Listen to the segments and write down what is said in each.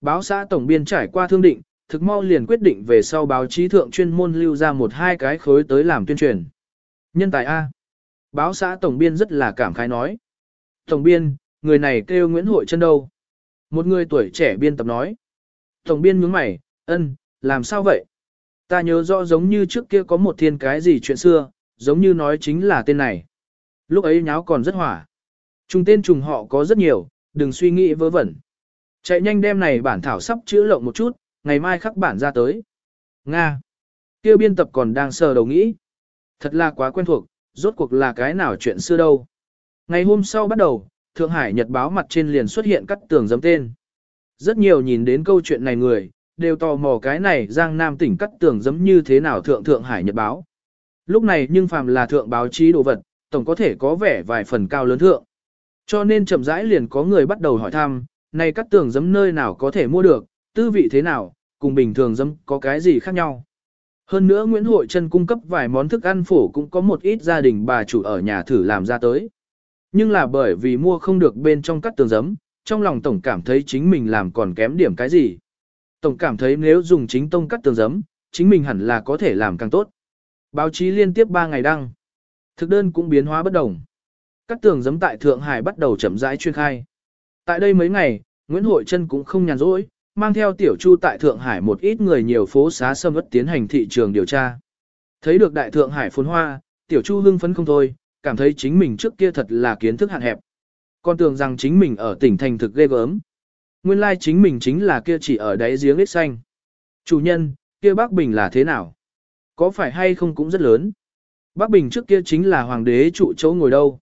Báo xã tổng biên trải qua thương định, thực mau liền quyết định về sau báo chí thượng chuyên môn lưu ra một hai cái khối tới làm tuyên truyền. Nhân tài A. Báo xã tổng biên rất là cảm khái nói. Tổng biên, người này kêu Nguyễn Hội chân đâu? Một người tuổi trẻ biên tập nói. Tổng biên nhướng mày, ân, làm sao vậy? Ta nhớ rõ giống như trước kia có một thiên cái gì chuyện xưa, giống như nói chính là tên này. Lúc ấy nháo còn rất hỏa. Trùng tên trùng họ có rất nhiều, đừng suy nghĩ vớ vẩn. Chạy nhanh đem này bản thảo sắp chữa lộng một chút, ngày mai khắc bản ra tới. Nga. Kêu biên tập còn đang sờ đầu nghĩ. Thật là quá quen thuộc, rốt cuộc là cái nào chuyện xưa đâu. Ngày hôm sau bắt đầu, Thượng Hải Nhật báo mặt trên liền xuất hiện cắt tường giấm tên. Rất nhiều nhìn đến câu chuyện này người, đều tò mò cái này Giang Nam tỉnh cắt tường giấm như thế nào Thượng Thượng Hải Nhật báo. Lúc này nhưng phàm là thượng báo chí đồ vật, tổng có thể có vẻ vài phần cao lớn thượng. Cho nên chậm rãi liền có người bắt đầu hỏi thăm, này cắt tường giấm nơi nào có thể mua được, tư vị thế nào, cùng bình thường giấm có cái gì khác nhau. Hơn nữa Nguyễn Hội Trân cung cấp vài món thức ăn phổ cũng có một ít gia đình bà chủ ở nhà thử làm ra tới. Nhưng là bởi vì mua không được bên trong cắt tường giấm, trong lòng Tổng cảm thấy chính mình làm còn kém điểm cái gì. Tổng cảm thấy nếu dùng chính tông cắt tường giấm, chính mình hẳn là có thể làm càng tốt. Báo chí liên tiếp 3 ngày đăng. Thực đơn cũng biến hóa bất đồng. Các tường giấm tại Thượng Hải bắt đầu chậm rãi chuyên khai. Tại đây mấy ngày, Nguyễn Hội Trân cũng không nhàn rỗi, mang theo tiểu chu tại Thượng Hải một ít người nhiều phố xá sâm ất tiến hành thị trường điều tra. Thấy được đại Thượng Hải phồn hoa, tiểu chu hưng phấn không thôi, cảm thấy chính mình trước kia thật là kiến thức hạn hẹp. Con tưởng rằng chính mình ở tỉnh thành thực ghê gớm. Nguyên lai chính mình chính là kia chỉ ở đáy giếng ít xanh. Chủ nhân, kia Bắc Bình là thế nào? Có phải hay không cũng rất lớn? Bắc Bình trước kia chính là hoàng đế trụ chỗ ngồi đâu.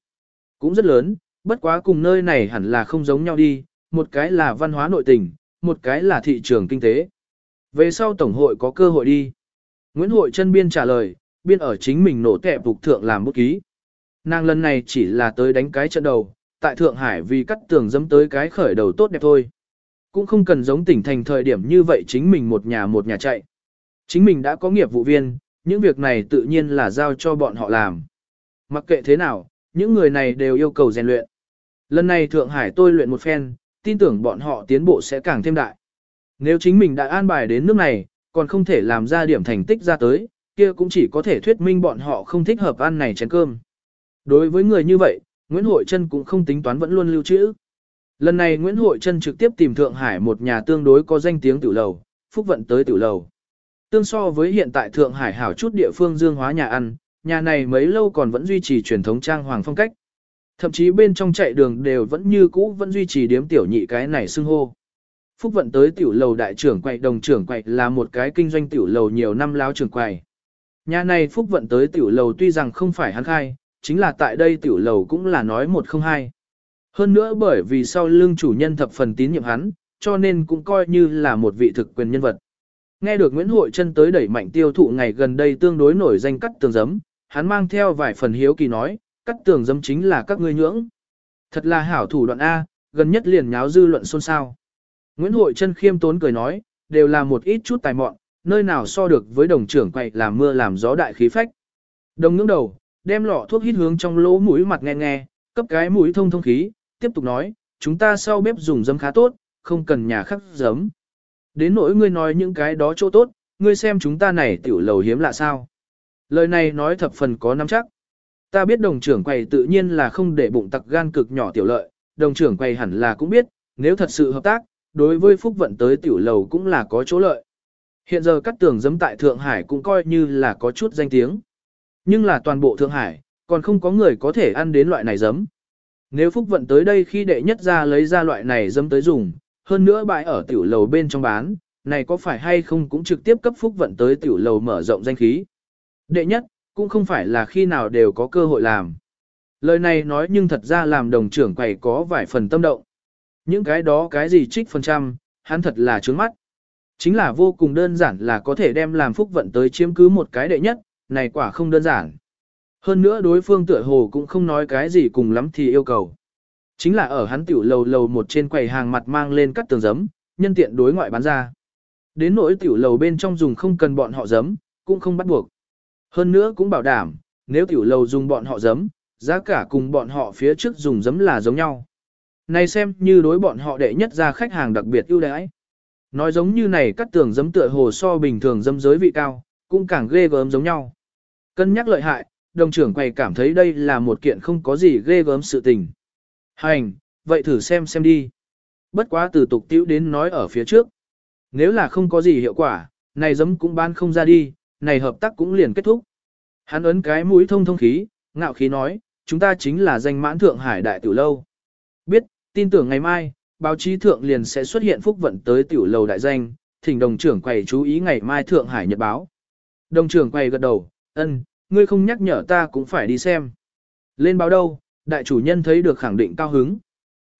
Cũng rất lớn, bất quá cùng nơi này hẳn là không giống nhau đi, một cái là văn hóa nội tình, một cái là thị trường kinh tế. Về sau Tổng hội có cơ hội đi. Nguyễn Hội chân biên trả lời, biên ở chính mình nổ tẹp phục thượng làm bút ký. Nàng lần này chỉ là tới đánh cái trận đầu, tại Thượng Hải vì cắt tường dấm tới cái khởi đầu tốt đẹp thôi. Cũng không cần giống tỉnh thành thời điểm như vậy chính mình một nhà một nhà chạy. Chính mình đã có nghiệp vụ viên, những việc này tự nhiên là giao cho bọn họ làm. Mặc kệ thế nào, những người này đều yêu cầu rèn luyện. Lần này Thượng Hải tôi luyện một phen, tin tưởng bọn họ tiến bộ sẽ càng thêm đại. Nếu chính mình đã an bài đến nước này, còn không thể làm ra điểm thành tích ra tới, kia cũng chỉ có thể thuyết minh bọn họ không thích hợp ăn này chén cơm. Đối với người như vậy, Nguyễn Hội Trân cũng không tính toán vẫn luôn lưu trữ. Lần này Nguyễn Hội Trân trực tiếp tìm Thượng Hải một nhà tương đối có danh tiếng tiểu lầu, phúc vận tới tiểu lầu. Tương so với hiện tại Thượng Hải hảo chút địa phương dương hóa nhà ăn, nhà này mấy lâu còn vẫn duy trì truyền thống trang hoàng phong cách. Thậm chí bên trong chạy đường đều vẫn như cũ vẫn duy trì điếm tiểu nhị cái này xưng hô. Phúc vận tới tiểu lầu đại trưởng quậy đồng trưởng quậy là một cái kinh doanh tiểu lầu nhiều năm láo trưởng quậy Nhà này Phúc vận tới tiểu lầu tuy rằng không phải hắn khai, chính là tại đây tiểu lầu cũng là nói một không hai. Hơn nữa bởi vì sau lưng chủ nhân thập phần tín nhiệm hắn, cho nên cũng coi như là một vị thực quyền nhân vật. Nghe được Nguyễn Hội Trân tới đẩy mạnh tiêu thụ ngày gần đây tương đối nổi danh cắt tường giấm, hắn mang theo vài phần hiếu kỳ nói, cắt tường dấm chính là các ngươi nhưỡng. Thật là hảo thủ đoạn A, gần nhất liền nháo dư luận xôn xao. Nguyễn Hội Trân khiêm tốn cười nói, đều là một ít chút tài mọn, nơi nào so được với đồng trưởng quậy làm mưa làm gió đại khí phách. Đồng ngưỡng đầu, đem lọ thuốc hít hướng trong lỗ mũi mặt nghe nghe, cấp cái mũi thông thông khí, tiếp tục nói, chúng ta sau bếp dùng dấm khá tốt, không cần nhà khắc dấm. Đến nỗi ngươi nói những cái đó chỗ tốt, ngươi xem chúng ta này tiểu lầu hiếm lạ sao. Lời này nói thập phần có nắm chắc. Ta biết đồng trưởng quầy tự nhiên là không để bụng tặc gan cực nhỏ tiểu lợi, đồng trưởng quầy hẳn là cũng biết, nếu thật sự hợp tác, đối với phúc vận tới tiểu lầu cũng là có chỗ lợi. Hiện giờ cắt tường giấm tại Thượng Hải cũng coi như là có chút danh tiếng. Nhưng là toàn bộ Thượng Hải, còn không có người có thể ăn đến loại này giấm. Nếu phúc vận tới đây khi đệ nhất ra lấy ra loại này giấm tới dùng, hơn nữa bãi ở tiểu lầu bên trong bán, này có phải hay không cũng trực tiếp cấp phúc vận tới tiểu lầu mở rộng danh khí. Đệ nhất, cũng không phải là khi nào đều có cơ hội làm. Lời này nói nhưng thật ra làm đồng trưởng quầy có vài phần tâm động. Những cái đó cái gì trích phần trăm, hắn thật là trướng mắt. Chính là vô cùng đơn giản là có thể đem làm phúc vận tới chiếm cứ một cái đệ nhất, này quả không đơn giản. Hơn nữa đối phương tựa hồ cũng không nói cái gì cùng lắm thì yêu cầu. Chính là ở hắn tiểu lầu lầu một trên quầy hàng mặt mang lên cắt tường giấm, nhân tiện đối ngoại bán ra. Đến nỗi tiểu lầu bên trong dùng không cần bọn họ giấm, cũng không bắt buộc. Hơn nữa cũng bảo đảm, nếu tiểu lầu dùng bọn họ giấm, giá cả cùng bọn họ phía trước dùng giấm là giống nhau. Này xem như đối bọn họ đệ nhất ra khách hàng đặc biệt ưu đãi. Nói giống như này cắt tường giấm tựa hồ so bình thường giấm giới vị cao, cũng càng ghê gớm giống nhau. Cân nhắc lợi hại, đồng trưởng quầy cảm thấy đây là một kiện không có gì ghê gớm sự tình. Hành, vậy thử xem xem đi. Bất quá từ tục tiểu đến nói ở phía trước. Nếu là không có gì hiệu quả, này giấm cũng bán không ra đi, này hợp tác cũng liền kết thúc. Hắn ấn cái mũi thông thông khí, ngạo khí nói, chúng ta chính là danh mãn Thượng Hải Đại Tiểu Lâu. Biết, tin tưởng ngày mai, báo chí thượng liền sẽ xuất hiện phúc vận tới Tiểu lâu Đại Danh, thỉnh đồng trưởng quầy chú ý ngày mai Thượng Hải Nhật Báo. Đồng trưởng quầy gật đầu, ân, ngươi không nhắc nhở ta cũng phải đi xem. Lên báo đâu, đại chủ nhân thấy được khẳng định cao hứng.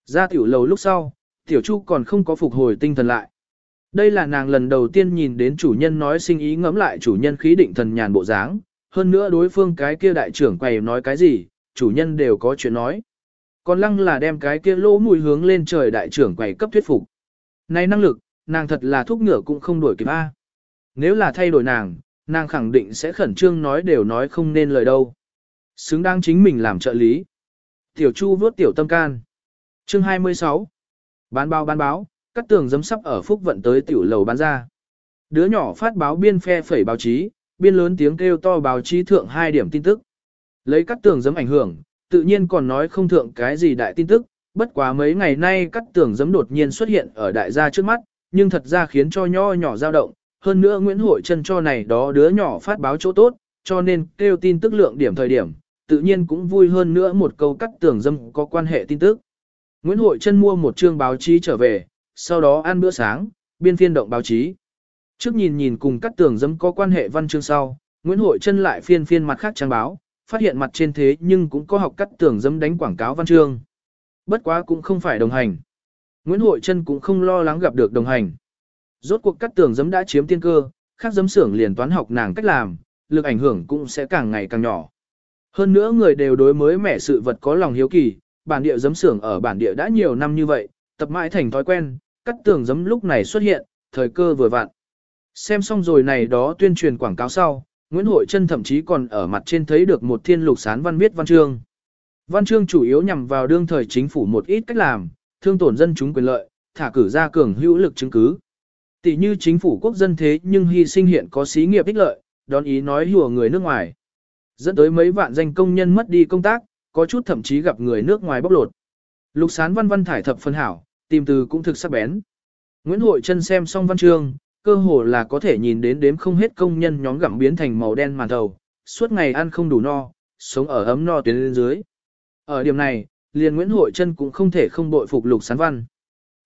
Ra tiểu lâu lúc sau, tiểu chu còn không có phục hồi tinh thần lại. Đây là nàng lần đầu tiên nhìn đến chủ nhân nói sinh ý ngẫm lại chủ nhân khí định thần nhàn bộ dáng, hơn nữa đối phương cái kia đại trưởng quầy nói cái gì, chủ nhân đều có chuyện nói. Còn lăng là đem cái kia lỗ mùi hướng lên trời đại trưởng quầy cấp thuyết phục. Này năng lực, nàng thật là thúc ngựa cũng không đổi kịp A. Nếu là thay đổi nàng, nàng khẳng định sẽ khẩn trương nói đều nói không nên lời đâu. Xứng đáng chính mình làm trợ lý. Tiểu Chu vớt tiểu tâm can. Chương 26. Bán báo bán báo, cắt tường dấm sắp ở phúc vận tới tiểu lầu bán ra. Đứa nhỏ phát báo biên phe phẩy báo chí, biên lớn tiếng kêu to báo chí thượng hai điểm tin tức. Lấy cắt tường dấm ảnh hưởng, tự nhiên còn nói không thượng cái gì đại tin tức, bất quá mấy ngày nay cắt tường dấm đột nhiên xuất hiện ở đại gia trước mắt, nhưng thật ra khiến cho nho nhỏ dao động, hơn nữa Nguyễn Hội Trân cho này đó đứa nhỏ phát báo chỗ tốt, cho nên kêu tin tức lượng điểm thời điểm, tự nhiên cũng vui hơn nữa một câu cắt tường dâm có quan hệ tin tức. Nguyễn Hội Trân mua một chương báo chí trở về, sau đó ăn bữa sáng, biên phiên động báo chí. Trước nhìn nhìn cùng cắt tường dâm có quan hệ văn chương sau, Nguyễn Hội Trân lại phiên phiên mặt khác trang báo, phát hiện mặt trên thế nhưng cũng có học cắt tường dâm đánh quảng cáo văn chương. Bất quá cũng không phải đồng hành. Nguyễn Hội Trân cũng không lo lắng gặp được đồng hành. Rốt cuộc cắt tường dấm đã chiếm tiên cơ, khác dấm xưởng liền toán học nàng cách làm, lực ảnh hưởng cũng sẽ càng ngày càng nhỏ. Hơn nữa người đều đối mới mẻ sự vật có lòng hiếu kỳ, bản địa dấm xưởng ở bản địa đã nhiều năm như vậy, tập mãi thành thói quen, cắt tường giấm lúc này xuất hiện, thời cơ vừa vặn. Xem xong rồi này đó tuyên truyền quảng cáo sau, Nguyễn Hội Trân thậm chí còn ở mặt trên thấy được một thiên lục sán văn viết văn chương. Văn chương chủ yếu nhằm vào đương thời chính phủ một ít cách làm, thương tổn dân chúng quyền lợi, thả cử ra cường hữu lực chứng cứ. Tỷ như chính phủ quốc dân thế nhưng hy sinh hiện có xí nghiệp ích lợi, đón ý nói hùa người nước ngoài. Dẫn tới mấy vạn danh công nhân mất đi công tác, có chút thậm chí gặp người nước ngoài bóc lột. Lục sán văn văn thải thập phân hảo, tìm từ cũng thực sắc bén. Nguyễn Hội chân xem xong văn chương, cơ hồ là có thể nhìn đến đếm không hết công nhân nhóm gặm biến thành màu đen màn đầu, suốt ngày ăn không đủ no, sống ở ấm no tuyến lên dưới. Ở điểm này, liền Nguyễn Hội chân cũng không thể không bội phục lục sán văn.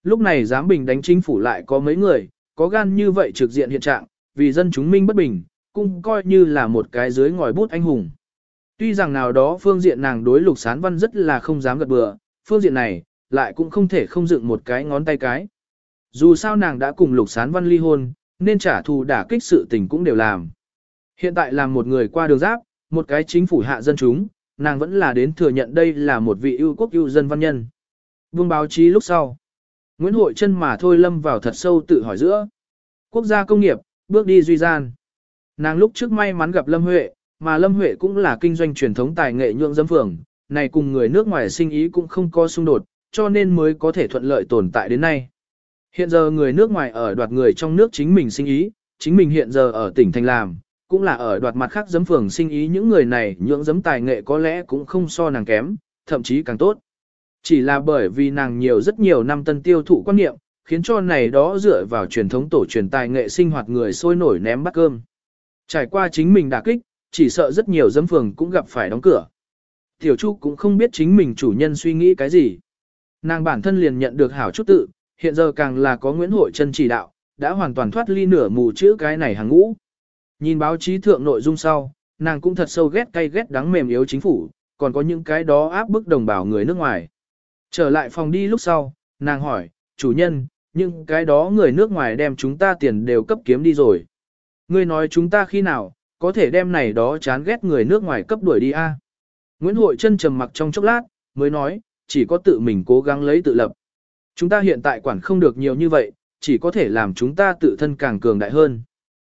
Lúc này giám bình đánh chính phủ lại có mấy người, có gan như vậy trực diện hiện trạng, vì dân chúng minh bất bình, cũng coi như là một cái dưới ngòi bút anh hùng. Tuy rằng nào đó phương diện nàng đối lục sán văn rất là không dám gật bừa, phương diện này, lại cũng không thể không dựng một cái ngón tay cái. Dù sao nàng đã cùng lục sán văn ly hôn, nên trả thù đả kích sự tình cũng đều làm. Hiện tại làm một người qua đường giáp, một cái chính phủ hạ dân chúng, nàng vẫn là đến thừa nhận đây là một vị ưu quốc ưu dân văn nhân. Vương báo chí lúc sau. Nguyễn Hội chân mà thôi lâm vào thật sâu tự hỏi giữa. Quốc gia công nghiệp, bước đi duy gian. Nàng lúc trước may mắn gặp Lâm Huệ, mà Lâm Huệ cũng là kinh doanh truyền thống tài nghệ nhượng dâm phường, này cùng người nước ngoài sinh ý cũng không có xung đột, cho nên mới có thể thuận lợi tồn tại đến nay. Hiện giờ người nước ngoài ở đoạt người trong nước chính mình sinh ý, chính mình hiện giờ ở tỉnh thành làm, cũng là ở đoạt mặt khác giấm phường sinh ý những người này nhượng giấm tài nghệ có lẽ cũng không so nàng kém, thậm chí càng tốt. Chỉ là bởi vì nàng nhiều rất nhiều năm tân tiêu thụ quan niệm, khiến cho này đó dựa vào truyền thống tổ truyền tài nghệ sinh hoạt người sôi nổi ném bát cơm. Trải qua chính mình đả kích, chỉ sợ rất nhiều giấm phường cũng gặp phải đóng cửa. Tiểu Chu cũng không biết chính mình chủ nhân suy nghĩ cái gì. Nàng bản thân liền nhận được hảo chút tự, hiện giờ càng là có Nguyễn Hội chân chỉ đạo, đã hoàn toàn thoát ly nửa mù chữ cái này hàng ngũ. Nhìn báo chí thượng nội dung sau, nàng cũng thật sâu ghét cay ghét đắng mềm yếu chính phủ, còn có những cái đó áp bức đồng bào người nước ngoài. Trở lại phòng đi lúc sau, nàng hỏi, chủ nhân, nhưng cái đó người nước ngoài đem chúng ta tiền đều cấp kiếm đi rồi. Ngươi nói chúng ta khi nào, có thể đem này đó chán ghét người nước ngoài cấp đuổi đi a? Nguyễn Hội chân trầm mặc trong chốc lát, mới nói, chỉ có tự mình cố gắng lấy tự lập. Chúng ta hiện tại quản không được nhiều như vậy, chỉ có thể làm chúng ta tự thân càng cường đại hơn.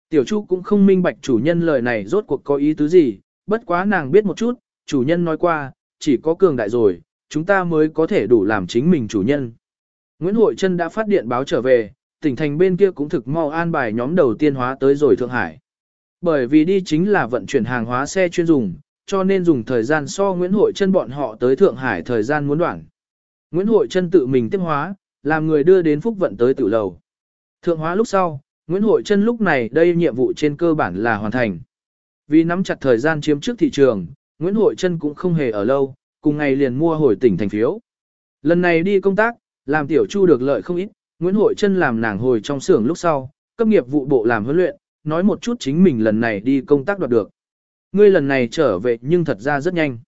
Tiểu Chu cũng không minh bạch chủ nhân lời này rốt cuộc có ý tứ gì, bất quá nàng biết một chút, chủ nhân nói qua, chỉ có cường đại rồi, chúng ta mới có thể đủ làm chính mình chủ nhân. Nguyễn Hội Trân đã phát điện báo trở về, tỉnh thành bên kia cũng thực mau an bài nhóm đầu tiên hóa tới rồi Thượng Hải. Bởi vì đi chính là vận chuyển hàng hóa xe chuyên dùng, cho nên dùng thời gian so Nguyễn Hội Trân bọn họ tới Thượng Hải thời gian muốn đoạn. Nguyễn Hội Trân tự mình tiếp hóa, làm người đưa đến phúc vận tới tử lầu. Thượng hóa lúc sau, Nguyễn Hội Trân lúc này đây nhiệm vụ trên cơ bản là hoàn thành. Vì nắm chặt thời gian chiếm trước thị trường, Nguyễn Hội Trân cũng không hề ở lâu, cùng ngày liền mua hồi tỉnh thành phiếu. Lần này đi công tác, làm tiểu chu được lợi không ít, Nguyễn Hội Trân làm nàng hồi trong xưởng lúc sau, cấp nghiệp vụ bộ làm huấn luyện, nói một chút chính mình lần này đi công tác đoạt được. Ngươi lần này trở về nhưng thật ra rất nhanh.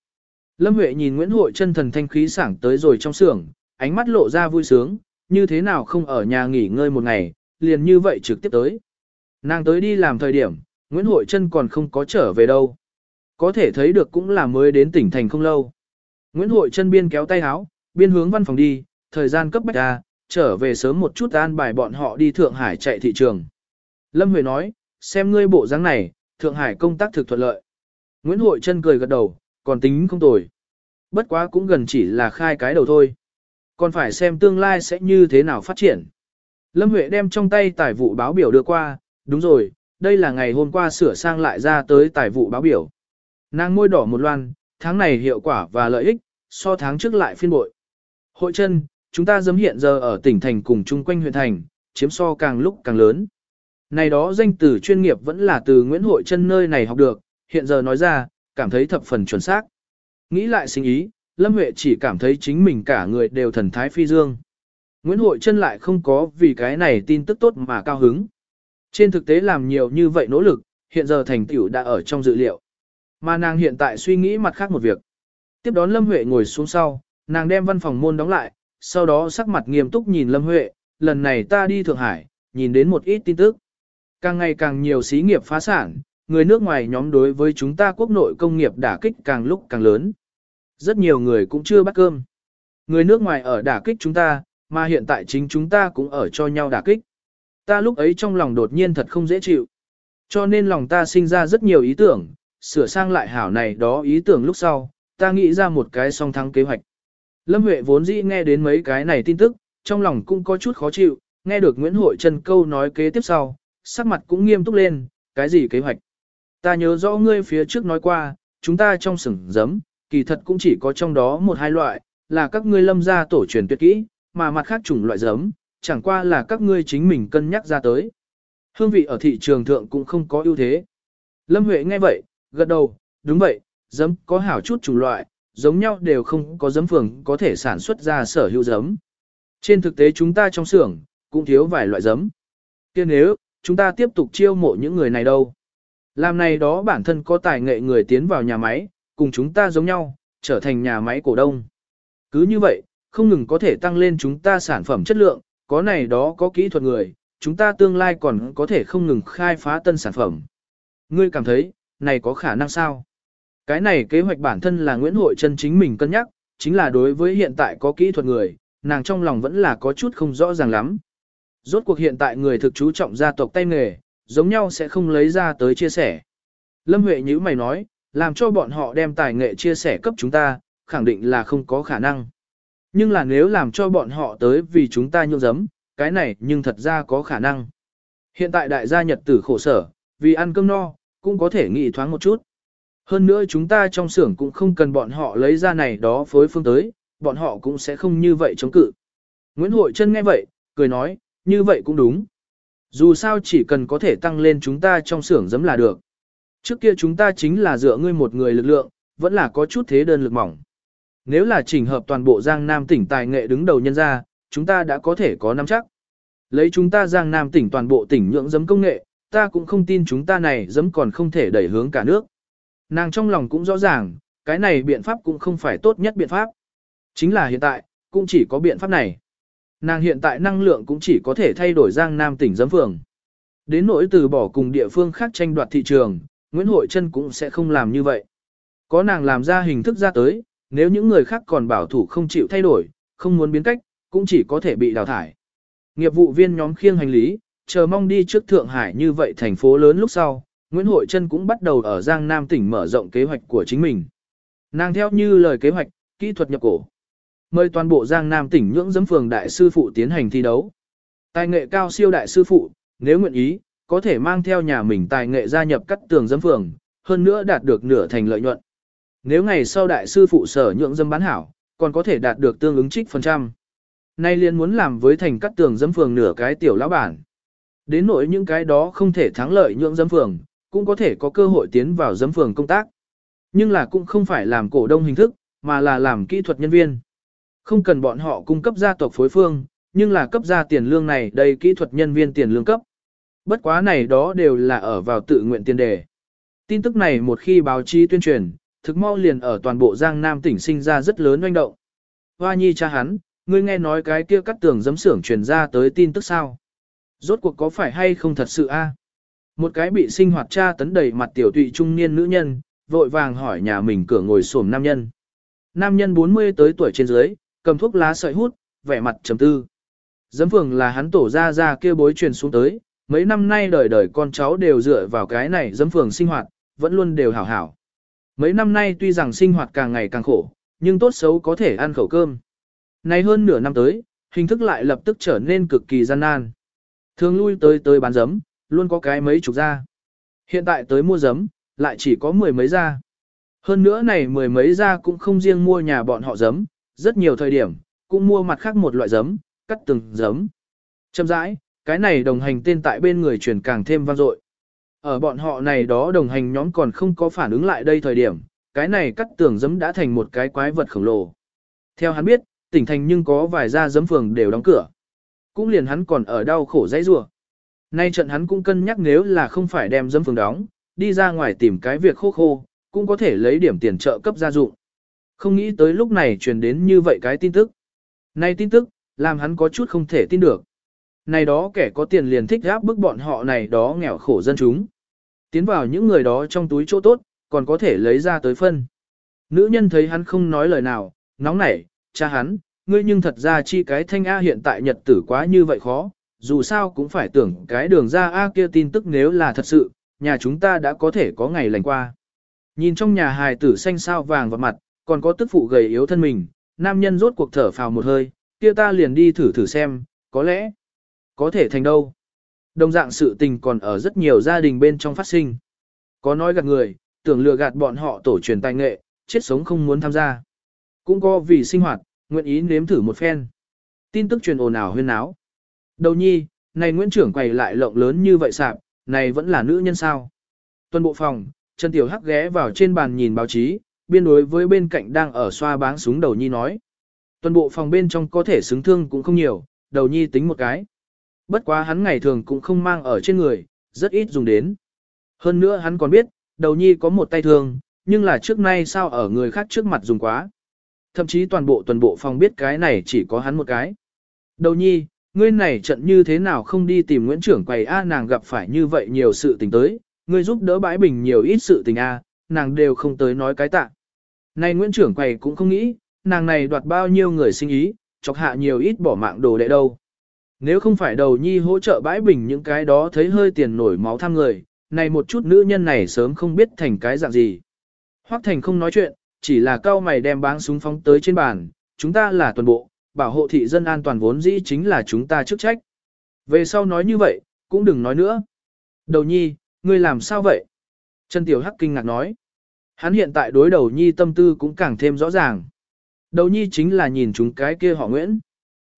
Lâm Huệ nhìn Nguyễn Hội Trân thần thanh khí sảng tới rồi trong xưởng, ánh mắt lộ ra vui sướng, như thế nào không ở nhà nghỉ ngơi một ngày, liền như vậy trực tiếp tới. Nàng tới đi làm thời điểm, Nguyễn Hội Trân còn không có trở về đâu. Có thể thấy được cũng là mới đến tỉnh thành không lâu. Nguyễn Hội Trân biên kéo tay áo, biên hướng văn phòng đi, thời gian cấp bách ra, trở về sớm một chút an bài bọn họ đi Thượng Hải chạy thị trường. Lâm Huệ nói, xem ngươi bộ dáng này, Thượng Hải công tác thực thuận lợi. Nguyễn Hội Trân cười gật đầu, còn tính không tồi. Bất quá cũng gần chỉ là khai cái đầu thôi. Còn phải xem tương lai sẽ như thế nào phát triển. Lâm Huệ đem trong tay tài vụ báo biểu đưa qua, đúng rồi, đây là ngày hôm qua sửa sang lại ra tới tài vụ báo biểu. Nàng môi đỏ một loan, tháng này hiệu quả và lợi ích, so tháng trước lại phiên bội. Hội chân, chúng ta dấm hiện giờ ở tỉnh thành cùng chung quanh huyện thành, chiếm so càng lúc càng lớn. Này đó danh từ chuyên nghiệp vẫn là từ Nguyễn Hội chân nơi này học được, hiện giờ nói ra, cảm thấy thập phần chuẩn xác. Nghĩ lại sinh ý, Lâm Huệ chỉ cảm thấy chính mình cả người đều thần thái phi dương. Nguyễn Hội chân lại không có vì cái này tin tức tốt mà cao hứng. Trên thực tế làm nhiều như vậy nỗ lực, hiện giờ thành tựu đã ở trong dự liệu. Mà nàng hiện tại suy nghĩ mặt khác một việc. Tiếp đón Lâm Huệ ngồi xuống sau, nàng đem văn phòng môn đóng lại, sau đó sắc mặt nghiêm túc nhìn Lâm Huệ, lần này ta đi Thượng Hải, nhìn đến một ít tin tức. Càng ngày càng nhiều xí nghiệp phá sản, người nước ngoài nhóm đối với chúng ta quốc nội công nghiệp đả kích càng lúc càng lớn. Rất nhiều người cũng chưa bắt cơm. Người nước ngoài ở đả kích chúng ta, mà hiện tại chính chúng ta cũng ở cho nhau đả kích. Ta lúc ấy trong lòng đột nhiên thật không dễ chịu. Cho nên lòng ta sinh ra rất nhiều ý tưởng, sửa sang lại hảo này đó ý tưởng lúc sau, ta nghĩ ra một cái song thắng kế hoạch. Lâm Huệ vốn dĩ nghe đến mấy cái này tin tức, trong lòng cũng có chút khó chịu, nghe được Nguyễn Hội Trần câu nói kế tiếp sau, sắc mặt cũng nghiêm túc lên, cái gì kế hoạch. Ta nhớ rõ ngươi phía trước nói qua, chúng ta trong sừng giấm, kỳ thật cũng chỉ có trong đó một hai loại, là các ngươi lâm gia tổ truyền tuyệt kỹ, mà mặt khác chủng loại giấm, chẳng qua là các ngươi chính mình cân nhắc ra tới. Hương vị ở thị trường thượng cũng không có ưu thế. Lâm Huệ nghe vậy, gật đầu, đúng vậy, giấm có hảo chút chủng loại, giống nhau đều không có giấm phường có thể sản xuất ra sở hữu giấm. Trên thực tế chúng ta trong xưởng cũng thiếu vài loại giấm. kia nếu, chúng ta tiếp tục chiêu mộ những người này đâu. Làm này đó bản thân có tài nghệ người tiến vào nhà máy, cùng chúng ta giống nhau, trở thành nhà máy cổ đông. Cứ như vậy, không ngừng có thể tăng lên chúng ta sản phẩm chất lượng, có này đó có kỹ thuật người, chúng ta tương lai còn có thể không ngừng khai phá tân sản phẩm. Ngươi cảm thấy, này có khả năng sao? Cái này kế hoạch bản thân là Nguyễn Hội chân chính mình cân nhắc, chính là đối với hiện tại có kỹ thuật người, nàng trong lòng vẫn là có chút không rõ ràng lắm. Rốt cuộc hiện tại người thực chú trọng gia tộc tay nghề, giống nhau sẽ không lấy ra tới chia sẻ. Lâm Huệ như mày nói, làm cho bọn họ đem tài nghệ chia sẻ cấp chúng ta, khẳng định là không có khả năng. Nhưng là nếu làm cho bọn họ tới vì chúng ta nhượng giấm, cái này nhưng thật ra có khả năng. Hiện tại đại gia nhật tử khổ sở, vì ăn cơm no, cũng có thể nghĩ thoáng một chút. Hơn nữa chúng ta trong xưởng cũng không cần bọn họ lấy ra này đó phối phương tới, bọn họ cũng sẽ không như vậy chống cự. Nguyễn Hội Trân nghe vậy, cười nói, như vậy cũng đúng. Dù sao chỉ cần có thể tăng lên chúng ta trong xưởng giấm là được. Trước kia chúng ta chính là dựa ngươi một người lực lượng, vẫn là có chút thế đơn lực mỏng. Nếu là chỉnh hợp toàn bộ Giang Nam tỉnh tài nghệ đứng đầu nhân ra, chúng ta đã có thể có nắm chắc. Lấy chúng ta Giang Nam tỉnh toàn bộ tỉnh nhượng giấm công nghệ, ta cũng không tin chúng ta này giấm còn không thể đẩy hướng cả nước. Nàng trong lòng cũng rõ ràng, cái này biện pháp cũng không phải tốt nhất biện pháp. Chính là hiện tại, cũng chỉ có biện pháp này. Nàng hiện tại năng lượng cũng chỉ có thể thay đổi Giang Nam tỉnh giấm phường. Đến nỗi từ bỏ cùng địa phương khác tranh đoạt thị trường, Nguyễn Hội Trân cũng sẽ không làm như vậy. Có nàng làm ra hình thức ra tới, nếu những người khác còn bảo thủ không chịu thay đổi, không muốn biến cách, cũng chỉ có thể bị đào thải. Nghiệp vụ viên nhóm khiêng hành lý, chờ mong đi trước Thượng Hải như vậy thành phố lớn lúc sau, Nguyễn Hội Trân cũng bắt đầu ở Giang Nam tỉnh mở rộng kế hoạch của chính mình. Nàng theo như lời kế hoạch, kỹ thuật nhập cổ. Mời toàn bộ Giang Nam tỉnh nhưỡng Dấm phường đại sư phụ tiến hành thi đấu. Tài nghệ cao siêu đại sư phụ, nếu nguyện ý, có thể mang theo nhà mình tài nghệ gia nhập cắt tường dấm phường, hơn nữa đạt được nửa thành lợi nhuận. Nếu ngày sau đại sư phụ sở nhượng dâm bán hảo, còn có thể đạt được tương ứng trích phần trăm. Nay liền muốn làm với thành cắt tường dâm phường nửa cái tiểu lão bản. Đến nỗi những cái đó không thể thắng lợi nhượng dâm phường, cũng có thể có cơ hội tiến vào dâm phường công tác. Nhưng là cũng không phải làm cổ đông hình thức, mà là làm kỹ thuật nhân viên. Không cần bọn họ cung cấp gia tộc phối phương, nhưng là cấp ra tiền lương này đây kỹ thuật nhân viên tiền lương cấp. Bất quá này đó đều là ở vào tự nguyện tiền đề. Tin tức này một khi báo chí tuyên truyền, thực mau liền ở toàn bộ Giang Nam tỉnh sinh ra rất lớn oanh động. Hoa nhi cha hắn, ngươi nghe nói cái kia cắt tường giấm xưởng truyền ra tới tin tức sao? Rốt cuộc có phải hay không thật sự a? Một cái bị sinh hoạt cha tấn đầy mặt tiểu tụy trung niên nữ nhân, vội vàng hỏi nhà mình cửa ngồi xổm nam nhân. Nam nhân 40 tới tuổi trên dưới, cầm thuốc lá sợi hút, vẻ mặt trầm tư. Giấm phường là hắn tổ ra ra kia bối truyền xuống tới, mấy năm nay đời đời con cháu đều dựa vào cái này giấm phường sinh hoạt, vẫn luôn đều hảo hảo. Mấy năm nay tuy rằng sinh hoạt càng ngày càng khổ, nhưng tốt xấu có thể ăn khẩu cơm. Nay hơn nửa năm tới, hình thức lại lập tức trở nên cực kỳ gian nan. Thường lui tới tới bán giấm, luôn có cái mấy chục ra. Hiện tại tới mua giấm, lại chỉ có mười mấy ra. Hơn nữa này mười mấy ra cũng không riêng mua nhà bọn họ giấm, rất nhiều thời điểm, cũng mua mặt khác một loại giấm, cắt từng giấm. Châm rãi, cái này đồng hành tên tại bên người truyền càng thêm vang dội. Ở bọn họ này đó đồng hành nhóm còn không có phản ứng lại đây thời điểm, cái này cắt tường giấm đã thành một cái quái vật khổng lồ. Theo hắn biết, tỉnh thành nhưng có vài gia giấm phường đều đóng cửa. Cũng liền hắn còn ở đau khổ dãy rủa. Nay trận hắn cũng cân nhắc nếu là không phải đem giấm phường đóng, đi ra ngoài tìm cái việc khô khô, cũng có thể lấy điểm tiền trợ cấp gia dụng. Không nghĩ tới lúc này truyền đến như vậy cái tin tức. Nay tin tức, làm hắn có chút không thể tin được. Này đó kẻ có tiền liền thích gáp bức bọn họ này đó nghèo khổ dân chúng. Tiến vào những người đó trong túi chỗ tốt, còn có thể lấy ra tới phân. Nữ nhân thấy hắn không nói lời nào, nóng nảy, cha hắn, ngươi nhưng thật ra chi cái thanh A hiện tại nhật tử quá như vậy khó, dù sao cũng phải tưởng cái đường ra A kia tin tức nếu là thật sự, nhà chúng ta đã có thể có ngày lành qua. Nhìn trong nhà hài tử xanh sao vàng vào mặt, còn có tức phụ gầy yếu thân mình, nam nhân rốt cuộc thở phào một hơi, kia ta liền đi thử thử xem, có lẽ, có thể thành đâu. Đồng dạng sự tình còn ở rất nhiều gia đình bên trong phát sinh. Có nói gạt người, tưởng lừa gạt bọn họ tổ truyền tài nghệ, chết sống không muốn tham gia. Cũng có vì sinh hoạt, nguyện ý nếm thử một phen. Tin tức truyền ồn ào huyên náo. Đầu nhi, này Nguyễn trưởng quầy lại lộng lớn như vậy sạp, này vẫn là nữ nhân sao. Tuần bộ phòng, Trần Tiểu Hắc ghé vào trên bàn nhìn báo chí, biên đối với bên cạnh đang ở xoa báng súng đầu nhi nói. toàn bộ phòng bên trong có thể xứng thương cũng không nhiều, đầu nhi tính một cái. Bất quá hắn ngày thường cũng không mang ở trên người, rất ít dùng đến. Hơn nữa hắn còn biết, đầu nhi có một tay thương, nhưng là trước nay sao ở người khác trước mặt dùng quá. Thậm chí toàn bộ tuần bộ phòng biết cái này chỉ có hắn một cái. Đầu nhi, ngươi này trận như thế nào không đi tìm Nguyễn trưởng quầy A nàng gặp phải như vậy nhiều sự tình tới, ngươi giúp đỡ bãi bình nhiều ít sự tình A, nàng đều không tới nói cái tạ. Này Nguyễn trưởng quầy cũng không nghĩ, nàng này đoạt bao nhiêu người sinh ý, chọc hạ nhiều ít bỏ mạng đồ đệ đâu. Nếu không phải đầu nhi hỗ trợ bãi bình những cái đó thấy hơi tiền nổi máu tham người, này một chút nữ nhân này sớm không biết thành cái dạng gì. Hoắc Thành không nói chuyện, chỉ là cao mày đem báng súng phóng tới trên bàn, chúng ta là toàn bộ, bảo hộ thị dân an toàn vốn dĩ chính là chúng ta chức trách. Về sau nói như vậy, cũng đừng nói nữa. Đầu nhi, ngươi làm sao vậy? Trần Tiểu Hắc kinh ngạc nói. Hắn hiện tại đối đầu nhi tâm tư cũng càng thêm rõ ràng. Đầu nhi chính là nhìn chúng cái kia họ Nguyễn.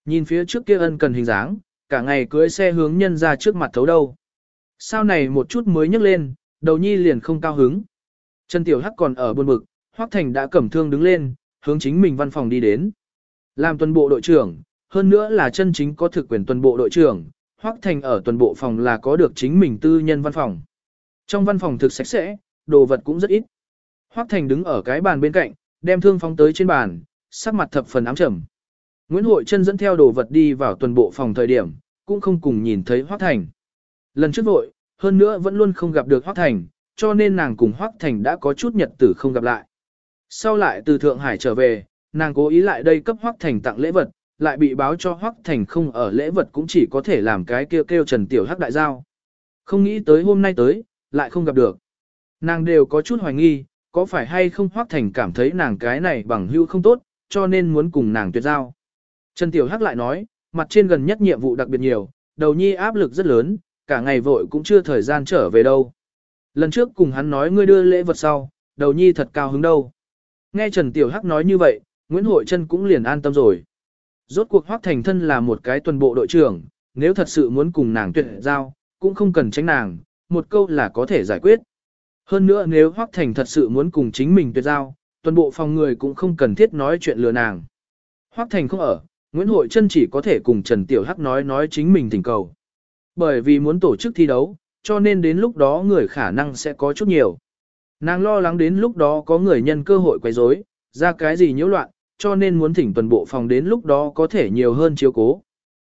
Nhìn phía trước kia ân cần hình dáng, cả ngày cưới xe hướng nhân ra trước mặt thấu đâu. Sau này một chút mới nhấc lên, đầu nhi liền không cao hứng. Trần Tiểu Hắc còn ở buồn bực, Hoắc Thành đã cầm thương đứng lên, hướng chính mình văn phòng đi đến. Làm tuần bộ đội trưởng, hơn nữa là chân chính có thực quyền tuần bộ đội trưởng, Hoắc Thành ở tuần bộ phòng là có được chính mình tư nhân văn phòng. Trong văn phòng thực sạch sẽ, đồ vật cũng rất ít. Hoắc Thành đứng ở cái bàn bên cạnh, đem thương phóng tới trên bàn, sắc mặt thập phần ám trầm. Nguyễn Hội Trân dẫn theo đồ vật đi vào tuần bộ phòng thời điểm, cũng không cùng nhìn thấy Hoắc Thành. Lần trước vội, hơn nữa vẫn luôn không gặp được Hoắc Thành, cho nên nàng cùng Hoắc Thành đã có chút nhật tử không gặp lại. Sau lại từ Thượng Hải trở về, nàng cố ý lại đây cấp Hoắc Thành tặng lễ vật, lại bị báo cho Hoắc Thành không ở lễ vật cũng chỉ có thể làm cái kêu kêu Trần Tiểu Hắc đại giao. Không nghĩ tới hôm nay tới, lại không gặp được. Nàng đều có chút hoài nghi, có phải hay không Hoắc Thành cảm thấy nàng cái này bằng hữu không tốt, cho nên muốn cùng nàng tuyệt giao. Trần Tiểu Hắc lại nói, mặt trên gần nhất nhiệm vụ đặc biệt nhiều, đầu nhi áp lực rất lớn, cả ngày vội cũng chưa thời gian trở về đâu. Lần trước cùng hắn nói ngươi đưa lễ vật sau, đầu nhi thật cao hứng đâu. Nghe Trần Tiểu Hắc nói như vậy, Nguyễn Hội Trân cũng liền an tâm rồi. Rốt cuộc Hoắc Thành Thân là một cái tuần bộ đội trưởng, nếu thật sự muốn cùng nàng tuyệt giao, cũng không cần tránh nàng, một câu là có thể giải quyết. Hơn nữa nếu Hoắc Thành thật sự muốn cùng chính mình tuyệt giao, toàn bộ phòng người cũng không cần thiết nói chuyện lừa nàng. Hoắc Thành không ở, Nguyễn Hội Trân chỉ có thể cùng Trần Tiểu Hắc nói nói chính mình thỉnh cầu. Bởi vì muốn tổ chức thi đấu, cho nên đến lúc đó người khả năng sẽ có chút nhiều. Nàng lo lắng đến lúc đó có người nhân cơ hội quấy rối, ra cái gì nhiễu loạn, cho nên muốn thỉnh toàn bộ phòng đến lúc đó có thể nhiều hơn chiếu cố.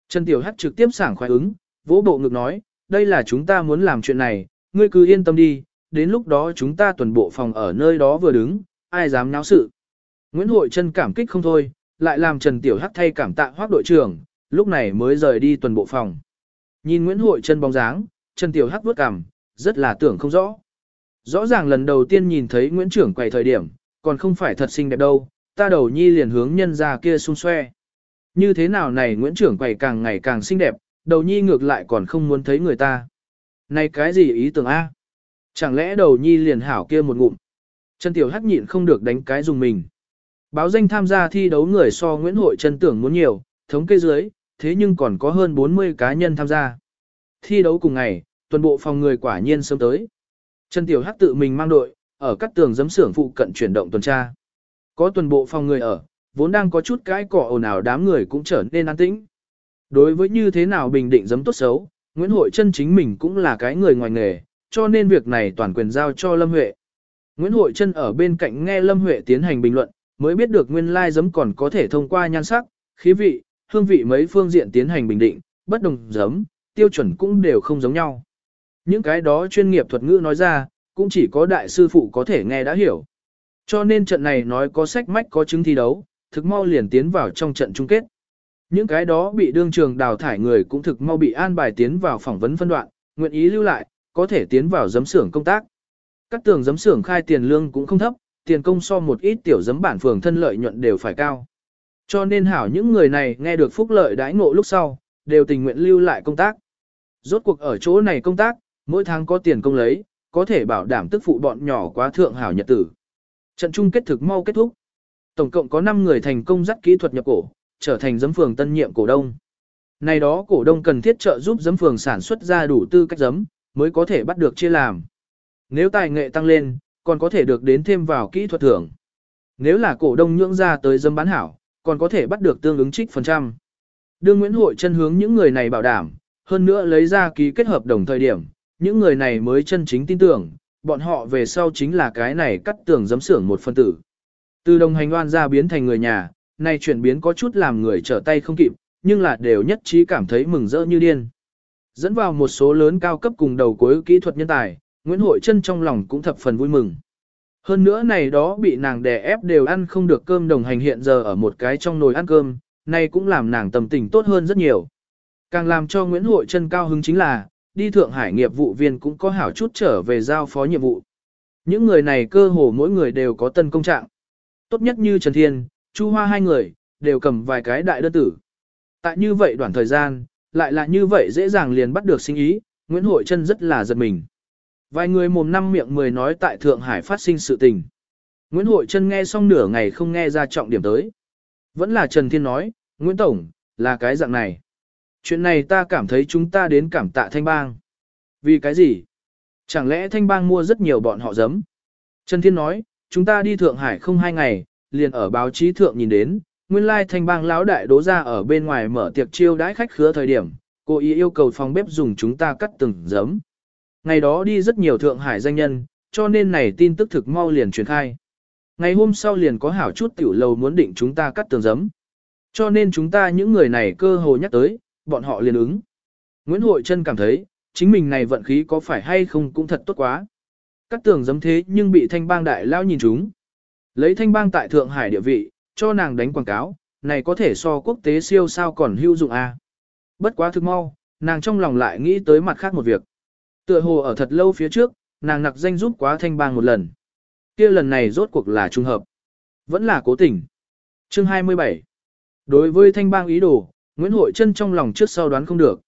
Trần Tiểu Hắc trực tiếp sảng khoái ứng, vỗ bộ ngực nói, đây là chúng ta muốn làm chuyện này, ngươi cứ yên tâm đi, đến lúc đó chúng ta tuần bộ phòng ở nơi đó vừa đứng, ai dám náo sự. Nguyễn Hội Trân cảm kích không thôi, lại làm Trần Tiểu Hắc thay cảm tạ hoác đội trưởng, lúc này mới rời đi tuần bộ phòng. Nhìn Nguyễn Hội Trân bóng dáng, Trần Tiểu Hắc vuốt cảm rất là tưởng không rõ. Rõ ràng lần đầu tiên nhìn thấy Nguyễn trưởng quầy thời điểm, còn không phải thật xinh đẹp đâu, ta đầu nhi liền hướng nhân ra kia xung xoe. Như thế nào này Nguyễn trưởng quầy càng ngày càng xinh đẹp, đầu nhi ngược lại còn không muốn thấy người ta. Này cái gì ý tưởng A? Chẳng lẽ đầu nhi liền hảo kia một ngụm? Trần Tiểu Hắc nhịn không được đánh cái dùng mình. Báo danh tham gia thi đấu người so Nguyễn Hội Trần tưởng muốn nhiều, thống kê dưới, thế nhưng còn có hơn 40 cá nhân tham gia. Thi đấu cùng ngày, tuần bộ phòng người quả nhiên sớm tới. Trần Tiểu Hắc tự mình mang đội, ở các tường giấm xưởng phụ cận chuyển động tuần tra. Có tuần bộ phòng người ở, vốn đang có chút cái cỏ ồn ào đám người cũng trở nên an tĩnh. Đối với như thế nào bình định giấm tốt xấu, Nguyễn Hội chân chính mình cũng là cái người ngoài nghề, cho nên việc này toàn quyền giao cho Lâm Huệ. Nguyễn Hội chân ở bên cạnh nghe Lâm Huệ tiến hành bình luận, mới biết được nguyên lai giấm còn có thể thông qua nhan sắc, khí vị, hương vị mấy phương diện tiến hành bình định, bất đồng giấm, tiêu chuẩn cũng đều không giống nhau. Những cái đó chuyên nghiệp thuật ngữ nói ra, cũng chỉ có đại sư phụ có thể nghe đã hiểu. Cho nên trận này nói có sách mách có chứng thi đấu, thực mau liền tiến vào trong trận chung kết. Những cái đó bị đương trường đào thải người cũng thực mau bị an bài tiến vào phỏng vấn phân đoạn, nguyện ý lưu lại, có thể tiến vào giấm xưởng công tác. Các tường giấm xưởng khai tiền lương cũng không thấp, tiền công so một ít tiểu giấm bản phường thân lợi nhuận đều phải cao. Cho nên hảo những người này nghe được phúc lợi đãi ngộ lúc sau, đều tình nguyện lưu lại công tác. Rốt cuộc ở chỗ này công tác, mỗi tháng có tiền công lấy, có thể bảo đảm tức phụ bọn nhỏ quá thượng hảo nhật tử. Trận chung kết thực mau kết thúc. Tổng cộng có 5 người thành công dắt kỹ thuật nhập cổ, trở thành giấm phường tân nhiệm cổ đông. Này đó cổ đông cần thiết trợ giúp giấm phường sản xuất ra đủ tư cách giấm, mới có thể bắt được chia làm. Nếu tài nghệ tăng lên, còn có thể được đến thêm vào kỹ thuật thưởng. Nếu là cổ đông nhưỡng ra tới dâm bán hảo, còn có thể bắt được tương ứng trích phần trăm. Đương Nguyễn Hội chân hướng những người này bảo đảm, hơn nữa lấy ra ký kết hợp đồng thời điểm, những người này mới chân chính tin tưởng, bọn họ về sau chính là cái này cắt tường giấm xưởng một phân tử. Từ đồng hành oan ra biến thành người nhà, này chuyển biến có chút làm người trở tay không kịp, nhưng là đều nhất trí cảm thấy mừng rỡ như điên. Dẫn vào một số lớn cao cấp cùng đầu cuối kỹ thuật nhân tài, Nguyễn Hội Trân trong lòng cũng thập phần vui mừng. Hơn nữa này đó bị nàng đè ép đều ăn không được cơm đồng hành hiện giờ ở một cái trong nồi ăn cơm, này cũng làm nàng tâm tình tốt hơn rất nhiều. Càng làm cho Nguyễn Hội Trân cao hứng chính là, đi Thượng Hải nghiệp vụ viên cũng có hảo chút trở về giao phó nhiệm vụ. Những người này cơ hồ mỗi người đều có tân công trạng. Tốt nhất như Trần Thiên, Chu Hoa hai người, đều cầm vài cái đại đơn tử. Tại như vậy đoạn thời gian, lại là như vậy dễ dàng liền bắt được sinh ý, Nguyễn Hội Trân rất là giật mình. Vài người mồm năm miệng mười nói tại Thượng Hải phát sinh sự tình. Nguyễn Hội Trân nghe xong nửa ngày không nghe ra trọng điểm tới. Vẫn là Trần Thiên nói, Nguyễn Tổng, là cái dạng này. Chuyện này ta cảm thấy chúng ta đến cảm tạ Thanh Bang. Vì cái gì? Chẳng lẽ Thanh Bang mua rất nhiều bọn họ giấm? Trần Thiên nói, chúng ta đi Thượng Hải không hai ngày, liền ở báo chí thượng nhìn đến, nguyên lai Thanh Bang lão đại đố ra ở bên ngoài mở tiệc chiêu đãi khách khứa thời điểm, cô ý yêu cầu phòng bếp dùng chúng ta cắt từng giấm. Ngày đó đi rất nhiều Thượng Hải danh nhân, cho nên này tin tức thực mau liền truyền khai. Ngày hôm sau liền có hảo chút tiểu lầu muốn định chúng ta cắt tường giấm. Cho nên chúng ta những người này cơ hồ nhắc tới, bọn họ liền ứng. Nguyễn Hội Trân cảm thấy, chính mình này vận khí có phải hay không cũng thật tốt quá. Cắt tường giấm thế nhưng bị thanh bang đại lao nhìn chúng. Lấy thanh bang tại Thượng Hải địa vị, cho nàng đánh quảng cáo, này có thể so quốc tế siêu sao còn hữu dụng à. Bất quá thực mau, nàng trong lòng lại nghĩ tới mặt khác một việc. Tựa hồ ở thật lâu phía trước, nàng nặc danh giúp quá thanh bang một lần. kia lần này rốt cuộc là trung hợp. Vẫn là cố tình. Chương 27 Đối với thanh bang ý đồ, Nguyễn Hội Trân trong lòng trước sau đoán không được.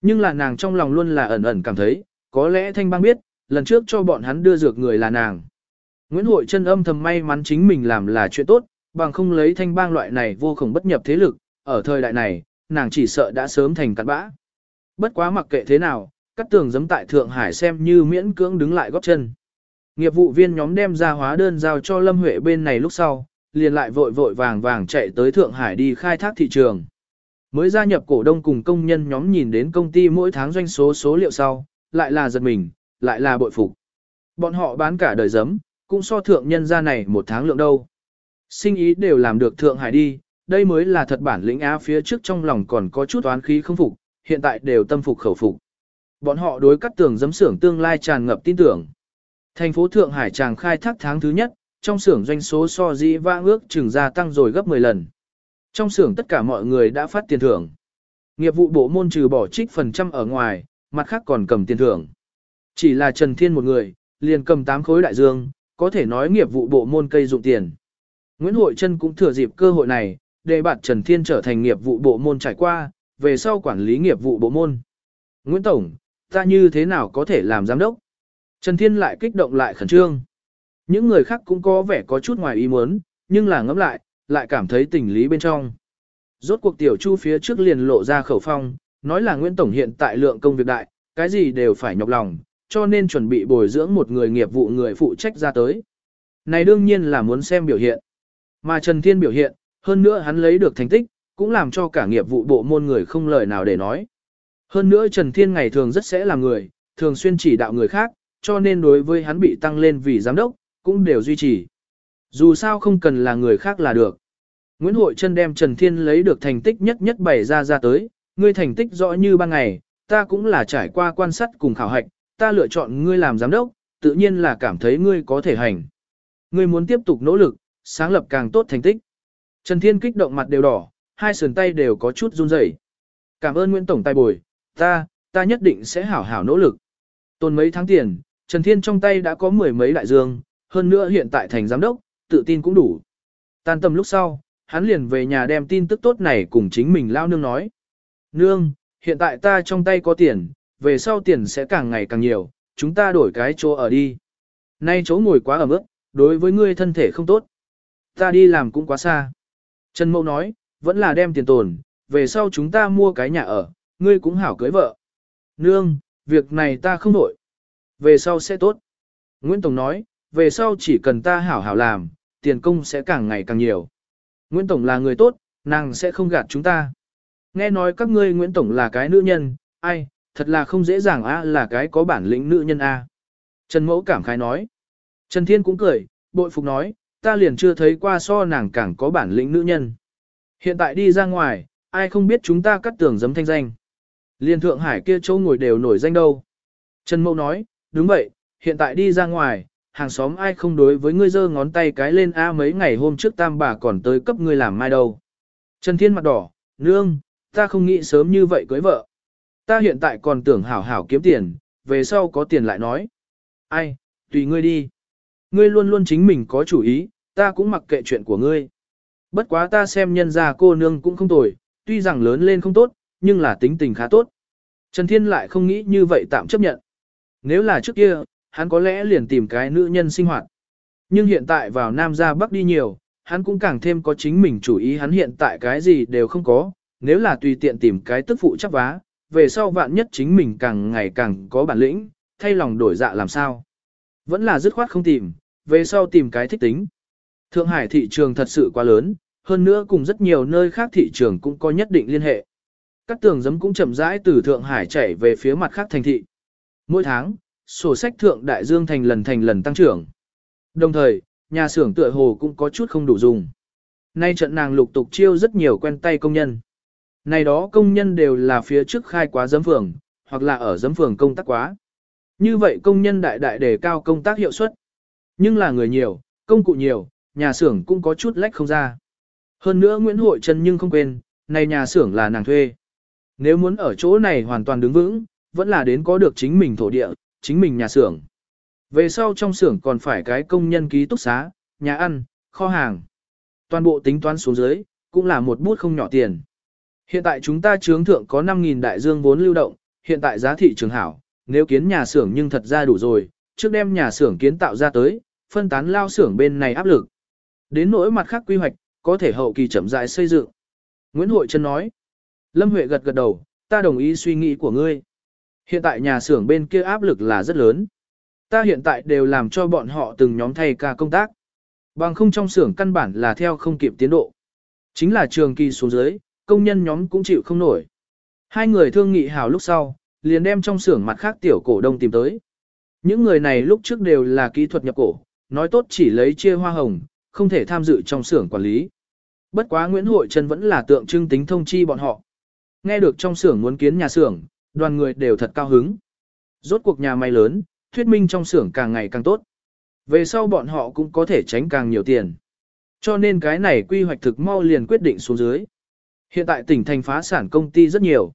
Nhưng là nàng trong lòng luôn là ẩn ẩn cảm thấy, có lẽ thanh bang biết, lần trước cho bọn hắn đưa dược người là nàng. Nguyễn Hội chân âm thầm may mắn chính mình làm là chuyện tốt, bằng không lấy thanh bang loại này vô cùng bất nhập thế lực, ở thời đại này, nàng chỉ sợ đã sớm thành cặn bã. Bất quá mặc kệ thế nào, các tường giấm tại Thượng Hải xem như miễn cưỡng đứng lại góp chân. Nghiệp vụ viên nhóm đem ra hóa đơn giao cho Lâm Huệ bên này lúc sau, liền lại vội vội vàng vàng chạy tới Thượng Hải đi khai thác thị trường. Mới gia nhập cổ đông cùng công nhân nhóm nhìn đến công ty mỗi tháng doanh số số liệu sau, lại là giật mình, lại là bội phục. Bọn họ bán cả đời giấm, cũng so thượng nhân ra này một tháng lượng đâu. Sinh ý đều làm được Thượng Hải đi, đây mới là thật bản lĩnh Á phía trước trong lòng còn có chút oán khí không phục, hiện tại đều tâm phục khẩu phục. Bọn họ đối cắt tường giấm xưởng tương lai tràn ngập tin tưởng. Thành phố Thượng Hải tràng khai thác tháng thứ nhất, trong xưởng doanh số so dĩ vãng ước chừng gia tăng rồi gấp 10 lần. Trong xưởng tất cả mọi người đã phát tiền thưởng. Nghiệp vụ bộ môn trừ bỏ trích phần trăm ở ngoài, mặt khác còn cầm tiền thưởng. Chỉ là Trần Thiên một người, liền cầm 8 khối đại dương, có thể nói nghiệp vụ bộ môn cây dụng tiền. Nguyễn Hội Trân cũng thừa dịp cơ hội này, để bạn Trần Thiên trở thành nghiệp vụ bộ môn trải qua, về sau quản lý nghiệp vụ bộ môn. Nguyễn Tổng, ta như thế nào có thể làm giám đốc? Trần Thiên lại kích động lại khẩn trương. Những người khác cũng có vẻ có chút ngoài ý muốn, nhưng là ngẫm lại, lại cảm thấy tình lý bên trong. Rốt cuộc tiểu chu phía trước liền lộ ra khẩu phong, nói là Nguyễn Tổng hiện tại lượng công việc đại, cái gì đều phải nhọc lòng, cho nên chuẩn bị bồi dưỡng một người nghiệp vụ người phụ trách ra tới. Này đương nhiên là muốn xem biểu hiện. Mà Trần Thiên biểu hiện, hơn nữa hắn lấy được thành tích, cũng làm cho cả nghiệp vụ bộ môn người không lời nào để nói. Hơn nữa Trần Thiên ngày thường rất sẽ làm người, thường xuyên chỉ đạo người khác, cho nên đối với hắn bị tăng lên vì giám đốc, cũng đều duy trì. Dù sao không cần là người khác là được. Nguyễn Hội Trân đem Trần Thiên lấy được thành tích nhất nhất bày ra ra tới, ngươi thành tích rõ như ban ngày, ta cũng là trải qua quan sát cùng khảo hạch, ta lựa chọn ngươi làm giám đốc, tự nhiên là cảm thấy ngươi có thể hành. Ngươi muốn tiếp tục nỗ lực, sáng lập càng tốt thành tích. Trần Thiên kích động mặt đều đỏ, hai sườn tay đều có chút run rẩy. Cảm ơn Nguyễn Tổng tài bồi, ta, ta nhất định sẽ hảo hảo nỗ lực. Tồn mấy tháng tiền, Trần Thiên trong tay đã có mười mấy đại dương, hơn nữa hiện tại thành giám đốc, tự tin cũng đủ. Tan tầm lúc sau, hắn liền về nhà đem tin tức tốt này cùng chính mình lao nương nói. Nương, hiện tại ta trong tay có tiền, về sau tiền sẽ càng ngày càng nhiều, chúng ta đổi cái chỗ ở đi. Nay chỗ ngồi quá ẩm ướt, đối với ngươi thân thể không tốt. Ta đi làm cũng quá xa. Trần Mậu nói, vẫn là đem tiền tồn, về sau chúng ta mua cái nhà ở, ngươi cũng hảo cưới vợ. Nương, việc này ta không nổi, Về sau sẽ tốt. Nguyễn Tổng nói, về sau chỉ cần ta hảo hảo làm, tiền công sẽ càng ngày càng nhiều. Nguyễn Tổng là người tốt, nàng sẽ không gạt chúng ta. Nghe nói các ngươi Nguyễn Tổng là cái nữ nhân, ai, thật là không dễ dàng a là cái có bản lĩnh nữ nhân a. Trần Mẫu cảm khái nói. Trần Thiên cũng cười, bội phục nói, ta liền chưa thấy qua so nàng càng có bản lĩnh nữ nhân. Hiện tại đi ra ngoài, ai không biết chúng ta cắt tường giấm thanh danh. Liên Thượng Hải kia chỗ ngồi đều nổi danh đâu. Trần Mậu nói, đúng vậy, hiện tại đi ra ngoài, hàng xóm ai không đối với ngươi giơ ngón tay cái lên A mấy ngày hôm trước tam bà còn tới cấp ngươi làm mai đâu. Trần Thiên mặt đỏ, nương, ta không nghĩ sớm như vậy cưới vợ. Ta hiện tại còn tưởng hảo hảo kiếm tiền, về sau có tiền lại nói. Ai, tùy ngươi đi. Ngươi luôn luôn chính mình có chủ ý, ta cũng mặc kệ chuyện của ngươi. Bất quá ta xem nhân gia cô nương cũng không tồi, tuy rằng lớn lên không tốt, nhưng là tính tình khá tốt. Trần Thiên lại không nghĩ như vậy tạm chấp nhận. Nếu là trước kia, hắn có lẽ liền tìm cái nữ nhân sinh hoạt. Nhưng hiện tại vào Nam ra Bắc đi nhiều, hắn cũng càng thêm có chính mình chủ ý hắn hiện tại cái gì đều không có, nếu là tùy tiện tìm cái tức phụ chắc vá, về sau vạn nhất chính mình càng ngày càng có bản lĩnh, thay lòng đổi dạ làm sao. Vẫn là dứt khoát không tìm, về sau tìm cái thích tính. Thượng Hải thị trường thật sự quá lớn, hơn nữa cùng rất nhiều nơi khác thị trường cũng có nhất định liên hệ. Các tường giấm cũng chậm rãi từ Thượng Hải chảy về phía mặt khác thành thị. Mỗi tháng, sổ sách Thượng Đại Dương thành lần thành lần tăng trưởng. Đồng thời, nhà xưởng tựa hồ cũng có chút không đủ dùng. Nay trận nàng lục tục chiêu rất nhiều quen tay công nhân. Này đó công nhân đều là phía trước khai quá giấm phường, hoặc là ở giấm phường công tác quá. Như vậy công nhân đại đại đề cao công tác hiệu suất. Nhưng là người nhiều, công cụ nhiều, nhà xưởng cũng có chút lách không ra. Hơn nữa Nguyễn Hội Trần nhưng không quên, này nhà xưởng là nàng thuê. Nếu muốn ở chỗ này hoàn toàn đứng vững, vẫn là đến có được chính mình thổ địa, chính mình nhà xưởng. Về sau trong xưởng còn phải cái công nhân ký túc xá, nhà ăn, kho hàng. Toàn bộ tính toán xuống dưới, cũng là một bút không nhỏ tiền. Hiện tại chúng ta chướng thượng có 5.000 đại dương vốn lưu động, hiện tại giá thị trường hảo, nếu kiến nhà xưởng nhưng thật ra đủ rồi, trước đem nhà xưởng kiến tạo ra tới, phân tán lao xưởng bên này áp lực. Đến nỗi mặt khác quy hoạch, có thể hậu kỳ chậm rãi xây dựng. Nguyễn Hội Trân nói, Lâm Huệ gật gật đầu, ta đồng ý suy nghĩ của ngươi. Hiện tại nhà xưởng bên kia áp lực là rất lớn. Ta hiện tại đều làm cho bọn họ từng nhóm thay ca công tác. Bằng không trong xưởng căn bản là theo không kịp tiến độ. Chính là trường kỳ xuống dưới, công nhân nhóm cũng chịu không nổi. Hai người thương nghị hào lúc sau, liền đem trong xưởng mặt khác tiểu cổ đông tìm tới. Những người này lúc trước đều là kỹ thuật nhập cổ, nói tốt chỉ lấy chia hoa hồng, không thể tham dự trong xưởng quản lý. Bất quá Nguyễn Hội Trân vẫn là tượng trưng tính thông chi bọn họ. Nghe được trong xưởng muốn kiến nhà xưởng, đoàn người đều thật cao hứng. Rốt cuộc nhà may lớn, thuyết minh trong xưởng càng ngày càng tốt. Về sau bọn họ cũng có thể tránh càng nhiều tiền. Cho nên cái này quy hoạch thực mau liền quyết định xuống dưới. Hiện tại tỉnh thành phá sản công ty rất nhiều.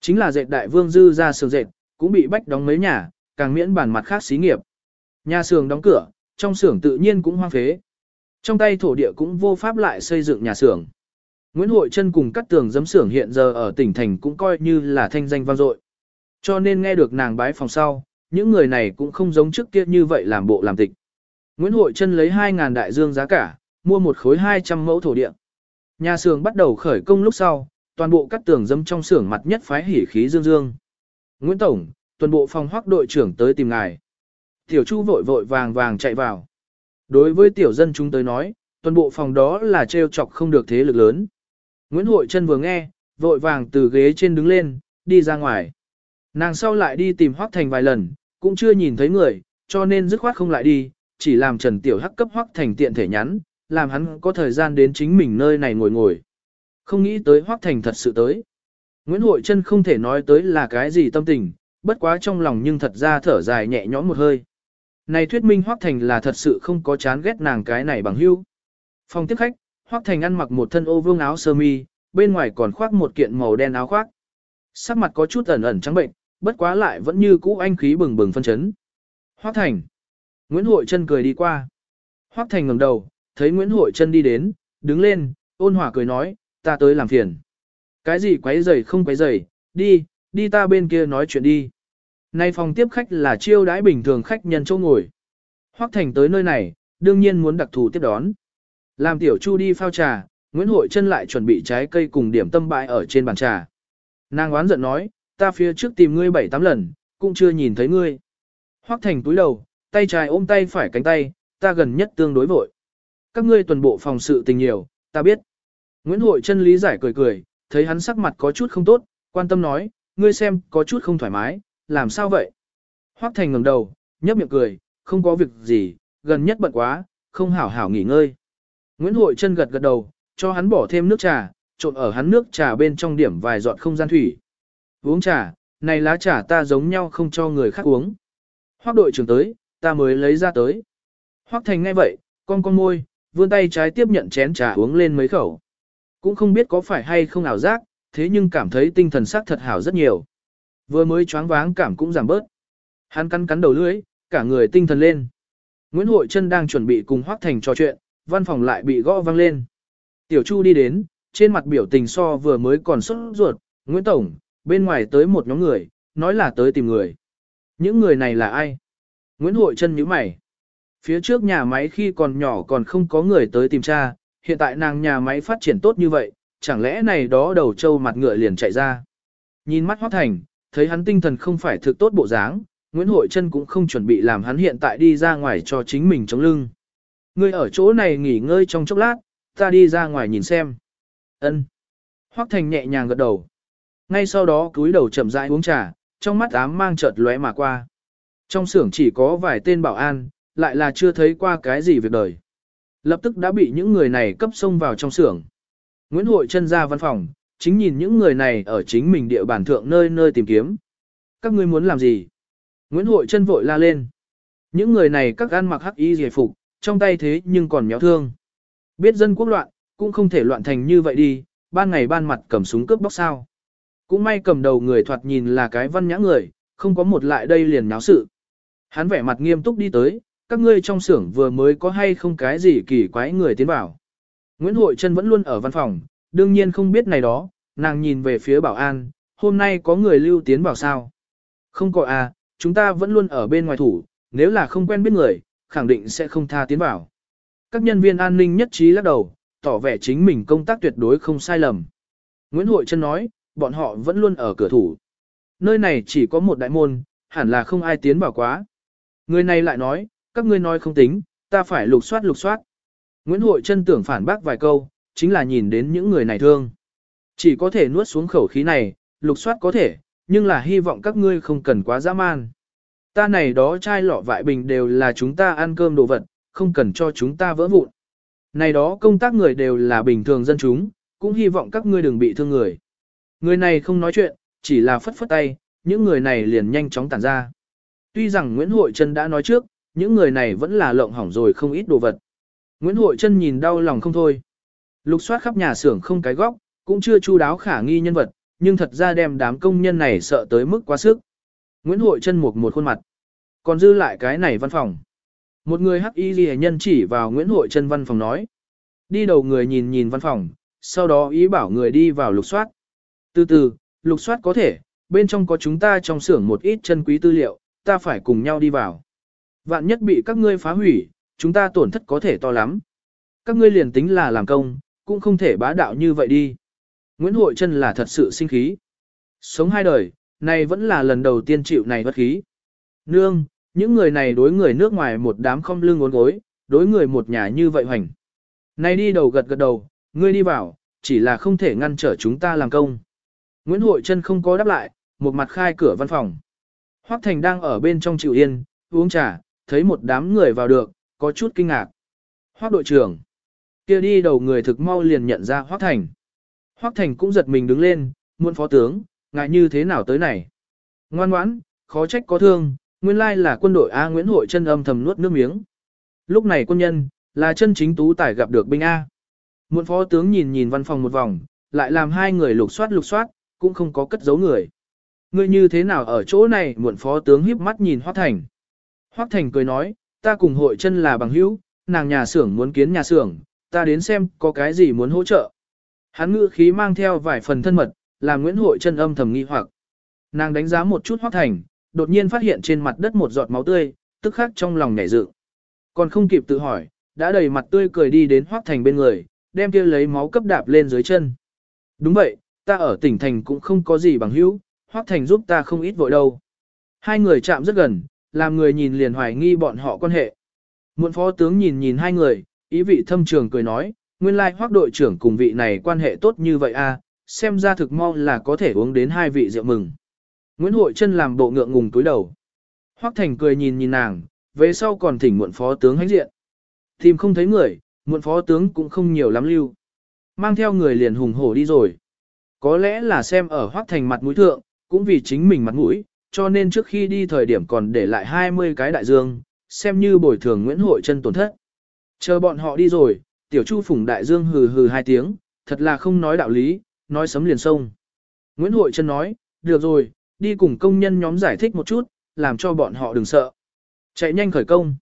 Chính là dệt đại vương dư ra xưởng dệt, cũng bị bách đóng mấy nhà, càng miễn bản mặt khác xí nghiệp. Nhà xưởng đóng cửa, trong xưởng tự nhiên cũng hoang phế. Trong tay thổ địa cũng vô pháp lại xây dựng nhà xưởng. Nguyễn Hội Trân cùng cắt tường giấm xưởng hiện giờ ở tỉnh thành cũng coi như là thanh danh vang dội. Cho nên nghe được nàng bái phòng sau, những người này cũng không giống trước kia như vậy làm bộ làm tịch. Nguyễn Hội Trân lấy 2.000 đại dương giá cả, mua một khối 200 mẫu thổ địa. Nhà xưởng bắt đầu khởi công lúc sau, toàn bộ các tường dâm trong xưởng mặt nhất phái hỉ khí dương dương. Nguyễn Tổng, tuần bộ phòng hoác đội trưởng tới tìm ngài. Tiểu Chu vội vội vàng vàng chạy vào. Đối với tiểu dân chúng tới nói, tuần bộ phòng đó là treo chọc không được thế lực lớn. Nguyễn Hội Trân vừa nghe, vội vàng từ ghế trên đứng lên, đi ra ngoài. Nàng sau lại đi tìm Hoác Thành vài lần, cũng chưa nhìn thấy người, cho nên dứt khoát không lại đi, chỉ làm Trần Tiểu Hắc cấp Hoác Thành tiện thể nhắn, làm hắn có thời gian đến chính mình nơi này ngồi ngồi. Không nghĩ tới Hoác Thành thật sự tới. Nguyễn Hội Trân không thể nói tới là cái gì tâm tình, bất quá trong lòng nhưng thật ra thở dài nhẹ nhõm một hơi. Này thuyết minh Hoác Thành là thật sự không có chán ghét nàng cái này bằng hữu. Phòng tiếp khách, Hoác Thành ăn mặc một thân ô vương áo sơ mi, bên ngoài còn khoác một kiện màu đen áo khoác. Sắc mặt có chút ẩn ẩn trắng bệnh, bất quá lại vẫn như cũ anh khí bừng bừng phân chấn. Hoác Thành. Nguyễn Hội Trân cười đi qua. Hoác Thành ngẩng đầu, thấy Nguyễn Hội Trân đi đến, đứng lên, ôn hòa cười nói, ta tới làm phiền. Cái gì quấy rầy không quấy rầy, đi, đi ta bên kia nói chuyện đi. Nay phòng tiếp khách là chiêu đãi bình thường khách nhân châu ngồi. Hoắc Thành tới nơi này, đương nhiên muốn đặc thù tiếp đón. Làm tiểu chu đi phao trà, Nguyễn Hội Trân lại chuẩn bị trái cây cùng điểm tâm bại ở trên bàn trà. Nàng oán giận nói, ta phía trước tìm ngươi bảy tám lần, cũng chưa nhìn thấy ngươi. Hoắc Thành túi đầu, tay trái ôm tay phải cánh tay, ta gần nhất tương đối vội. Các ngươi tuần bộ phòng sự tình nhiều, ta biết. Nguyễn Hội Trân lý giải cười cười, thấy hắn sắc mặt có chút không tốt, quan tâm nói, ngươi xem có chút không thoải mái, làm sao vậy? Hoắc Thành ngẩng đầu, nhấp miệng cười, không có việc gì, gần nhất bận quá, không hảo hảo nghỉ ngơi. Nguyễn Hội chân gật gật đầu, cho hắn bỏ thêm nước trà, trộn ở hắn nước trà bên trong điểm vài giọt không gian thủy. Uống trà, này lá trà ta giống nhau không cho người khác uống. Hoắc đội trưởng tới, ta mới lấy ra tới. Hoắc Thành nghe vậy, con con môi, vươn tay trái tiếp nhận chén trà uống lên mấy khẩu. Cũng không biết có phải hay không ảo giác, thế nhưng cảm thấy tinh thần sắc thật hảo rất nhiều. Vừa mới choáng váng cảm cũng giảm bớt. Hắn cắn cắn đầu lưỡi, cả người tinh thần lên. Nguyễn Hội Trân đang chuẩn bị cùng Hoắc Thành trò chuyện, văn phòng lại bị gõ vang lên. Tiểu Chu đi đến, trên mặt biểu tình so vừa mới còn sốt ruột, Nguyễn Tổng, bên ngoài tới một nhóm người, nói là tới tìm người. Những người này là ai? Nguyễn Hội Trân nhíu mày. Phía trước nhà máy khi còn nhỏ còn không có người tới tìm cha hiện tại nàng nhà máy phát triển tốt như vậy, chẳng lẽ này đó đầu trâu mặt ngựa liền chạy ra. Nhìn mắt Hoác Thành, thấy hắn tinh thần không phải thực tốt bộ dáng, Nguyễn Hội Trân cũng không chuẩn bị làm hắn hiện tại đi ra ngoài cho chính mình chống lưng. Ngươi ở chỗ này nghỉ ngơi trong chốc lát, ta đi ra ngoài nhìn xem. Ân. Hoắc Thành nhẹ nhàng gật đầu. Ngay sau đó cúi đầu chậm rãi uống trà, trong mắt ám mang chợt lóe mà qua. Trong xưởng chỉ có vài tên bảo an, lại là chưa thấy qua cái gì việc đời. Lập tức đã bị những người này cấp xông vào trong xưởng. Nguyễn Hội chân ra văn phòng, chính nhìn những người này ở chính mình địa bàn thượng nơi nơi tìm kiếm. Các ngươi muốn làm gì? Nguyễn Hội chân vội la lên. Những người này các ăn mặc hắc y giải phục, trong tay thế nhưng còn nhéo thương. Biết dân quốc loạn, cũng không thể loạn thành như vậy đi, ban ngày ban mặt cầm súng cướp bóc sao. Cũng may cầm đầu người thoạt nhìn là cái văn nhã người, không có một lại đây liền náo sự. Hắn vẻ mặt nghiêm túc đi tới, các ngươi trong xưởng vừa mới có hay không cái gì kỳ quái người tiến vào. Nguyễn Hội Trân vẫn luôn ở văn phòng, đương nhiên không biết này đó, nàng nhìn về phía bảo an, hôm nay có người lưu tiến vào sao? Không có à, chúng ta vẫn luôn ở bên ngoài thủ, nếu là không quen biết người, khẳng định sẽ không tha tiến vào. Các nhân viên an ninh nhất trí lắc đầu, tỏ vẻ chính mình công tác tuyệt đối không sai lầm. Nguyễn Hội Trân nói, bọn họ vẫn luôn ở cửa thủ. Nơi này chỉ có một đại môn, hẳn là không ai tiến vào quá. Người này lại nói, các ngươi nói không tính, ta phải lục soát lục soát. Nguyễn Hội Trân tưởng phản bác vài câu, chính là nhìn đến những người này thương. Chỉ có thể nuốt xuống khẩu khí này, lục soát có thể, nhưng là hy vọng các ngươi không cần quá dã man. Ta này đó chai lọ vại bình đều là chúng ta ăn cơm đồ vật, không cần cho chúng ta vỡ vụn. Này đó công tác người đều là bình thường dân chúng, cũng hy vọng các ngươi đừng bị thương người. Người này không nói chuyện, chỉ là phất phất tay, những người này liền nhanh chóng tản ra. Tuy rằng Nguyễn Hội Trân đã nói trước, những người này vẫn là lộng hỏng rồi không ít đồ vật. Nguyễn Hội Trân nhìn đau lòng không thôi. Lục soát khắp nhà xưởng không cái góc, cũng chưa chu đáo khả nghi nhân vật, nhưng thật ra đem đám công nhân này sợ tới mức quá sức. Nguyễn Hội chân một một khuôn mặt. Còn dư lại cái này văn phòng. Một người hắc y ghi nhân chỉ vào Nguyễn Hội chân văn phòng nói. Đi đầu người nhìn nhìn văn phòng, sau đó ý bảo người đi vào lục soát. Từ từ, lục soát có thể, bên trong có chúng ta trong xưởng một ít chân quý tư liệu, ta phải cùng nhau đi vào. Vạn nhất bị các ngươi phá hủy, chúng ta tổn thất có thể to lắm. Các ngươi liền tính là làm công, cũng không thể bá đạo như vậy đi. Nguyễn Hội Trân là thật sự sinh khí. Sống hai đời, này vẫn là lần đầu tiên chịu này bất khí. Nương, những người này đối người nước ngoài một đám không lưng uốn gối, đối người một nhà như vậy hoành. Này đi đầu gật gật đầu, ngươi đi vào, chỉ là không thể ngăn trở chúng ta làm công. Nguyễn Hội Trân không có đáp lại, một mặt khai cửa văn phòng. Hoắc Thành đang ở bên trong chịu yên, uống trà, thấy một đám người vào được, có chút kinh ngạc. Hoắc đội trưởng, kia đi đầu người thực mau liền nhận ra Hoắc Thành. Hoắc Thành cũng giật mình đứng lên, muôn phó tướng, ngại như thế nào tới này. Ngoan ngoãn, khó trách có thương, nguyên lai là quân đội A Nguyễn Hội chân âm thầm nuốt nước miếng. Lúc này quân nhân, là chân chính tú tài gặp được binh A. Muôn phó tướng nhìn nhìn văn phòng một vòng, lại làm hai người lục soát lục soát, cũng không có cất giấu người. Ngươi như thế nào ở chỗ này muộn phó tướng híp mắt nhìn Hoác Thành. Hoác Thành cười nói, ta cùng hội chân là bằng hữu, nàng nhà xưởng muốn kiến nhà xưởng, ta đến xem có cái gì muốn hỗ trợ. Hắn ngữ khí mang theo vài phần thân mật, làm Nguyễn Hội chân âm thầm nghi hoặc. Nàng đánh giá một chút Hoắc Thành, đột nhiên phát hiện trên mặt đất một giọt máu tươi, tức khắc trong lòng nhảy dựng. Còn không kịp tự hỏi, đã đầy mặt tươi cười đi đến Hoắc Thành bên người, đem kia lấy máu cấp đạp lên dưới chân. Đúng vậy, ta ở tỉnh thành cũng không có gì bằng hữu, Hoắc Thành giúp ta không ít vội đâu. Hai người chạm rất gần, làm người nhìn liền hoài nghi bọn họ quan hệ. Muộn phó tướng nhìn nhìn hai người, ý vị thâm trường cười nói, nguyên lai Hoắc đội trưởng cùng vị này quan hệ tốt như vậy a, à, xem ra thực mau là có thể uống đến hai vị rượu mừng. Nguyễn Hội chân làm bộ ngượng ngùng túi đầu. Hoắc Thành cười nhìn nhìn nàng, về sau còn thỉnh muộn phó tướng hãnh diện. Tìm không thấy người, muộn phó tướng cũng không nhiều lắm lưu. Mang theo người liền hùng hổ đi rồi. Có lẽ là xem ở Hoắc Thành mặt mũi thượng, cũng vì chính mình mặt mũi, cho nên trước khi đi thời điểm còn để lại 20 cái đại dương, xem như bồi thường Nguyễn Hội chân tổn thất. Chờ bọn họ đi rồi, tiểu chu phủng đại dương hừ hừ hai tiếng, thật là không nói đạo lý, nói sấm liền sông. Nguyễn Hội chân nói, được rồi, đi cùng công nhân nhóm giải thích một chút, làm cho bọn họ đừng sợ. Chạy nhanh khởi công.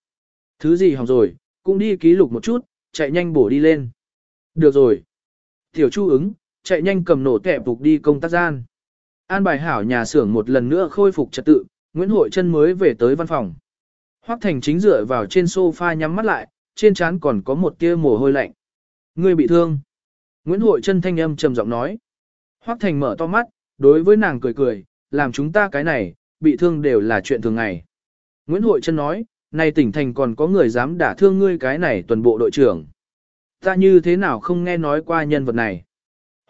Thứ gì hỏng rồi, cũng đi ký lục một chút, chạy nhanh bổ đi lên. Được rồi. Tiểu chu ứng, chạy nhanh cầm nổ kẹp phục đi công tác gian. An bài hảo nhà xưởng một lần nữa khôi phục trật tự, Nguyễn Hội chân mới về tới văn phòng. Hoắc Thành chính dựa vào trên sofa nhắm mắt lại, trên trán còn có một tia mồ hôi lạnh. Ngươi bị thương. Nguyễn Hội chân thanh âm trầm giọng nói. Hoắc Thành mở to mắt, đối với nàng cười cười, làm chúng ta cái này, bị thương đều là chuyện thường ngày. Nguyễn Hội chân nói, này tỉnh thành còn có người dám đả thương ngươi cái này tuần bộ đội trưởng. Ta như thế nào không nghe nói qua nhân vật này.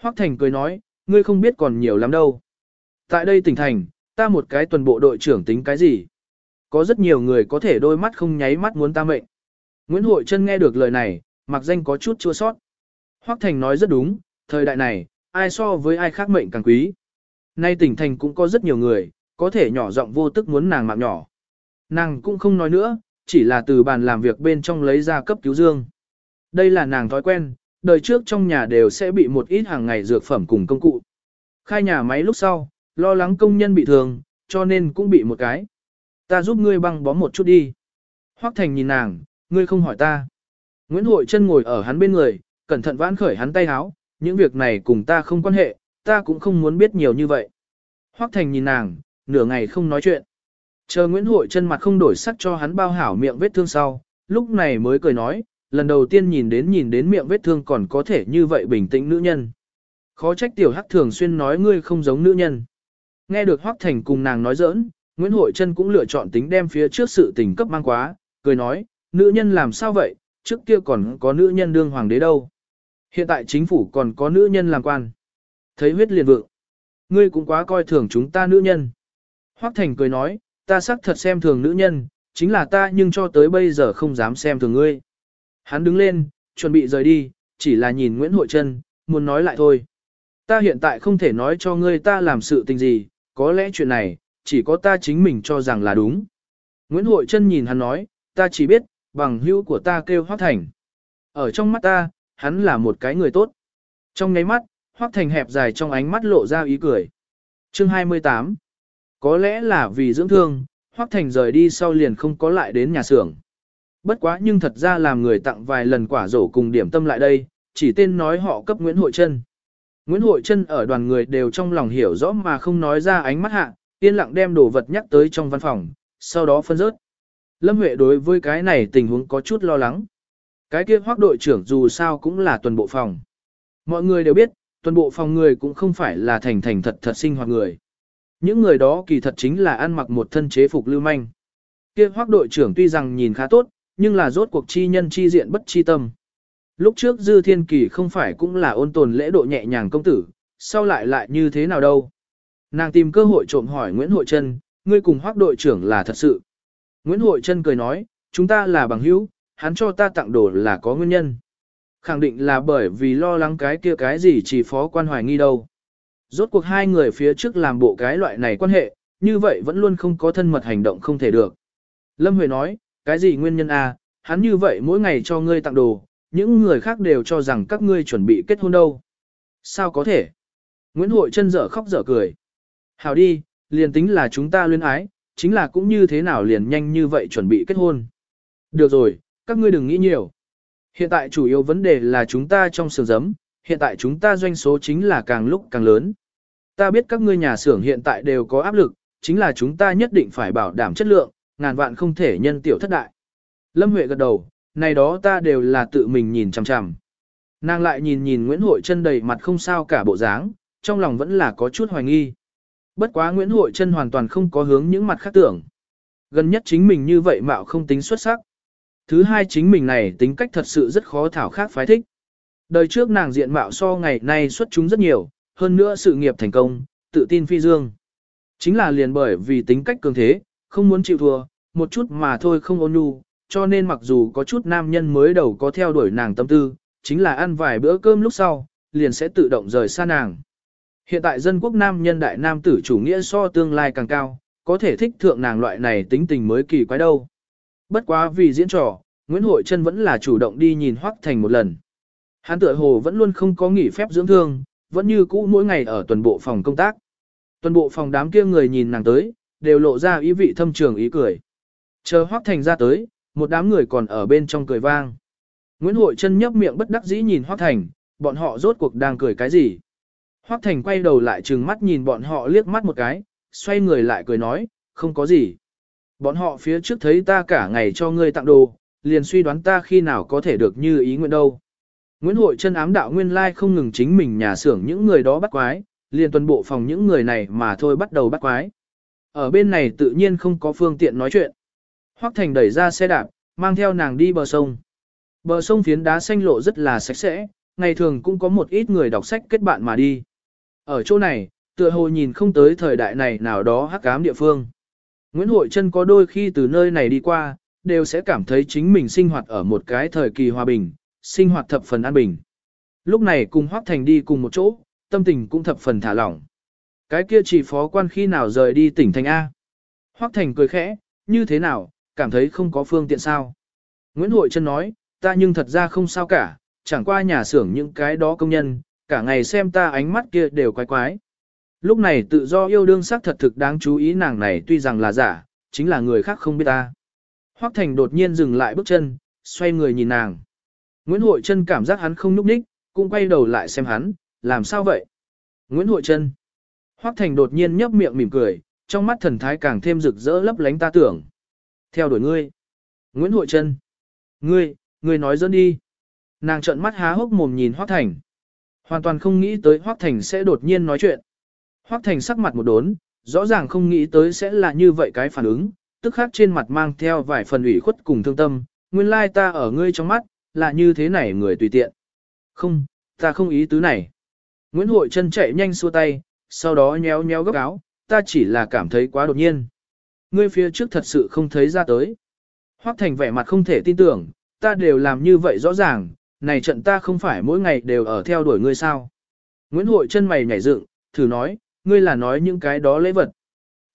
Hoắc Thành cười nói, ngươi không biết còn nhiều lắm đâu. Tại đây tỉnh thành, ta một cái tuần bộ đội trưởng tính cái gì? Có rất nhiều người có thể đôi mắt không nháy mắt muốn ta mệnh. Nguyễn Hội Trân nghe được lời này, mặc danh có chút chua sót. Hoắc Thành nói rất đúng, thời đại này, ai so với ai khác mệnh càng quý. Nay tỉnh thành cũng có rất nhiều người, có thể nhỏ giọng vô tức muốn nàng mạng nhỏ. Nàng cũng không nói nữa, chỉ là từ bàn làm việc bên trong lấy ra cấp cứu dương. Đây là nàng thói quen, đời trước trong nhà đều sẽ bị một ít hàng ngày dược phẩm cùng công cụ. Khai nhà máy lúc sau, lo lắng công nhân bị thương, cho nên cũng bị một cái. Ta giúp ngươi băng bó một chút đi. Hoắc Thành nhìn nàng, ngươi không hỏi ta. Nguyễn Hội chân ngồi ở hắn bên người, cẩn thận vãn khởi hắn tay háo, những việc này cùng ta không quan hệ, ta cũng không muốn biết nhiều như vậy. Hoắc Thành nhìn nàng, nửa ngày không nói chuyện. Chờ Nguyễn Hội chân mặt không đổi sắc cho hắn bao hảo miệng vết thương sau, lúc này mới cười nói, lần đầu tiên nhìn đến nhìn đến miệng vết thương còn có thể như vậy bình tĩnh nữ nhân. Khó trách tiểu hắc thường xuyên nói ngươi không giống nữ nhân. Nghe được Hoắc Thành cùng nàng nói giỡn, Nguyễn Hội Trân cũng lựa chọn tính đem phía trước sự tình cấp mang quá, cười nói, nữ nhân làm sao vậy, trước kia còn có nữ nhân đương hoàng đế đâu. Hiện tại chính phủ còn có nữ nhân làm quan. Thấy huyết liền vượng. Ngươi cũng quá coi thường chúng ta nữ nhân. Hoắc Thành cười nói, ta xác thật xem thường nữ nhân, chính là ta nhưng cho tới bây giờ không dám xem thường ngươi. Hắn đứng lên, chuẩn bị rời đi, chỉ là nhìn Nguyễn Hội Trân, muốn nói lại thôi. Ta hiện tại không thể nói cho ngươi ta làm sự tình gì, có lẽ chuyện này, chỉ có ta chính mình cho rằng là đúng. Nguyễn Hội Trân nhìn hắn nói, ta chỉ biết, bằng hữu của ta kêu Hoác Thành. Ở trong mắt ta, hắn là một cái người tốt. Trong nháy mắt, Hoác Thành hẹp dài trong ánh mắt lộ ra ý cười. Chương 28 Có lẽ là vì dưỡng thương, Hoác Thành rời đi sau liền không có lại đến nhà xưởng. Bất quá nhưng thật ra làm người tặng vài lần quả rổ cùng điểm tâm lại đây, chỉ tên nói họ cấp Nguyễn Hội Trân. Nguyễn Hội Trân ở đoàn người đều trong lòng hiểu rõ mà không nói ra ánh mắt hạ, yên lặng đem đồ vật nhắc tới trong văn phòng, sau đó phân rớt. Lâm Huệ đối với cái này tình huống có chút lo lắng. Cái kia hoác đội trưởng dù sao cũng là tuần bộ phòng. Mọi người đều biết, tuần bộ phòng người cũng không phải là thành thành thật thật sinh hoạt người. Những người đó kỳ thật chính là ăn mặc một thân chế phục lưu manh. Kia hoác đội trưởng tuy rằng nhìn khá tốt, nhưng là rốt cuộc chi nhân chi diện bất chi tâm. Lúc trước Dư Thiên Kỳ không phải cũng là ôn tồn lễ độ nhẹ nhàng công tử, sau lại lại như thế nào đâu. Nàng tìm cơ hội trộm hỏi Nguyễn Hội Trân, ngươi cùng hoác đội trưởng là thật sự. Nguyễn Hội Trân cười nói, chúng ta là bằng hữu, hắn cho ta tặng đồ là có nguyên nhân. Khẳng định là bởi vì lo lắng cái kia cái gì chỉ phó quan hoài nghi đâu. Rốt cuộc hai người phía trước làm bộ cái loại này quan hệ, như vậy vẫn luôn không có thân mật hành động không thể được. Lâm Huệ nói, cái gì nguyên nhân à, hắn như vậy mỗi ngày cho ngươi tặng đồ, những người khác đều cho rằng các ngươi chuẩn bị kết hôn đâu. Sao có thể? Nguyễn Hội chân dở khóc dở cười. Hảo đi, liền tính là chúng ta luyến ái, chính là cũng như thế nào liền nhanh như vậy chuẩn bị kết hôn. Được rồi, các ngươi đừng nghĩ nhiều. Hiện tại chủ yếu vấn đề là chúng ta trong sườn giấm, hiện tại chúng ta doanh số chính là càng lúc càng lớn. Ta biết các ngươi nhà xưởng hiện tại đều có áp lực, chính là chúng ta nhất định phải bảo đảm chất lượng, ngàn vạn không thể nhân tiểu thất đại. Lâm Huệ gật đầu, này đó ta đều là tự mình nhìn chằm chằm. Nàng lại nhìn nhìn Nguyễn Hội chân đầy mặt không sao cả bộ dáng, trong lòng vẫn là có chút hoài nghi. Bất quá Nguyễn Hội chân hoàn toàn không có hướng những mặt khác tưởng. Gần nhất chính mình như vậy mạo không tính xuất sắc. Thứ hai chính mình này tính cách thật sự rất khó thảo khác phái thích. Đời trước nàng diện mạo so ngày nay xuất chúng rất nhiều, hơn nữa sự nghiệp thành công, tự tin phi dương. Chính là liền bởi vì tính cách cường thế, không muốn chịu thua, một chút mà thôi không ôn nhu, cho nên mặc dù có chút nam nhân mới đầu có theo đuổi nàng tâm tư, chính là ăn vài bữa cơm lúc sau, liền sẽ tự động rời xa nàng. Hiện tại dân quốc nam nhân đại nam tử chủ nghĩa so tương lai càng cao, có thể thích thượng nàng loại này tính tình mới kỳ quái đâu. Bất quá vì diễn trò, Nguyễn Hội Trân vẫn là chủ động đi nhìn Hoắc Thành một lần. Hắn tựa hồ vẫn luôn không có nghỉ phép dưỡng thương, vẫn như cũ mỗi ngày ở tuần bộ phòng công tác. Tuần bộ phòng đám kia người nhìn nàng tới, đều lộ ra ý vị thâm trường ý cười. Chờ Hoắc Thành ra tới, một đám người còn ở bên trong cười vang. Nguyễn Hội Trân nhấp miệng bất đắc dĩ nhìn Hoắc Thành, bọn họ rốt cuộc đang cười cái gì? Hoắc Thành quay đầu lại trừng mắt nhìn bọn họ liếc mắt một cái, xoay người lại cười nói, không có gì. Bọn họ phía trước thấy ta cả ngày cho ngươi tặng đồ, liền suy đoán ta khi nào có thể được như ý nguyện đâu. Nguyễn Hội chân ám đạo nguyên lai không ngừng chính mình nhà xưởng những người đó bắt quái, liền tuần bộ phòng những người này mà thôi bắt đầu bắt quái. Ở bên này tự nhiên không có phương tiện nói chuyện. Hoắc Thành đẩy ra xe đạp, mang theo nàng đi bờ sông. Bờ sông phiến đá xanh lộ rất là sạch sẽ, ngày thường cũng có một ít người đọc sách kết bạn mà đi. Ở chỗ này, tựa hồ nhìn không tới thời đại này nào đó hắc ám địa phương. Nguyễn Hội Trân có đôi khi từ nơi này đi qua, đều sẽ cảm thấy chính mình sinh hoạt ở một cái thời kỳ hòa bình, sinh hoạt thập phần an bình. Lúc này cùng Hoắc Thành đi cùng một chỗ, tâm tình cũng thập phần thả lỏng. Cái kia chỉ phó quan khi nào rời đi tỉnh thành A. Hoắc Thành cười khẽ, như thế nào, cảm thấy không có phương tiện sao. Nguyễn Hội Trân nói, ta nhưng thật ra không sao cả, chẳng qua nhà xưởng những cái đó công nhân, cả ngày xem ta ánh mắt kia đều quái quái. Lúc này tự do yêu đương sắc thật thực đáng chú ý nàng này tuy rằng là giả, chính là người khác không biết ta. Hoắc Thành đột nhiên dừng lại bước chân, xoay người nhìn nàng. Nguyễn Hội Trân cảm giác hắn không nhúc nhích, cũng quay đầu lại xem hắn, làm sao vậy? Nguyễn Hội Trân. Hoắc Thành đột nhiên nhấp miệng mỉm cười, trong mắt thần thái càng thêm rực rỡ lấp lánh ta tưởng. Theo đuổi ngươi. Nguyễn Hội Trân. Ngươi, ngươi nói dẫn đi. Nàng trợn mắt há hốc mồm nhìn Hoắc Thành. Hoàn toàn không nghĩ tới Hoắc Thành sẽ đột nhiên nói chuyện. Hoắc Thành sắc mặt một đốn, rõ ràng không nghĩ tới sẽ là như vậy cái phản ứng, tức khác trên mặt mang theo vài phần ủy khuất cùng thương tâm, nguyên lai ta ở ngươi trong mắt, là như thế này người tùy tiện. Không, ta không ý tứ này. Nguyễn Hội chân chạy nhanh xua tay, sau đó nhéo nhéo góc áo, ta chỉ là cảm thấy quá đột nhiên. Ngươi phía trước thật sự không thấy ra tới. Hoắc Thành vẻ mặt không thể tin tưởng, ta đều làm như vậy rõ ràng, này trận ta không phải mỗi ngày đều ở theo đuổi ngươi sao. Nguyễn Hội chân mày nhảy dựng, thử nói, ngươi là nói những cái đó lễ vật.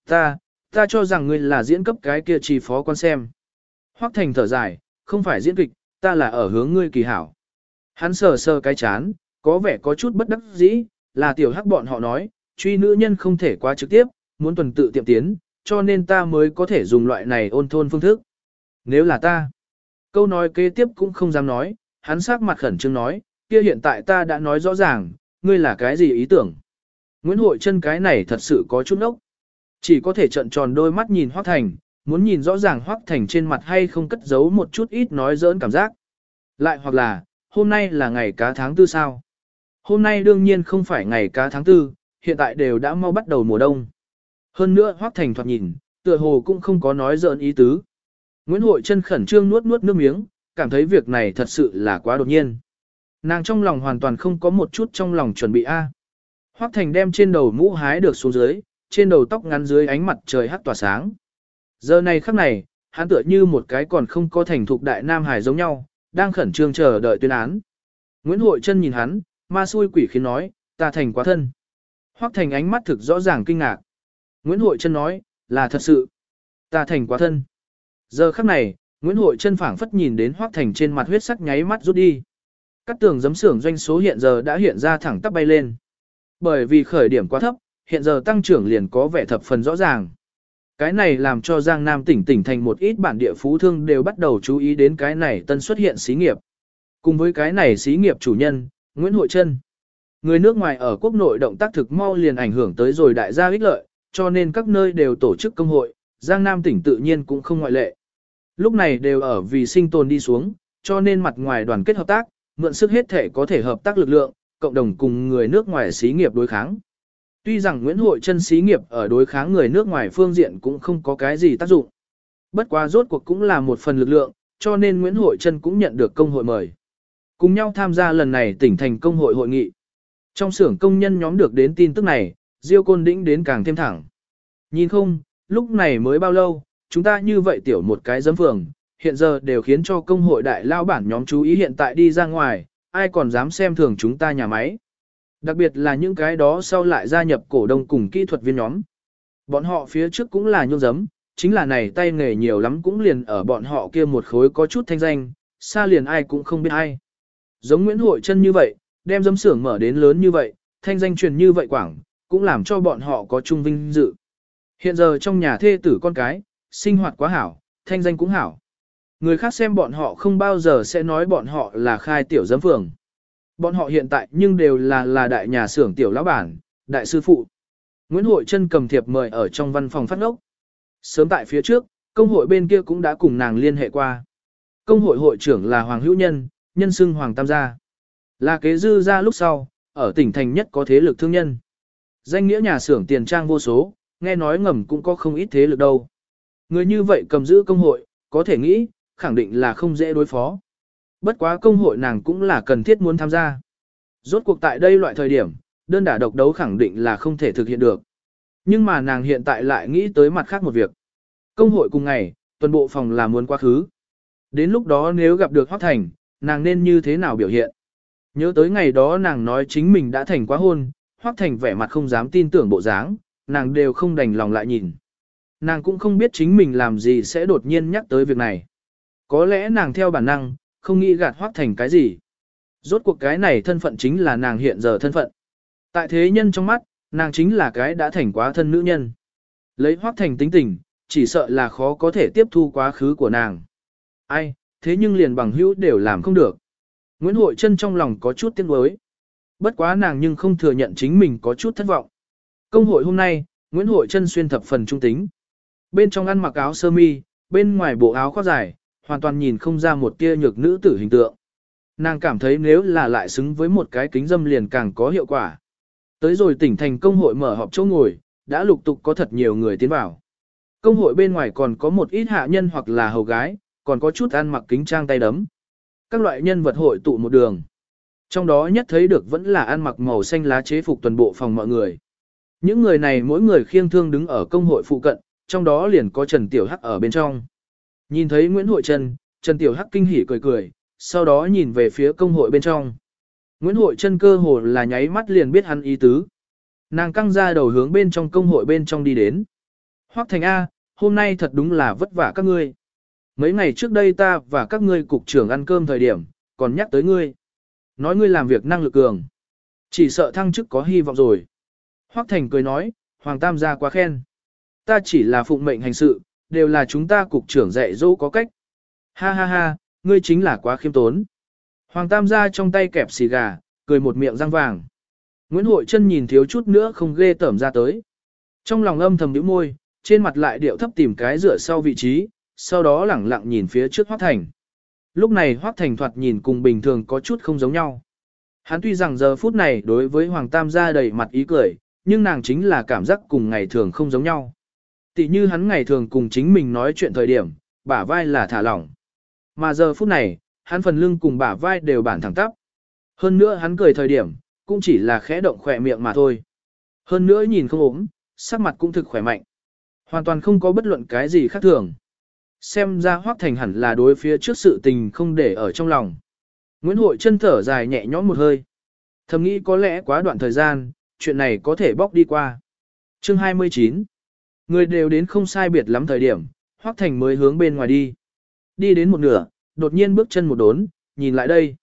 Ta, ta cho rằng ngươi là diễn cấp cái kia chỉ phó quan xem. Hoắc Thành thở dài, không phải diễn kịch, ta là ở hướng ngươi kỳ hảo. Hắn sờ sờ cái chán, có vẻ có chút bất đắc dĩ, là tiểu hắc bọn họ nói, truy nữ nhân không thể quá trực tiếp, muốn tuần tự tiệm tiến, cho nên ta mới có thể dùng loại này ôn thôn phương thức. Nếu là ta, câu nói kế tiếp cũng không dám nói, hắn sắc mặt khẩn trương nói, kia hiện tại ta đã nói rõ ràng, ngươi là cái gì ý tưởng. Nguyễn Hội chân cái này thật sự có chút ốc. Chỉ có thể trận tròn đôi mắt nhìn Hoắc Thành, muốn nhìn rõ ràng Hoắc Thành trên mặt hay không cất giấu một chút ít nói dỡn cảm giác. Lại hoặc là, hôm nay là ngày cá tháng tư sao? Hôm nay đương nhiên không phải ngày cá tháng tư, hiện tại đều đã mau bắt đầu mùa đông. Hơn nữa Hoắc Thành thoạt nhìn, tựa hồ cũng không có nói dỡn ý tứ. Nguyễn Hội chân khẩn trương nuốt nuốt nước miếng, cảm thấy việc này thật sự là quá đột nhiên. Nàng trong lòng hoàn toàn không có một chút trong lòng chuẩn bị A. Hoắc Thành đem trên đầu mũ hái được xuống dưới, trên đầu tóc ngắn dưới ánh mặt trời hắt tỏa sáng. Giờ này khắc này, hắn tựa như một cái còn không có thành thục đại nam hải giống nhau, đang khẩn trương chờ đợi tuyên án. Nguyễn Hội chân nhìn hắn, ma xui quỷ khiến nói, ta thành quá thân. Hoắc Thành ánh mắt thực rõ ràng kinh ngạc. Nguyễn Hội chân nói, là thật sự. Ta thành quá thân. Giờ khắc này, Nguyễn Hội chân phảng phất nhìn đến Hoắc Thành trên mặt huyết sắc nháy mắt rút đi. Các tường giấm xưởng doanh số hiện giờ đã hiện ra thẳng tắp bay lên. Bởi vì khởi điểm quá thấp, hiện giờ tăng trưởng liền có vẻ thập phần rõ ràng. Cái này làm cho Giang Nam tỉnh tỉnh thành một ít bản địa phú thương đều bắt đầu chú ý đến cái này tân xuất hiện xí nghiệp. Cùng với cái này xí nghiệp chủ nhân, Nguyễn Hội Trân. Người nước ngoài ở quốc nội động tác thực mau liền ảnh hưởng tới rồi đại gia ích lợi, cho nên các nơi đều tổ chức công hội, Giang Nam tỉnh tự nhiên cũng không ngoại lệ. Lúc này đều ở vì sinh tồn đi xuống, cho nên mặt ngoài đoàn kết hợp tác, mượn sức hết thể có thể hợp tác lực lượng, cộng đồng cùng người nước ngoài xí nghiệp đối kháng. Tuy rằng Nguyễn Hội chân xí nghiệp ở đối kháng người nước ngoài phương diện cũng không có cái gì tác dụng. Bất quá rốt cuộc cũng là một phần lực lượng, cho nên Nguyễn Hội chân cũng nhận được công hội mời. Cùng nhau tham gia lần này tỉnh thành công hội hội nghị. Trong xưởng công nhân nhóm được đến tin tức này, Diêu Côn Đĩnh đến càng thêm thẳng. Nhìn không, lúc này mới bao lâu, chúng ta như vậy tiểu một cái giấm phường, hiện giờ đều khiến cho công hội đại lao bản nhóm chú ý hiện tại đi ra ngoài, ai còn dám xem thường chúng ta nhà máy. Đặc biệt là những cái đó sau lại gia nhập cổ đông cùng kỹ thuật viên nhóm. Bọn họ phía trước cũng là nhôm giấm, chính là này tay nghề nhiều lắm cũng liền ở bọn họ kia một khối có chút thanh danh, xa liền ai cũng không biết ai. Giống Nguyễn Hội chân như vậy, đem dâm xưởng mở đến lớn như vậy, thanh danh truyền như vậy quảng, cũng làm cho bọn họ có trung vinh dự. Hiện giờ trong nhà thê tử con cái, sinh hoạt quá hảo, thanh danh cũng hảo. Người khác xem bọn họ không bao giờ sẽ nói bọn họ là khai tiểu giấm phường. Bọn họ hiện tại nhưng đều là là đại nhà xưởng tiểu lão bản, đại sư phụ. Nguyễn Hội Trân cầm thiệp mời ở trong văn phòng phát ngốc. Sớm tại phía trước, công hội bên kia cũng đã cùng nàng liên hệ qua. Công hội hội trưởng là Hoàng Hữu Nhân, nhân xưng Hoàng Tam Gia. Là kế dư ra lúc sau, ở tỉnh thành nhất có thế lực thương nhân. Danh nghĩa nhà xưởng tiền trang vô số, nghe nói ngầm cũng có không ít thế lực đâu. Người như vậy cầm giữ công hội, có thể nghĩ, khẳng định là không dễ đối phó. Bất quá công hội nàng cũng là cần thiết muốn tham gia. Rốt cuộc tại đây loại thời điểm, đơn đả độc đấu khẳng định là không thể thực hiện được. Nhưng mà nàng hiện tại lại nghĩ tới mặt khác một việc. Công hội cùng ngày, toàn bộ phòng là muốn quá khứ. Đến lúc đó nếu gặp được Hoác Thành, nàng nên như thế nào biểu hiện? Nhớ tới ngày đó nàng nói chính mình đã thành quá hôn, Hoác Thành vẻ mặt không dám tin tưởng bộ dáng, nàng đều không đành lòng lại nhìn. Nàng cũng không biết chính mình làm gì sẽ đột nhiên nhắc tới việc này. Có lẽ nàng theo bản năng, không nghĩ gạt hoác thành cái gì. Rốt cuộc cái này thân phận chính là nàng hiện giờ thân phận. Tại thế nhân trong mắt, nàng chính là cái đã thành quá thân nữ nhân. Lấy hoác thành tính tình, chỉ sợ là khó có thể tiếp thu quá khứ của nàng. Ai, thế nhưng liền bằng hữu đều làm không được. Nguyễn Hội Trân trong lòng có chút tiếc nuối. Bất quá nàng nhưng không thừa nhận chính mình có chút thất vọng. Công hội hôm nay, Nguyễn Hội chân xuyên thập phần trung tính. Bên trong ăn mặc áo sơ mi, bên ngoài bộ áo khoác dài, hoàn toàn nhìn không ra một tia nhược nữ tử hình tượng. Nàng cảm thấy nếu là lại xứng với một cái kính dâm liền càng có hiệu quả. Tới rồi tỉnh thành công hội mở họp chỗ ngồi, đã lục tục có thật nhiều người tiến vào. Công hội bên ngoài còn có một ít hạ nhân hoặc là hầu gái, còn có chút ăn mặc kính trang tay đấm. Các loại nhân vật hội tụ một đường. Trong đó nhất thấy được vẫn là ăn mặc màu xanh lá chế phục toàn bộ phòng mọi người. Những người này mỗi người khiêng thương đứng ở công hội phụ cận, trong đó liền có Trần Tiểu Hắc ở bên trong. Nhìn thấy Nguyễn Hội Trân, Trần Tiểu Hắc kinh hỉ cười cười, sau đó nhìn về phía công hội bên trong. Nguyễn Hội Trân cơ hồ là nháy mắt liền biết hắn ý tứ. Nàng căng ra đầu hướng bên trong công hội bên trong đi đến. Hoắc Thành A, hôm nay thật đúng là vất vả các ngươi. Mấy ngày trước đây ta và các ngươi cục trưởng ăn cơm thời điểm, còn nhắc tới ngươi. Nói ngươi làm việc năng lực cường. Chỉ sợ thăng chức có hy vọng rồi. Hoắc Thành cười nói, Hoàng Tam gia quá khen. Ta chỉ là phụng mệnh hành sự, đều là chúng ta cục trưởng dạy dỗ có cách. Ha ha ha, ngươi chính là quá khiêm tốn. Hoàng Tam gia trong tay kẹp xì gà, cười một miệng răng vàng. Nguyễn Hội Trân nhìn thiếu chút nữa không ghê tởm ra tới. Trong lòng âm thầm nhíu môi, trên mặt lại điệu thấp tìm cái dựa sau vị trí, sau đó lẳng lặng nhìn phía trước Hoắc Thành. Lúc này Hoắc Thành thoạt nhìn cùng bình thường có chút không giống nhau. Hắn tuy rằng giờ phút này đối với Hoàng Tam gia đầy mặt ý cười, nhưng nàng chính là cảm giác cùng ngày thường không giống nhau. Tỷ như hắn ngày thường cùng chính mình nói chuyện thời điểm, bả vai là thả lỏng. Mà giờ phút này, hắn phần lưng cùng bả vai đều bản thẳng tắp. Hơn nữa hắn cười thời điểm, cũng chỉ là khẽ động khỏe miệng mà thôi. Hơn nữa nhìn không ốm, sắc mặt cũng thực khỏe mạnh. Hoàn toàn không có bất luận cái gì khác thường. Xem ra Hoác Thành hẳn là đối phía trước sự tình không để ở trong lòng. Nguyễn Hội chân thở dài nhẹ nhõm một hơi. Thầm nghĩ có lẽ quá đoạn thời gian, chuyện này có thể bóc đi qua. Chương 29 Người đều đến không sai biệt lắm thời điểm, Hoác Thành mới hướng bên ngoài đi. Đi đến một nửa, đột nhiên bước chân một đốn, nhìn lại đây.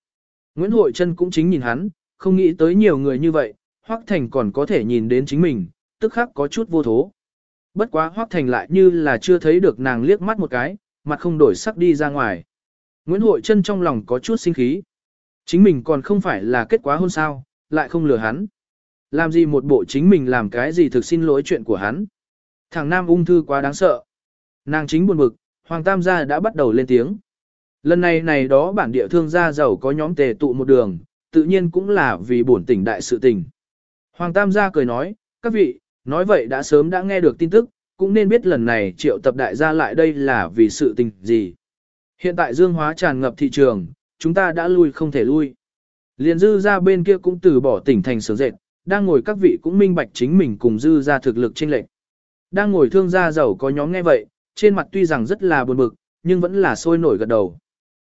Nguyễn Hội Trân cũng chính nhìn hắn, không nghĩ tới nhiều người như vậy, Hoác Thành còn có thể nhìn đến chính mình, tức khắc có chút vô thố. Bất quá Hoác Thành lại như là chưa thấy được nàng liếc mắt một cái, mặt không đổi sắc đi ra ngoài. Nguyễn Hội Trân trong lòng có chút sinh khí. Chính mình còn không phải là kết quả hôn sao, lại không lừa hắn. Làm gì một bộ chính mình làm cái gì thực xin lỗi chuyện của hắn. Thằng nam ung thư quá đáng sợ. Nàng chính buồn bực, Hoàng Tam gia đã bắt đầu lên tiếng. Lần này này đó bản địa thương gia giàu có nhóm tề tụ một đường, tự nhiên cũng là vì bổn tỉnh đại sự tình. Hoàng Tam gia cười nói, các vị, nói vậy đã sớm đã nghe được tin tức, cũng nên biết lần này triệu tập đại gia lại đây là vì sự tình gì. Hiện tại dương hóa tràn ngập thị trường, chúng ta đã lui không thể lui. Liên dư ra bên kia cũng từ bỏ tỉnh thành sướng dệt, đang ngồi các vị cũng minh bạch chính mình cùng dư ra thực lực chênh lệch. Đang ngồi thương gia giàu có nhóm nghe vậy, trên mặt tuy rằng rất là buồn bực, nhưng vẫn là sôi nổi gật đầu.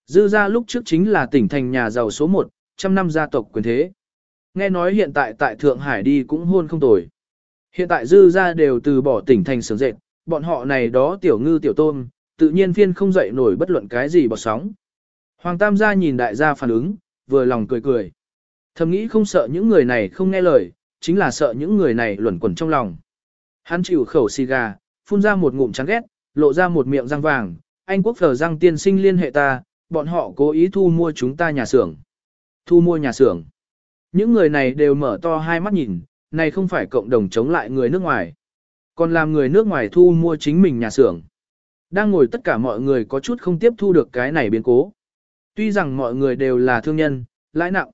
Dư gia lúc trước chính là tỉnh thành nhà giàu số 1, trăm năm gia tộc quyền thế. Nghe nói hiện tại tại Thượng Hải đi cũng hôn không tồi. Hiện tại dư gia đều từ bỏ tỉnh thành sướng dệt, bọn họ này đó tiểu ngư tiểu tôm, tự nhiên phiên không dậy nổi bất luận cái gì bọt sóng. Hoàng Tam gia nhìn đại gia phản ứng, vừa lòng cười cười. Thầm nghĩ không sợ những người này không nghe lời, chính là sợ những người này luẩn quẩn trong lòng. Hắn chịu khẩu xì gà, phun ra một ngụm chán ghét, lộ ra một miệng răng vàng, anh quốc phở răng tiên sinh liên hệ ta, bọn họ cố ý thu mua chúng ta nhà xưởng. Thu mua nhà xưởng. Những người này đều mở to hai mắt nhìn, này không phải cộng đồng chống lại người nước ngoài. Còn làm người nước ngoài thu mua chính mình nhà xưởng. Đang ngồi tất cả mọi người có chút không tiếp thu được cái này biến cố. Tuy rằng mọi người đều là thương nhân, lãi nặng.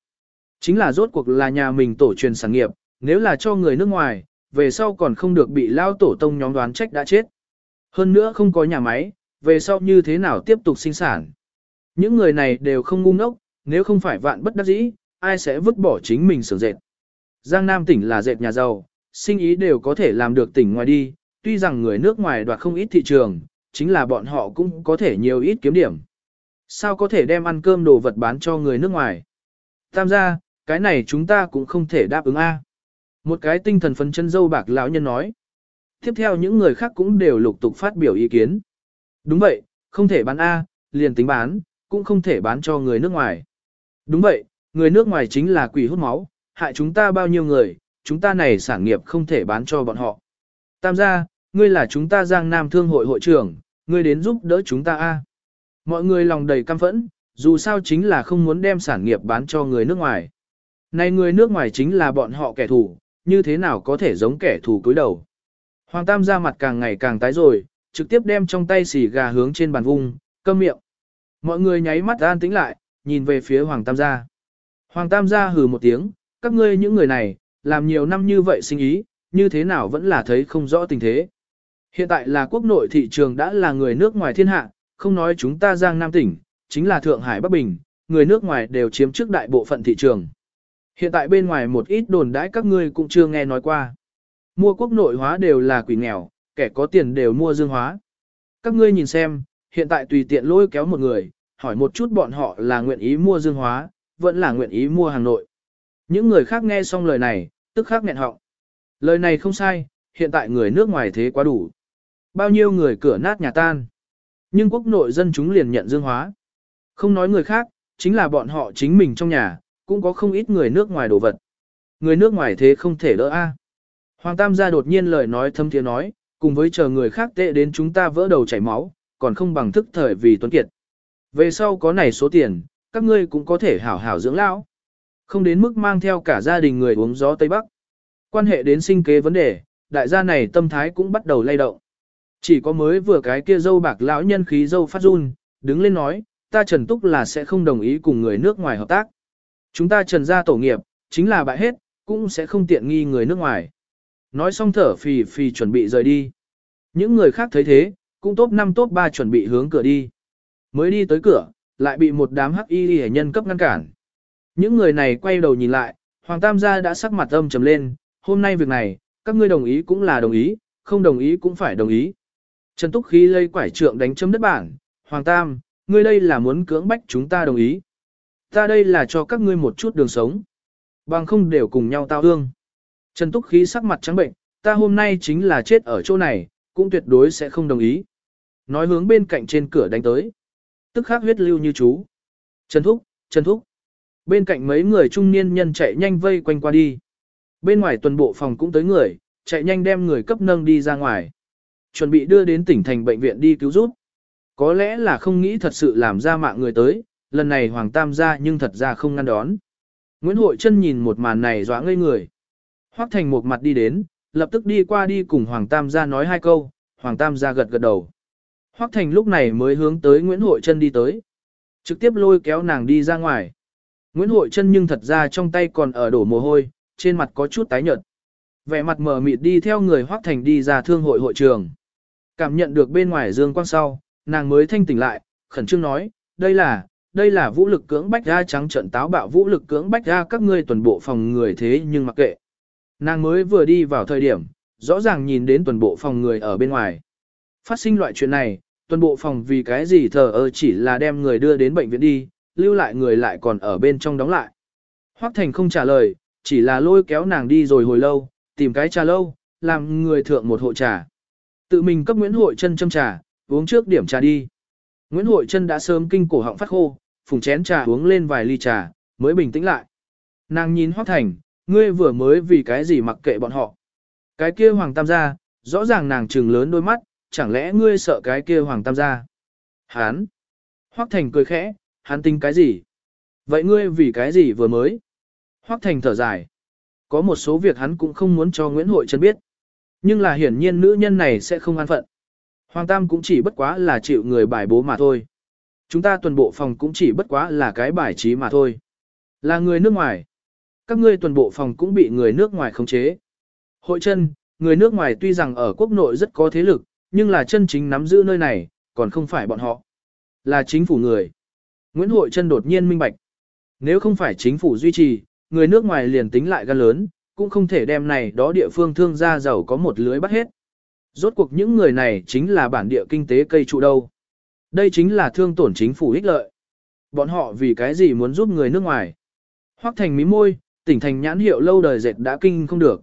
Chính là rốt cuộc là nhà mình tổ truyền sản nghiệp, nếu là cho người nước ngoài, về sau còn không được bị lao tổ tông nhóm đoán trách đã chết. Hơn nữa không có nhà máy, về sau như thế nào tiếp tục sinh sản. Những người này đều không ngu ngốc, nếu không phải vạn bất đắc dĩ, ai sẽ vứt bỏ chính mình sưởng dệt. Giang Nam tỉnh là dệt nhà giàu, sinh ý đều có thể làm được tỉnh ngoài đi, tuy rằng người nước ngoài đoạt không ít thị trường, chính là bọn họ cũng có thể nhiều ít kiếm điểm. Sao có thể đem ăn cơm đồ vật bán cho người nước ngoài? Tam gia, cái này chúng ta cũng không thể đáp ứng A. Một cái tinh thần phấn chân dâu bạc lão nhân nói. Tiếp theo những người khác cũng đều lục tục phát biểu ý kiến. Đúng vậy, không thể bán A, liền tính bán, cũng không thể bán cho người nước ngoài. Đúng vậy, người nước ngoài chính là quỷ hút máu, hại chúng ta bao nhiêu người, chúng ta này sản nghiệp không thể bán cho bọn họ. Tam gia, ngươi là chúng ta Giang Nam Thương hội hội trưởng, ngươi đến giúp đỡ chúng ta a. Mọi người lòng đầy căm phẫn, dù sao chính là không muốn đem sản nghiệp bán cho người nước ngoài. Này người nước ngoài chính là bọn họ kẻ thù, như thế nào có thể giống kẻ thù cúi đầu. Hoàng Tam ra mặt càng ngày càng tái rồi, trực tiếp đem trong tay xì gà hướng trên bàn vung, câm miệng. Mọi người nháy mắt an tĩnh lại, nhìn về phía Hoàng Tam gia. Hoàng Tam gia hừ một tiếng, các ngươi những người này, làm nhiều năm như vậy sinh ý, như thế nào vẫn là thấy không rõ tình thế. Hiện tại là quốc nội thị trường đã là người nước ngoài thiên hạ, không nói chúng ta Giang Nam tỉnh, chính là Thượng Hải Bắc Bình, người nước ngoài đều chiếm trước đại bộ phận thị trường. Hiện tại bên ngoài một ít đồn đãi các ngươi cũng chưa nghe nói qua. Mua quốc nội hóa đều là quỷ nghèo, kẻ có tiền đều mua dương hóa. Các ngươi nhìn xem, hiện tại tùy tiện lôi kéo một người, hỏi một chút bọn họ là nguyện ý mua dương hóa, vẫn là nguyện ý mua hàng nội. Những người khác nghe xong lời này, tức khắc nghẹn họng. Lời này không sai, hiện tại người nước ngoài thế quá đủ. Bao nhiêu người cửa nát nhà tan. Nhưng quốc nội dân chúng liền nhận dương hóa. Không nói người khác, chính là bọn họ chính mình trong nhà, cũng có không ít người nước ngoài đồ vật. Người nước ngoài thế không thể đỡ a. Hoàng Tam gia đột nhiên lời nói thâm thiế nói, cùng với chờ người khác tệ đến chúng ta vỡ đầu chảy máu, còn không bằng thức thời vì tuấn kiệt. Về sau có này số tiền, các ngươi cũng có thể hảo hảo dưỡng lão. Không đến mức mang theo cả gia đình người uống gió Tây Bắc. Quan hệ đến sinh kế vấn đề, đại gia này tâm thái cũng bắt đầu lay động. Chỉ có mới vừa cái kia dâu bạc lão nhân khí dâu phát run, đứng lên nói, ta Trần Túc là sẽ không đồng ý cùng người nước ngoài hợp tác. Chúng ta Trần gia tổ nghiệp, chính là bại hết, cũng sẽ không tiện nghi người nước ngoài. Nói xong thở phì phì chuẩn bị rời đi. Những người khác thấy thế, cũng top 5 top 3 chuẩn bị hướng cửa đi. Mới đi tới cửa, lại bị một đám hắc y hệ nhân cấp ngăn cản. Những người này quay đầu nhìn lại, Hoàng Tam gia đã sắc mặt âm trầm lên, hôm nay việc này, các ngươi đồng ý cũng là đồng ý, không đồng ý cũng phải đồng ý. Trần Túc Khí lây quải trượng đánh chấm đất bảng, Hoàng Tam, ngươi đây là muốn cưỡng bách chúng ta đồng ý. Ta đây là cho các ngươi một chút đường sống. Bằng không đều cùng nhau tao ương. Trần Túc Khí sắc mặt trắng bệnh, ta hôm nay chính là chết ở chỗ này, cũng tuyệt đối sẽ không đồng ý. Nói hướng bên cạnh trên cửa đánh tới. Tức khắc huyết lưu như chú. Trần Thúc, Trần Thúc. Bên cạnh mấy người trung niên nhân chạy nhanh vây quanh qua đi. Bên ngoài tuần bộ phòng cũng tới người, chạy nhanh đem người cấp nâng đi ra ngoài. Chuẩn bị đưa đến tỉnh thành bệnh viện đi cứu giúp. Có lẽ là không nghĩ thật sự làm ra mạng người tới, lần này Hoàng Tam ra nhưng thật ra không ngăn đón. Nguyễn Hội Trân nhìn một màn này dọa ngây người. Hoắc Thành một mặt đi đến, lập tức đi qua đi cùng Hoàng Tam gia nói hai câu, Hoàng Tam gia gật gật đầu. Hoắc Thành lúc này mới hướng tới Nguyễn Hội Trân đi tới. Trực tiếp lôi kéo nàng đi ra ngoài. Nguyễn Hội Trân nhưng thật ra trong tay còn ở đổ mồ hôi, trên mặt có chút tái nhợt. Vẻ mặt mờ mịt đi theo người Hoắc Thành đi ra thương hội hội trường. Cảm nhận được bên ngoài dương quang sau, nàng mới thanh tỉnh lại, khẩn trương nói, đây là, đây là vũ lực cưỡng bách ra trắng trận táo bạo vũ lực cưỡng bách ra các ngươi tuần bộ phòng người thế nhưng mặc kệ. Nàng mới vừa đi vào thời điểm, rõ ràng nhìn đến tuần bộ phòng người ở bên ngoài. Phát sinh loại chuyện này, tuần bộ phòng vì cái gì thờ ơ chỉ là đem người đưa đến bệnh viện đi, lưu lại người lại còn ở bên trong đóng lại. Hoắc Thành không trả lời, chỉ là lôi kéo nàng đi rồi hồi lâu, tìm cái trà lâu, làm người thượng một hộ trà. Tự mình cấp Nguyễn Hội chân châm trà, uống trước điểm trà đi. Nguyễn Hội Trân đã sớm kinh cổ họng phát khô, phùng chén trà uống lên vài ly trà, mới bình tĩnh lại. Nàng nhìn Hoắc Thành, ngươi vừa mới vì cái gì mặc kệ bọn họ. Cái kia Hoàng Tam gia, rõ ràng nàng trừng lớn đôi mắt, chẳng lẽ ngươi sợ cái kia Hoàng Tam gia? Hán! Hoắc Thành cười khẽ, hắn tính cái gì? Vậy ngươi vì cái gì vừa mới? Hoắc Thành thở dài. Có một số việc hắn cũng không muốn cho Nguyễn Hội Trân biết. Nhưng là hiển nhiên nữ nhân này sẽ không an phận. Hoàng Tam cũng chỉ bất quá là chịu người bài bố mà thôi. Chúng ta tuần bộ phòng cũng chỉ bất quá là cái bài trí mà thôi. Là người nước ngoài. Các ngươi tuần bộ phòng cũng bị người nước ngoài khống chế. Hội chân, người nước ngoài tuy rằng ở quốc nội rất có thế lực, nhưng là chân chính nắm giữ nơi này, còn không phải bọn họ. Là chính phủ người. Nguyễn Hội chân đột nhiên minh bạch. Nếu không phải chính phủ duy trì, người nước ngoài liền tính lại gan lớn, cũng không thể đem này đó địa phương thương gia giàu có một lưới bắt hết. Rốt cuộc những người này chính là bản địa kinh tế cây trụ đâu. Đây chính là thương tổn chính phủ ích lợi. Bọn họ vì cái gì muốn giúp người nước ngoài? Hoắc thành mí môi, tỉnh thành nhãn hiệu lâu đời dệt đã kinh không được.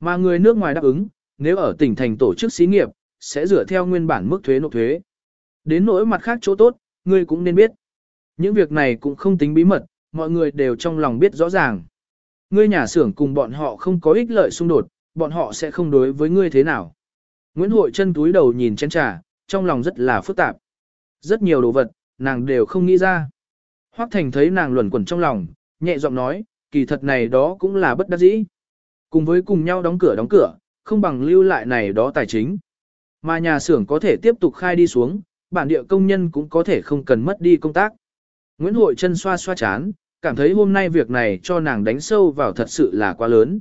Mà người nước ngoài đáp ứng, nếu ở tỉnh thành tổ chức xí nghiệp, sẽ dựa theo nguyên bản mức thuế nộp thuế. Đến nỗi mặt khác chỗ tốt, ngươi cũng nên biết. Những việc này cũng không tính bí mật, mọi người đều trong lòng biết rõ ràng. Ngươi nhà xưởng cùng bọn họ không có ích lợi xung đột, bọn họ sẽ không đối với ngươi thế nào. Nguyễn Hội chân túi đầu nhìn chén trà, trong lòng rất là phức tạp. Rất nhiều đồ vật, nàng đều không nghĩ ra. Hoắc Thành thấy nàng luẩn quẩn trong lòng, nhẹ giọng nói, kỳ thật này đó cũng là bất đắc dĩ. Cùng với cùng nhau đóng cửa đóng cửa, không bằng lưu lại này đó tài chính. Mà nhà xưởng có thể tiếp tục khai đi xuống, bản địa công nhân cũng có thể không cần mất đi công tác. Nguyễn Hội chân xoa xoa chán, cảm thấy hôm nay việc này cho nàng đánh sâu vào thật sự là quá lớn.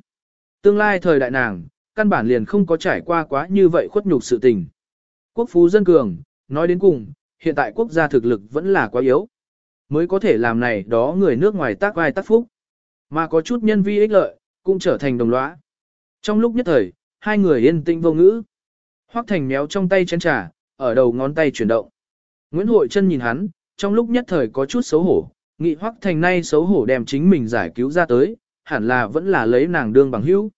Tương lai thời đại nàng, căn bản liền không có trải qua quá như vậy khuất nhục sự tình. Quốc phú dân cường, nói đến cùng, hiện tại quốc gia thực lực vẫn là quá yếu. Mới có thể làm này đó người nước ngoài tác vai tác phúc. Mà có chút nhân vi ích lợi, cũng trở thành đồng lõa. Trong lúc nhất thời, hai người yên tĩnh vô ngữ. Hoắc Thành méo trong tay chén trà, ở đầu ngón tay chuyển động. Nguyễn Hội chân nhìn hắn, trong lúc nhất thời có chút xấu hổ, nghị Hoắc Thành nay xấu hổ đem chính mình giải cứu ra tới, hẳn là vẫn là lấy nàng đương bằng hữu.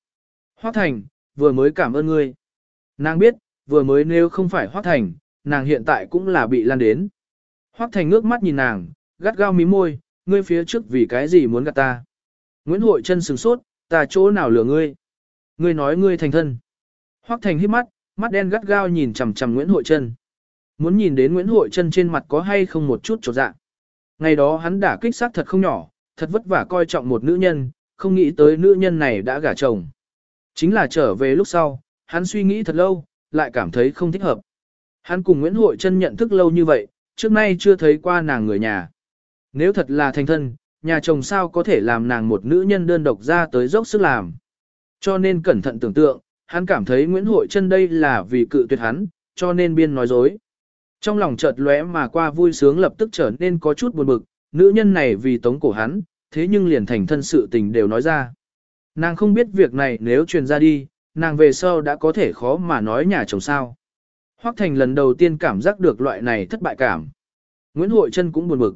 Hoắc Thành, vừa mới cảm ơn ngươi. Nàng biết, vừa mới nếu không phải Hoắc Thành, nàng hiện tại cũng là bị lan đến. Hoắc Thành ngước mắt nhìn nàng, gắt gao mí môi, ngươi phía trước vì cái gì muốn gạt ta. Nguyễn Hội chân sừng sốt, ta chỗ nào lừa ngươi. Ngươi nói ngươi thành thân. Hoắc Thành hít mắt, mắt đen gắt gao nhìn chằm chằm Nguyễn Hội chân, Muốn nhìn đến Nguyễn Hội chân trên mặt có hay không một chút trột dạ. Ngày đó hắn đã kích sát thật không nhỏ, thật vất vả coi trọng một nữ nhân, không nghĩ tới nữ nhân này đã gả chồng. Chính là trở về lúc sau, hắn suy nghĩ thật lâu, lại cảm thấy không thích hợp. Hắn cùng Nguyễn Hội Trân nhận thức lâu như vậy, trước nay chưa thấy qua nàng người nhà. Nếu thật là thành thân, nhà chồng sao có thể làm nàng một nữ nhân đơn độc ra tới dốc sức làm. Cho nên cẩn thận tưởng tượng, hắn cảm thấy Nguyễn Hội Trân đây là vì cự tuyệt hắn, cho nên biên nói dối. Trong lòng chợt lóe mà qua vui sướng lập tức trở nên có chút buồn bực, nữ nhân này vì tống cổ hắn, thế nhưng liền thành thân sự tình đều nói ra. Nàng không biết việc này nếu truyền ra đi, nàng về sau đã có thể khó mà nói nhà chồng sao. Hoắc Thành lần đầu tiên cảm giác được loại này thất bại cảm. Nguyễn Hội Trân cũng buồn bực.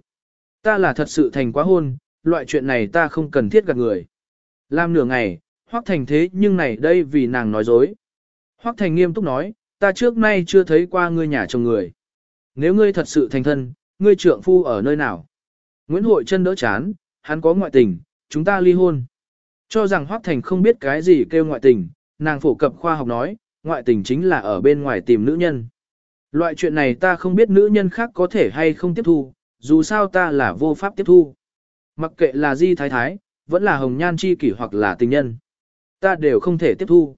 Ta là thật sự thành quá hôn, loại chuyện này ta không cần thiết gặp người. Làm nửa ngày, Hoắc Thành thế nhưng này đây vì nàng nói dối. Hoắc Thành nghiêm túc nói, ta trước nay chưa thấy qua ngươi nhà chồng người. Nếu ngươi thật sự thành thân, ngươi trượng phu ở nơi nào? Nguyễn Hội Trân đỡ chán, hắn có ngoại tình, chúng ta ly hôn. Cho rằng hoác Thành không biết cái gì kêu ngoại tình, nàng phổ cập khoa học nói, ngoại tình chính là ở bên ngoài tìm nữ nhân. Loại chuyện này ta không biết nữ nhân khác có thể hay không tiếp thu, dù sao ta là vô pháp tiếp thu. Mặc kệ là di thái thái, vẫn là hồng nhan chi kỷ hoặc là tình nhân. Ta đều không thể tiếp thu.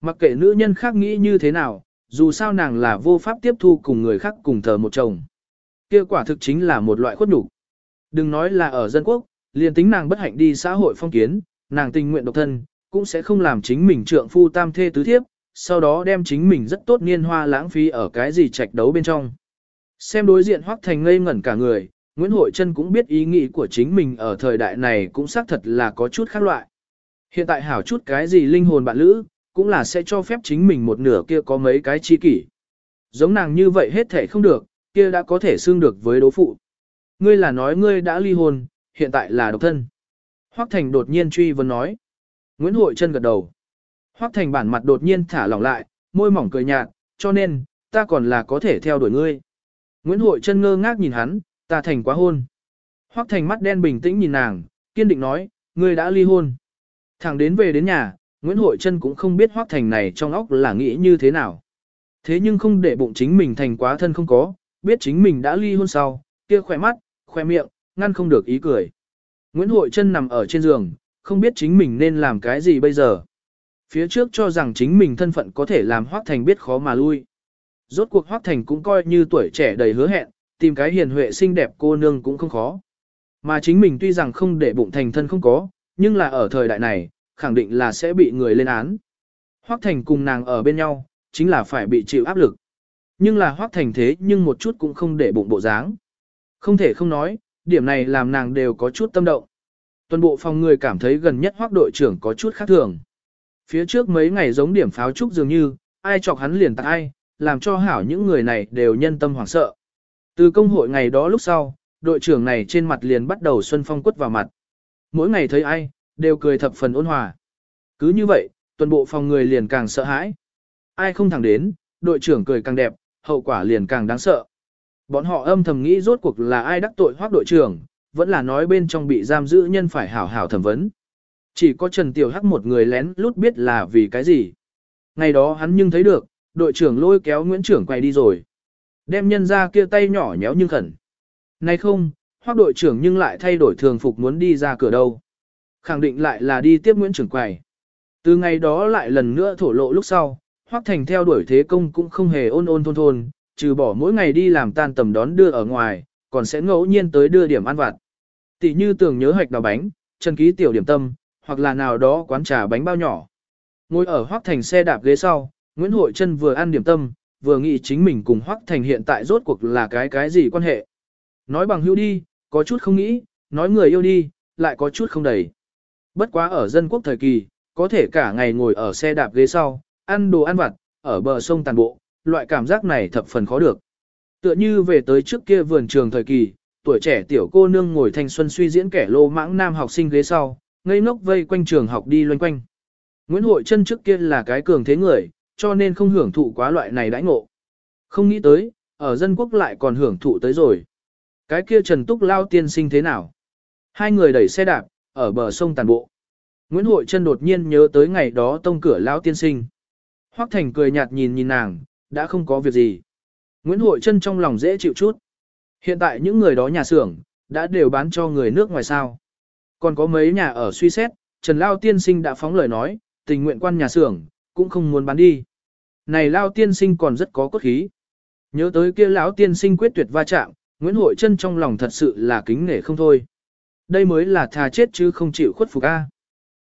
Mặc kệ nữ nhân khác nghĩ như thế nào, dù sao nàng là vô pháp tiếp thu cùng người khác cùng thờ một chồng. Kia quả thực chính là một loại khuất nhục. Đừng nói là ở dân quốc, liền tính nàng bất hạnh đi xã hội phong kiến, nàng tình nguyện độc thân, cũng sẽ không làm chính mình trượng phu tam thê tứ thiếp, sau đó đem chính mình rất tốt niên hoa lãng phí ở cái gì trạch đấu bên trong. Xem đối diện Hoắc Thành ngây ngẩn cả người, Nguyễn Hội Trân cũng biết ý nghĩ của chính mình ở thời đại này cũng xác thật là có chút khác loại. Hiện tại hảo chút cái gì linh hồn bạn lữ, cũng là sẽ cho phép chính mình một nửa kia có mấy cái chi kỷ. Giống nàng như vậy hết thể không được, kia đã có thể xương được với đố phụ. Ngươi là nói ngươi đã ly hôn, hiện tại là độc thân. Hoắc Thành đột nhiên truy vấn nói. Nguyễn Hội Trân gật đầu. Hoắc Thành bản mặt đột nhiên thả lỏng lại, môi mỏng cười nhạt, cho nên, ta còn là có thể theo đuổi ngươi. Nguyễn Hội Trân ngơ ngác nhìn hắn, ta thành quá hôn. Hoắc Thành mắt đen bình tĩnh nhìn nàng, kiên định nói, ngươi đã ly hôn. Thẳng đến về đến nhà, Nguyễn Hội Trân cũng không biết Hoắc Thành này trong óc là nghĩ như thế nào. Thế nhưng không để bụng chính mình thành quá thân không có, biết chính mình đã ly hôn sau, kia khỏe mắt, khỏe miệng, ngăn không được ý cười. Nguyễn Hội Trân nằm ở trên giường, không biết chính mình nên làm cái gì bây giờ. Phía trước cho rằng chính mình thân phận có thể làm Hoắc Thành biết khó mà lui. Rốt cuộc Hoắc Thành cũng coi như tuổi trẻ đầy hứa hẹn, tìm cái hiền huệ xinh đẹp cô nương cũng không khó. Mà chính mình tuy rằng không để bụng thành thân không có, nhưng là ở thời đại này, khẳng định là sẽ bị người lên án. Hoắc Thành cùng nàng ở bên nhau, chính là phải bị chịu áp lực. Nhưng là Hoắc Thành thế nhưng một chút cũng không để bụng bộ dáng. Không thể không nói, điểm này làm nàng đều có chút tâm động. Toàn bộ phòng người cảm thấy gần nhất Hoắc đội trưởng có chút khác thường. Phía trước mấy ngày giống điểm pháo trúc dường như, ai chọc hắn liền tặng ai, làm cho hảo những người này đều nhân tâm hoảng sợ. Từ công hội ngày đó lúc sau, đội trưởng này trên mặt liền bắt đầu xuân phong quất vào mặt. Mỗi ngày thấy ai, đều cười thập phần ôn hòa. Cứ như vậy, toàn bộ phòng người liền càng sợ hãi. Ai không thẳng đến, đội trưởng cười càng đẹp, hậu quả liền càng đáng sợ. Bọn họ âm thầm nghĩ rốt cuộc là ai đắc tội hoác đội trưởng, vẫn là nói bên trong bị giam giữ nhân phải hảo hảo thẩm vấn. Chỉ có Trần Tiểu Hắc một người lén lút biết là vì cái gì. Ngày đó hắn nhưng thấy được, đội trưởng lôi kéo Nguyễn trưởng quay đi rồi. Đem nhân ra kia tay nhỏ nhéo nhưng khẩn. Nay không, hoác đội trưởng nhưng lại thay đổi thường phục muốn đi ra cửa đâu. Khẳng định lại là đi tiếp Nguyễn trưởng quầy. Từ ngày đó lại lần nữa thổ lộ lúc sau, Hoắc Thành theo đuổi thế công cũng không hề ôn ôn thôn thôn, trừ bỏ mỗi ngày đi làm tan tầm đón đưa ở ngoài, còn sẽ ngẫu nhiên tới đưa điểm ăn vặt. Tỷ như tưởng nhớ hạch đào bánh, chân ký tiểu điểm tâm, hoặc là nào đó quán trà bánh bao nhỏ. Ngồi ở Hoắc Thành xe đạp ghế sau, Nguyễn Hội Trân vừa ăn điểm tâm, vừa nghĩ chính mình cùng Hoắc Thành hiện tại rốt cuộc là cái cái gì quan hệ. Nói bằng hữu đi, có chút không nghĩ, nói người yêu đi, lại có chút không đầy. Bất quá ở dân quốc thời kỳ, có thể cả ngày ngồi ở xe đạp ghế sau, ăn đồ ăn vặt, ở bờ sông tàn bộ, loại cảm giác này thập phần khó được. Tựa như về tới trước kia vườn trường thời kỳ, tuổi trẻ tiểu cô nương ngồi thanh xuân suy diễn kẻ lô mãng nam học sinh ghế sau, ngây ngốc vây quanh trường học đi loanh quanh. Nguyễn Hội chân trước kia là cái cường thế người, cho nên không hưởng thụ quá loại này đãi ngộ. Không nghĩ tới, ở dân quốc lại còn hưởng thụ tới rồi. Cái kia Trần Túc Lao tiên sinh thế nào? Hai người đẩy xe đạp, ở bờ sông tàn bộ. Nguyễn Hội chân đột nhiên nhớ tới ngày đó tông cửa Lao tiên sinh. Hoắc Thành cười nhạt nhìn nhìn nàng, đã không có việc gì. Nguyễn Hội chân trong lòng dễ chịu chút. Hiện tại những người đó nhà xưởng, đã đều bán cho người nước ngoài sao. Còn có mấy nhà ở suy xét, Trần Lao tiên sinh đã phóng lời nói, tình nguyện quan nhà xưởng, cũng không muốn bán đi. Này Lao tiên sinh còn rất có cốt khí. Nhớ tới kia lão tiên sinh quyết tuyệt va chạm, Nguyễn Hội Trân trong lòng thật sự là kính nể không thôi. Đây mới là thà chết chứ không chịu khuất phục a.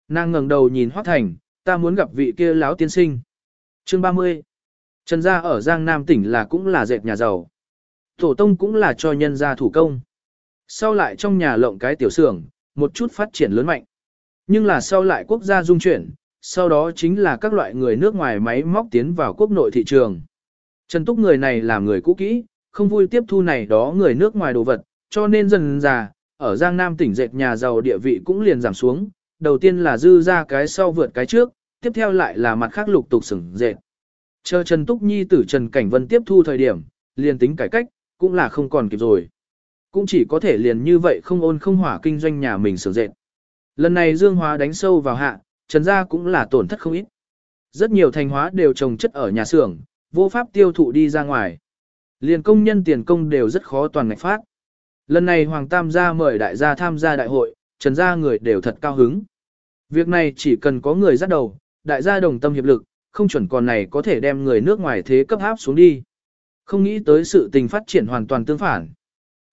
Nàng ngẩng đầu nhìn Hoắc Thành, ta muốn gặp vị kia lão tiên sinh. Chương 30. Trần gia ở Giang Nam tỉnh là cũng là dệt nhà giàu. Tổ tông cũng là cho nhân gia thủ công. Sau lại trong nhà lộng cái tiểu xưởng, một chút phát triển lớn mạnh. Nhưng là sau lại quốc gia dung chuyển, sau đó chính là các loại người nước ngoài máy móc tiến vào quốc nội thị trường. Trần Túc người này là người cũ kỹ, không vui tiếp thu này đó người nước ngoài đồ vật, cho nên dần già, ở Giang Nam tỉnh dệt nhà giàu địa vị cũng liền giảm xuống, đầu tiên là dư ra cái sau vượt cái trước, tiếp theo lại là mặt khác lục tục sửng dệt. Chờ Trần Túc Nhi tử Trần Cảnh Vân tiếp thu thời điểm, liền tính cải cách, cũng là không còn kịp rồi. Cũng chỉ có thể liền như vậy không ôn không hỏa kinh doanh nhà mình sửa dệt. Lần này Dương Hóa đánh sâu vào hạ, Trần gia cũng là tổn thất không ít. Rất nhiều thành hóa đều trồng chất ở nhà xưởng, vô pháp tiêu thụ đi ra ngoài. Liền công nhân tiền công đều rất khó toàn ngạch phát. Lần này Hoàng Tam gia mời đại gia tham gia đại hội, Trần gia người đều thật cao hứng. Việc này chỉ cần có người dắt đầu, đại gia đồng tâm hiệp lực, không chuẩn còn này có thể đem người nước ngoài thế cấp áp xuống đi. Không nghĩ tới sự tình phát triển hoàn toàn tương phản.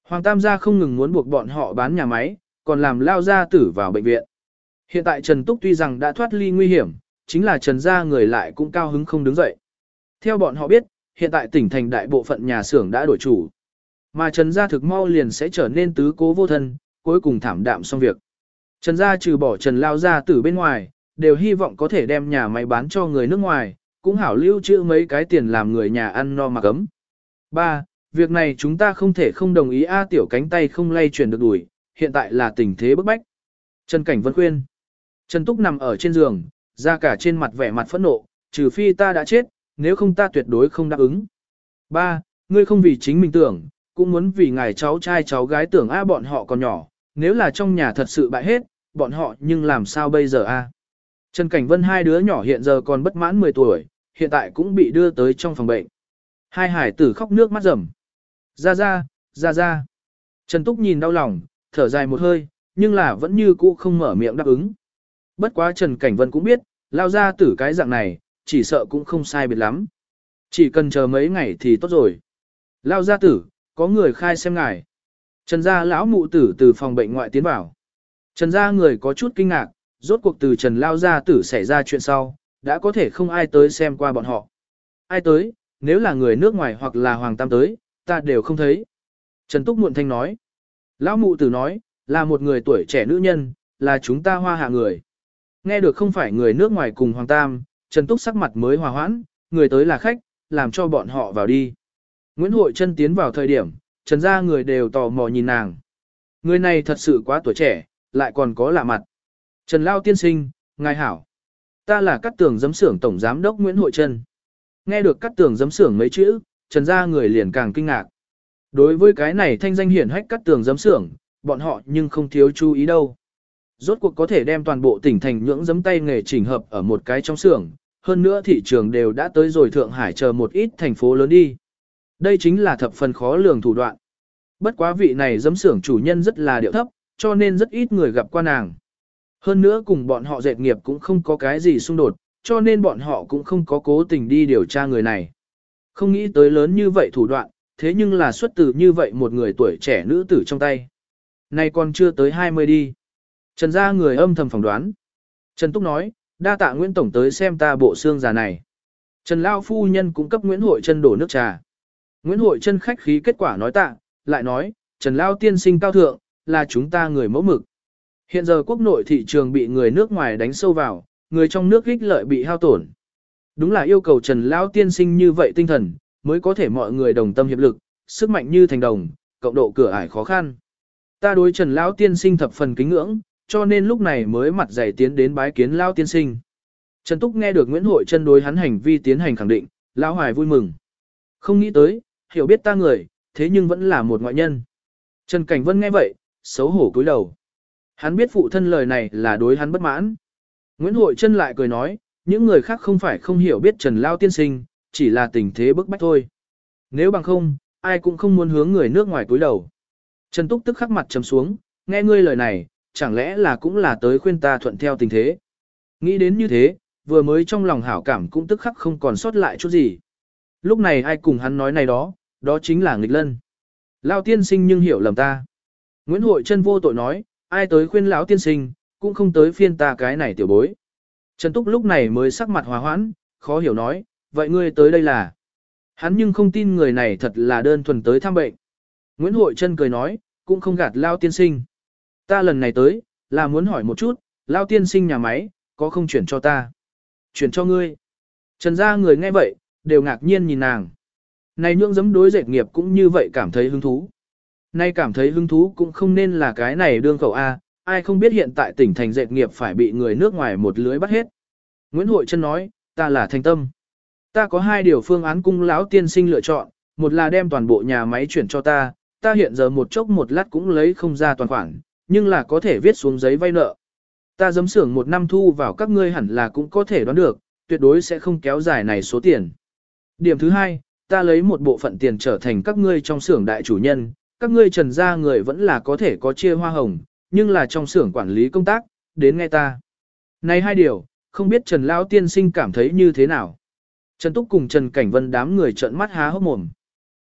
Hoàng Tam gia không ngừng muốn buộc bọn họ bán nhà máy, còn làm lao gia tử vào bệnh viện. Hiện tại Trần Túc tuy rằng đã thoát ly nguy hiểm, chính là Trần gia người lại cũng cao hứng không đứng dậy. Theo bọn họ biết, hiện tại tỉnh thành đại bộ phận nhà xưởng đã đổi chủ. Mà Trần gia thực mau liền sẽ trở nên tứ cố vô thân, cuối cùng thảm đạm xong việc. Trần gia trừ bỏ Trần lao gia tử bên ngoài, đều hy vọng có thể đem nhà máy bán cho người nước ngoài, cũng hảo lưu trữ mấy cái tiền làm người nhà ăn no mà cấm. 3. Việc này chúng ta không thể không đồng ý A tiểu cánh tay không lay chuyển được đuổi, hiện tại là tình thế bức bách. Trần Cảnh Vân khuyên. Trần Túc nằm ở trên giường, ra cả trên mặt vẻ mặt phẫn nộ, trừ phi ta đã chết, nếu không ta tuyệt đối không đáp ứng. Ba, ngươi không vì chính mình tưởng, cũng muốn vì ngài cháu trai cháu gái tưởng a bọn họ còn nhỏ, nếu là trong nhà thật sự bại hết, bọn họ nhưng làm sao bây giờ a? Trần Cảnh Vân hai đứa nhỏ hiện giờ còn bất mãn 10 tuổi, hiện tại cũng bị đưa tới trong phòng bệnh. Hai hải tử khóc nước mắt rầm. Ra ra, ra ra. Trần Túc nhìn đau lòng, thở dài một hơi, nhưng là vẫn như cũ không mở miệng đáp ứng. Bất quá Trần Cảnh Vân cũng biết, lao ra tử cái dạng này, chỉ sợ cũng không sai biệt lắm. Chỉ cần chờ mấy ngày thì tốt rồi. Lao gia tử, có người khai xem ngài. Trần gia lão mụ tử từ phòng bệnh ngoại tiến vào. Trần gia người có chút kinh ngạc, rốt cuộc từ Trần Lao gia tử xảy ra chuyện sau, đã có thể không ai tới xem qua bọn họ. Ai tới, nếu là người nước ngoài hoặc là Hoàng Tam tới, ta đều không thấy. Trần Túc Muộn Thanh nói. Lão mụ tử nói, là một người tuổi trẻ nữ nhân, là chúng ta hoa hạ người. Nghe được không phải người nước ngoài cùng Hoàng Tam, Trần Túc sắc mặt mới hòa hoãn, người tới là khách, làm cho bọn họ vào đi. Nguyễn Hội chân tiến vào thời điểm, Trần gia người đều tò mò nhìn nàng. Người này thật sự quá tuổi trẻ, lại còn có lạ mặt. Trần Lao tiên sinh, ngài hảo. Ta là cắt tường giấm xưởng tổng giám đốc Nguyễn Hội Trân. Nghe được cắt tường giấm xưởng mấy chữ, Trần gia người liền càng kinh ngạc. Đối với cái này thanh danh hiển hách cắt tường giấm xưởng, bọn họ nhưng không thiếu chú ý đâu. Rốt cuộc có thể đem toàn bộ tỉnh thành nhưỡng giấm tay nghề chỉnh hợp ở một cái trong xưởng, hơn nữa thị trường đều đã tới rồi Thượng Hải chờ một ít thành phố lớn đi. Đây chính là thập phần khó lường thủ đoạn. Bất quá vị này giấm xưởng chủ nhân rất là điệu thấp, cho nên rất ít người gặp qua nàng. Hơn nữa cùng bọn họ dệt nghiệp cũng không có cái gì xung đột, cho nên bọn họ cũng không có cố tình đi điều tra người này. Không nghĩ tới lớn như vậy thủ đoạn, thế nhưng là xuất từ như vậy một người tuổi trẻ nữ tử trong tay. Này còn chưa tới 20 đi. Trần gia người âm thầm phỏng đoán. Trần Túc nói, đa tạ Nguyễn Tổng tới xem ta bộ xương già này. Trần Lao Phu Nhân cũng cấp Nguyễn Hội chân đổ nước trà. Nguyễn Hội chân khách khí kết quả nói tạ, lại nói, Trần Lao tiên sinh cao thượng, là chúng ta người mẫu mực. Hiện giờ quốc nội thị trường bị người nước ngoài đánh sâu vào, người trong nước ích lợi bị hao tổn. Đúng là yêu cầu Trần Lão tiên sinh như vậy tinh thần, mới có thể mọi người đồng tâm hiệp lực, sức mạnh như thành đồng, cộng độ cửa ải khó khăn. Ta đối Trần Lão tiên sinh thập phần kính ngưỡng, cho nên lúc này mới mặt dày tiến đến bái kiến Lão tiên sinh. Trần Túc nghe được Nguyễn Hội chân đối hắn hành vi tiến hành khẳng định, Lão Hoài vui mừng. Không nghĩ tới, hiểu biết ta người, thế nhưng vẫn là một ngoại nhân. Trần Cảnh Vân nghe vậy, xấu hổ cúi đầu. Hắn biết phụ thân lời này là đối hắn bất mãn. Nguyễn Hội chân lại cười nói, những người khác không phải không hiểu biết Trần Lao tiên sinh, chỉ là tình thế bức bách thôi. Nếu bằng không, ai cũng không muốn hướng người nước ngoài cúi đầu. Trần Túc tức khắc mặt trầm xuống, nghe ngươi lời này, chẳng lẽ là cũng là tới khuyên ta thuận theo tình thế. Nghĩ đến như thế, vừa mới trong lòng hảo cảm cũng tức khắc không còn sót lại chút gì. Lúc này ai cùng hắn nói này đó, đó chính là nghịch lân. Lao tiên sinh nhưng hiểu lầm ta. Nguyễn Hội chân vô tội nói, ai tới khuyên lão tiên sinh, cũng không tới phiên ta cái này tiểu bối. Trần Túc lúc này mới sắc mặt hòa hoãn, khó hiểu nói, vậy ngươi tới đây là. Hắn nhưng không tin người này thật là đơn thuần tới thăm bệnh. Nguyễn Hội Trân cười nói, cũng không gạt Lao tiên sinh. Ta lần này tới, là muốn hỏi một chút, Lao tiên sinh nhà máy, có không chuyển cho ta? Chuyển cho ngươi. Trần gia người nghe vậy, đều ngạc nhiên nhìn nàng. Này nhượng giấm đối dệt nghiệp cũng như vậy cảm thấy hứng thú. Nay cảm thấy hứng thú cũng không nên là cái này đương khẩu A, ai không biết hiện tại tỉnh thành dệt nghiệp phải bị người nước ngoài một lưới bắt hết. Nguyễn Hội Trân nói, ta là thành tâm. Ta có hai điều phương án cung lão tiên sinh lựa chọn, một là đem toàn bộ nhà máy chuyển cho ta, ta hiện giờ một chốc một lát cũng lấy không ra toàn khoản, nhưng là có thể viết xuống giấy vay nợ. Ta dấm xưởng một năm thu vào các ngươi hẳn là cũng có thể đoán được, tuyệt đối sẽ không kéo dài này số tiền. Điểm thứ hai, ta lấy một bộ phận tiền trở thành các ngươi trong xưởng đại chủ nhân, các ngươi trần gia người vẫn là có thể có chia hoa hồng, nhưng là trong xưởng quản lý công tác, đến nghe ta. Này hai điều, không biết Trần Lão Tiên Sinh cảm thấy như thế nào. Trần Túc cùng Trần Cảnh Vân đám người trợn mắt há hốc mồm.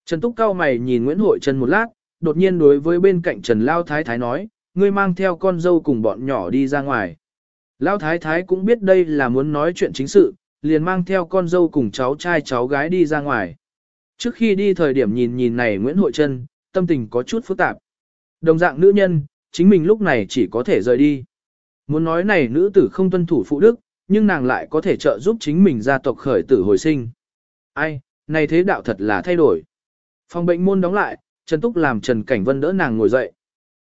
Trần Túc cao mày nhìn Nguyễn Hội Trần một lát, đột nhiên đối với bên cạnh Trần Lao Thái Thái nói, ngươi mang theo con dâu cùng bọn nhỏ đi ra ngoài. Lao Thái Thái cũng biết đây là muốn nói chuyện chính sự, liền mang theo con dâu cùng cháu trai cháu gái đi ra ngoài. Trước khi đi thời điểm nhìn nhìn này Nguyễn Hội Trân, tâm tình có chút phức tạp. Đồng dạng nữ nhân, chính mình lúc này chỉ có thể rời đi. Muốn nói này nữ tử không tuân thủ phụ đức, nhưng nàng lại có thể trợ giúp chính mình gia tộc khởi tử hồi sinh. Ai, này thế đạo thật là thay đổi. Phòng bệnh môn đóng lại, Trần Túc làm Trần Cảnh Vân đỡ nàng ngồi dậy.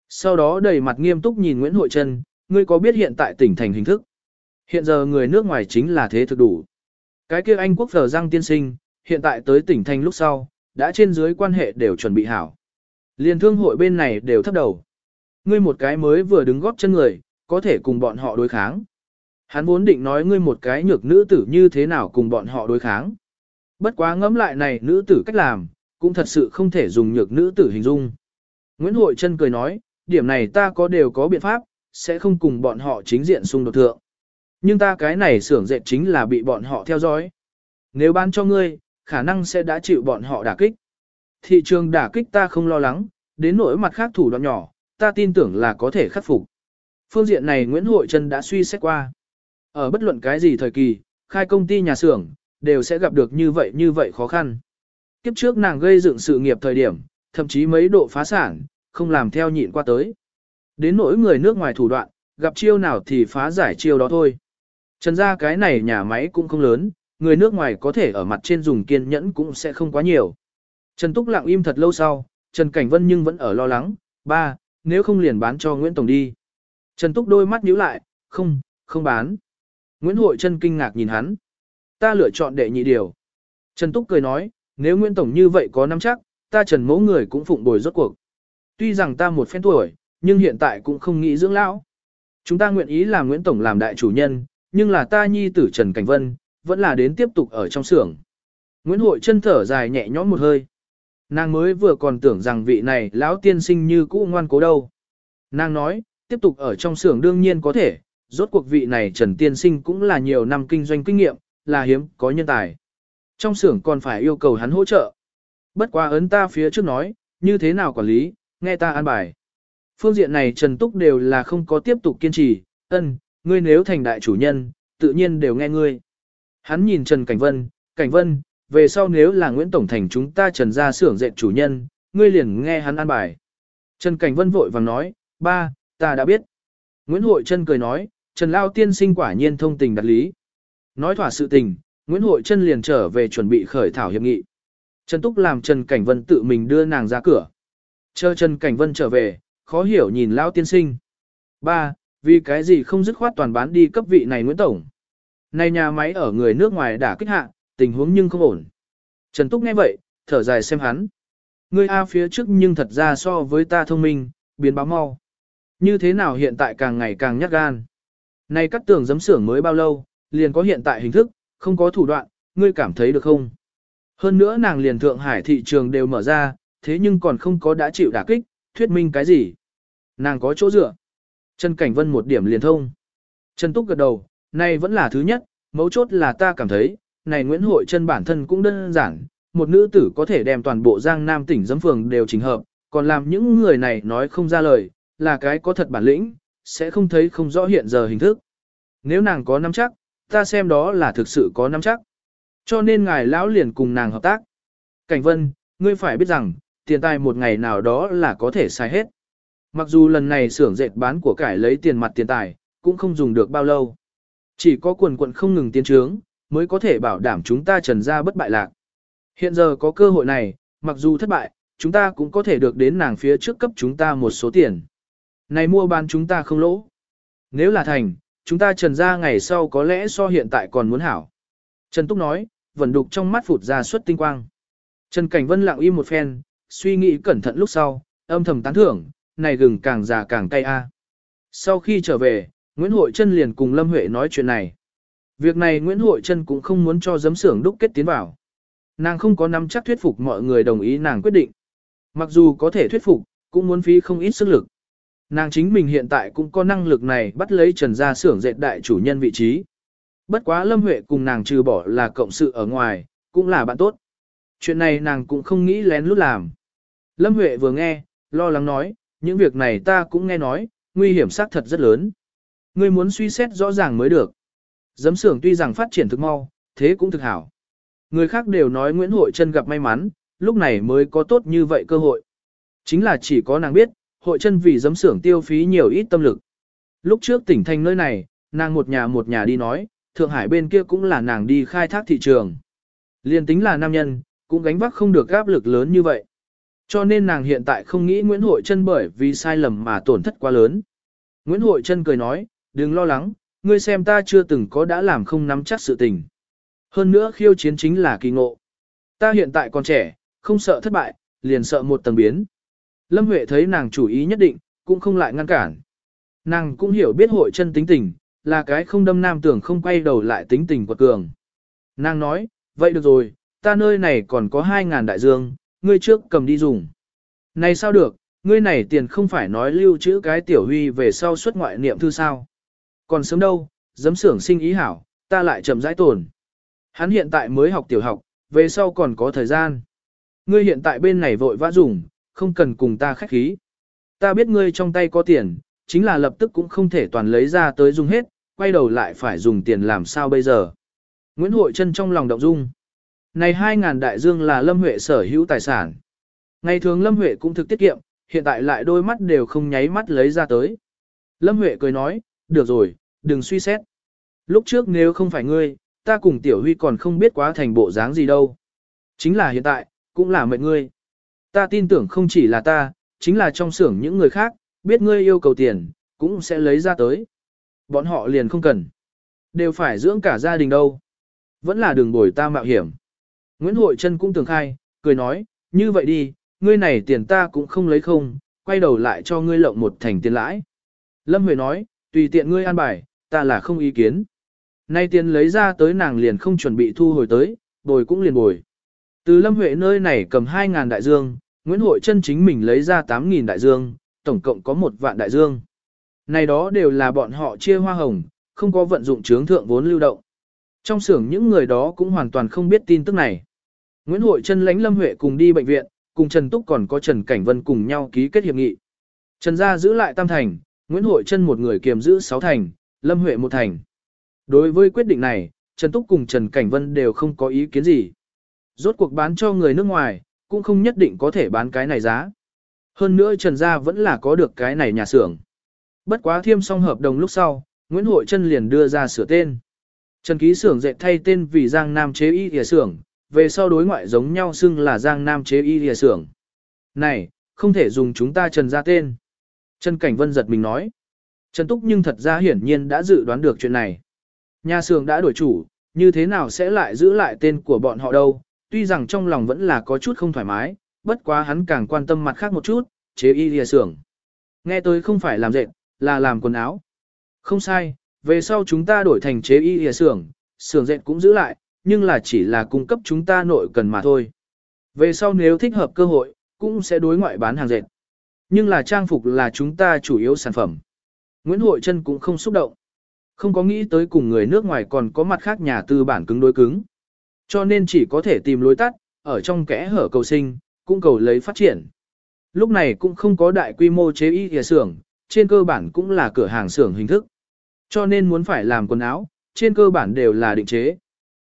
Sau đó đầy mặt nghiêm túc nhìn Nguyễn Hội Trần, ngươi có biết hiện tại tỉnh thành hình thức? Hiện giờ người nước ngoài chính là thế thực đủ. Cái kia Anh quốc phở răng tiên sinh, hiện tại tới tỉnh thành lúc sau, đã trên dưới quan hệ đều chuẩn bị hảo. Liên thương hội bên này đều thấp đầu. Ngươi một cái mới vừa đứng góp chân người, có thể cùng bọn họ đối kháng. Hắn vốn định nói ngươi một cái nhược nữ tử như thế nào cùng bọn họ đối kháng. Bất quá ngẫm lại này nữ tử cách làm, cũng thật sự không thể dùng nhược nữ tử hình dung. Nguyễn Hội Trân cười nói, điểm này ta có đều có biện pháp, sẽ không cùng bọn họ chính diện xung đột thượng. Nhưng ta cái này xưởng dệt chính là bị bọn họ theo dõi. Nếu bán cho ngươi, khả năng sẽ đã chịu bọn họ đả kích. Thị trường đả kích ta không lo lắng, đến nỗi mặt khác thủ đoạn nhỏ, ta tin tưởng là có thể khắc phục. Phương diện này Nguyễn Hội Trân đã suy xét qua. Ở bất luận cái gì thời kỳ, khai công ty nhà xưởng, đều sẽ gặp được như vậy như vậy khó khăn. Kiếp trước nàng gây dựng sự nghiệp thời điểm, thậm chí mấy độ phá sản, không làm theo nhịn qua tới. Đến nỗi người nước ngoài thủ đoạn, gặp chiêu nào thì phá giải chiêu đó thôi. Trần ra cái này nhà máy cũng không lớn, người nước ngoài có thể ở mặt trên dùng kiên nhẫn cũng sẽ không quá nhiều. Trần Túc lặng im thật lâu sau, Trần Cảnh Vân nhưng vẫn ở lo lắng, ba, nếu không liền bán cho Nguyễn Tổng đi. Trần Túc đôi mắt nhíu lại, không, không bán. Nguyễn Hội Trân kinh ngạc nhìn hắn. Ta lựa chọn đệ nhị điều. Trần Túc cười nói, nếu Nguyễn Tổng như vậy có nắm chắc, ta Trần mẫu người cũng phụng bồi rốt cuộc. Tuy rằng ta một phen tuổi, nhưng hiện tại cũng không nghĩ dưỡng lão. Chúng ta nguyện ý làm Nguyễn Tổng làm đại chủ nhân, nhưng là ta nhi tử Trần Cảnh Vân, vẫn là đến tiếp tục ở trong xưởng. Nguyễn Hội chân thở dài nhẹ nhõm một hơi. Nàng mới vừa còn tưởng rằng vị này lão tiên sinh như cũ ngoan cố đâu. Nàng nói, tiếp tục ở trong xưởng đương nhiên có thể, rốt cuộc vị này Trần Tiên Sinh cũng là nhiều năm kinh doanh kinh nghiệm, là hiếm có nhân tài. Trong xưởng còn phải yêu cầu hắn hỗ trợ. Bất quá ấn ta phía trước nói, như thế nào quản lý, nghe ta an bài. Phương diện này Trần Túc đều là không có tiếp tục kiên trì, ân, ngươi nếu thành đại chủ nhân, tự nhiên đều nghe ngươi. Hắn nhìn Trần Cảnh Vân, Cảnh Vân, về sau nếu là Nguyễn Tổng Thành chúng ta trần ra xưởng dệt chủ nhân, ngươi liền nghe hắn an bài. Trần Cảnh Vân vội vàng nói, ba, ta đã biết. Nguyễn Hội Trân cười nói, Trần Lao tiên sinh quả nhiên thông tình đặt lý. Nói thỏa sự tình, Nguyễn Hội Trân liền trở về chuẩn bị khởi thảo hiệp nghị. Trần Túc làm Trần Cảnh Vân tự mình đưa nàng ra cửa. Chờ Trần Cảnh Vân trở về, khó hiểu nhìn Lao tiên sinh. Ba, vì cái gì không dứt khoát toàn bán đi cấp vị này Nguyễn Tổng. Này nhà máy ở người nước ngoài đã kích hạ, tình huống nhưng không ổn. Trần Túc nghe vậy, thở dài xem hắn. Ngươi A phía trước nhưng thật ra so với ta thông minh, biến báo mau. Như thế nào hiện tại càng ngày càng nhát gan. Này cắt tường giấm xưởng mới bao lâu, liền có hiện tại hình thức, không có thủ đoạn, ngươi cảm thấy được không? Hơn nữa nàng liền Thượng Hải thị trường đều mở ra, thế nhưng còn không có đã chịu đả kích, thuyết minh cái gì? Nàng có chỗ dựa. Trần Cảnh Vân một điểm liền thông. Trần Túc gật đầu, này vẫn là thứ nhất, mấu chốt là ta cảm thấy, này Nguyễn Hội chân bản thân cũng đơn giản, một nữ tử có thể đem toàn bộ giang nam tỉnh giấm phường đều chỉnh hợp, còn làm những người này nói không ra lời, là cái có thật bản lĩnh, sẽ không thấy không rõ hiện giờ hình thức. Nếu nàng có nắm chắc, ta xem đó là thực sự có nắm chắc. Cho nên ngài lão liền cùng nàng hợp tác. Cảnh vân, ngươi phải biết rằng, tiền tài một ngày nào đó là có thể xài hết. Mặc dù lần này xưởng dệt bán của cải lấy tiền mặt tiền tài, cũng không dùng được bao lâu. Chỉ có quần quận không ngừng tiến trướng, mới có thể bảo đảm chúng ta trần ra bất bại lạc. Hiện giờ có cơ hội này, mặc dù thất bại, chúng ta cũng có thể được đến nàng phía trước cấp chúng ta một số tiền. Này mua bán chúng ta không lỗ. Nếu là thành, chúng ta trần ra ngày sau có lẽ so hiện tại còn muốn hảo. Trần Túc nói, vẫn đục trong mắt phụt ra suất tinh quang. Trần Cảnh Vân lặng im một phen, suy nghĩ cẩn thận lúc sau, âm thầm tán thưởng, này gừng càng già càng cay a. Sau khi trở về, Nguyễn Hội Trân liền cùng Lâm Huệ nói chuyện này. Việc này Nguyễn Hội Trân cũng không muốn cho giấm xưởng đúc kết tiến vào. Nàng không có nắm chắc thuyết phục mọi người đồng ý nàng quyết định. Mặc dù có thể thuyết phục, cũng muốn phí không ít sức lực. Nàng chính mình hiện tại cũng có năng lực này bắt lấy Trần Gia xưởng dệt đại chủ nhân vị trí. Bất quá Lâm Huệ cùng nàng trừ bỏ là cộng sự ở ngoài, cũng là bạn tốt. Chuyện này nàng cũng không nghĩ lén lút làm. Lâm Huệ vừa nghe, lo lắng nói, những việc này ta cũng nghe nói, nguy hiểm xác thật rất lớn. Ngươi muốn suy xét rõ ràng mới được. Giấm xưởng tuy rằng phát triển thực mau, thế cũng thực hảo. Người khác đều nói Nguyễn Hội Trân gặp may mắn, lúc này mới có tốt như vậy cơ hội. Chính là chỉ có nàng biết, Hội Trân vì giấm xưởng tiêu phí nhiều ít tâm lực. Lúc trước tỉnh thành nơi này, nàng một nhà một nhà đi nói, Thượng Hải bên kia cũng là nàng đi khai thác thị trường. Liên tính là nam nhân, cũng gánh vác không được áp lực lớn như vậy. Cho nên nàng hiện tại không nghĩ Nguyễn Hội Trân bởi vì sai lầm mà tổn thất quá lớn. Nguyễn Hội Trân cười nói, đừng lo lắng, ngươi xem ta chưa từng có đã làm không nắm chắc sự tình. Hơn nữa khiêu chiến chính là kỳ ngộ. Ta hiện tại còn trẻ, không sợ thất bại, liền sợ một tầng biến. Lâm Huệ thấy nàng chủ ý nhất định, cũng không lại ngăn cản. Nàng cũng hiểu biết hội chân tính tình, là cái không đâm nam tưởng không quay đầu lại tính tình quật cường. Nàng nói, vậy được rồi, ta nơi này còn có 2.000 đại dương, ngươi trước cầm đi dùng. Này sao được, ngươi này tiền không phải nói lưu trữ cái tiểu huy về sau xuất ngoại niệm thư sao. Còn sớm đâu, giấm xưởng sinh ý hảo, ta lại chậm rãi tồn. Hắn hiện tại mới học tiểu học, về sau còn có thời gian. Ngươi hiện tại bên này vội vã dùng, không cần cùng ta khách khí. Ta biết ngươi trong tay có tiền, chính là lập tức cũng không thể toàn lấy ra tới dùng hết, quay đầu lại phải dùng tiền làm sao bây giờ. Nguyễn Hội Trân trong lòng động dung. Này 2.000 đại dương là Lâm Huệ sở hữu tài sản. Ngày thường Lâm Huệ cũng thực tiết kiệm, hiện tại lại đôi mắt đều không nháy mắt lấy ra tới. Lâm Huệ cười nói, được rồi, đừng suy xét. Lúc trước nếu không phải ngươi, ta cùng Tiểu Huy còn không biết quá thành bộ dáng gì đâu. Chính là hiện tại, cũng là mệnh ngươi. Ta tin tưởng không chỉ là ta, chính là trong xưởng những người khác, biết ngươi yêu cầu tiền, cũng sẽ lấy ra tới. Bọn họ liền không cần. Đều phải dưỡng cả gia đình đâu. Vẫn là đường bồi ta mạo hiểm. Nguyễn Hội Trân cũng tường khai, cười nói, như vậy đi, ngươi này tiền ta cũng không lấy không, quay đầu lại cho ngươi lộng một thành tiền lãi. Lâm Huệ nói, tùy tiện ngươi an bài, ta là không ý kiến. Nay tiền lấy ra tới nàng liền không chuẩn bị thu hồi tới, bồi cũng liền bồi. Từ Lâm Huệ nơi này cầm 2.000 đại dương, Nguyễn Hội chân chính mình lấy ra 8.000 đại dương, tổng cộng có một vạn đại dương. Này đó đều là bọn họ chia hoa hồng, không có vận dụng chướng thượng vốn lưu động. Trong xưởng những người đó cũng hoàn toàn không biết tin tức này. Nguyễn Hội Trân lãnh Lâm Huệ cùng đi bệnh viện, cùng Trần Túc còn có Trần Cảnh Vân cùng nhau ký kết hiệp nghị. Trần gia giữ lại tam thành, Nguyễn Hội Trân một người kiềm giữ sáu thành, Lâm Huệ một thành. Đối với quyết định này, Trần Túc cùng Trần Cảnh Vân đều không có ý kiến gì. Rốt cuộc bán cho người nước ngoài, cũng không nhất định có thể bán cái này giá. Hơn nữa Trần Gia vẫn là có được cái này nhà xưởng. Bất quá thiêm xong hợp đồng lúc sau, Nguyễn Hội Trân liền đưa ra sửa tên. Trần ký xưởng dệt thay tên vì Giang Nam chế y địa xưởng, về sau đối ngoại giống nhau xưng là Giang Nam chế y địa xưởng. Này, không thể dùng chúng ta Trần Gia tên. Trần Cảnh Vân giật mình nói. Trần Túc nhưng thật ra hiển nhiên đã dự đoán được chuyện này. Nhà xưởng đã đổi chủ, như thế nào sẽ lại giữ lại tên của bọn họ đâu, tuy rằng trong lòng vẫn là có chút không thoải mái, bất quá hắn càng quan tâm mặt khác một chút, chế y lìa xưởng. Nghe tôi không phải làm dệt, là làm quần áo. Không sai, về sau chúng ta đổi thành chế y lìa xưởng, xưởng dệt cũng giữ lại, nhưng là chỉ là cung cấp chúng ta nội cần mà thôi. Về sau nếu thích hợp cơ hội, cũng sẽ đối ngoại bán hàng dệt. Nhưng là trang phục là chúng ta chủ yếu sản phẩm. Nguyễn Hội Trân cũng không xúc động. Không có nghĩ tới cùng người nước ngoài còn có mặt khác nhà tư bản cứng đối cứng. Cho nên chỉ có thể tìm lối tắt, ở trong kẽ hở cầu sinh, cũng cầu lấy phát triển. Lúc này cũng không có đại quy mô chế y thìa xưởng, trên cơ bản cũng là cửa hàng xưởng hình thức. Cho nên muốn phải làm quần áo, trên cơ bản đều là định chế.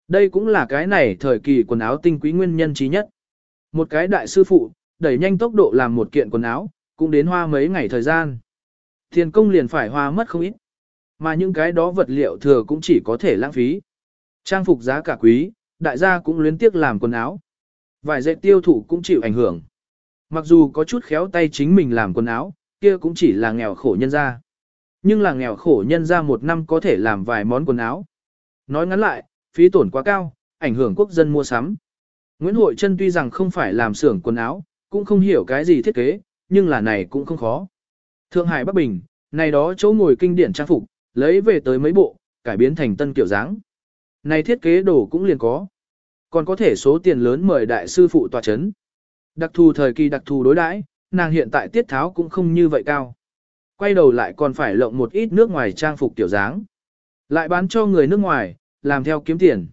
Đây cũng là cái này thời kỳ quần áo tinh quý nguyên nhân trí nhất. Một cái đại sư phụ, đẩy nhanh tốc độ làm một kiện quần áo, cũng đến hoa mấy ngày thời gian. Tiền công liền phải hoa mất không ít. Mà những cái đó vật liệu thừa cũng chỉ có thể lãng phí. Trang phục giá cả quý, đại gia cũng luyến tiếc làm quần áo. Vài dệt tiêu thụ cũng chịu ảnh hưởng. Mặc dù có chút khéo tay chính mình làm quần áo, kia cũng chỉ là nghèo khổ nhân gia. Nhưng là nghèo khổ nhân gia một năm có thể làm vài món quần áo. Nói ngắn lại, phí tổn quá cao, ảnh hưởng quốc dân mua sắm. Nguyễn Hội Trân tuy rằng không phải làm xưởng quần áo, cũng không hiểu cái gì thiết kế, nhưng là này cũng không khó. Thượng Hải Bắc Bình, này đó chỗ ngồi kinh điển trang phục, lấy về tới mấy bộ, cải biến thành tân kiểu dáng. Này thiết kế đồ cũng liền có. Còn có thể số tiền lớn mời đại sư phụ tòa chấn. Đặc thù thời kỳ đặc thù đối đãi, nàng hiện tại tiết tháo cũng không như vậy cao. Quay đầu lại còn phải lộng một ít nước ngoài trang phục tiểu dáng. Lại bán cho người nước ngoài, làm theo kiếm tiền.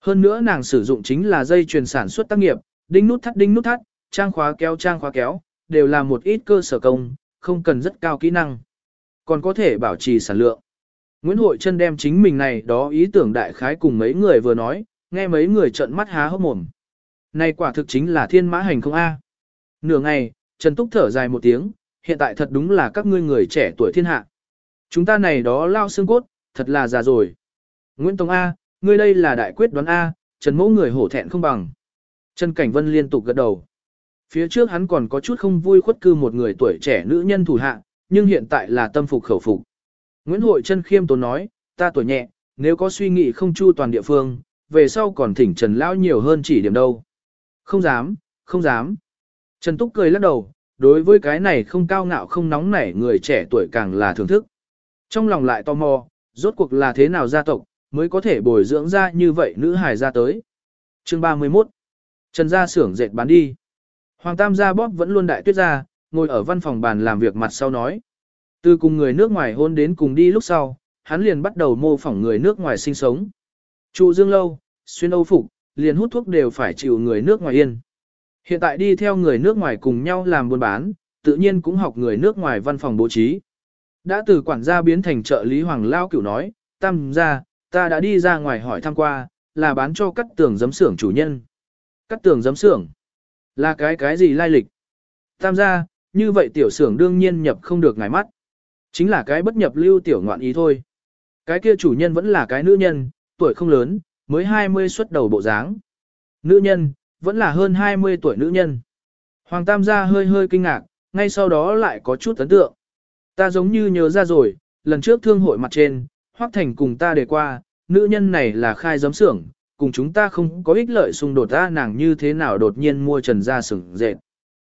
Hơn nữa nàng sử dụng chính là dây chuyền sản xuất tác nghiệp, đinh nút thắt đinh nút thắt, trang khóa kéo trang khóa kéo, đều là một ít cơ sở công, không cần rất cao kỹ năng. Còn có thể bảo trì sản lượng. Nguyễn Hội Trân đem chính mình này đó ý tưởng đại khái cùng mấy người vừa nói, nghe mấy người trợn mắt há hốc mồm. Này quả thực chính là thiên mã hành không A. Nửa ngày, Trần Túc thở dài một tiếng, hiện tại thật đúng là các ngươi người trẻ tuổi thiên hạ. Chúng ta này đó lao xương cốt, thật là già rồi. Nguyễn Tông A, ngươi đây là đại quyết đoán A, Trần mẫu người hổ thẹn không bằng. Trần Cảnh Vân liên tục gật đầu. Phía trước hắn còn có chút không vui khuất cư một người tuổi trẻ nữ nhân thủ hạ, nhưng hiện tại là tâm phục khẩu phục. Nguyễn Hội Trân khiêm tốn nói, ta tuổi nhẹ, nếu có suy nghĩ không chu toàn địa phương, về sau còn thỉnh Trần Lão nhiều hơn chỉ điểm đâu. Không dám, không dám. Trần Túc cười lắc đầu, đối với cái này không cao ngạo không nóng nảy người trẻ tuổi càng là thưởng thức. Trong lòng lại tò mò, rốt cuộc là thế nào gia tộc, mới có thể bồi dưỡng ra như vậy nữ hài ra tới. Chương 31 Trần gia xưởng dệt bán đi. Hoàng Tam gia bóp vẫn luôn đại tuyết ra, ngồi ở văn phòng bàn làm việc mặt sau nói. Từ cùng người nước ngoài hôn đến cùng đi lúc sau, hắn liền bắt đầu mô phỏng người nước ngoài sinh sống. Trụ dương lâu, xuyên âu phục, liền hút thuốc đều phải chịu người nước ngoài yên. Hiện tại đi theo người nước ngoài cùng nhau làm buôn bán, tự nhiên cũng học người nước ngoài văn phòng bố trí. Đã từ quản gia biến thành trợ lý Hoàng Lao cửu nói, tam gia, ta đã đi ra ngoài hỏi thăm qua, là bán cho cắt tường giấm xưởng chủ nhân. Cắt tường giấm xưởng? Là cái cái gì lai lịch? Tam gia, như vậy tiểu xưởng đương nhiên nhập không được ngài mắt. Chính là cái bất nhập lưu tiểu ngoạn ý thôi. Cái kia chủ nhân vẫn là cái nữ nhân, tuổi không lớn, mới 20 xuất đầu bộ dáng. Nữ nhân, vẫn là hơn 20 tuổi nữ nhân. Hoàng Tam gia hơi hơi kinh ngạc, ngay sau đó lại có chút ấn tượng. Ta giống như nhớ ra rồi, lần trước thương hội mặt trên, Hoắc Thành cùng ta đề qua, nữ nhân này là khai giấm xưởng, cùng chúng ta không có ích lợi xung đột ta nàng như thế nào đột nhiên mua trần gia xưởng dệt.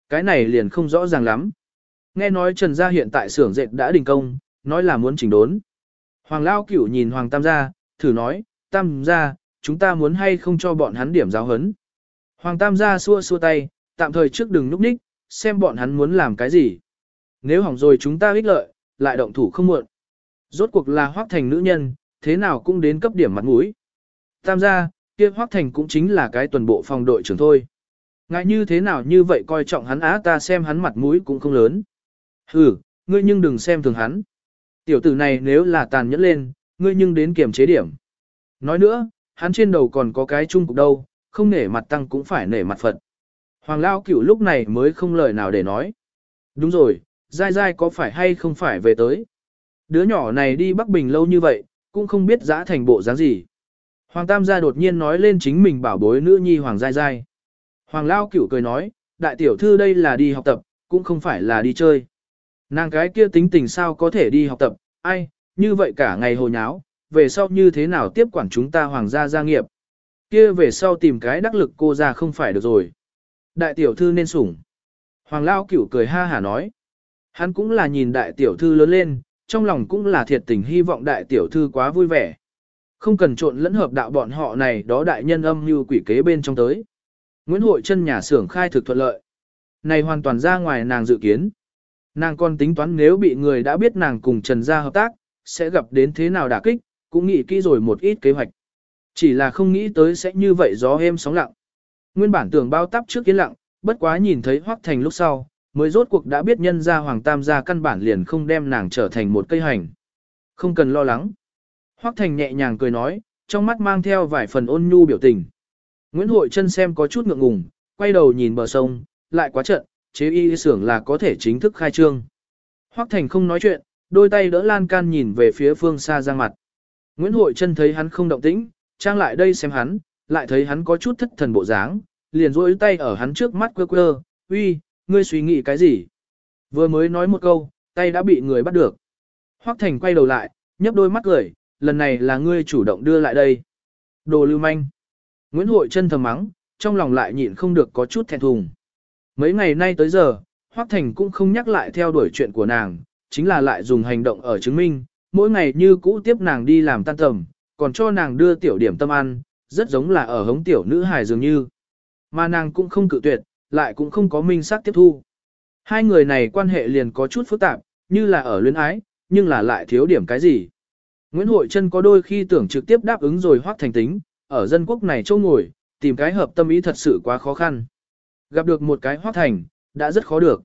Cái này liền không rõ ràng lắm. Nghe nói trần gia hiện tại xưởng dệt đã đình công, nói là muốn chỉnh đốn. Hoàng Lao Cửu nhìn Hoàng Tam gia, thử nói, Tam gia, chúng ta muốn hay không cho bọn hắn điểm giáo hấn. Hoàng Tam gia xua xua tay, tạm thời trước đừng núp ních, xem bọn hắn muốn làm cái gì. Nếu hỏng rồi chúng ta ích lợi, lại động thủ không muộn. Rốt cuộc là hoác Thành nữ nhân, thế nào cũng đến cấp điểm mặt mũi. Tam gia, kia Hoắc Thành cũng chính là cái tuần bộ phòng đội trưởng thôi. Ngại như thế nào như vậy coi trọng hắn á ta xem hắn mặt mũi cũng không lớn. Hừ, ngươi nhưng đừng xem thường hắn. Tiểu tử này nếu là tàn nhẫn lên, ngươi nhưng đến kiểm chế điểm. Nói nữa, hắn trên đầu còn có cái chung cục đâu, không nể mặt tăng cũng phải nể mặt Phật. Hoàng Lao cửu lúc này mới không lời nào để nói. Đúng rồi, dai dai có phải hay không phải về tới. Đứa nhỏ này đi Bắc Bình lâu như vậy, cũng không biết giã thành bộ dáng gì. Hoàng Tam gia đột nhiên nói lên chính mình bảo bối nữ nhi Hoàng Giai Giai. Hoàng Lao cửu cười nói, đại tiểu thư đây là đi học tập, cũng không phải là đi chơi. Nàng cái kia tính tình sao có thể đi học tập, ai, như vậy cả ngày hồ nháo, về sau như thế nào tiếp quản chúng ta hoàng gia gia nghiệp. Kia về sau tìm cái đắc lực cô ra không phải được rồi. Đại tiểu thư nên sủng. Hoàng Lao cửu cười ha hả nói. Hắn cũng là nhìn đại tiểu thư lớn lên, trong lòng cũng là thiệt tình hy vọng đại tiểu thư quá vui vẻ. Không cần trộn lẫn hợp đạo bọn họ này đó đại nhân âm như quỷ kế bên trong tới. Nguyễn Hội chân nhà xưởng khai thực thuận lợi. Này hoàn toàn ra ngoài nàng dự kiến. Nàng còn tính toán nếu bị người đã biết nàng cùng Trần Gia hợp tác, sẽ gặp đến thế nào đả kích, cũng nghĩ kỹ rồi một ít kế hoạch. Chỉ là không nghĩ tới sẽ như vậy gió êm sóng lặng. Nguyên bản tưởng bao tắp trước yên lặng, bất quá nhìn thấy Hoắc Thành lúc sau, mới rốt cuộc đã biết nhân gia Hoàng Tam gia căn bản liền không đem nàng trở thành một cây hành. Không cần lo lắng. Hoắc Thành nhẹ nhàng cười nói, trong mắt mang theo vài phần ôn nhu biểu tình. Nguyễn Hội chân xem có chút ngượng ngùng, quay đầu nhìn bờ sông, lại quá trận, chế y xưởng là có thể chính thức khai trương. Hoắc Thành không nói chuyện, đôi tay đỡ lan can nhìn về phía phương xa giang mặt. Nguyễn Hội chân thấy hắn không động tĩnh, trang lại đây xem hắn, lại thấy hắn có chút thất thần bộ dáng, liền rối tay ở hắn trước mắt quơ quơ, uy, ngươi suy nghĩ cái gì? Vừa mới nói một câu, tay đã bị người bắt được. Hoắc Thành quay đầu lại, nhấp đôi mắt cười, lần này là ngươi chủ động đưa lại đây. Đồ lưu manh. Nguyễn Hội chân thầm mắng, trong lòng lại nhịn không được có chút thẹn thùng. Mấy ngày nay tới giờ, Hoắc Thành cũng không nhắc lại theo đuổi chuyện của nàng, chính là lại dùng hành động ở chứng minh, mỗi ngày như cũ tiếp nàng đi làm tan tầm, còn cho nàng đưa tiểu điểm tâm ăn, rất giống là ở hống tiểu nữ hài dường như. Mà nàng cũng không cự tuyệt, lại cũng không có minh xác tiếp thu. Hai người này quan hệ liền có chút phức tạp, như là ở luyến ái, nhưng là lại thiếu điểm cái gì. Nguyễn Hội Trân có đôi khi tưởng trực tiếp đáp ứng rồi hoác thành tính, ở dân quốc này châu ngồi, tìm cái hợp tâm ý thật sự quá khó khăn. Gặp được một cái hoác thành, đã rất khó được.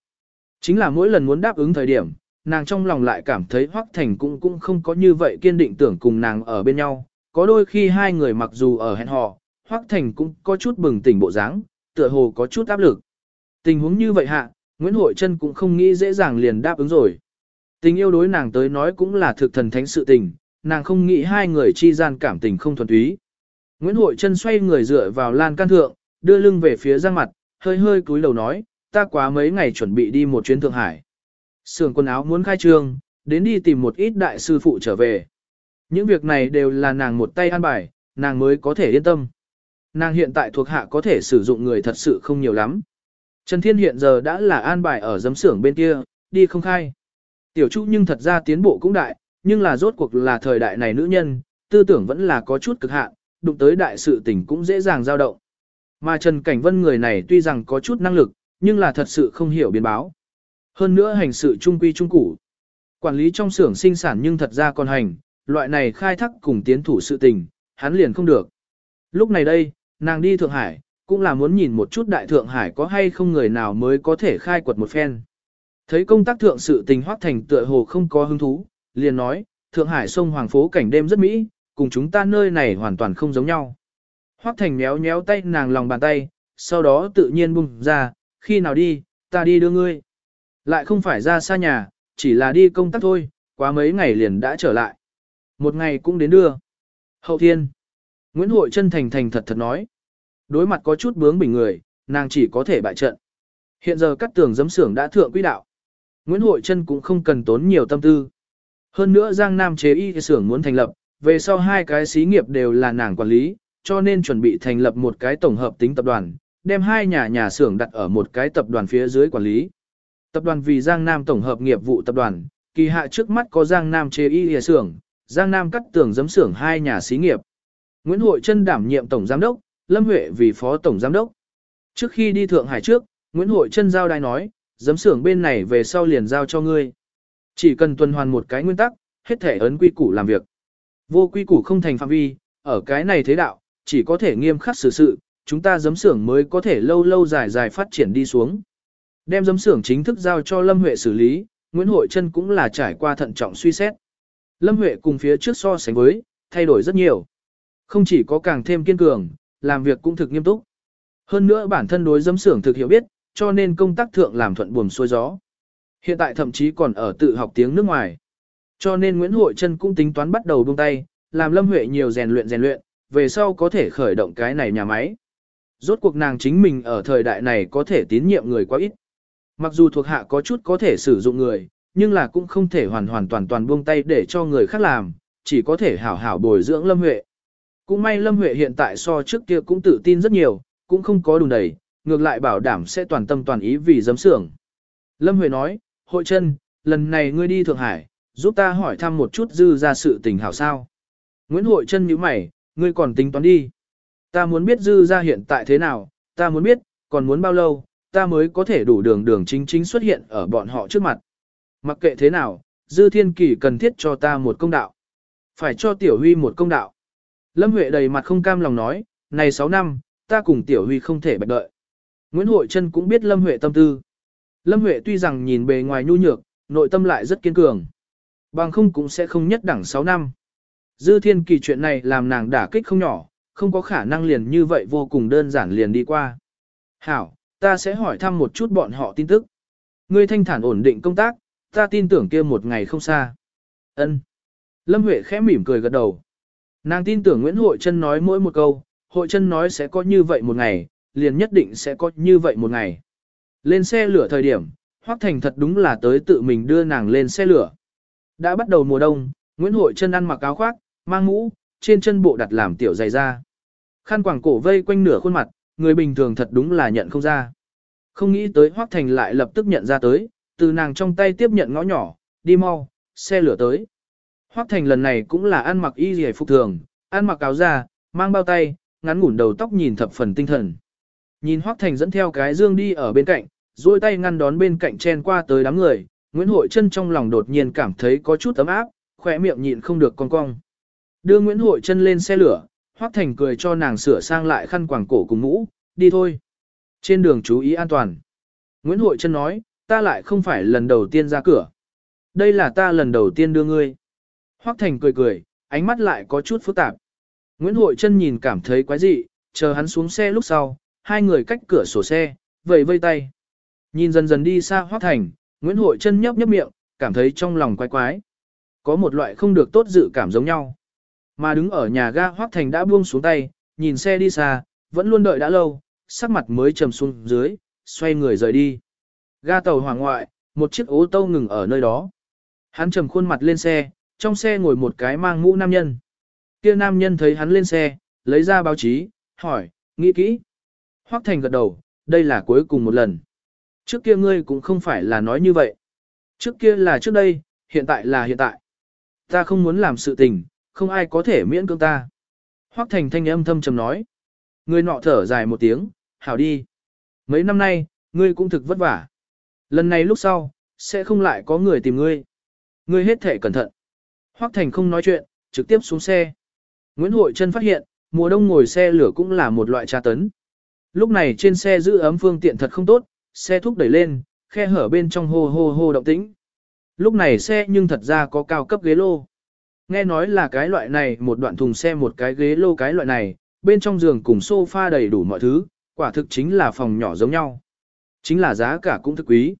Chính là mỗi lần muốn đáp ứng thời điểm, nàng trong lòng lại cảm thấy hoác thành cũng cũng không có như vậy kiên định tưởng cùng nàng ở bên nhau. Có đôi khi hai người mặc dù ở hẹn hò, hoác thành cũng có chút bừng tỉnh bộ dáng, tựa hồ có chút áp lực. Tình huống như vậy hạ, Nguyễn Hội Trân cũng không nghĩ dễ dàng liền đáp ứng rồi. Tình yêu đối nàng tới nói cũng là thực thần thánh sự tình, nàng không nghĩ hai người chi gian cảm tình không thuần túy. Nguyễn Hội Trân xoay người dựa vào lan can thượng, đưa lưng về phía giang mặt, hơi hơi cúi đầu nói, ta quá mấy ngày chuẩn bị đi một chuyến Thượng Hải. Sưởng quần áo muốn khai trương, đến đi tìm một ít đại sư phụ trở về. Những việc này đều là nàng một tay an bài, nàng mới có thể yên tâm. Nàng hiện tại thuộc hạ có thể sử dụng người thật sự không nhiều lắm. Trần Thiên hiện giờ đã là an bài ở giấm xưởng bên kia, đi không khai. Tiểu Chu nhưng thật ra tiến bộ cũng đại, nhưng là rốt cuộc là thời đại này nữ nhân, tư tưởng vẫn là có chút cực hạn, đụng tới đại sự tình cũng dễ dàng dao động. Mà Trần Cảnh Vân người này tuy rằng có chút năng lực, nhưng là thật sự không hiểu biến báo. Hơn nữa hành sự trung quy trung củ. Quản lý trong xưởng sinh sản nhưng thật ra còn hành, loại này khai thác cùng tiến thủ sự tình, hắn liền không được. Lúc này đây, nàng đi Thượng Hải, cũng là muốn nhìn một chút đại Thượng Hải có hay không người nào mới có thể khai quật một phen. Thấy công tác thượng sự tình hoác thành tựa hồ không có hứng thú, liền nói, Thượng Hải sông Hoàng phố cảnh đêm rất mỹ, cùng chúng ta nơi này hoàn toàn không giống nhau. Hoác thành méo méo tay nàng lòng bàn tay, sau đó tự nhiên bung ra, khi nào đi, ta đi đưa ngươi. Lại không phải ra xa nhà, chỉ là đi công tác thôi, quá mấy ngày liền đã trở lại. Một ngày cũng đến đưa. Hậu thiên. Nguyễn Hội chân thành thành thật thật nói. Đối mặt có chút bướng bình người, nàng chỉ có thể bại trận. Hiện giờ các tường giấm xưởng đã thượng quỹ đạo. Nguyễn Hội chân cũng không cần tốn nhiều tâm tư. Hơn nữa Giang Nam chế y xưởng muốn thành lập, về sau hai cái xí nghiệp đều là nàng quản lý, cho nên chuẩn bị thành lập một cái tổng hợp tính tập đoàn, đem hai nhà nhà xưởng đặt ở một cái tập đoàn phía dưới quản lý. Tập đoàn vì Giang Nam tổng hợp nghiệp vụ tập đoàn, kỳ hạ trước mắt có Giang Nam chế y xưởng, Giang Nam cắt tường giấm xưởng hai nhà xí nghiệp. Nguyễn Hội Trân đảm nhiệm tổng giám đốc, Lâm Huệ vì phó tổng giám đốc. Trước khi đi Thượng Hải trước, Nguyễn Hội Trân giao đai nói, giấm xưởng bên này về sau liền giao cho ngươi. Chỉ cần tuần hoàn một cái nguyên tắc, hết thể ấn quy củ làm việc. Vô quy củ không thành phạm vi, ở cái này thế đạo, chỉ có thể nghiêm khắc xử sự, chúng ta giấm xưởng mới có thể lâu lâu dài dài phát triển đi xuống. Đem giấm xưởng chính thức giao cho Lâm Huệ xử lý, Nguyễn Hội Trân cũng là trải qua thận trọng suy xét. Lâm Huệ cùng phía trước so sánh với, thay đổi rất nhiều. Không chỉ có càng thêm kiên cường, làm việc cũng thực nghiêm túc. Hơn nữa bản thân đối giấm xưởng thực hiểu biết, cho nên công tác thượng làm thuận buồm xuôi gió. Hiện tại thậm chí còn ở tự học tiếng nước ngoài. Cho nên Nguyễn Hội Trân cũng tính toán bắt đầu buông tay, làm Lâm Huệ nhiều rèn luyện rèn luyện, về sau có thể khởi động cái này nhà máy. Rốt cuộc nàng chính mình ở thời đại này có thể tín nhiệm người quá ít. Mặc dù thuộc hạ có chút có thể sử dụng người, nhưng là cũng không thể hoàn hoàn toàn toàn buông tay để cho người khác làm, chỉ có thể hảo hảo bồi dưỡng Lâm Huệ. Cũng may Lâm Huệ hiện tại so trước kia cũng tự tin rất nhiều, cũng không có đùn đầy, ngược lại bảo đảm sẽ toàn tâm toàn ý vì giấm sưởng. Lâm Huệ nói, hội chân, lần này ngươi đi Thượng Hải, giúp ta hỏi thăm một chút dư ra sự tình hảo sao. Nguyễn Hội chân nhíu mày, ngươi còn tính toán đi. Ta muốn biết dư ra hiện tại thế nào, ta muốn biết, còn muốn bao lâu, ta mới có thể đủ đường đường chính chính xuất hiện ở bọn họ trước mặt. Mặc kệ thế nào, dư thiên kỳ cần thiết cho ta một công đạo. Phải cho tiểu huy một công đạo. Lâm Huệ đầy mặt không cam lòng nói, này 6 năm, ta cùng tiểu huy không thể bạch đợi. Nguyễn Hội Trân cũng biết Lâm Huệ tâm tư. Lâm Huệ tuy rằng nhìn bề ngoài nhu nhược, nội tâm lại rất kiên cường. Bằng không cũng sẽ không nhất đẳng 6 năm. Dư thiên kỳ chuyện này làm nàng đả kích không nhỏ, không có khả năng liền như vậy vô cùng đơn giản liền đi qua. Hảo, ta sẽ hỏi thăm một chút bọn họ tin tức. Ngươi thanh thản ổn định công tác, ta tin tưởng kia một ngày không xa. Ân. Lâm Huệ khẽ mỉm cười gật đầu. Nàng tin tưởng Nguyễn Hội Trân nói mỗi một câu, Hội Trân nói sẽ có như vậy một ngày, liền nhất định sẽ có như vậy một ngày. Lên xe lửa thời điểm, Hoắc Thành thật đúng là tới tự mình đưa nàng lên xe lửa. Đã bắt đầu mùa đông, Nguyễn Hội chân ăn mặc áo khoác, mang mũ, trên chân bộ đặt làm tiểu dày ra. Khăn quàng cổ vây quanh nửa khuôn mặt, người bình thường thật đúng là nhận không ra. Không nghĩ tới Hoắc Thành lại lập tức nhận ra tới, từ nàng trong tay tiếp nhận ngõ nhỏ, đi mau, xe lửa tới. Hoắc Thành lần này cũng là ăn mặc y rìa phục thường, ăn mặc áo da, mang bao tay, ngắn ngủn đầu tóc nhìn thập phần tinh thần. Nhìn Hoắc Thành dẫn theo cái dương đi ở bên cạnh, duỗi tay ngăn đón bên cạnh chen qua tới đám người, Nguyễn Hội Trân trong lòng đột nhiên cảm thấy có chút ấm áp, khỏe miệng nhịn không được cong cong. Đưa Nguyễn Hội Trân lên xe lửa, Hoắc Thành cười cho nàng sửa sang lại khăn quàng cổ cùng mũ, đi thôi. Trên đường chú ý an toàn. Nguyễn Hội Trân nói, ta lại không phải lần đầu tiên ra cửa. Đây là ta lần đầu tiên đưa ngươi. Hoắc Thành cười cười, ánh mắt lại có chút phức tạp. Nguyễn Hội Trân nhìn cảm thấy quái dị, chờ hắn xuống xe lúc sau, hai người cách cửa sổ xe, vẫy vây tay. Nhìn dần dần đi xa Hoắc Thành, Nguyễn Hội chân nhấp nhấp miệng, cảm thấy trong lòng quái quái. Có một loại không được tốt dự cảm giống nhau. Mà đứng ở nhà ga Hoắc Thành đã buông xuống tay, nhìn xe đi xa, vẫn luôn đợi đã lâu, sắc mặt mới trầm xuống dưới, xoay người rời đi. Ga tàu hoàng ngoại, một chiếc ô tô ngừng ở nơi đó. Hắn trầm khuôn mặt lên xe, trong xe ngồi một cái mang mũ nam nhân. Kia nam nhân thấy hắn lên xe, lấy ra báo chí, hỏi, nghĩ kỹ. Hoắc Thành gật đầu, đây là cuối cùng một lần. Trước kia ngươi cũng không phải là nói như vậy. Trước kia là trước đây, hiện tại là hiện tại. Ta không muốn làm sự tình, không ai có thể miễn cưỡng ta. Hoắc Thành thanh âm thâm trầm nói. Ngươi nọ thở dài một tiếng, hảo đi. Mấy năm nay, ngươi cũng thực vất vả. Lần này lúc sau, sẽ không lại có người tìm ngươi. Ngươi hết thể cẩn thận. Hoắc Thành không nói chuyện, trực tiếp xuống xe. Nguyễn Hội Trân phát hiện, mùa đông ngồi xe lửa cũng là một loại tra tấn. Lúc này trên xe giữ ấm phương tiện thật không tốt, xe thúc đẩy lên, khe hở bên trong hô hô hô động tĩnh. Lúc này xe nhưng thật ra có cao cấp ghế lô. Nghe nói là cái loại này một đoạn thùng xe một cái ghế lô cái loại này, bên trong giường cùng sofa đầy đủ mọi thứ, quả thực chính là phòng nhỏ giống nhau. Chính là giá cả cũng thực quý.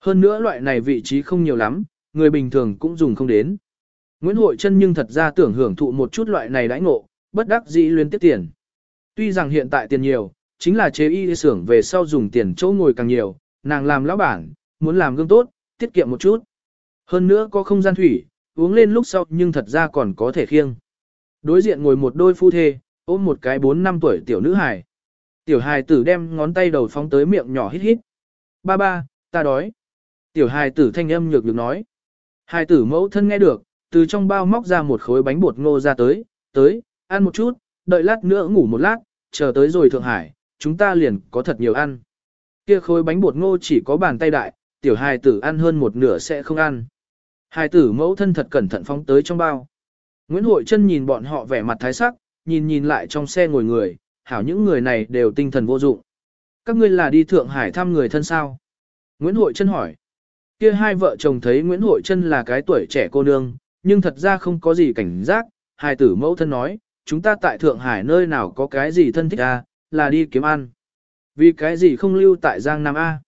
Hơn nữa loại này vị trí không nhiều lắm, người bình thường cũng dùng không đến. Nguyễn Hội Trân nhưng thật ra tưởng hưởng thụ một chút loại này đãi ngộ, bất đắc dĩ liên tiếp tiền. Tuy rằng hiện tại tiền nhiều, chính là chế y xưởng về sau dùng tiền chỗ ngồi càng nhiều, nàng làm lão bản, muốn làm gương tốt, tiết kiệm một chút. Hơn nữa có không gian thủy, uống lên lúc sau nhưng thật ra còn có thể khiêng. Đối diện ngồi một đôi phu thê, ôm một cái 4 năm tuổi tiểu nữ hài. Tiểu hài tử đem ngón tay đầu phóng tới miệng nhỏ hít hít. Ba ba, ta đói. Tiểu hài tử thanh âm nhược được nói. Hài tử mẫu thân nghe được, từ trong bao móc ra một khối bánh bột ngô ra tới, tới, ăn một chút, đợi lát nữa ngủ một lát, chờ tới rồi Thượng Hải, chúng ta liền có thật nhiều ăn. Kia khối bánh bột ngô chỉ có bàn tay đại, tiểu hài tử ăn hơn một nửa sẽ không ăn. Hai tử mẫu thân thật cẩn thận phóng tới trong bao. Nguyễn Hội Trân nhìn bọn họ vẻ mặt thái sắc, nhìn nhìn lại trong xe ngồi người, hảo những người này đều tinh thần vô dụng. Các ngươi là đi Thượng Hải thăm người thân sao? Nguyễn Hội Trân hỏi. Kia hai vợ chồng thấy Nguyễn Hội Trân là cái tuổi trẻ cô nương, nhưng thật ra không có gì cảnh giác. Hai tử mẫu thân nói, chúng ta tại Thượng Hải nơi nào có cái gì thân thích à, là đi kiếm ăn. Vì cái gì không lưu tại Giang Nam A?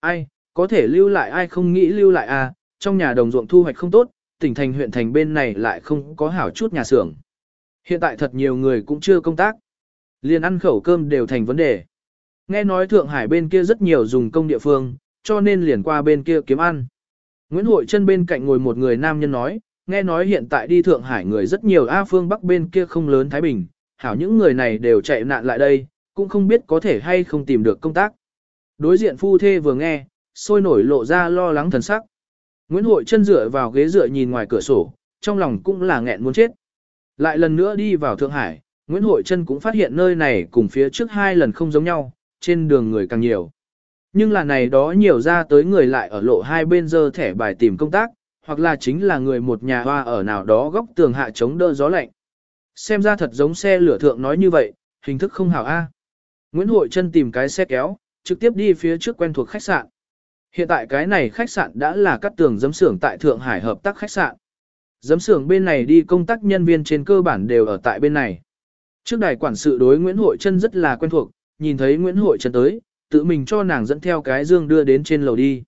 Ai, có thể lưu lại ai không nghĩ lưu lại A, trong nhà đồng ruộng thu hoạch không tốt, tỉnh thành huyện thành bên này lại không có hảo chút nhà xưởng. Hiện tại thật nhiều người cũng chưa công tác. Liền ăn khẩu cơm đều thành vấn đề. Nghe nói Thượng Hải bên kia rất nhiều dùng công địa phương, cho nên liền qua bên kia kiếm ăn. Nguyễn Hội chân bên cạnh ngồi một người nam nhân nói, nghe nói hiện tại đi Thượng Hải người rất nhiều A phương Bắc bên kia không lớn Thái Bình, hảo những người này đều chạy nạn lại đây, cũng không biết có thể hay không tìm được công tác. Đối diện phu thê vừa nghe, sôi nổi lộ ra lo lắng thần sắc. Nguyễn Hội chân dựa vào ghế dựa nhìn ngoài cửa sổ, trong lòng cũng là nghẹn muốn chết. Lại lần nữa đi vào Thượng Hải, Nguyễn Hội chân cũng phát hiện nơi này cùng phía trước hai lần không giống nhau, trên đường người càng nhiều. Nhưng là này đó nhiều ra tới người lại ở lộ hai bên dơ thẻ bài tìm công tác, hoặc là chính là người một nhà hoa ở nào đó góc tường hạ chống đỡ gió lạnh. Xem ra thật giống xe lửa thượng nói như vậy, hình thức không hảo A. Nguyễn Hội Trân tìm cái xe kéo, trực tiếp đi phía trước quen thuộc khách sạn. Hiện tại cái này khách sạn đã là cắt tường giấm xưởng tại Thượng Hải hợp tác khách sạn. Giấm xưởng bên này đi công tác nhân viên trên cơ bản đều ở tại bên này. Trước đài quản sự đối Nguyễn Hội Trân rất là quen thuộc, nhìn thấy Nguyễn Hội Trân tới, tự mình cho nàng dẫn theo cái dương đưa đến trên lầu đi.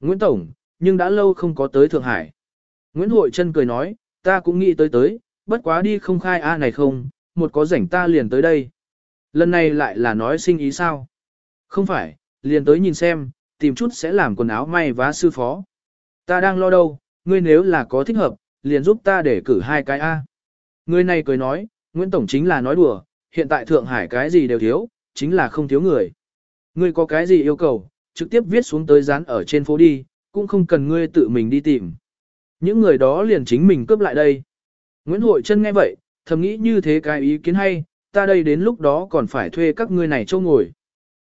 Nguyễn Tổng, nhưng đã lâu không có tới Thượng Hải. Nguyễn Hội Trân cười nói, ta cũng nghĩ tới tới, bất quá đi không khai A này không, một có rảnh ta liền tới đây. Lần này lại là nói sinh ý sao? Không phải, liền tới nhìn xem, tìm chút sẽ làm quần áo may vá sư phó. Ta đang lo đâu, ngươi nếu là có thích hợp, liền giúp ta để cử hai cái A. Người này cười nói, Nguyễn Tổng chính là nói đùa, hiện tại Thượng Hải cái gì đều thiếu, chính là không thiếu người. Ngươi có cái gì yêu cầu, trực tiếp viết xuống tới dán ở trên phố đi, cũng không cần ngươi tự mình đi tìm. Những người đó liền chính mình cướp lại đây. Nguyễn Hội Trân nghe vậy, thầm nghĩ như thế cái ý kiến hay, ta đây đến lúc đó còn phải thuê các ngươi này châu ngồi.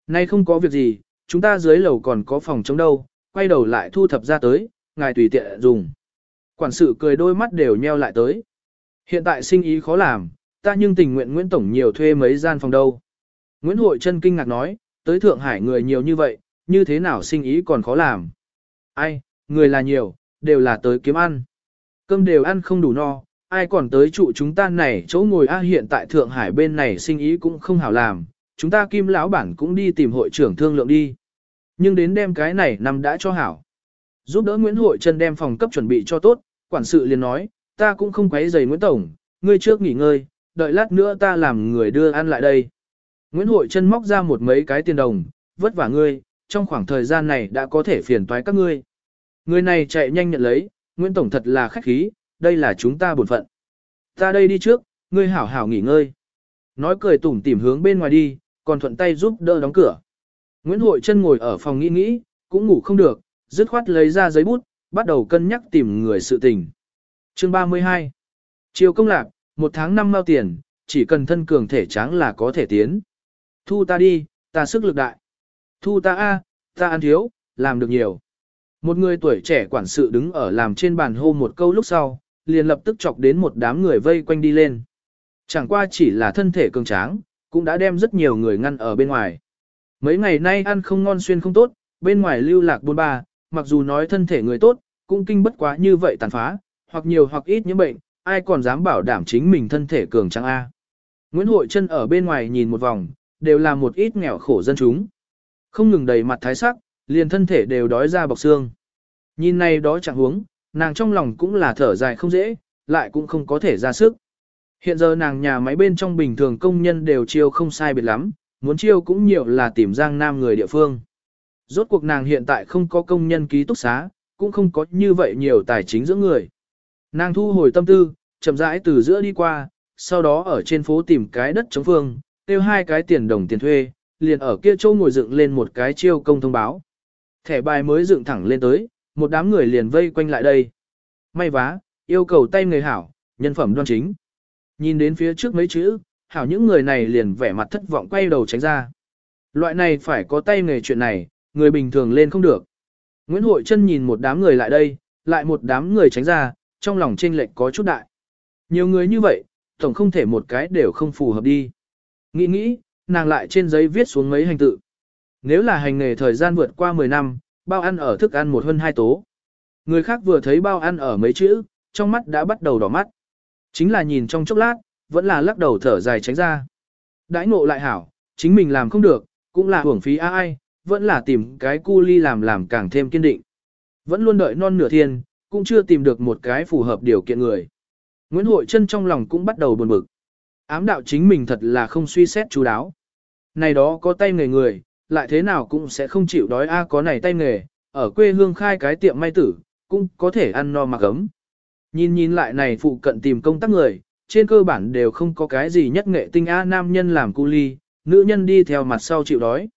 Nay không có việc gì, chúng ta dưới lầu còn có phòng chống đâu, quay đầu lại thu thập ra tới, ngài tùy tiện dùng. Quản sự cười đôi mắt đều nheo lại tới. Hiện tại sinh ý khó làm, ta nhưng tình nguyện Nguyễn Tổng nhiều thuê mấy gian phòng đâu. Nguyễn Hội Trân kinh ngạc nói, tới Thượng Hải người nhiều như vậy, như thế nào sinh ý còn khó làm. Ai, người là nhiều, đều là tới kiếm ăn. Cơm đều ăn không đủ no, ai còn tới trụ chúng ta này chỗ ngồi a hiện tại Thượng Hải bên này sinh ý cũng không hảo làm, chúng ta kim lão bản cũng đi tìm hội trưởng thương lượng đi. Nhưng đến đem cái này năm đã cho hảo. Giúp đỡ Nguyễn Hội Trân đem phòng cấp chuẩn bị cho tốt, quản sự liền nói, ta cũng không quấy giày Nguyễn Tổng, ngươi trước nghỉ ngơi, đợi lát nữa ta làm người đưa ăn lại đây. Nguyễn Hội Trân móc ra một mấy cái tiền đồng, vất vả ngươi, trong khoảng thời gian này đã có thể phiền toái các ngươi. Người này chạy nhanh nhận lấy, Nguyễn Tổng thật là khách khí, đây là chúng ta bổn phận. Ta đây đi trước, ngươi hảo hảo nghỉ ngơi. Nói cười tủm tỉm hướng bên ngoài đi, còn thuận tay giúp đỡ đóng cửa. Nguyễn Hội chân ngồi ở phòng nghĩ nghĩ, cũng ngủ không được, dứt khoát lấy ra giấy bút, bắt đầu cân nhắc tìm người sự tình. Chương 32 Chiều công lạc, một tháng năm mao tiền, chỉ cần thân cường thể tráng là có thể tiến. Thu ta đi, ta sức lực đại. Thu ta a, ta ăn thiếu, làm được nhiều. Một người tuổi trẻ quản sự đứng ở làm trên bàn hô một câu lúc sau, liền lập tức chọc đến một đám người vây quanh đi lên. Chẳng qua chỉ là thân thể cường tráng, cũng đã đem rất nhiều người ngăn ở bên ngoài. Mấy ngày nay ăn không ngon xuyên không tốt, bên ngoài lưu lạc buôn ba, mặc dù nói thân thể người tốt, cũng kinh bất quá như vậy tàn phá, hoặc nhiều hoặc ít những bệnh, ai còn dám bảo đảm chính mình thân thể cường tráng A. Nguyễn Hội chân ở bên ngoài nhìn một vòng, đều là một ít nghèo khổ dân chúng. Không ngừng đầy mặt thái sắc, liền thân thể đều đói ra bọc xương. Nhìn này đó chẳng huống, nàng trong lòng cũng là thở dài không dễ, lại cũng không có thể ra sức. Hiện giờ nàng nhà máy bên trong bình thường công nhân đều chiêu không sai biệt lắm, muốn chiêu cũng nhiều là tìm giang nam người địa phương. Rốt cuộc nàng hiện tại không có công nhân ký túc xá, cũng không có như vậy nhiều tài chính giữa người. Nàng thu hồi tâm tư, chậm rãi từ giữa đi qua, sau đó ở trên phố tìm cái đất chống phương, tiêu hai cái tiền đồng tiền thuê, liền ở kia châu ngồi dựng lên một cái chiêu công thông báo. Thẻ bài mới dựng thẳng lên tới, một đám người liền vây quanh lại đây. May vá, yêu cầu tay người hảo, nhân phẩm đoan chính. Nhìn đến phía trước mấy chữ, hảo những người này liền vẻ mặt thất vọng quay đầu tránh ra. Loại này phải có tay nghề chuyện này, người bình thường lên không được. Nguyễn Hội Trân nhìn một đám người lại đây, lại một đám người tránh ra, trong lòng chênh lệch có chút đại. Nhiều người như vậy, tổng không thể một cái đều không phù hợp đi. Nghĩ nghĩ, nàng lại trên giấy viết xuống mấy hành tự. Nếu là hành nghề thời gian vượt qua 10 năm, bao ăn ở thức ăn một hơn hai tố. Người khác vừa thấy bao ăn ở mấy chữ, trong mắt đã bắt đầu đỏ mắt. Chính là nhìn trong chốc lát, vẫn là lắc đầu thở dài tránh ra. Đãi ngộ lại hảo, chính mình làm không được, cũng là hưởng phí ai, vẫn là tìm cái cu ly làm làm càng thêm kiên định. Vẫn luôn đợi non nửa thiên, cũng chưa tìm được một cái phù hợp điều kiện người. Nguyễn Hội Trân trong lòng cũng bắt đầu buồn bực. Ám đạo chính mình thật là không suy xét chú đáo. Này đó có tay người người, lại thế nào cũng sẽ không chịu đói a có này tay nghề, ở quê hương khai cái tiệm may tử, cũng có thể ăn no mặc ấm. Nhìn nhìn lại này phụ cận tìm công tác người, trên cơ bản đều không có cái gì nhất nghệ tinh a nam nhân làm cu ly, nữ nhân đi theo mặt sau chịu đói.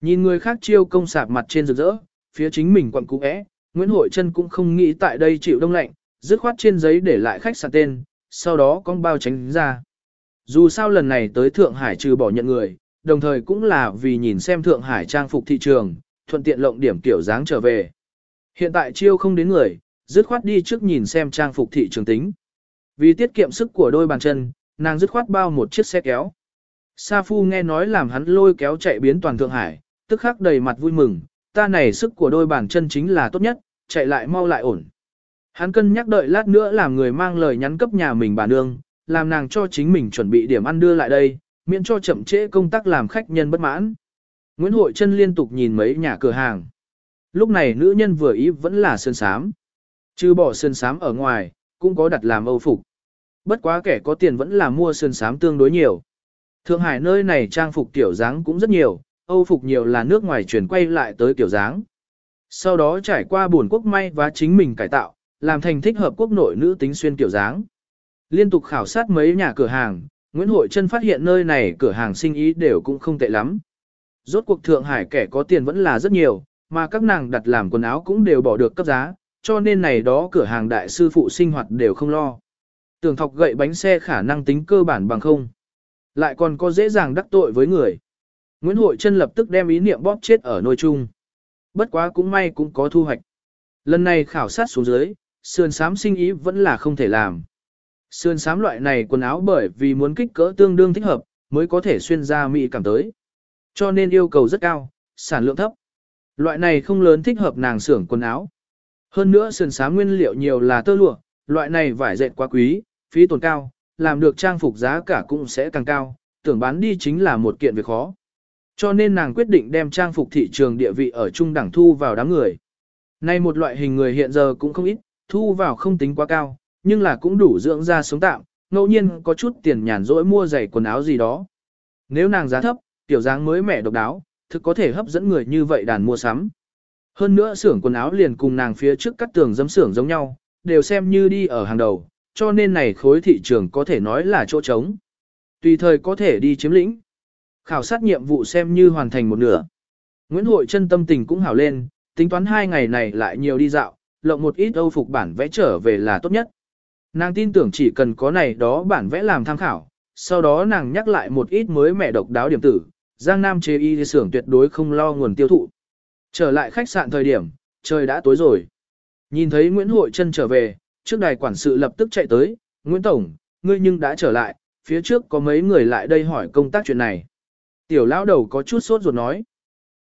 Nhìn người khác chiêu công sạp mặt trên rực rỡ, phía chính mình quặn cú é, Nguyễn Hội Trân cũng không nghĩ tại đây chịu đông lạnh, dứt khoát trên giấy để lại khách sạn tên, sau đó con bao tránh ra. Dù sao lần này tới Thượng Hải trừ bỏ nhận người, đồng thời cũng là vì nhìn xem Thượng Hải trang phục thị trường, thuận tiện lộng điểm kiểu dáng trở về. Hiện tại chiêu không đến người, dứt khoát đi trước nhìn xem trang phục thị trường tính. Vì tiết kiệm sức của đôi bàn chân, nàng dứt khoát bao một chiếc xe kéo. Sa Phu nghe nói làm hắn lôi kéo chạy biến toàn Thượng Hải, tức khắc đầy mặt vui mừng, ta này sức của đôi bàn chân chính là tốt nhất, chạy lại mau lại ổn. Hắn cân nhắc đợi lát nữa làm người mang lời nhắn cấp nhà mình bà nương, làm nàng cho chính mình chuẩn bị điểm ăn đưa lại đây, miễn cho chậm trễ công tác làm khách nhân bất mãn. Nguyễn Hội Trân liên tục nhìn mấy nhà cửa hàng. Lúc này nữ nhân vừa ý vẫn là sơn sám. Chứ bỏ sơn sám ở ngoài, cũng có đặt làm âu phục. Bất quá kẻ có tiền vẫn là mua sơn sám tương đối nhiều. Thượng Hải nơi này trang phục tiểu dáng cũng rất nhiều, âu phục nhiều là nước ngoài chuyển quay lại tới tiểu dáng. Sau đó trải qua buồn quốc may và chính mình cải tạo, làm thành thích hợp quốc nội nữ tính xuyên tiểu dáng. Liên tục khảo sát mấy nhà cửa hàng, Nguyễn Hội Trân phát hiện nơi này cửa hàng sinh ý đều cũng không tệ lắm. Rốt cuộc Thượng Hải kẻ có tiền vẫn là rất nhiều, mà các nàng đặt làm quần áo cũng đều bỏ được cấp giá, cho nên này đó cửa hàng đại sư phụ sinh hoạt đều không lo. Tưởng thọc gậy bánh xe khả năng tính cơ bản bằng không. Lại còn có dễ dàng đắc tội với người. Nguyễn Hội Trân lập tức đem ý niệm bóp chết ở nôi chung. Bất quá cũng may cũng có thu hoạch. Lần này khảo sát xuống dưới, sườn sám sinh ý vẫn là không thể làm. Sườn sám loại này quần áo bởi vì muốn kích cỡ tương đương thích hợp, mới có thể xuyên ra mỹ cảm tới. Cho nên yêu cầu rất cao, sản lượng thấp. Loại này không lớn thích hợp nàng xưởng quần áo. Hơn nữa sườn sám nguyên liệu nhiều là tơ lụa, loại này vải dệt quá quý, phí tổn cao, làm được trang phục giá cả cũng sẽ càng cao, tưởng bán đi chính là một kiện việc khó. Cho nên nàng quyết định đem trang phục thị trường địa vị ở trung đẳng thu vào đám người. Nay một loại hình người hiện giờ cũng không ít, thu vào không tính quá cao, nhưng là cũng đủ dưỡng ra sống tạm, ngẫu nhiên có chút tiền nhàn rỗi mua giày quần áo gì đó. Nếu nàng giá thấp, tiểu dáng mới mẻ độc đáo, thực có thể hấp dẫn người như vậy đàn mua sắm. Hơn nữa xưởng quần áo liền cùng nàng phía trước cắt tường giấm xưởng giống nhau, đều xem như đi ở hàng đầu, cho nên này khối thị trường có thể nói là chỗ trống. Tùy thời có thể đi chiếm lĩnh. Khảo sát nhiệm vụ xem như hoàn thành một nửa. Nguyễn Hội chân tâm tình cũng hảo lên, tính toán hai ngày này lại nhiều đi dạo, lộng một ít âu phục bản vẽ trở về là tốt nhất. Nàng tin tưởng chỉ cần có này đó bản vẽ làm tham khảo, sau đó nàng nhắc lại một ít mới mẹ độc đáo điểm tử, Giang Nam chế y xưởng tuyệt đối không lo nguồn tiêu thụ. Trở lại khách sạn thời điểm, trời đã tối rồi. Nhìn thấy Nguyễn Hội Trân trở về, trước đài quản sự lập tức chạy tới, Nguyễn Tổng, ngươi nhưng đã trở lại, phía trước có mấy người lại đây hỏi công tác chuyện này. Tiểu lão đầu có chút sốt ruột nói.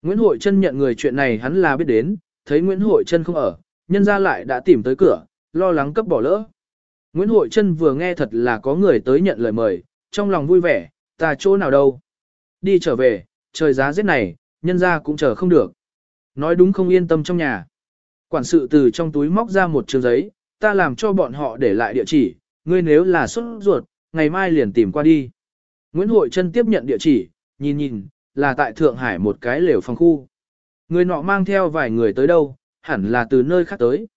Nguyễn Hội Trân nhận người chuyện này hắn là biết đến, thấy Nguyễn Hội Trân không ở, nhân ra lại đã tìm tới cửa, lo lắng cấp bỏ lỡ. Nguyễn Hội Trân vừa nghe thật là có người tới nhận lời mời, trong lòng vui vẻ, ta chỗ nào đâu. Đi trở về, trời giá rét này, nhân ra cũng chờ không được. Nói đúng không yên tâm trong nhà. Quản sự từ trong túi móc ra một trường giấy, ta làm cho bọn họ để lại địa chỉ, ngươi nếu là xuất ruột, ngày mai liền tìm qua đi. Nguyễn Hội Trân tiếp nhận địa chỉ, nhìn nhìn, là tại Thượng Hải một cái lều phòng khu. Người nọ mang theo vài người tới đâu, hẳn là từ nơi khác tới.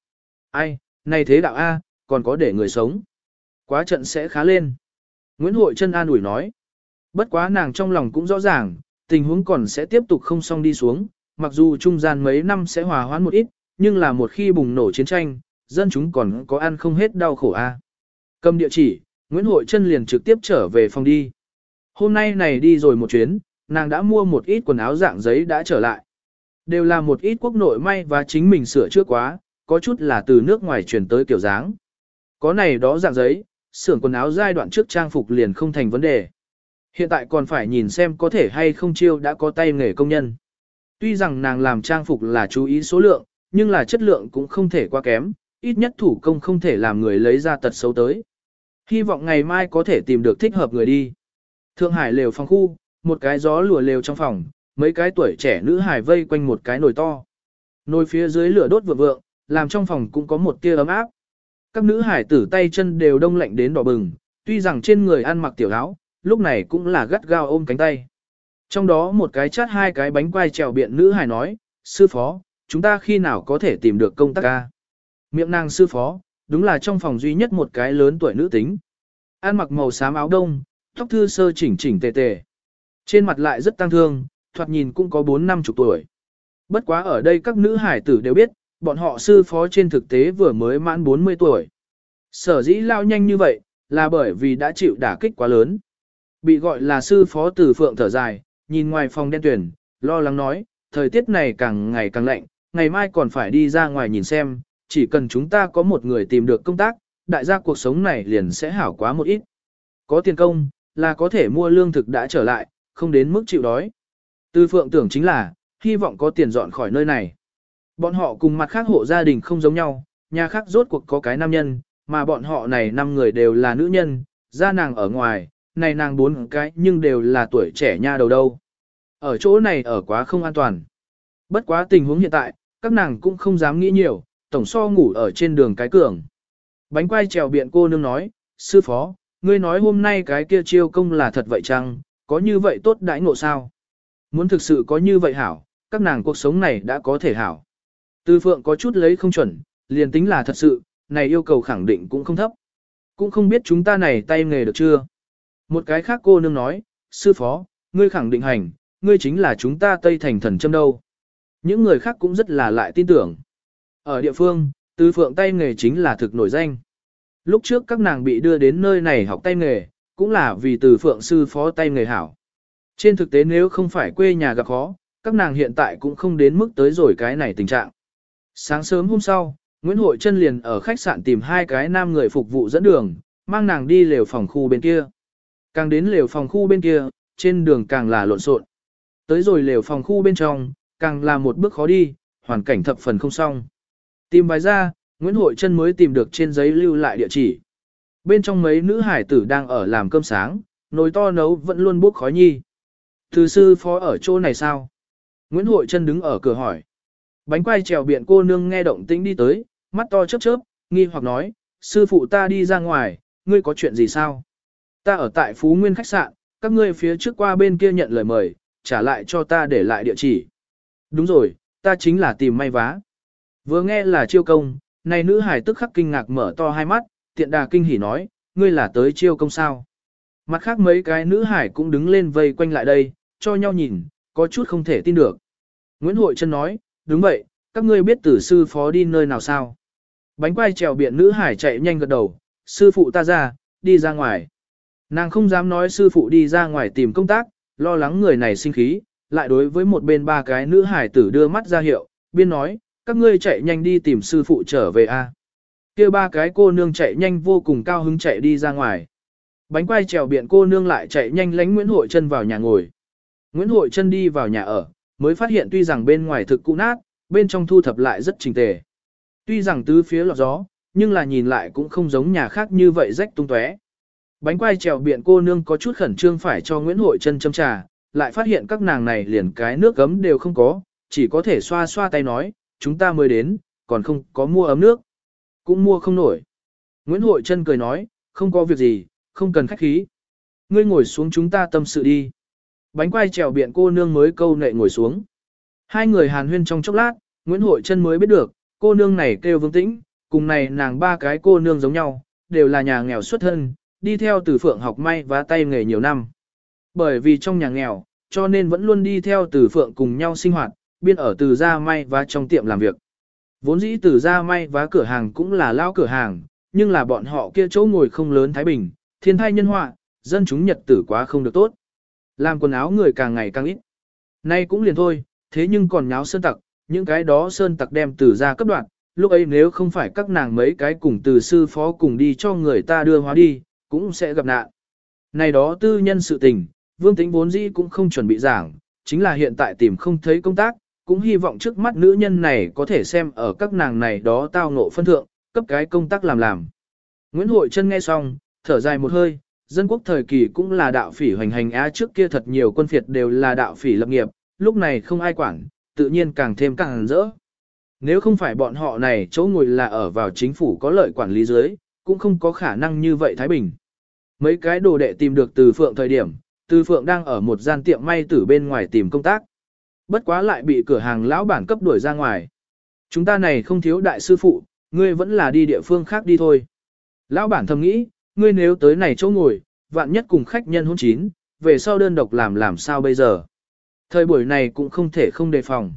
Ai, này thế đạo A, còn có để người sống. Quá trận sẽ khá lên. Nguyễn Hội Trân an ủi nói. Bất quá nàng trong lòng cũng rõ ràng, tình huống còn sẽ tiếp tục không xong đi xuống, mặc dù trung gian mấy năm sẽ hòa hoãn một ít, nhưng là một khi bùng nổ chiến tranh, dân chúng còn có ăn không hết đau khổ a. Cầm địa chỉ, Nguyễn Hội Trân liền trực tiếp trở về phòng đi. Hôm nay này đi rồi một chuyến, nàng đã mua một ít quần áo dạng giấy đã trở lại. Đều là một ít quốc nội may và chính mình sửa trước quá, có chút là từ nước ngoài chuyển tới kiểu dáng. Có này đó dạng giấy, xưởng quần áo giai đoạn trước trang phục liền không thành vấn đề. Hiện tại còn phải nhìn xem có thể hay không chiêu đã có tay nghề công nhân. Tuy rằng nàng làm trang phục là chú ý số lượng, nhưng là chất lượng cũng không thể quá kém, ít nhất thủ công không thể làm người lấy ra tật xấu tới. Hy vọng ngày mai có thể tìm được thích hợp người đi. Thượng Hải lều phòng khu, một cái gió lùa lều trong phòng, mấy cái tuổi trẻ nữ hải vây quanh một cái nồi to. Nồi phía dưới lửa đốt vượng vượng, làm trong phòng cũng có một tia ấm áp. Các nữ hải tử tay chân đều đông lạnh đến đỏ bừng, tuy rằng trên người ăn mặc tiểu áo, lúc này cũng là gắt gao ôm cánh tay. Trong đó một cái chát hai cái bánh quai trèo biện nữ hải nói, sư phó, chúng ta khi nào có thể tìm được công tác ca. Miệng nàng sư phó, đúng là trong phòng duy nhất một cái lớn tuổi nữ tính. Ăn mặc màu xám áo đông, tóc thư sơ chỉnh chỉnh tề tề. Trên mặt lại rất tăng thương, thoạt nhìn cũng có 4 năm chục tuổi. Bất quá ở đây các nữ hải tử đều biết, bọn họ sư phó trên thực tế vừa mới mãn 40 tuổi. Sở dĩ lao nhanh như vậy, là bởi vì đã chịu đả kích quá lớn. Bị gọi là sư phó tử phượng thở dài, nhìn ngoài phòng đen tuyển, lo lắng nói, thời tiết này càng ngày càng lạnh, ngày mai còn phải đi ra ngoài nhìn xem, chỉ cần chúng ta có một người tìm được công tác, đại gia cuộc sống này liền sẽ hảo quá một ít. Có tiền công, là có thể mua lương thực đã trở lại, không đến mức chịu đói. Tư phượng tưởng chính là, hy vọng có tiền dọn khỏi nơi này. Bọn họ cùng mặt khác hộ gia đình không giống nhau, nhà khác rốt cuộc có cái nam nhân, mà bọn họ này năm người đều là nữ nhân, ra nàng ở ngoài, này nàng bốn cái nhưng đều là tuổi trẻ nha đầu đâu. Ở chỗ này ở quá không an toàn. Bất quá tình huống hiện tại, các nàng cũng không dám nghĩ nhiều, tổng so ngủ ở trên đường cái cường. Bánh quay trèo biện cô nương nói, sư phó, ngươi nói hôm nay cái kia chiêu công là thật vậy chăng, có như vậy tốt đãi ngộ sao? Muốn thực sự có như vậy hảo, các nàng cuộc sống này đã có thể hảo. Tư phượng có chút lấy không chuẩn, liền tính là thật sự, này yêu cầu khẳng định cũng không thấp. Cũng không biết chúng ta này tay nghề được chưa? Một cái khác cô nương nói, sư phó, ngươi khẳng định hành, ngươi chính là chúng ta Tây Thành thần châm đâu. Những người khác cũng rất là lại tin tưởng. Ở địa phương, Tư Phượng tay nghề chính là thực nổi danh. Lúc trước các nàng bị đưa đến nơi này học tay nghề, cũng là vì Từ Phượng sư phó tay nghề hảo. Trên thực tế nếu không phải quê nhà gặp khó, các nàng hiện tại cũng không đến mức tới rồi cái này tình trạng. Sáng sớm hôm sau, Nguyễn Hội Trân liền ở khách sạn tìm hai cái nam người phục vụ dẫn đường, mang nàng đi lều phòng khu bên kia. Càng đến lều phòng khu bên kia, trên đường càng là lộn xộn. Tới rồi lều phòng khu bên trong, càng là một bước khó đi, hoàn cảnh thập phần không xong. Tìm vài ra, Nguyễn Hội Trân mới tìm được trên giấy lưu lại địa chỉ. Bên trong mấy nữ hải tử đang ở làm cơm sáng, nồi to nấu vẫn luôn bốc khói nhi. Thư sư phó ở chỗ này sao? Nguyễn Hội Trân đứng ở cửa hỏi. Bánh quai trèo biện cô nương nghe động tĩnh đi tới, mắt to chớp chớp, nghi hoặc nói, sư phụ ta đi ra ngoài, ngươi có chuyện gì sao? Ta ở tại Phú Nguyên khách sạn, các ngươi phía trước qua bên kia nhận lời mời, trả lại cho ta để lại địa chỉ. Đúng rồi, ta chính là tìm may vá. Vừa nghe là chiêu công, này nữ hải tức khắc kinh ngạc mở to hai mắt, tiện đà kinh hỉ nói, ngươi là tới chiêu công sao. Mặt khác mấy cái nữ hải cũng đứng lên vây quanh lại đây, cho nhau nhìn, có chút không thể tin được. Nguyễn Hội Trân nói, đúng vậy, các ngươi biết tử sư phó đi nơi nào sao. Bánh quai trèo biện nữ hải chạy nhanh gật đầu, sư phụ ta ra, đi ra ngoài. Nàng không dám nói sư phụ đi ra ngoài tìm công tác, lo lắng người này sinh khí, lại đối với một bên ba cái nữ hải tử đưa mắt ra hiệu, biên nói, các ngươi chạy nhanh đi tìm sư phụ trở về a. Kia ba cái cô nương chạy nhanh vô cùng cao hứng chạy đi ra ngoài. Bánh quai trèo biện cô nương lại chạy nhanh lánh Nguyễn Hội Trân vào nhà ngồi. Nguyễn Hội Trân đi vào nhà ở, mới phát hiện tuy rằng bên ngoài thực cũ nát, bên trong thu thập lại rất chỉnh tề. Tuy rằng tứ phía lọt gió, nhưng là nhìn lại cũng không giống nhà khác như vậy rách tung tóe. Bánh quai trèo biện cô nương có chút khẩn trương phải cho Nguyễn Hội Trân châm trà, lại phát hiện các nàng này liền cái nước gấm đều không có, chỉ có thể xoa xoa tay nói, chúng ta mới đến, còn không có mua ấm nước. Cũng mua không nổi. Nguyễn Hội Trân cười nói, không có việc gì, không cần khách khí. Ngươi ngồi xuống chúng ta tâm sự đi. Bánh quai trèo biện cô nương mới câu nệ ngồi xuống. Hai người hàn huyên trong chốc lát, Nguyễn Hội Trân mới biết được, cô nương này kêu vương tĩnh, cùng này nàng ba cái cô nương giống nhau, đều là nhà nghèo xuất thân, đi theo từ phượng học may và tay nghề nhiều năm. Bởi vì trong nhà nghèo, cho nên vẫn luôn đi theo từ phượng cùng nhau sinh hoạt, biên ở từ gia may và trong tiệm làm việc. Vốn dĩ từ gia may và cửa hàng cũng là lao cửa hàng, nhưng là bọn họ kia chỗ ngồi không lớn Thái Bình, thiên thai nhân họa, dân chúng nhật tử quá không được tốt. Làm quần áo người càng ngày càng ít. Nay cũng liền thôi, thế nhưng còn nháo sơn tặc, những cái đó sơn tặc đem từ gia cấp đoạn, lúc ấy nếu không phải các nàng mấy cái cùng từ sư phó cùng đi cho người ta đưa hóa đi, cũng sẽ gặp nạn. Này đó tư nhân sự tình, vương tính vốn dĩ cũng không chuẩn bị giảng, chính là hiện tại tìm không thấy công tác, cũng hy vọng trước mắt nữ nhân này có thể xem ở các nàng này đó tao ngộ phân thượng, cấp cái công tác làm làm. Nguyễn Hội Trân nghe xong, thở dài một hơi, dân quốc thời kỳ cũng là đạo phỉ hoành hành á trước kia thật nhiều quân phiệt đều là đạo phỉ lập nghiệp, lúc này không ai quản, tự nhiên càng thêm càng rỡ. Nếu không phải bọn họ này chỗ ngồi là ở vào chính phủ có lợi quản lý dưới, cũng không có khả năng như vậy Thái Bình. Mấy cái đồ đệ tìm được từ phượng thời điểm, từ phượng đang ở một gian tiệm may tử bên ngoài tìm công tác. Bất quá lại bị cửa hàng lão bản cấp đuổi ra ngoài. Chúng ta này không thiếu đại sư phụ, ngươi vẫn là đi địa phương khác đi thôi. Lão bản thầm nghĩ, ngươi nếu tới này chỗ ngồi, vạn nhất cùng khách nhân hôn chín, về sau đơn độc làm làm sao bây giờ. Thời buổi này cũng không thể không đề phòng.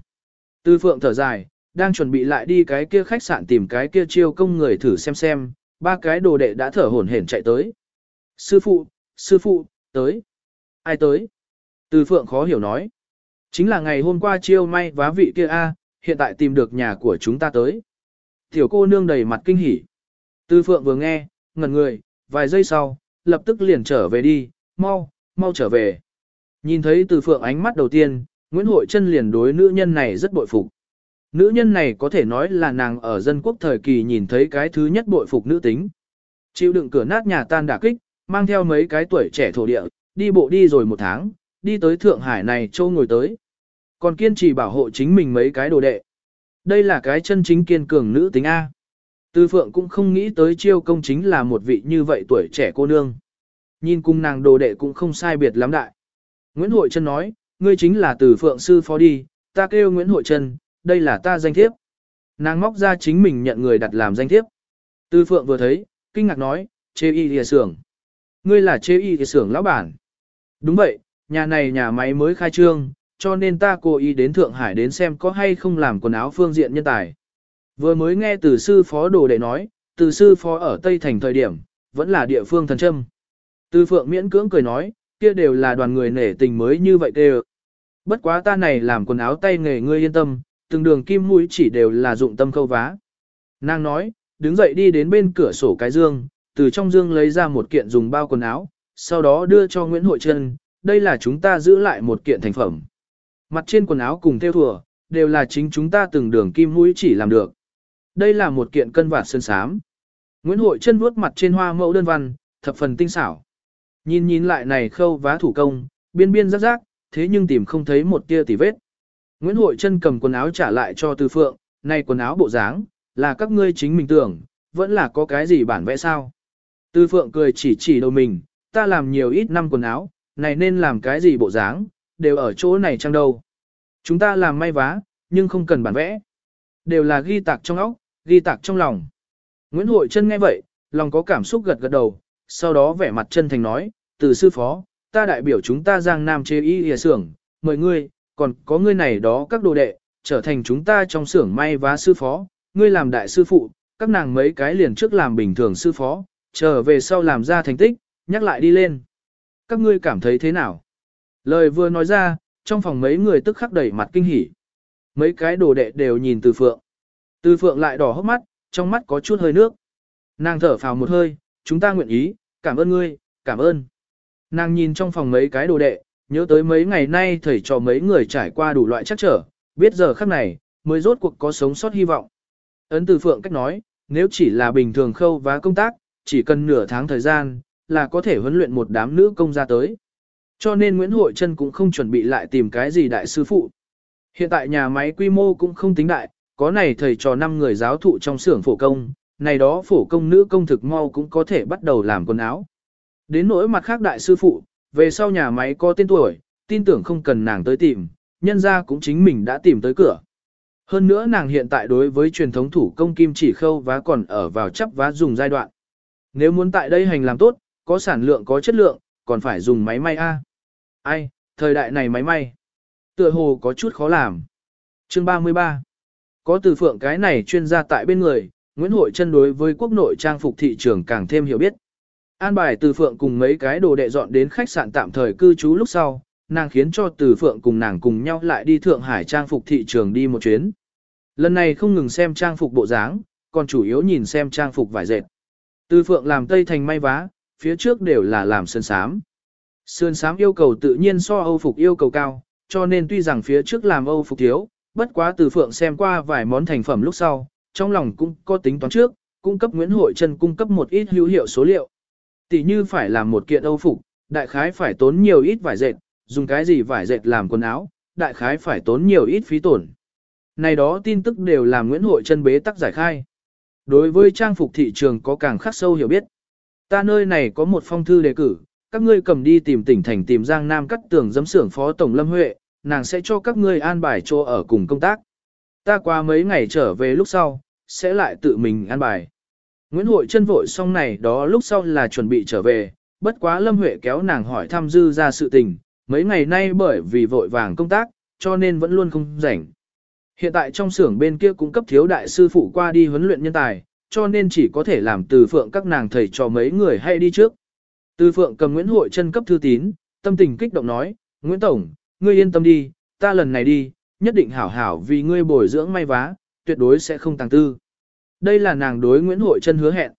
Tư phượng thở dài, đang chuẩn bị lại đi cái kia khách sạn tìm cái kia chiêu công người thử xem xem, ba cái đồ đệ đã thở hổn hển chạy tới. Sư phụ, sư phụ, tới. Ai tới? Từ phượng khó hiểu nói. Chính là ngày hôm qua chiêu may vá vị kia a, hiện tại tìm được nhà của chúng ta tới. Tiểu cô nương đầy mặt kinh hỉ. Từ phượng vừa nghe, ngẩn người, vài giây sau, lập tức liền trở về đi, mau, mau trở về. Nhìn thấy từ phượng ánh mắt đầu tiên, Nguyễn Hội Trân liền đối nữ nhân này rất bội phục. Nữ nhân này có thể nói là nàng ở dân quốc thời kỳ nhìn thấy cái thứ nhất bội phục nữ tính. Chịu đựng cửa nát nhà tan đả kích, mang theo mấy cái tuổi trẻ thổ địa, đi bộ đi rồi một tháng, đi tới Thượng Hải này châu ngồi tới. Còn kiên trì bảo hộ chính mình mấy cái đồ đệ. Đây là cái chân chính kiên cường nữ tính A. Tư Phượng cũng không nghĩ tới chiêu công chính là một vị như vậy tuổi trẻ cô nương. Nhìn cung nàng đồ đệ cũng không sai biệt lắm đại. Nguyễn Hội Trân nói, ngươi chính là từ Phượng sư phó đi, ta kêu Nguyễn Hội Trân, đây là ta danh thiếp. Nàng móc ra chính mình nhận người đặt làm danh thiếp. Tư Phượng vừa thấy, kinh ngạc nói, chê y lìa xưởng. Ngươi là chê y lìa xưởng lão bản. Đúng vậy, nhà này nhà máy mới khai trương, cho nên ta cố ý đến Thượng Hải đến xem có hay không làm quần áo phương diện nhân tài. Vừa mới nghe từ sư phó đồ đệ nói, từ sư phó ở Tây Thành thời điểm, vẫn là địa phương thần châm. Từ phượng miễn cưỡng cười nói, kia đều là đoàn người nể tình mới như vậy đều. Bất quá ta này làm quần áo tay nghề ngươi yên tâm, từng đường kim mũi chỉ đều là dụng tâm khâu vá. Nàng nói, đứng dậy đi đến bên cửa sổ cái dương, từ trong dương lấy ra một kiện dùng bao quần áo, sau đó đưa cho Nguyễn Hội Trân, đây là chúng ta giữ lại một kiện thành phẩm. Mặt trên quần áo cùng theo thùa, đều là chính chúng ta từng đường kim mũi chỉ làm được. Đây là một kiện cân vạt sơn sám. Nguyễn Hội chân vuốt mặt trên hoa mẫu đơn văn, thập phần tinh xảo. Nhìn nhìn lại này khâu vá thủ công, biên biên rắc rác, thế nhưng tìm không thấy một tia tỉ vết. Nguyễn Hội chân cầm quần áo trả lại cho Từ Phượng, này quần áo bộ dáng, là các ngươi chính mình tưởng, vẫn là có cái gì bản vẽ sao. Từ Phượng cười chỉ chỉ đầu mình, ta làm nhiều ít năm quần áo, này nên làm cái gì bộ dáng, đều ở chỗ này chăng đâu. Chúng ta làm may vá, nhưng không cần bản vẽ. Đều là ghi tạc trong óc, ghi tạc trong lòng. Nguyễn Hội Trân nghe vậy, lòng có cảm xúc gật gật đầu, sau đó vẻ mặt chân thành nói, từ sư phó, ta đại biểu chúng ta giang nam chế y hìa xưởng, mời ngươi, còn có ngươi này đó các đồ đệ, trở thành chúng ta trong xưởng may vá sư phó, ngươi làm đại sư phụ, các nàng mấy cái liền trước làm bình thường sư phó, trở về sau làm ra thành tích, nhắc lại đi lên. Các ngươi cảm thấy thế nào? Lời vừa nói ra, trong phòng mấy người tức khắc đẩy mặt kinh hỉ. Mấy cái đồ đệ đều nhìn từ phượng. Từ phượng lại đỏ hốc mắt, trong mắt có chút hơi nước. Nàng thở phào một hơi, chúng ta nguyện ý, cảm ơn ngươi, cảm ơn. Nàng nhìn trong phòng mấy cái đồ đệ, nhớ tới mấy ngày nay thầy cho mấy người trải qua đủ loại chắc trở, biết giờ khắc này, mới rốt cuộc có sống sót hy vọng. Ấn từ phượng cách nói, nếu chỉ là bình thường khâu vá công tác, chỉ cần nửa tháng thời gian, là có thể huấn luyện một đám nữ công gia tới. Cho nên Nguyễn Hội Trân cũng không chuẩn bị lại tìm cái gì đại sư phụ. Hiện tại nhà máy quy mô cũng không tính đại, có này thầy trò 5 người giáo thụ trong xưởng phổ công, này đó phổ công nữ công thực mau cũng có thể bắt đầu làm quần áo. Đến nỗi mặt khác đại sư phụ, về sau nhà máy có tên tuổi, tin tưởng không cần nàng tới tìm, nhân ra cũng chính mình đã tìm tới cửa. Hơn nữa nàng hiện tại đối với truyền thống thủ công kim chỉ khâu vá còn ở vào chấp vá dùng giai đoạn. Nếu muốn tại đây hành làm tốt, có sản lượng có chất lượng, còn phải dùng máy may A. Ai, thời đại này máy may. Tựa hồ có chút khó làm. Chương 33 có từ phượng cái này chuyên gia tại bên người, Nguyễn Hội chân đối với quốc nội trang phục thị trường càng thêm hiểu biết. An bài từ phượng cùng mấy cái đồ đệ dọn đến khách sạn tạm thời cư trú lúc sau, nàng khiến cho từ phượng cùng nàng cùng nhau lại đi Thượng Hải trang phục thị trường đi một chuyến. Lần này không ngừng xem trang phục bộ dáng, còn chủ yếu nhìn xem trang phục vải dệt. Từ phượng làm tây thành may vá, phía trước đều là làm sơn sám. Sơn sám yêu cầu tự nhiên so Âu phục yêu cầu cao, cho nên tuy rằng phía trước làm Âu phục thiếu, bất quá từ phượng xem qua vài món thành phẩm lúc sau, trong lòng cũng có tính toán trước, cung cấp Nguyễn Hội Trân cung cấp một ít hữu hiệu số liệu. Tỷ như phải làm một kiện Âu phục, đại khái phải tốn nhiều ít vải dệt, dùng cái gì vải dệt làm quần áo, đại khái phải tốn nhiều ít phí tổn. Này đó tin tức đều làm Nguyễn Hội Trân bế tắc giải khai. Đối với trang phục thị trường có càng khắc sâu hiểu biết. Ta nơi này có một phong thư đề cử, các ngươi cầm đi tìm tỉnh thành tìm Giang Nam cắt tường giấm xưởng phó tổng Lâm Huệ, nàng sẽ cho các ngươi an bài chỗ ở cùng công tác. Ta qua mấy ngày trở về lúc sau, sẽ lại tự mình an bài. Nguyễn Hội chân vội xong này đó lúc sau là chuẩn bị trở về, bất quá Lâm Huệ kéo nàng hỏi thăm dư ra sự tình, mấy ngày nay bởi vì vội vàng công tác, cho nên vẫn luôn không rảnh. Hiện tại trong xưởng bên kia cũng cấp thiếu đại sư phụ qua đi huấn luyện nhân tài, cho nên chỉ có thể làm từ phượng các nàng thầy cho mấy người hay đi trước. Từ phượng cầm Nguyễn Hội chân cấp thư tín, tâm tình kích động nói, Nguyễn Tổng, ngươi yên tâm đi, ta lần này đi, nhất định hảo hảo vì ngươi bồi dưỡng may vá, tuyệt đối sẽ không tàng tư. Đây là nàng đối Nguyễn Hội chân hứa hẹn.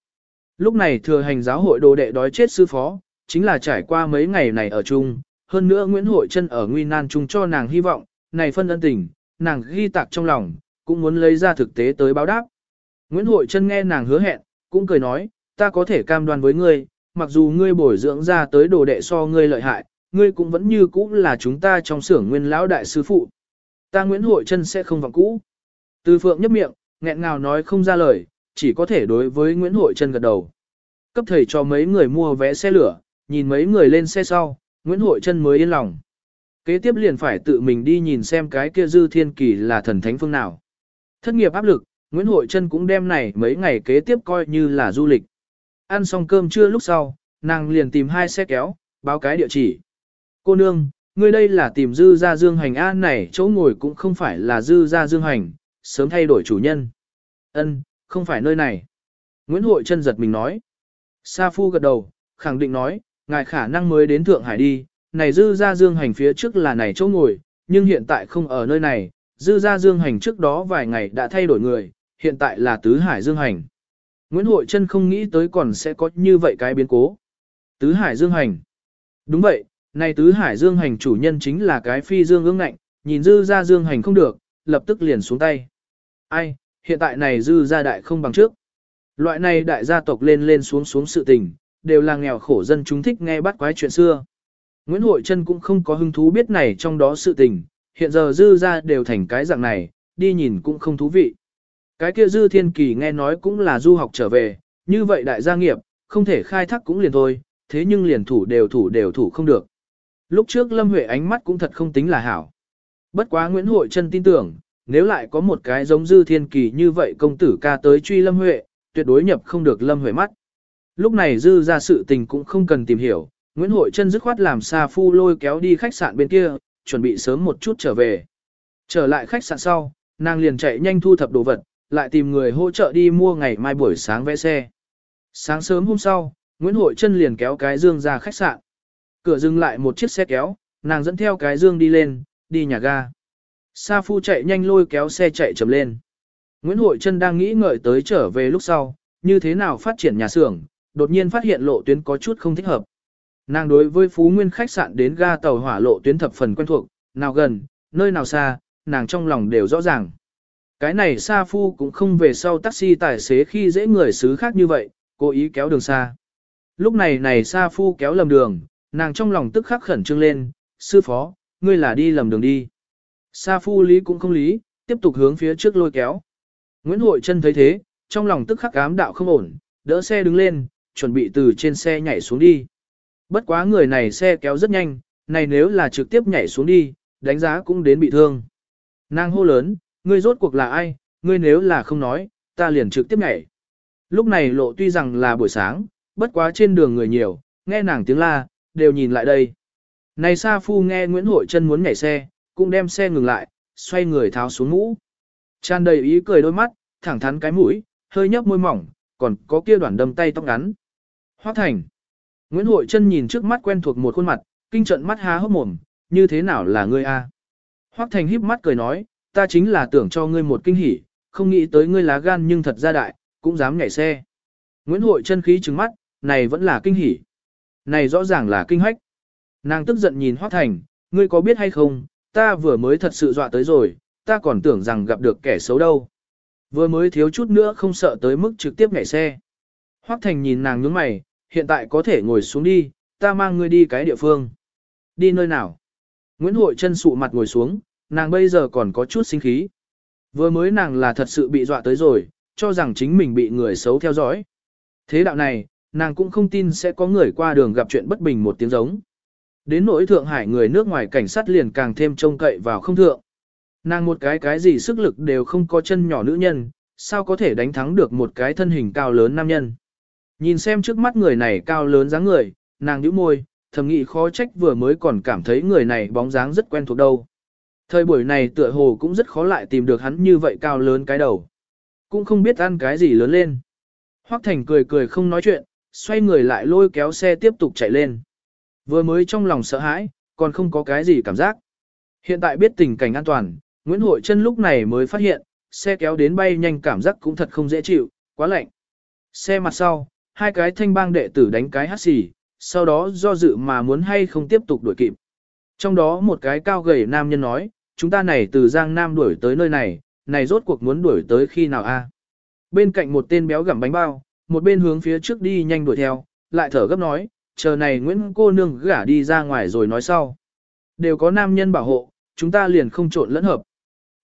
Lúc này thừa hành giáo hội đồ đệ đói chết sư phó, chính là trải qua mấy ngày này ở chung, hơn nữa Nguyễn Hội chân ở nguy nan chung cho nàng hy vọng, này phân ân tình, nàng ghi tạc trong lòng, cũng muốn lấy ra thực tế tới báo đáp. Nguyễn Hội chân nghe nàng hứa hẹn, cũng cười nói, ta có thể cam đoan với ngươi, mặc dù ngươi bồi dưỡng ra tới đồ đệ so ngươi lợi hại, ngươi cũng vẫn như cũ là chúng ta trong xưởng nguyên lão đại sư phụ. Ta Nguyễn Hội chân sẽ không vọng cũ. Từ phượng nhấp miệng, nghẹn ngào nói không ra lời, chỉ có thể đối với Nguyễn Hội chân gật đầu. Cấp thầy cho mấy người mua vé xe lửa, nhìn mấy người lên xe sau, Nguyễn Hội chân mới yên lòng. Kế tiếp liền phải tự mình đi nhìn xem cái kia dư thiên kỳ là thần thánh phương nào. Thất nghiệp áp lực, Nguyễn Hội Trân cũng đem này mấy ngày kế tiếp coi như là du lịch. Ăn xong cơm trưa lúc sau, nàng liền tìm hai xe kéo, báo cái địa chỉ. Cô nương, ngươi đây là tìm dư ra dương hành an này chỗ ngồi cũng không phải là dư ra dương hành, sớm thay đổi chủ nhân. Ân, không phải nơi này. Nguyễn Hội chân giật mình nói. Sa Phu gật đầu, khẳng định nói, ngài khả năng mới đến Thượng Hải đi, này dư ra dương hành phía trước là này chỗ ngồi, nhưng hiện tại không ở nơi này, dư ra dương hành trước đó vài ngày đã thay đổi người, hiện tại là tứ hải dương hành. Nguyễn Hội Trân không nghĩ tới còn sẽ có như vậy cái biến cố. Tứ hải dương hành. Đúng vậy, này tứ hải dương hành chủ nhân chính là cái phi dương ương ngạnh, nhìn dư ra dương hành không được, lập tức liền xuống tay. Ai, hiện tại này dư ra đại không bằng trước. Loại này đại gia tộc lên lên xuống xuống sự tình, đều là nghèo khổ dân chúng thích nghe bắt quái chuyện xưa. Nguyễn Hội Trân cũng không có hứng thú biết này trong đó sự tình, hiện giờ dư ra đều thành cái dạng này, đi nhìn cũng không thú vị. Cái kia dư thiên kỳ nghe nói cũng là du học trở về, như vậy đại gia nghiệp, không thể khai thác cũng liền thôi, thế nhưng liền thủ đều thủ đều thủ không được. Lúc trước Lâm Huệ ánh mắt cũng thật không tính là hảo. Bất quá Nguyễn Hội Trân tin tưởng, nếu lại có một cái giống dư thiên kỳ như vậy công tử ca tới truy Lâm Huệ, tuyệt đối nhập không được Lâm Huệ mắt. Lúc này dư ra sự tình cũng không cần tìm hiểu, Nguyễn Hội Trân dứt khoát làm xa Phu lôi kéo đi khách sạn bên kia, chuẩn bị sớm một chút trở về. Trở lại khách sạn sau, nàng liền chạy nhanh thu thập đồ vật, lại tìm người hỗ trợ đi mua ngày mai buổi sáng vẽ xe. Sáng sớm hôm sau, Nguyễn Hội Trân liền kéo cái dương ra khách sạn. Cửa dừng lại một chiếc xe kéo, nàng dẫn theo cái dương đi lên, đi nhà ga. Sa Phu chạy nhanh lôi kéo xe chạy chậm lên. Nguyễn Hội Trân đang nghĩ ngợi tới trở về lúc sau, như thế nào phát triển nhà xưởng, đột nhiên phát hiện lộ tuyến có chút không thích hợp. Nàng đối với Phú Nguyên khách sạn đến ga tàu hỏa lộ tuyến thập phần quen thuộc, nào gần, nơi nào xa, nàng trong lòng đều rõ ràng. Cái này Sa Phu cũng không về sau taxi tài xế khi dễ người xứ khác như vậy, cố ý kéo đường xa. Lúc này này Sa Phu kéo lầm đường, nàng trong lòng tức khắc khẩn trương lên, sư phó, ngươi là đi lầm đường đi. Sa Phu lý cũng không lý, tiếp tục hướng phía trước lôi kéo. Nguyễn Hội chân thấy thế, trong lòng tức khắc ám đạo không ổn, đỡ xe đứng lên, chuẩn bị từ trên xe nhảy xuống đi. Bất quá người này xe kéo rất nhanh, này nếu là trực tiếp nhảy xuống đi, đánh giá cũng đến bị thương. Nàng hô lớn, ngươi rốt cuộc là ai, ngươi nếu là không nói, ta liền trực tiếp nhảy. Lúc này lộ tuy rằng là buổi sáng, bất quá trên đường người nhiều, nghe nàng tiếng la, đều nhìn lại đây. Này Sa Phu nghe Nguyễn Hội chân muốn nhảy xe, cũng đem xe ngừng lại, xoay người tháo xuống mũ. Tràn đầy ý cười đôi mắt, thẳng thắn cái mũi, hơi nhấp môi mỏng, còn có kia đoạn đâm tay tóc ngắn. Hoác Thành. Nguyễn Hội chân nhìn trước mắt quen thuộc một khuôn mặt, kinh trận mắt há hốc mồm, như thế nào là ngươi a? Hoắc Thành híp mắt cười nói, ta chính là tưởng cho ngươi một kinh hỉ, không nghĩ tới ngươi lá gan nhưng thật ra đại, cũng dám nhảy xe. Nguyễn Hội chân khí trừng mắt, này vẫn là kinh hỉ. Này rõ ràng là kinh hách. Nàng tức giận nhìn Hoác Thành, ngươi có biết hay không, ta vừa mới thật sự dọa tới rồi, ta còn tưởng rằng gặp được kẻ xấu đâu. Vừa mới thiếu chút nữa không sợ tới mức trực tiếp nhảy xe. Hoác Thành nhìn nàng nhướng mày, hiện tại có thể ngồi xuống đi, ta mang ngươi đi cái địa phương. Đi nơi nào? Nguyễn Hội chân sụ mặt ngồi xuống, nàng bây giờ còn có chút sinh khí. Vừa mới nàng là thật sự bị dọa tới rồi, cho rằng chính mình bị người xấu theo dõi. Thế đạo này, nàng cũng không tin sẽ có người qua đường gặp chuyện bất bình một tiếng giống. Đến nỗi Thượng Hải người nước ngoài cảnh sát liền càng thêm trông cậy vào không thượng. Nàng một cái cái gì sức lực đều không có chân nhỏ nữ nhân, sao có thể đánh thắng được một cái thân hình cao lớn nam nhân. Nhìn xem trước mắt người này cao lớn dáng người, nàng nhíu môi, thầm nghĩ khó trách vừa mới còn cảm thấy người này bóng dáng rất quen thuộc đâu. Thời buổi này tựa hồ cũng rất khó lại tìm được hắn như vậy cao lớn cái đầu. Cũng không biết ăn cái gì lớn lên. Hoắc Thành cười cười không nói chuyện, xoay người lại lôi kéo xe tiếp tục chạy lên. Vừa mới trong lòng sợ hãi, còn không có cái gì cảm giác. Hiện tại biết tình cảnh an toàn, Nguyễn Hội chân lúc này mới phát hiện, xe kéo đến bay nhanh cảm giác cũng thật không dễ chịu, quá lạnh. Xe mặt sau, hai cái thanh bang đệ tử đánh cái hát xì, sau đó do dự mà muốn hay không tiếp tục đuổi kịp. Trong đó một cái cao gầy nam nhân nói, chúng ta này từ Giang Nam đuổi tới nơi này, này rốt cuộc muốn đuổi tới khi nào a? Bên cạnh một tên béo gặm bánh bao, một bên hướng phía trước đi nhanh đuổi theo, lại thở gấp nói, chờ này Nguyễn cô nương gả đi ra ngoài rồi nói sau. Đều có nam nhân bảo hộ, chúng ta liền không trộn lẫn hợp.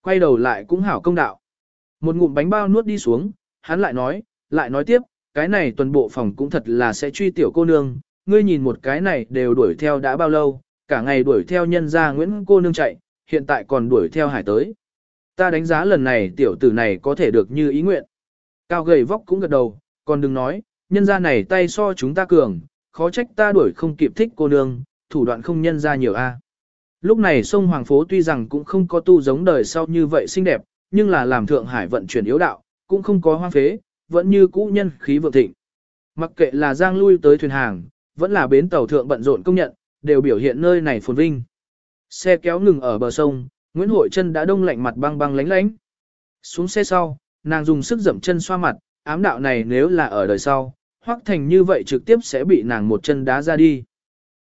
Quay đầu lại cũng hảo công đạo. Một ngụm bánh bao nuốt đi xuống, hắn lại nói, lại nói tiếp, cái này tuần bộ phòng cũng thật là sẽ truy tiểu cô nương, ngươi nhìn một cái này đều đuổi theo đã bao lâu, cả ngày đuổi theo nhân gia Nguyễn cô nương chạy, hiện tại còn đuổi theo hải tới. Ta đánh giá lần này tiểu tử này có thể được như ý nguyện. Cao gầy vóc cũng gật đầu, còn đừng nói, nhân gia này tay so chúng ta cường, khó trách ta đuổi không kịp thích cô nương, thủ đoạn không nhân ra nhiều a. Lúc này sông Hoàng Phố tuy rằng cũng không có tu giống đời sau như vậy xinh đẹp, nhưng là làm Thượng Hải vận chuyển yếu đạo, cũng không có hoang phế, vẫn như cũ nhân khí vượng thịnh. Mặc kệ là giang lui tới thuyền hàng, vẫn là bến tàu thượng bận rộn công nhận, đều biểu hiện nơi này phồn vinh. Xe kéo ngừng ở bờ sông, Nguyễn Hội Trân đã đông lạnh mặt băng băng lánh lánh. Xuống xe sau, nàng dùng sức dậm chân xoa mặt, ám đạo này nếu là ở đời sau, hoắc thành như vậy trực tiếp sẽ bị nàng một chân đá ra đi.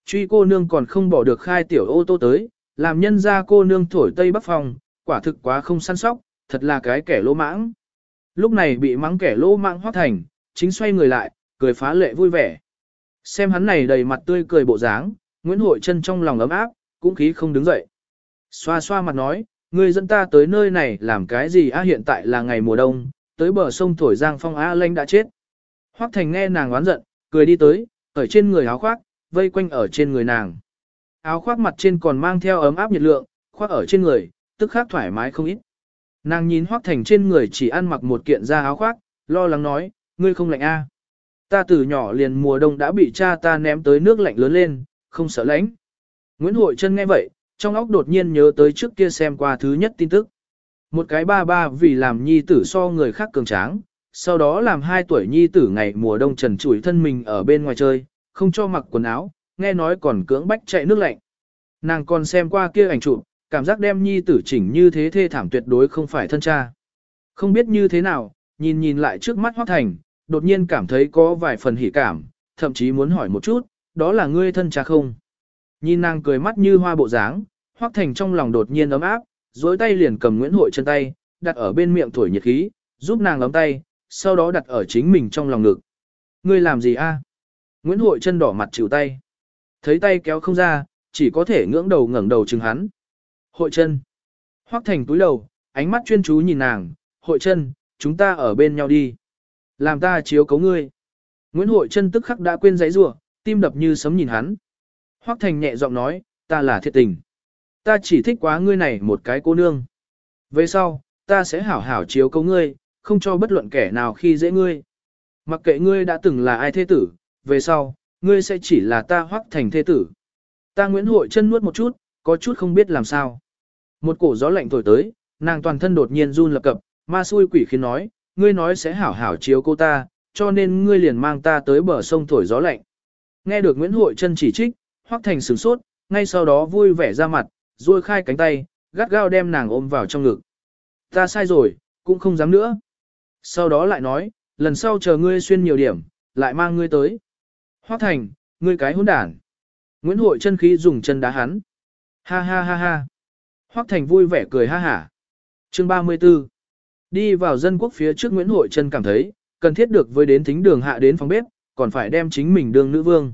Truy cô nương còn không bỏ được khai tiểu ô tô tới, làm nhân ra cô nương thổi tây bắc phòng, quả thực quá không săn sóc, thật là cái kẻ lỗ mãng. Lúc này bị mắng kẻ lỗ mãng hoắc thành, chính xoay người lại, cười phá lệ vui vẻ. Xem hắn này đầy mặt tươi cười bộ dáng, Nguyễn Hội chân trong lòng ấm áp, cũng khí không đứng dậy. Xoa xoa mặt nói, người dẫn ta tới nơi này làm cái gì a hiện tại là ngày mùa đông, tới bờ sông thổi giang phong a lanh đã chết. Hoắc Thành nghe nàng oán giận, cười đi tới, ở trên người áo khoác, vây quanh ở trên người nàng. Áo khoác mặt trên còn mang theo ấm áp nhiệt lượng, khoác ở trên người, tức khác thoải mái không ít. Nàng nhìn Hoắc Thành trên người chỉ ăn mặc một kiện da áo khoác, lo lắng nói, ngươi không lạnh a? Ta từ nhỏ liền mùa đông đã bị cha ta ném tới nước lạnh lớn lên, không sợ lạnh. Nguyễn Hội Trân nghe vậy, trong óc đột nhiên nhớ tới trước kia xem qua thứ nhất tin tức. Một cái ba ba vì làm nhi tử so người khác cường tráng, sau đó làm hai tuổi nhi tử ngày mùa đông trần trụi thân mình ở bên ngoài chơi, không cho mặc quần áo, nghe nói còn cưỡng bách chạy nước lạnh. Nàng còn xem qua kia ảnh chụp, cảm giác đem nhi tử chỉnh như thế thê thảm tuyệt đối không phải thân cha. Không biết như thế nào, nhìn nhìn lại trước mắt Hoác Thành, đột nhiên cảm thấy có vài phần hỉ cảm, thậm chí muốn hỏi một chút, đó là ngươi thân cha không? Nhìn nàng cười mắt như hoa bộ dáng, Hoác Thành trong lòng đột nhiên ấm áp, dối tay liền cầm Nguyễn Hội chân tay, đặt ở bên miệng thổi nhiệt khí, giúp nàng ấm tay, sau đó đặt ở chính mình trong lòng ngực. Ngươi làm gì a? Nguyễn Hội chân đỏ mặt chịu tay. Thấy tay kéo không ra, chỉ có thể ngưỡng đầu ngẩng đầu chừng hắn. Hội chân. Hoắc Thành túi đầu, ánh mắt chuyên chú nhìn nàng, hội chân, chúng ta ở bên nhau đi. Làm ta chiếu cấu ngươi. Nguyễn Hội chân tức khắc đã quên giấy rủa, tim đập như sấm nhìn hắn. Hoắc Thành nhẹ giọng nói, ta là thiệt tình. Ta chỉ thích quá ngươi này một cái cô nương. Về sau, ta sẽ hảo hảo chiếu cố ngươi, không cho bất luận kẻ nào khi dễ ngươi. Mặc kệ ngươi đã từng là ai thế tử, về sau, ngươi sẽ chỉ là ta hoắc thành thế tử. Ta Nguyễn Hội chân nuốt một chút, có chút không biết làm sao. Một cổ gió lạnh thổi tới, nàng toàn thân đột nhiên run lập cập, ma xui quỷ khiến nói, ngươi nói sẽ hảo hảo chiếu cô ta, cho nên ngươi liền mang ta tới bờ sông thổi gió lạnh. Nghe được Nguyễn Hội chân chỉ trích, hoắc thành sửng sốt, ngay sau đó vui vẻ ra mặt, duỗi khai cánh tay, gắt gao đem nàng ôm vào trong ngực. Ta sai rồi, cũng không dám nữa. Sau đó lại nói, lần sau chờ ngươi xuyên nhiều điểm, lại mang ngươi tới. Hoác Thành, ngươi cái hỗn đản. Nguyễn Hội chân khí dùng chân đá hắn. Ha ha ha ha. Hoác Thành vui vẻ cười ha hả. Chương 34 Đi vào dân quốc phía trước Nguyễn Hội Trân cảm thấy, cần thiết được với đến thính đường hạ đến phòng bếp, còn phải đem chính mình đường nữ vương.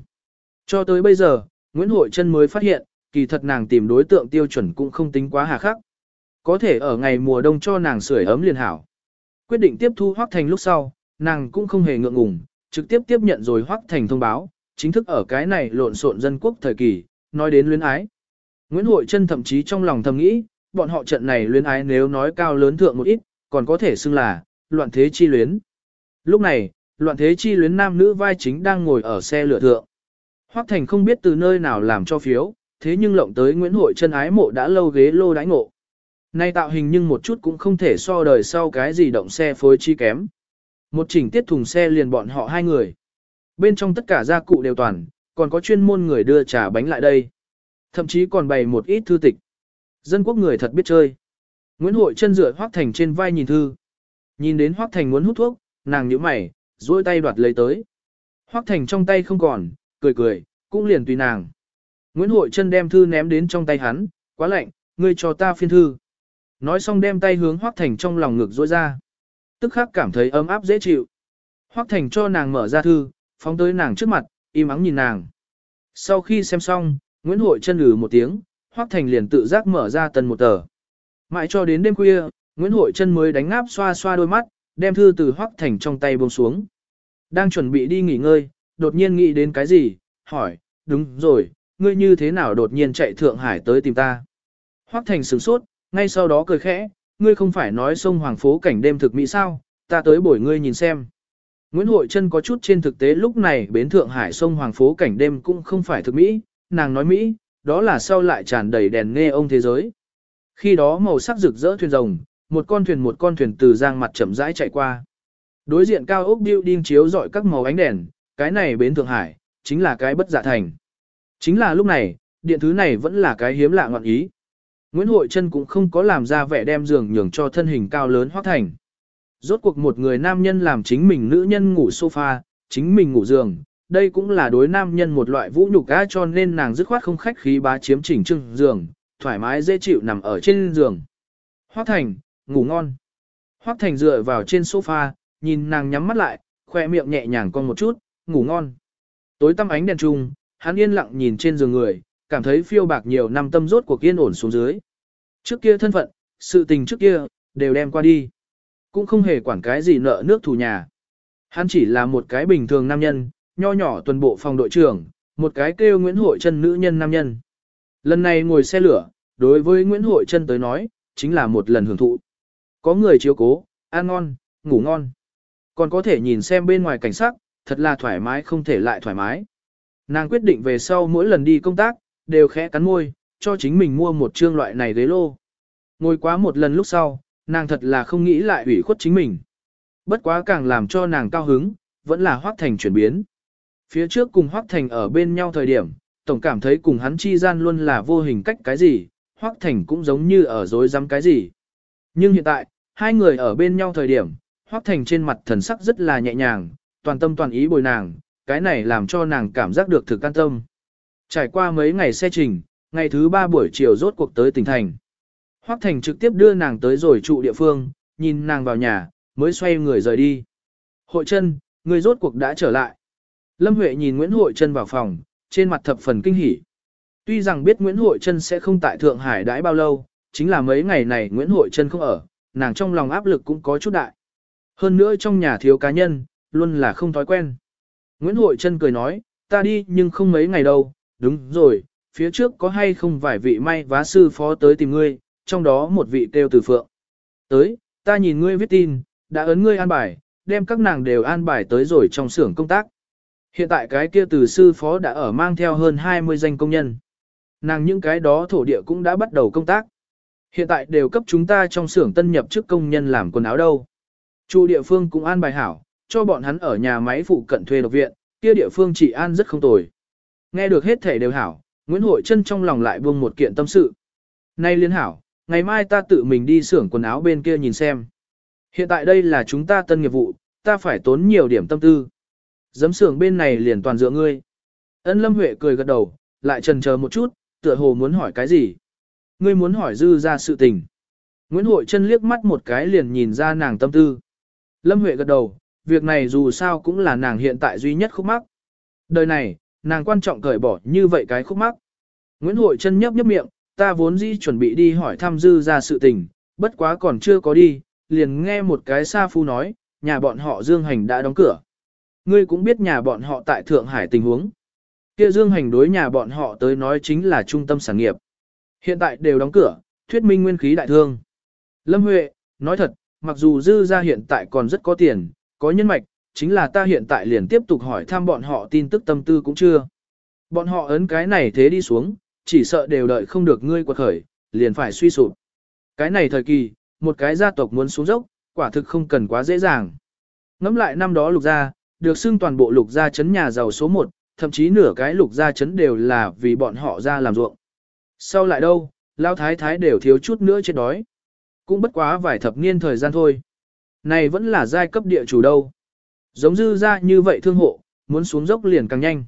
Cho tới bây giờ, Nguyễn Hội Trân mới phát hiện, kỳ thật nàng tìm đối tượng tiêu chuẩn cũng không tính quá hà khắc. Có thể ở ngày mùa đông cho nàng sưởi ấm liền hảo. Quyết định tiếp thu Hoắc Thành lúc sau, nàng cũng không hề ngượng ngùng, trực tiếp tiếp nhận rồi Hoắc Thành thông báo, chính thức ở cái này lộn xộn dân quốc thời kỳ, nói đến luyến ái. Nguyễn Hội Trân thậm chí trong lòng thầm nghĩ, bọn họ trận này luyến ái nếu nói cao lớn thượng một ít, còn có thể xưng là loạn thế chi luyến. Lúc này, loạn thế chi luyến nam nữ vai chính đang ngồi ở xe lửa thượng. Hoắc Thành không biết từ nơi nào làm cho phiếu, thế nhưng lộng tới Nguyễn Hội chân ái mộ đã lâu ghế lô đãi ngộ. Nay tạo hình nhưng một chút cũng không thể so đời sau cái gì động xe phối chi kém. Một chỉnh tiết thùng xe liền bọn họ hai người. Bên trong tất cả gia cụ đều toàn, còn có chuyên môn người đưa trà bánh lại đây. Thậm chí còn bày một ít thư tịch. Dân quốc người thật biết chơi. Nguyễn Hội chân dựa Hoắc Thành trên vai nhìn thư. Nhìn đến Hoắc Thành muốn hút thuốc, nàng nhíu mày, duỗi tay đoạt lấy tới. Hoắc Thành trong tay không còn, cười cười, cũng liền tùy nàng. Nguyễn Hội Trân đem thư ném đến trong tay hắn, quá lạnh, ngươi cho ta phiên thư. Nói xong đem tay hướng Hoắc Thành trong lòng ngực duỗi ra. Tức khắc cảm thấy ấm áp dễ chịu. Hoắc Thành cho nàng mở ra thư, phóng tới nàng trước mặt, im ắng nhìn nàng. Sau khi xem xong, Nguyễn Hội Trân lử một tiếng, Hoắc Thành liền tự giác mở ra tần một tờ. Mãi cho đến đêm khuya, Nguyễn Hội Trân mới đánh ngáp xoa xoa đôi mắt, đem thư từ Hoắc Thành trong tay buông xuống. Đang chuẩn bị đi nghỉ ngơi, đột nhiên nghĩ đến cái gì, hỏi, đúng rồi, ngươi như thế nào đột nhiên chạy Thượng Hải tới tìm ta. Hoắc Thành sửng sốt, ngay sau đó cười khẽ, ngươi không phải nói sông Hoàng phố cảnh đêm thực mỹ sao, ta tới bổi ngươi nhìn xem. Nguyễn Hội Trân có chút trên thực tế lúc này bến Thượng Hải sông Hoàng phố cảnh đêm cũng không phải thực mỹ, nàng nói mỹ, đó là sau lại tràn đầy đèn nghe ông thế giới. Khi đó màu sắc rực rỡ thuyền rồng, một con thuyền một con thuyền từ giang mặt chậm rãi chạy qua. Đối diện cao ốc building chiếu rọi các màu ánh đèn, cái này bến Thượng Hải, chính là cái bất dạ thành. Chính là lúc này, điện thứ này vẫn là cái hiếm lạ ngọn ý. Nguyễn Hội Trân cũng không có làm ra vẻ đem giường nhường cho thân hình cao lớn hoác thành. Rốt cuộc một người nam nhân làm chính mình nữ nhân ngủ sofa, chính mình ngủ giường, đây cũng là đối nam nhân một loại vũ nhục á cho nên nàng dứt khoát không khách khí bá chiếm chỉnh trưng giường, thoải mái dễ chịu nằm ở trên giường. Hoác Thành, ngủ ngon. Hoác Thành dựa vào trên sofa, nhìn nàng nhắm mắt lại, khoe miệng nhẹ nhàng con một chút, ngủ ngon. Tối tăm ánh đèn trung, hắn yên lặng nhìn trên giường người, cảm thấy phiêu bạc nhiều năm tâm rốt của kiên ổn xuống dưới. Trước kia thân phận, sự tình trước kia, đều đem qua đi. Cũng không hề quản cái gì nợ nước thù nhà. Hắn chỉ là một cái bình thường nam nhân, nho nhỏ tuần bộ phòng đội trưởng, một cái kêu Nguyễn Hội Trân nữ nhân nam nhân. Lần này ngồi xe lửa, đối với Nguyễn Hội Trân tới nói, chính là một lần hưởng thụ. Có người chiếu cố, ăn ngon, ngủ ngon. Còn có thể nhìn xem bên ngoài cảnh sắc, thật là thoải mái không thể lại thoải mái. Nàng quyết định về sau mỗi lần đi công tác, đều khẽ cắn môi, cho chính mình mua một trương loại này ghế lô. Ngồi quá một lần lúc sau, nàng thật là không nghĩ lại ủy khuất chính mình. Bất quá càng làm cho nàng cao hứng, vẫn là Hoác Thành chuyển biến. Phía trước cùng Hoác Thành ở bên nhau thời điểm, tổng cảm thấy cùng hắn chi gian luôn là vô hình cách cái gì, Hoác Thành cũng giống như ở dối rắm cái gì. Nhưng hiện tại, hai người ở bên nhau thời điểm, Hoác Thành trên mặt thần sắc rất là nhẹ nhàng, toàn tâm toàn ý bồi nàng, cái này làm cho nàng cảm giác được thực an tâm. Trải qua mấy ngày xe trình, ngày thứ ba buổi chiều rốt cuộc tới tỉnh thành. Hoắc Thành trực tiếp đưa nàng tới rồi trụ địa phương, nhìn nàng vào nhà, mới xoay người rời đi. Hội chân, người rốt cuộc đã trở lại. Lâm Huệ nhìn Nguyễn Hội chân vào phòng, trên mặt thập phần kinh hỉ. Tuy rằng biết Nguyễn Hội chân sẽ không tại Thượng Hải đãi bao lâu, chính là mấy ngày này Nguyễn Hội chân không ở, nàng trong lòng áp lực cũng có chút đại. Hơn nữa trong nhà thiếu cá nhân, luôn là không thói quen. Nguyễn Hội Trân cười nói, ta đi nhưng không mấy ngày đâu, đúng rồi, phía trước có hay không vài vị may vá sư phó tới tìm ngươi, trong đó một vị kêu từ phượng. Tới, ta nhìn ngươi viết tin, đã ấn ngươi an bài, đem các nàng đều an bài tới rồi trong xưởng công tác. Hiện tại cái kia từ sư phó đã ở mang theo hơn 20 danh công nhân. Nàng những cái đó thổ địa cũng đã bắt đầu công tác. Hiện tại đều cấp chúng ta trong xưởng tân nhập chức công nhân làm quần áo đâu. Chu địa phương cũng an bài hảo, cho bọn hắn ở nhà máy phụ cận thuê độc viện, kia địa phương trị an rất không tồi. Nghe được hết thể đều hảo, Nguyễn Hội Trân trong lòng lại buông một kiện tâm sự. Nay liên hảo, ngày mai ta tự mình đi xưởng quần áo bên kia nhìn xem. Hiện tại đây là chúng ta tân nghiệp vụ, ta phải tốn nhiều điểm tâm tư. Giấm xưởng bên này liền toàn dựa ngươi. Ân Lâm Huệ cười gật đầu, lại trần chờ một chút, tựa hồ muốn hỏi cái gì. Ngươi muốn hỏi dư ra sự tình. Nguyễn Hội chân liếc mắt một cái liền nhìn ra nàng tâm tư. Lâm Huệ gật đầu, việc này dù sao cũng là nàng hiện tại duy nhất khúc mắc. Đời này, nàng quan trọng cởi bỏ như vậy cái khúc mắc. Nguyễn Hội chân nhấp nhấp miệng, ta vốn dĩ chuẩn bị đi hỏi thăm dư ra sự tình, bất quá còn chưa có đi, liền nghe một cái xa phu nói, nhà bọn họ Dương Hành đã đóng cửa. Ngươi cũng biết nhà bọn họ tại Thượng Hải tình huống. Kia Dương Hành đối nhà bọn họ tới nói chính là trung tâm sản nghiệp. Hiện tại đều đóng cửa, thuyết minh nguyên khí đại thương. Lâm Huệ, nói thật, mặc dù dư ra hiện tại còn rất có tiền, có nhân mạch, chính là ta hiện tại liền tiếp tục hỏi thăm bọn họ tin tức tâm tư cũng chưa. Bọn họ ấn cái này thế đi xuống, chỉ sợ đều đợi không được ngươi quật khởi, liền phải suy sụp. Cái này thời kỳ, một cái gia tộc muốn xuống dốc, quả thực không cần quá dễ dàng. Ngắm lại năm đó lục gia, được xưng toàn bộ lục gia chấn nhà giàu số 1, thậm chí nửa cái lục gia chấn đều là vì bọn họ ra làm ruộng. Sau lại đâu, lao thái thái đều thiếu chút nữa chết đói. Cũng bất quá vài thập niên thời gian thôi. Này vẫn là giai cấp địa chủ đâu. Giống dư ra như vậy thương hộ, muốn xuống dốc liền càng nhanh.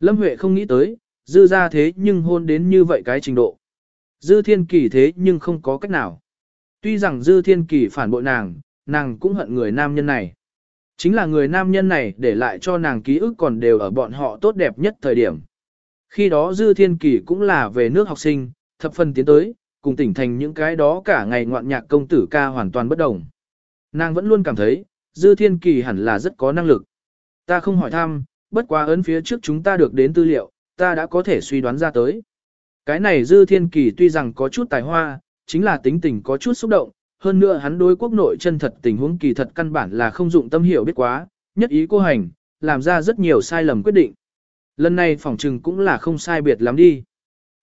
Lâm Huệ không nghĩ tới, dư ra thế nhưng hôn đến như vậy cái trình độ. Dư thiên kỳ thế nhưng không có cách nào. Tuy rằng dư thiên kỳ phản bội nàng, nàng cũng hận người nam nhân này. Chính là người nam nhân này để lại cho nàng ký ức còn đều ở bọn họ tốt đẹp nhất thời điểm. Khi đó dư thiên kỳ cũng là về nước học sinh, thập phần tiến tới, cùng tỉnh thành những cái đó cả ngày ngoạn nhạc công tử ca hoàn toàn bất đồng. Nàng vẫn luôn cảm thấy, dư thiên kỳ hẳn là rất có năng lực. Ta không hỏi thăm, bất quá ấn phía trước chúng ta được đến tư liệu, ta đã có thể suy đoán ra tới. Cái này dư thiên kỳ tuy rằng có chút tài hoa, chính là tính tình có chút xúc động, hơn nữa hắn đối quốc nội chân thật tình huống kỳ thật căn bản là không dụng tâm hiểu biết quá, nhất ý cô hành, làm ra rất nhiều sai lầm quyết định. Lần này phỏng trừng cũng là không sai biệt lắm đi.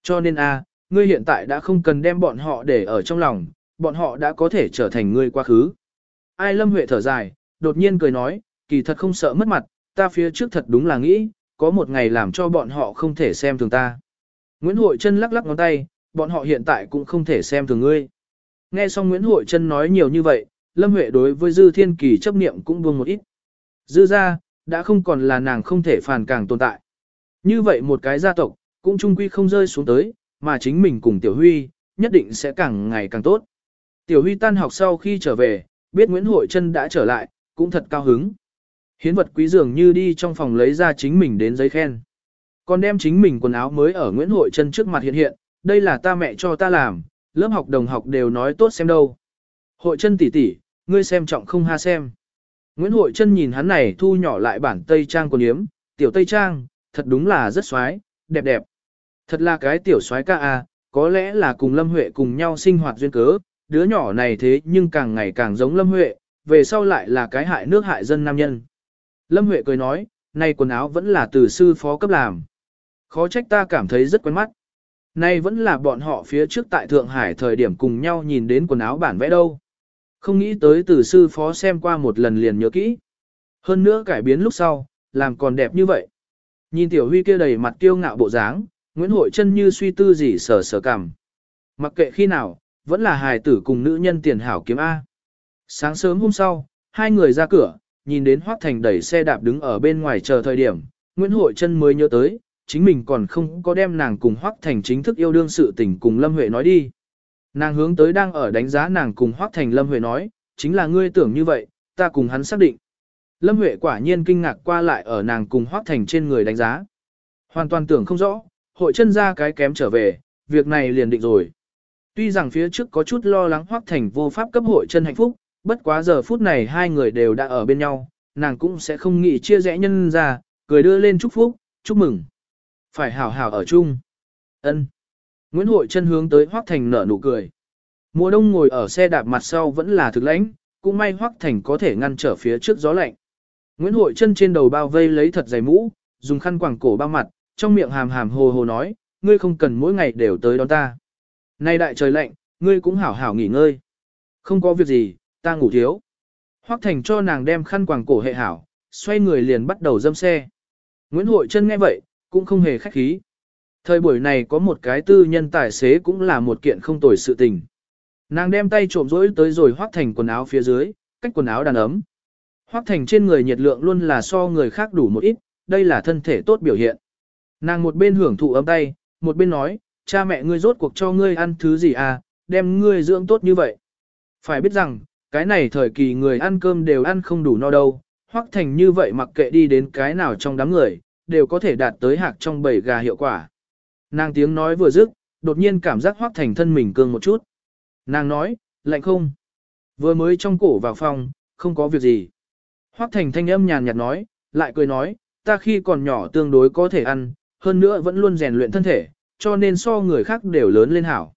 Cho nên a, ngươi hiện tại đã không cần đem bọn họ để ở trong lòng, bọn họ đã có thể trở thành ngươi quá khứ. Ai Lâm Huệ thở dài, đột nhiên cười nói, kỳ thật không sợ mất mặt, ta phía trước thật đúng là nghĩ, có một ngày làm cho bọn họ không thể xem thường ta. Nguyễn Hội Trân lắc lắc ngón tay, bọn họ hiện tại cũng không thể xem thường ngươi. Nghe xong Nguyễn Hội Trân nói nhiều như vậy, Lâm Huệ đối với Dư Thiên Kỳ chấp niệm cũng buông một ít. Dư ra, đã không còn là nàng không thể phản càng tồn tại. Như vậy một cái gia tộc, cũng trung quy không rơi xuống tới, mà chính mình cùng Tiểu Huy, nhất định sẽ càng ngày càng tốt. Tiểu Huy tan học sau khi trở về, biết Nguyễn Hội Trân đã trở lại, cũng thật cao hứng. Hiến vật quý dường như đi trong phòng lấy ra chính mình đến giấy khen. Còn đem chính mình quần áo mới ở Nguyễn Hội Trân trước mặt hiện hiện, đây là ta mẹ cho ta làm, lớp học đồng học đều nói tốt xem đâu. Hội Trân tỷ tỷ, ngươi xem trọng không ha xem. Nguyễn Hội Trân nhìn hắn này thu nhỏ lại bản Tây Trang quần yếm, tiểu Tây Trang, thật đúng là rất xoái, đẹp đẹp. Thật là cái tiểu xoái ca a, có lẽ là cùng Lâm Huệ cùng nhau sinh hoạt duyên cớ, đứa nhỏ này thế nhưng càng ngày càng giống Lâm Huệ, về sau lại là cái hại nước hại dân nam nhân. Lâm Huệ cười nói, nay quần áo vẫn là từ sư phó cấp làm. Khó trách ta cảm thấy rất quen mắt. Nay vẫn là bọn họ phía trước tại Thượng Hải thời điểm cùng nhau nhìn đến quần áo bản vẽ đâu. Không nghĩ tới từ sư phó xem qua một lần liền nhớ kỹ. Hơn nữa cải biến lúc sau, làm còn đẹp như vậy. Nhìn tiểu huy kia đầy mặt kiêu ngạo bộ dáng, Nguyễn Hội chân như suy tư gì sờ sờ cảm. Mặc kệ khi nào, vẫn là hài tử cùng nữ nhân tiền hảo kiếm A. Sáng sớm hôm sau, hai người ra cửa, nhìn đến Hoác Thành đẩy xe đạp đứng ở bên ngoài chờ thời điểm, Nguyễn Hội Trân mới nhớ tới, chính mình còn không có đem nàng cùng Hoác Thành chính thức yêu đương sự tình cùng Lâm Huệ nói đi. Nàng hướng tới đang ở đánh giá nàng cùng Hoác Thành Lâm Huệ nói, chính là ngươi tưởng như vậy, ta cùng hắn xác định. Lâm Huệ quả nhiên kinh ngạc qua lại ở nàng cùng Hoác Thành trên người đánh giá. Hoàn toàn tưởng không rõ, hội chân ra cái kém trở về, việc này liền định rồi. Tuy rằng phía trước có chút lo lắng Hoác Thành vô pháp cấp hội chân hạnh phúc, bất quá giờ phút này hai người đều đã ở bên nhau, nàng cũng sẽ không nghĩ chia rẽ nhân ra, cười đưa lên chúc phúc, chúc mừng. Phải hảo hảo ở chung. ân Nguyễn Hội chân hướng tới Hoác Thành nở nụ cười. Mùa đông ngồi ở xe đạp mặt sau vẫn là thực lãnh, cũng may Hoác Thành có thể ngăn trở phía trước gió lạnh. Nguyễn Hội chân trên đầu bao vây lấy thật dày mũ, dùng khăn quàng cổ bao mặt, trong miệng hàm hàm hồ hồ nói, ngươi không cần mỗi ngày đều tới đón ta. Nay đại trời lạnh, ngươi cũng hảo hảo nghỉ ngơi. Không có việc gì, ta ngủ thiếu. Hoắc Thành cho nàng đem khăn quàng cổ hệ hảo, xoay người liền bắt đầu dâm xe. Nguyễn Hội Trân nghe vậy, cũng không hề khách khí. Thời buổi này có một cái tư nhân tài xế cũng là một kiện không tồi sự tình. Nàng đem tay trộm rỗi tới rồi Hoắc Thành quần áo phía dưới, cách quần áo đàn ấm. Hoắc Thành trên người nhiệt lượng luôn là so người khác đủ một ít, đây là thân thể tốt biểu hiện. Nàng một bên hưởng thụ ấm tay, một bên nói, cha mẹ ngươi rốt cuộc cho ngươi ăn thứ gì à, đem ngươi dưỡng tốt như vậy. Phải biết rằng, cái này thời kỳ người ăn cơm đều ăn không đủ no đâu, Hoắc Thành như vậy mặc kệ đi đến cái nào trong đám người, đều có thể đạt tới hạc trong bầy gà hiệu quả. Nàng tiếng nói vừa dứt, đột nhiên cảm giác Hoắc Thành thân mình cương một chút. Nàng nói, lạnh không? Vừa mới trong cổ vào phòng, không có việc gì. Hoắc Thành thanh âm nhàn nhạt nói, lại cười nói, ta khi còn nhỏ tương đối có thể ăn, hơn nữa vẫn luôn rèn luyện thân thể, cho nên so người khác đều lớn lên hảo.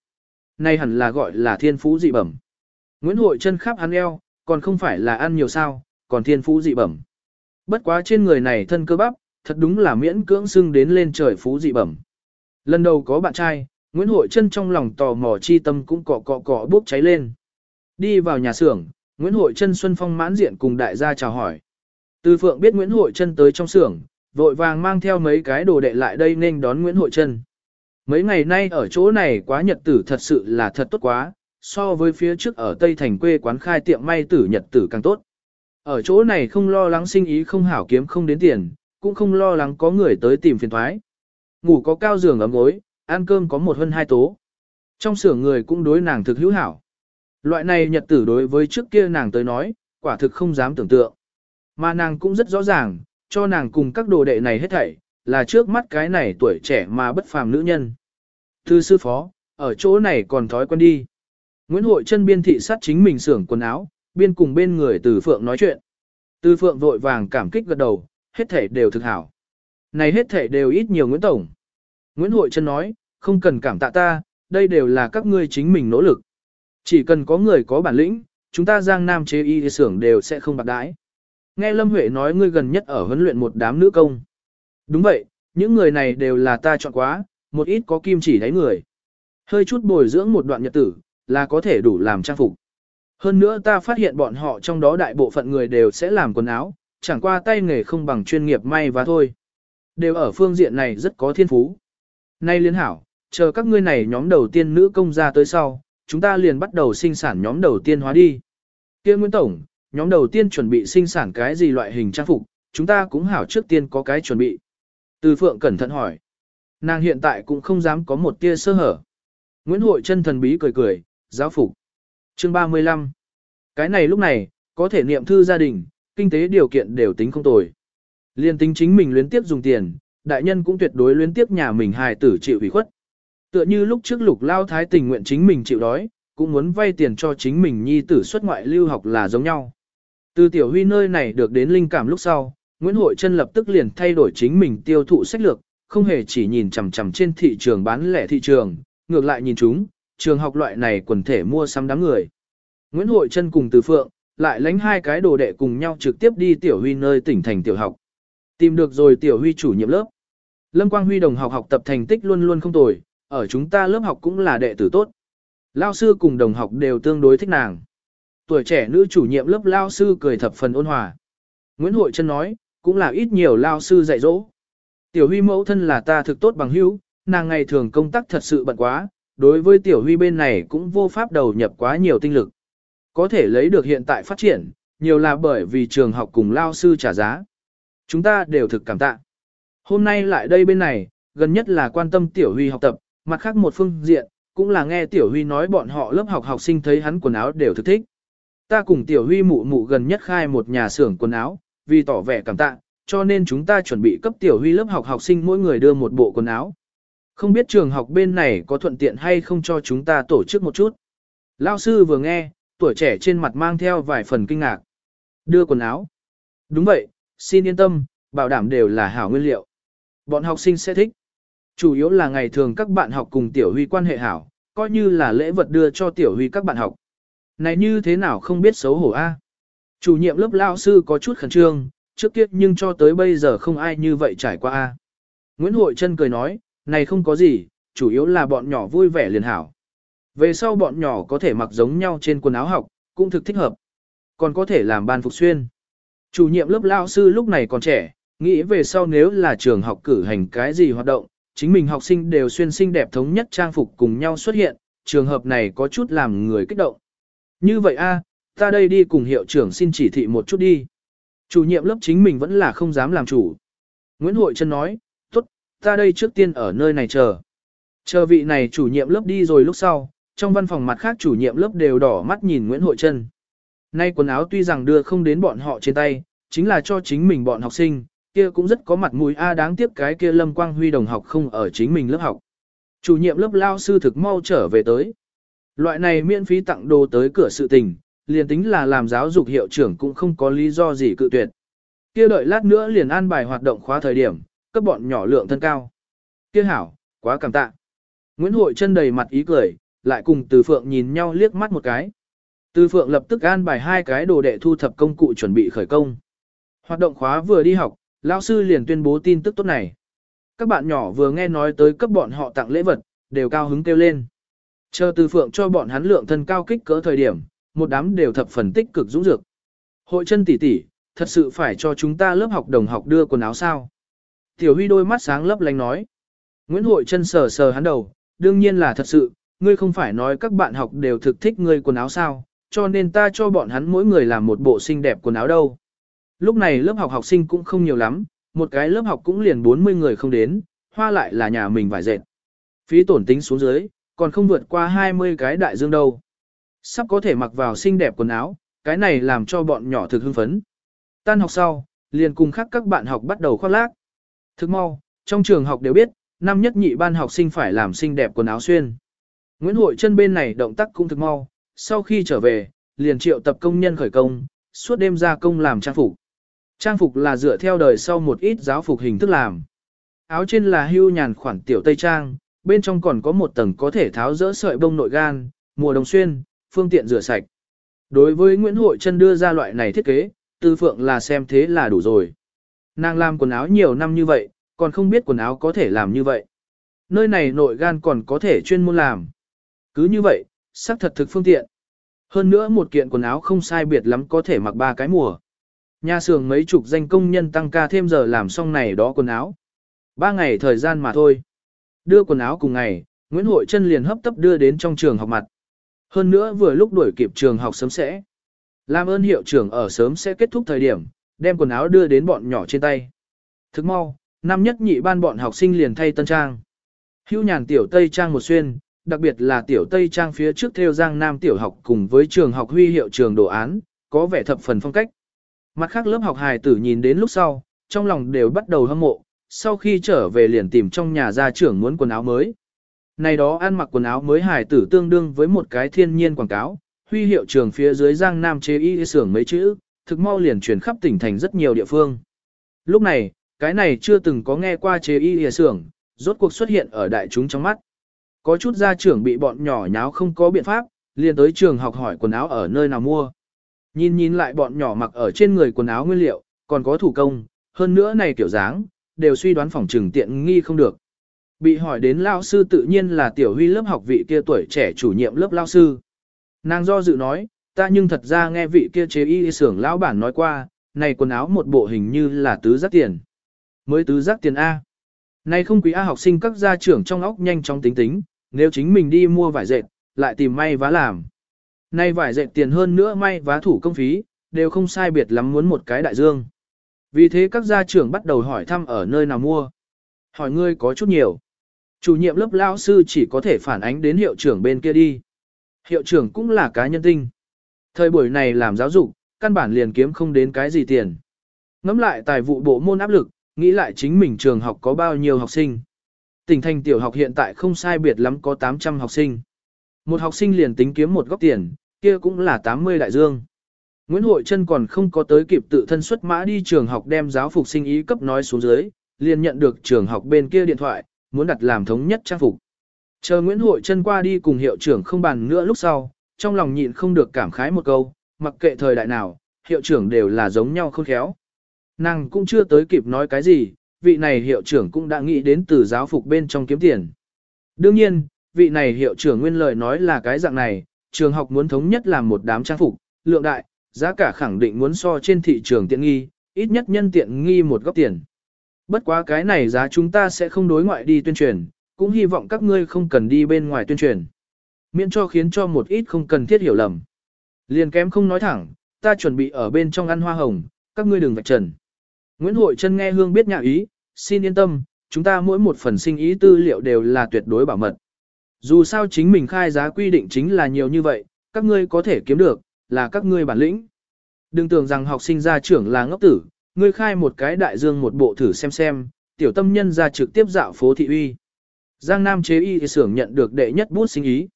nay hẳn là gọi là thiên phú dị bẩm. Nguyễn Hội chân khắp hắn eo, còn không phải là ăn nhiều sao, còn thiên phú dị bẩm. Bất quá trên người này thân cơ bắp, thật đúng là miễn cưỡng xưng đến lên trời phú dị bẩm. Lần đầu có bạn trai, Nguyễn Hội chân trong lòng tò mò chi tâm cũng cọ cọ cọ bốc cháy lên. Đi vào nhà xưởng, Nguyễn Hội chân Xuân Phong mãn diện cùng đại gia chào hỏi. Từ Phượng biết Nguyễn Hội chân tới trong xưởng, vội vàng mang theo mấy cái đồ đệ lại đây nên đón Nguyễn Hội chân. Mấy ngày nay ở chỗ này quá nhật tử thật sự là thật tốt quá, so với phía trước ở Tây Thành quê quán khai tiệm may tử nhật tử càng tốt. Ở chỗ này không lo lắng sinh ý không hảo kiếm không đến tiền, cũng không lo lắng có người tới tìm phiền thoái. Ngủ có cao giường ấm gối, ăn cơm có một hơn hai tố. Trong xưởng người cũng đối nàng thực hữu hảo. Loại này nhật tử đối với trước kia nàng tới nói, quả thực không dám tưởng tượng. Mà nàng cũng rất rõ ràng, cho nàng cùng các đồ đệ này hết thảy, là trước mắt cái này tuổi trẻ mà bất phàm nữ nhân. Thư sư phó, ở chỗ này còn thói quen đi. Nguyễn Hội chân biên thị sát chính mình xưởng quần áo, biên cùng bên người Từ Phượng nói chuyện. Từ Phượng vội vàng cảm kích gật đầu, hết thảy đều thực hảo. Này hết thảy đều ít nhiều Nguyễn Tổng. Nguyễn Hội chân nói, không cần cảm tạ ta, đây đều là các ngươi chính mình nỗ lực. Chỉ cần có người có bản lĩnh, chúng ta giang nam chế y xưởng đều sẽ không bạc đãi. Nghe Lâm Huệ nói ngươi gần nhất ở huấn luyện một đám nữ công. Đúng vậy, những người này đều là ta chọn quá, một ít có kim chỉ đáy người. Hơi chút bồi dưỡng một đoạn nhật tử, là có thể đủ làm trang phục. Hơn nữa ta phát hiện bọn họ trong đó đại bộ phận người đều sẽ làm quần áo, chẳng qua tay nghề không bằng chuyên nghiệp may và thôi. Đều ở phương diện này rất có thiên phú. Nay liên hảo, chờ các ngươi này nhóm đầu tiên nữ công ra tới sau, chúng ta liền bắt đầu sinh sản nhóm đầu tiên hóa đi. Kia Nguyễn Tổng, nhóm đầu tiên chuẩn bị sinh sản cái gì loại hình trang phục, chúng ta cũng hảo trước tiên có cái chuẩn bị. Từ Phượng cẩn thận hỏi. Nàng hiện tại cũng không dám có một tia sơ hở. Nguyễn Hội chân thần bí cười cười, giáo phục. Chương 35. Cái này lúc này, có thể niệm thư gia đình, kinh tế điều kiện đều tính không tồi. Liên tính chính mình luyến tiếp dùng tiền, đại nhân cũng tuyệt đối luyến tiếp nhà mình hài tử chịu ủy khuất. Tựa như lúc trước lục lao thái tình nguyện chính mình chịu đói, cũng muốn vay tiền cho chính mình nhi tử xuất ngoại lưu học là giống nhau. Từ tiểu huy nơi này được đến linh cảm lúc sau, Nguyễn Hội Trân lập tức liền thay đổi chính mình tiêu thụ sách lược, không hề chỉ nhìn chằm chằm trên thị trường bán lẻ thị trường, ngược lại nhìn chúng, trường học loại này quần thể mua sắm đám người. Nguyễn Hội Trân cùng Từ Phượng, lại lánh hai cái đồ đệ cùng nhau trực tiếp đi tiểu huy nơi tỉnh thành tiểu học. Tìm được rồi tiểu huy chủ nhiệm lớp. Lâm Quang Huy đồng học học tập thành tích luôn luôn không tồi, ở chúng ta lớp học cũng là đệ tử tốt. Lao sư cùng đồng học đều tương đối thích nàng. Tuổi trẻ nữ chủ nhiệm lớp Lao sư cười thập phần ôn hòa. Nguyễn Hội Trân nói, cũng là ít nhiều Lao sư dạy dỗ. Tiểu Huy mẫu thân là ta thực tốt bằng hữu, nàng ngày thường công tác thật sự bận quá, đối với Tiểu Huy bên này cũng vô pháp đầu nhập quá nhiều tinh lực. Có thể lấy được hiện tại phát triển, nhiều là bởi vì trường học cùng Lao sư trả giá. Chúng ta đều thực cảm tạ. Hôm nay lại đây bên này, gần nhất là quan tâm Tiểu Huy học tập, mặt khác một phương diện, cũng là nghe Tiểu Huy nói bọn họ lớp học học sinh thấy hắn quần áo đều thực thích. Ta cùng Tiểu Huy mụ mụ gần nhất khai một nhà xưởng quần áo, vì tỏ vẻ cảm tạ, cho nên chúng ta chuẩn bị cấp Tiểu Huy lớp học học sinh mỗi người đưa một bộ quần áo. Không biết trường học bên này có thuận tiện hay không cho chúng ta tổ chức một chút. Lao sư vừa nghe, tuổi trẻ trên mặt mang theo vài phần kinh ngạc. Đưa quần áo. Đúng vậy, xin yên tâm, bảo đảm đều là hảo nguyên liệu. Bọn học sinh sẽ thích. Chủ yếu là ngày thường các bạn học cùng Tiểu Huy quan hệ hảo, coi như là lễ vật đưa cho Tiểu Huy các bạn học. Này như thế nào không biết xấu hổ a? Chủ nhiệm lớp lao sư có chút khẩn trương, trước kia nhưng cho tới bây giờ không ai như vậy trải qua a. Nguyễn Hội Trân cười nói, này không có gì, chủ yếu là bọn nhỏ vui vẻ liền hảo. Về sau bọn nhỏ có thể mặc giống nhau trên quần áo học, cũng thực thích hợp. Còn có thể làm ban phục xuyên. Chủ nhiệm lớp lao sư lúc này còn trẻ, nghĩ về sau nếu là trường học cử hành cái gì hoạt động, chính mình học sinh đều xuyên xinh đẹp thống nhất trang phục cùng nhau xuất hiện, trường hợp này có chút làm người kích động. Như vậy a, Ta đây đi cùng hiệu trưởng xin chỉ thị một chút đi. Chủ nhiệm lớp chính mình vẫn là không dám làm chủ. Nguyễn Hội Trân nói, tốt, ta đây trước tiên ở nơi này chờ. Chờ vị này chủ nhiệm lớp đi rồi lúc sau, trong văn phòng mặt khác chủ nhiệm lớp đều đỏ mắt nhìn Nguyễn Hội Trân. Nay quần áo tuy rằng đưa không đến bọn họ trên tay, chính là cho chính mình bọn học sinh, kia cũng rất có mặt mũi a đáng tiếc cái kia Lâm Quang Huy đồng học không ở chính mình lớp học. Chủ nhiệm lớp lao sư thực mau trở về tới. Loại này miễn phí tặng đồ tới cửa sự tình, liền tính là làm giáo dục hiệu trưởng cũng không có lý do gì cự tuyệt. Kia đợi lát nữa liền an bài hoạt động khóa thời điểm, cấp bọn nhỏ lượng thân cao. Kia hảo, quá cảm tạ. Nguyễn Hội chân đầy mặt ý cười, lại cùng Từ Phượng nhìn nhau liếc mắt một cái. Từ Phượng lập tức an bài hai cái đồ đệ thu thập công cụ chuẩn bị khởi công. Hoạt động khóa vừa đi học, lão sư liền tuyên bố tin tức tốt này. Các bạn nhỏ vừa nghe nói tới cấp bọn họ tặng lễ vật, đều cao hứng kêu lên. Chờ Từ Phượng cho bọn hắn lượng thân cao kích cỡ thời điểm, một đám đều thập phần tích cực dũng dược. Hội chân tỷ tỷ, thật sự phải cho chúng ta lớp học đồng học đưa quần áo sao? Tiểu Huy đôi mắt sáng lấp lánh nói. Nguyễn Hội chân sờ sờ hắn đầu, đương nhiên là thật sự, ngươi không phải nói các bạn học đều thực thích ngươi quần áo sao, cho nên ta cho bọn hắn mỗi người làm một bộ xinh đẹp quần áo đâu. Lúc này lớp học học sinh cũng không nhiều lắm, một cái lớp học cũng liền 40 người không đến, hoa lại là nhà mình vải dệt. Phí tổn tính xuống dưới, còn không vượt qua 20 cái đại dương đâu. Sắp có thể mặc vào xinh đẹp quần áo, cái này làm cho bọn nhỏ thực hưng phấn. Tan học sau, liền cùng khác các bạn học bắt đầu khoác lác. Thức mau, trong trường học đều biết, năm nhất nhị ban học sinh phải làm xinh đẹp quần áo xuyên. Nguyễn Hội chân bên này động tác cũng thực mau, sau khi trở về, liền triệu tập công nhân khởi công, suốt đêm ra công làm trang phục. Trang phục là dựa theo đời sau một ít giáo phục hình thức làm. Áo trên là hưu nhàn khoản tiểu tây trang, bên trong còn có một tầng có thể tháo rỡ sợi bông nội gan, mùa đông xuyên, phương tiện rửa sạch. Đối với Nguyễn Hội Trân đưa ra loại này thiết kế, Tư Phượng là xem thế là đủ rồi. Nàng làm quần áo nhiều năm như vậy, còn không biết quần áo có thể làm như vậy. Nơi này nội gan còn có thể chuyên môn làm. Cứ như vậy, sắc thật thực phương tiện. Hơn nữa một kiện quần áo không sai biệt lắm có thể mặc ba cái mùa. Nhà xưởng mấy chục danh công nhân tăng ca thêm giờ làm xong này đó quần áo. Ba ngày thời gian mà thôi. Đưa quần áo cùng ngày, Nguyễn Hội Trân liền hấp tấp đưa đến trong trường học mặt. Hơn nữa vừa lúc đuổi kịp trường học sớm sẽ. Làm ơn hiệu trưởng ở sớm sẽ kết thúc thời điểm, đem quần áo đưa đến bọn nhỏ trên tay. Thức mau, năm nhất nhị ban bọn học sinh liền thay tân trang. Hưu nhàn tiểu tây trang một xuyên, đặc biệt là tiểu tây trang phía trước theo giang nam tiểu học cùng với trường học huy hiệu trường đồ án, có vẻ thập phần phong cách. Mặt khác lớp học hài tử nhìn đến lúc sau, trong lòng đều bắt đầu hâm mộ, sau khi trở về liền tìm trong nhà gia trưởng muốn quần áo mới. Này đó ăn mặc quần áo mới hải tử tương đương với một cái thiên nhiên quảng cáo, huy hiệu trường phía dưới giang nam chế y xưởng mấy chữ, thực mau liền truyền khắp tỉnh thành rất nhiều địa phương. Lúc này, cái này chưa từng có nghe qua chế y xưởng, rốt cuộc xuất hiện ở đại chúng trong mắt. Có chút gia trưởng bị bọn nhỏ nháo không có biện pháp, liền tới trường học hỏi quần áo ở nơi nào mua. Nhìn nhìn lại bọn nhỏ mặc ở trên người quần áo nguyên liệu, còn có thủ công, hơn nữa này kiểu dáng, đều suy đoán phòng trừng tiện nghi không được. Bị hỏi đến lao sư tự nhiên là tiểu huy lớp học vị kia tuổi trẻ chủ nhiệm lớp lao sư. Nàng do dự nói, ta nhưng thật ra nghe vị kia chế y xưởng lão bản nói qua, này quần áo một bộ hình như là tứ giác tiền. Mới tứ giác tiền A. Này không quý A học sinh các gia trưởng trong óc nhanh chóng tính tính, nếu chính mình đi mua vải dệt, lại tìm may vá làm. Nay vải dệt tiền hơn nữa may vá thủ công phí, đều không sai biệt lắm muốn một cái đại dương. Vì thế các gia trưởng bắt đầu hỏi thăm ở nơi nào mua. Hỏi ngươi có chút nhiều. Chủ nhiệm lớp lao sư chỉ có thể phản ánh đến hiệu trưởng bên kia đi. Hiệu trưởng cũng là cá nhân tinh. Thời buổi này làm giáo dục, căn bản liền kiếm không đến cái gì tiền. Ngắm lại tài vụ bộ môn áp lực, nghĩ lại chính mình trường học có bao nhiêu học sinh. Tỉnh thành tiểu học hiện tại không sai biệt lắm có 800 học sinh. Một học sinh liền tính kiếm một góc tiền, kia cũng là 80 đại dương. Nguyễn Hội Trân còn không có tới kịp tự thân xuất mã đi trường học đem giáo phục sinh ý cấp nói xuống dưới, liền nhận được trường học bên kia điện thoại, muốn đặt làm thống nhất trang phục. Chờ Nguyễn Hội chân qua đi cùng hiệu trưởng không bàn nữa lúc sau, trong lòng nhịn không được cảm khái một câu, mặc kệ thời đại nào, hiệu trưởng đều là giống nhau không khéo. Nàng cũng chưa tới kịp nói cái gì, vị này hiệu trưởng cũng đã nghĩ đến từ giáo phục bên trong kiếm tiền. Đương nhiên, vị này hiệu trưởng nguyên lời nói là cái dạng này, trường học muốn thống nhất làm một đám trang phục, lượng đại, giá cả khẳng định muốn so trên thị trường tiện nghi, ít nhất nhân tiện nghi một góc tiền. Bất quá cái này giá chúng ta sẽ không đối ngoại đi tuyên truyền, cũng hy vọng các ngươi không cần đi bên ngoài tuyên truyền. Miễn cho khiến cho một ít không cần thiết hiểu lầm. Liền kém không nói thẳng, ta chuẩn bị ở bên trong ăn hoa hồng, các ngươi đừng vạch trần. Nguyễn Hội Trân nghe Hương biết nhà ý, xin yên tâm, chúng ta mỗi một phần sinh ý tư liệu đều là tuyệt đối bảo mật. Dù sao chính mình khai giá quy định chính là nhiều như vậy, các ngươi có thể kiếm được, là các ngươi bản lĩnh. Đừng tưởng rằng học sinh gia trưởng là ngốc tử, ngươi khai một cái đại dương một bộ thử xem xem, tiểu tâm nhân ra trực tiếp dạo phố thị uy. Giang Nam chế y xưởng nhận được đệ nhất bút sinh ý.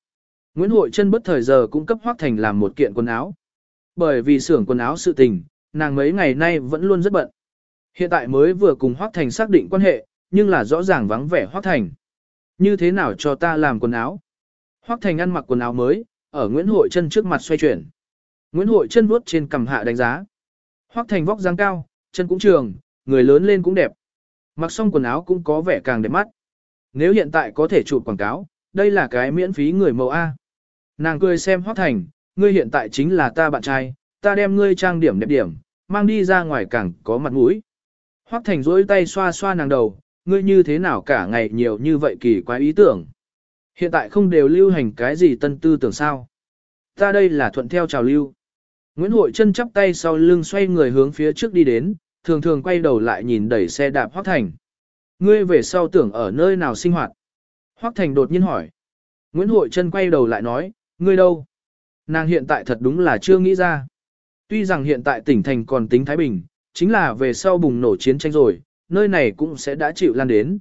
Nguyễn Hội Trân bất thời giờ cung cấp Hoắc Thành làm một kiện quần áo. Bởi vì xưởng quần áo sự tình, nàng mấy ngày nay vẫn luôn rất bận. Hiện tại mới vừa cùng Hoắc Thành xác định quan hệ, nhưng là rõ ràng vắng vẻ Hoắc Thành. Như thế nào cho ta làm quần áo? Hoắc Thành ăn mặc quần áo mới, ở Nguyễn Hội Trân trước mặt xoay chuyển. Nguyễn Hội Trân vuốt trên cằm hạ đánh giá. Hoắc Thành vóc dáng cao, chân cũng trường, người lớn lên cũng đẹp. Mặc xong quần áo cũng có vẻ càng đẹp mắt. Nếu hiện tại có thể chụp quảng cáo, đây là cái miễn phí người mẫu A. Nàng cười xem Hoắc Thành, ngươi hiện tại chính là ta bạn trai, ta đem ngươi trang điểm đẹp điểm, mang đi ra ngoài càng có mặt mũi. Hoắc Thành duỗi tay xoa xoa nàng đầu, ngươi như thế nào cả ngày nhiều như vậy kỳ quái ý tưởng. Hiện tại không đều lưu hành cái gì tân tư tưởng sao. Ta đây là thuận theo trào lưu. Nguyễn Hội chân chắp tay sau lưng xoay người hướng phía trước đi đến, thường thường quay đầu lại nhìn đẩy xe đạp Hoắc Thành. Ngươi về sau tưởng ở nơi nào sinh hoạt? Hoắc Thành đột nhiên hỏi. Nguyễn Hội chân quay đầu lại nói, ngươi đâu? Nàng hiện tại thật đúng là chưa nghĩ ra. Tuy rằng hiện tại tỉnh thành còn tính Thái Bình, chính là về sau bùng nổ chiến tranh rồi, nơi này cũng sẽ đã chịu lan đến.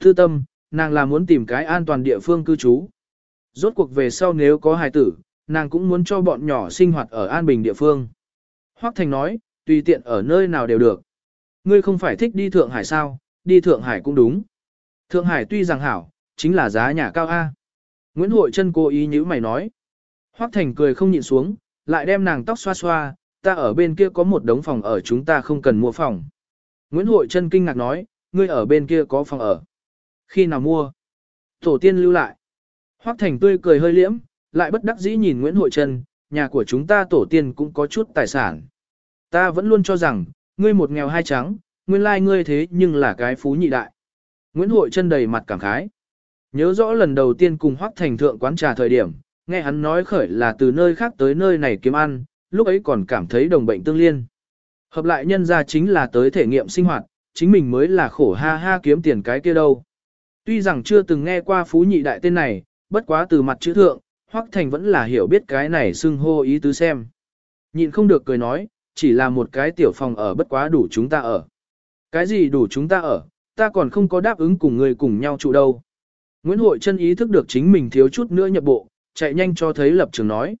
Thư tâm, nàng là muốn tìm cái an toàn địa phương cư trú. Rốt cuộc về sau nếu có hài tử, nàng cũng muốn cho bọn nhỏ sinh hoạt ở an bình địa phương. Hoắc Thành nói, tùy tiện ở nơi nào đều được. Ngươi không phải thích đi Thượng Hải sao, đi Thượng Hải cũng đúng. Thượng Hải tuy rằng hảo, chính là giá nhà cao A. Nguyễn Hội Trân cố ý như mày nói. Hoắc Thành cười không nhịn xuống, lại đem nàng tóc xoa xoa, ta ở bên kia có một đống phòng ở chúng ta không cần mua phòng. Nguyễn Hội Trân kinh ngạc nói, ngươi ở bên kia có phòng ở. Khi nào mua? Tổ tiên lưu lại. Hoắc Thành tươi cười hơi liễm, lại bất đắc dĩ nhìn Nguyễn Hội Trân, nhà của chúng ta tổ tiên cũng có chút tài sản. Ta vẫn luôn cho rằng, ngươi một nghèo hai trắng, nguyên lai ngươi thế nhưng là cái phú nhị đại. Nguyễn Hội chân đầy mặt cảm khái. Nhớ rõ lần đầu tiên cùng Hoắc Thành thượng quán trà thời điểm, nghe hắn nói khởi là từ nơi khác tới nơi này kiếm ăn, lúc ấy còn cảm thấy đồng bệnh tương liên. Hợp lại nhân ra chính là tới thể nghiệm sinh hoạt, chính mình mới là khổ ha ha kiếm tiền cái kia đâu. Tuy rằng chưa từng nghe qua phú nhị đại tên này, bất quá từ mặt chữ thượng, Hoắc Thành vẫn là hiểu biết cái này xưng hô ý tứ xem. Nhịn không được cười nói, chỉ là một cái tiểu phòng ở bất quá đủ chúng ta ở. Cái gì đủ chúng ta ở, ta còn không có đáp ứng cùng người cùng nhau trụ đâu. Nguyễn Hội chân ý thức được chính mình thiếu chút nữa nhập bộ, chạy nhanh cho thấy lập trường nói.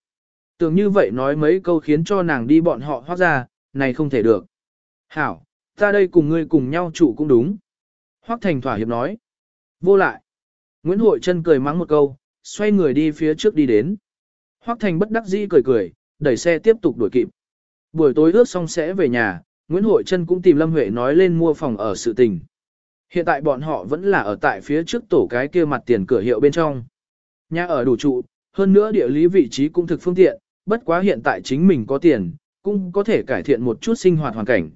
Tưởng như vậy nói mấy câu khiến cho nàng đi bọn họ hoác ra, này không thể được. Hảo, ta đây cùng ngươi cùng nhau trụ cũng đúng. Hoác Thành thỏa hiệp nói. Vô lại. Nguyễn Hội chân cười mắng một câu, xoay người đi phía trước đi đến. Hoác Thành bất đắc dĩ cười cười, đẩy xe tiếp tục đuổi kịp. Buổi tối ước xong sẽ về nhà, Nguyễn Hội Trân cũng tìm Lâm Huệ nói lên mua phòng ở sự tình. Hiện tại bọn họ vẫn là ở tại phía trước tổ cái kia mặt tiền cửa hiệu bên trong. Nhà ở đủ trụ, hơn nữa địa lý vị trí cũng thực phương tiện, bất quá hiện tại chính mình có tiền, cũng có thể cải thiện một chút sinh hoạt hoàn cảnh.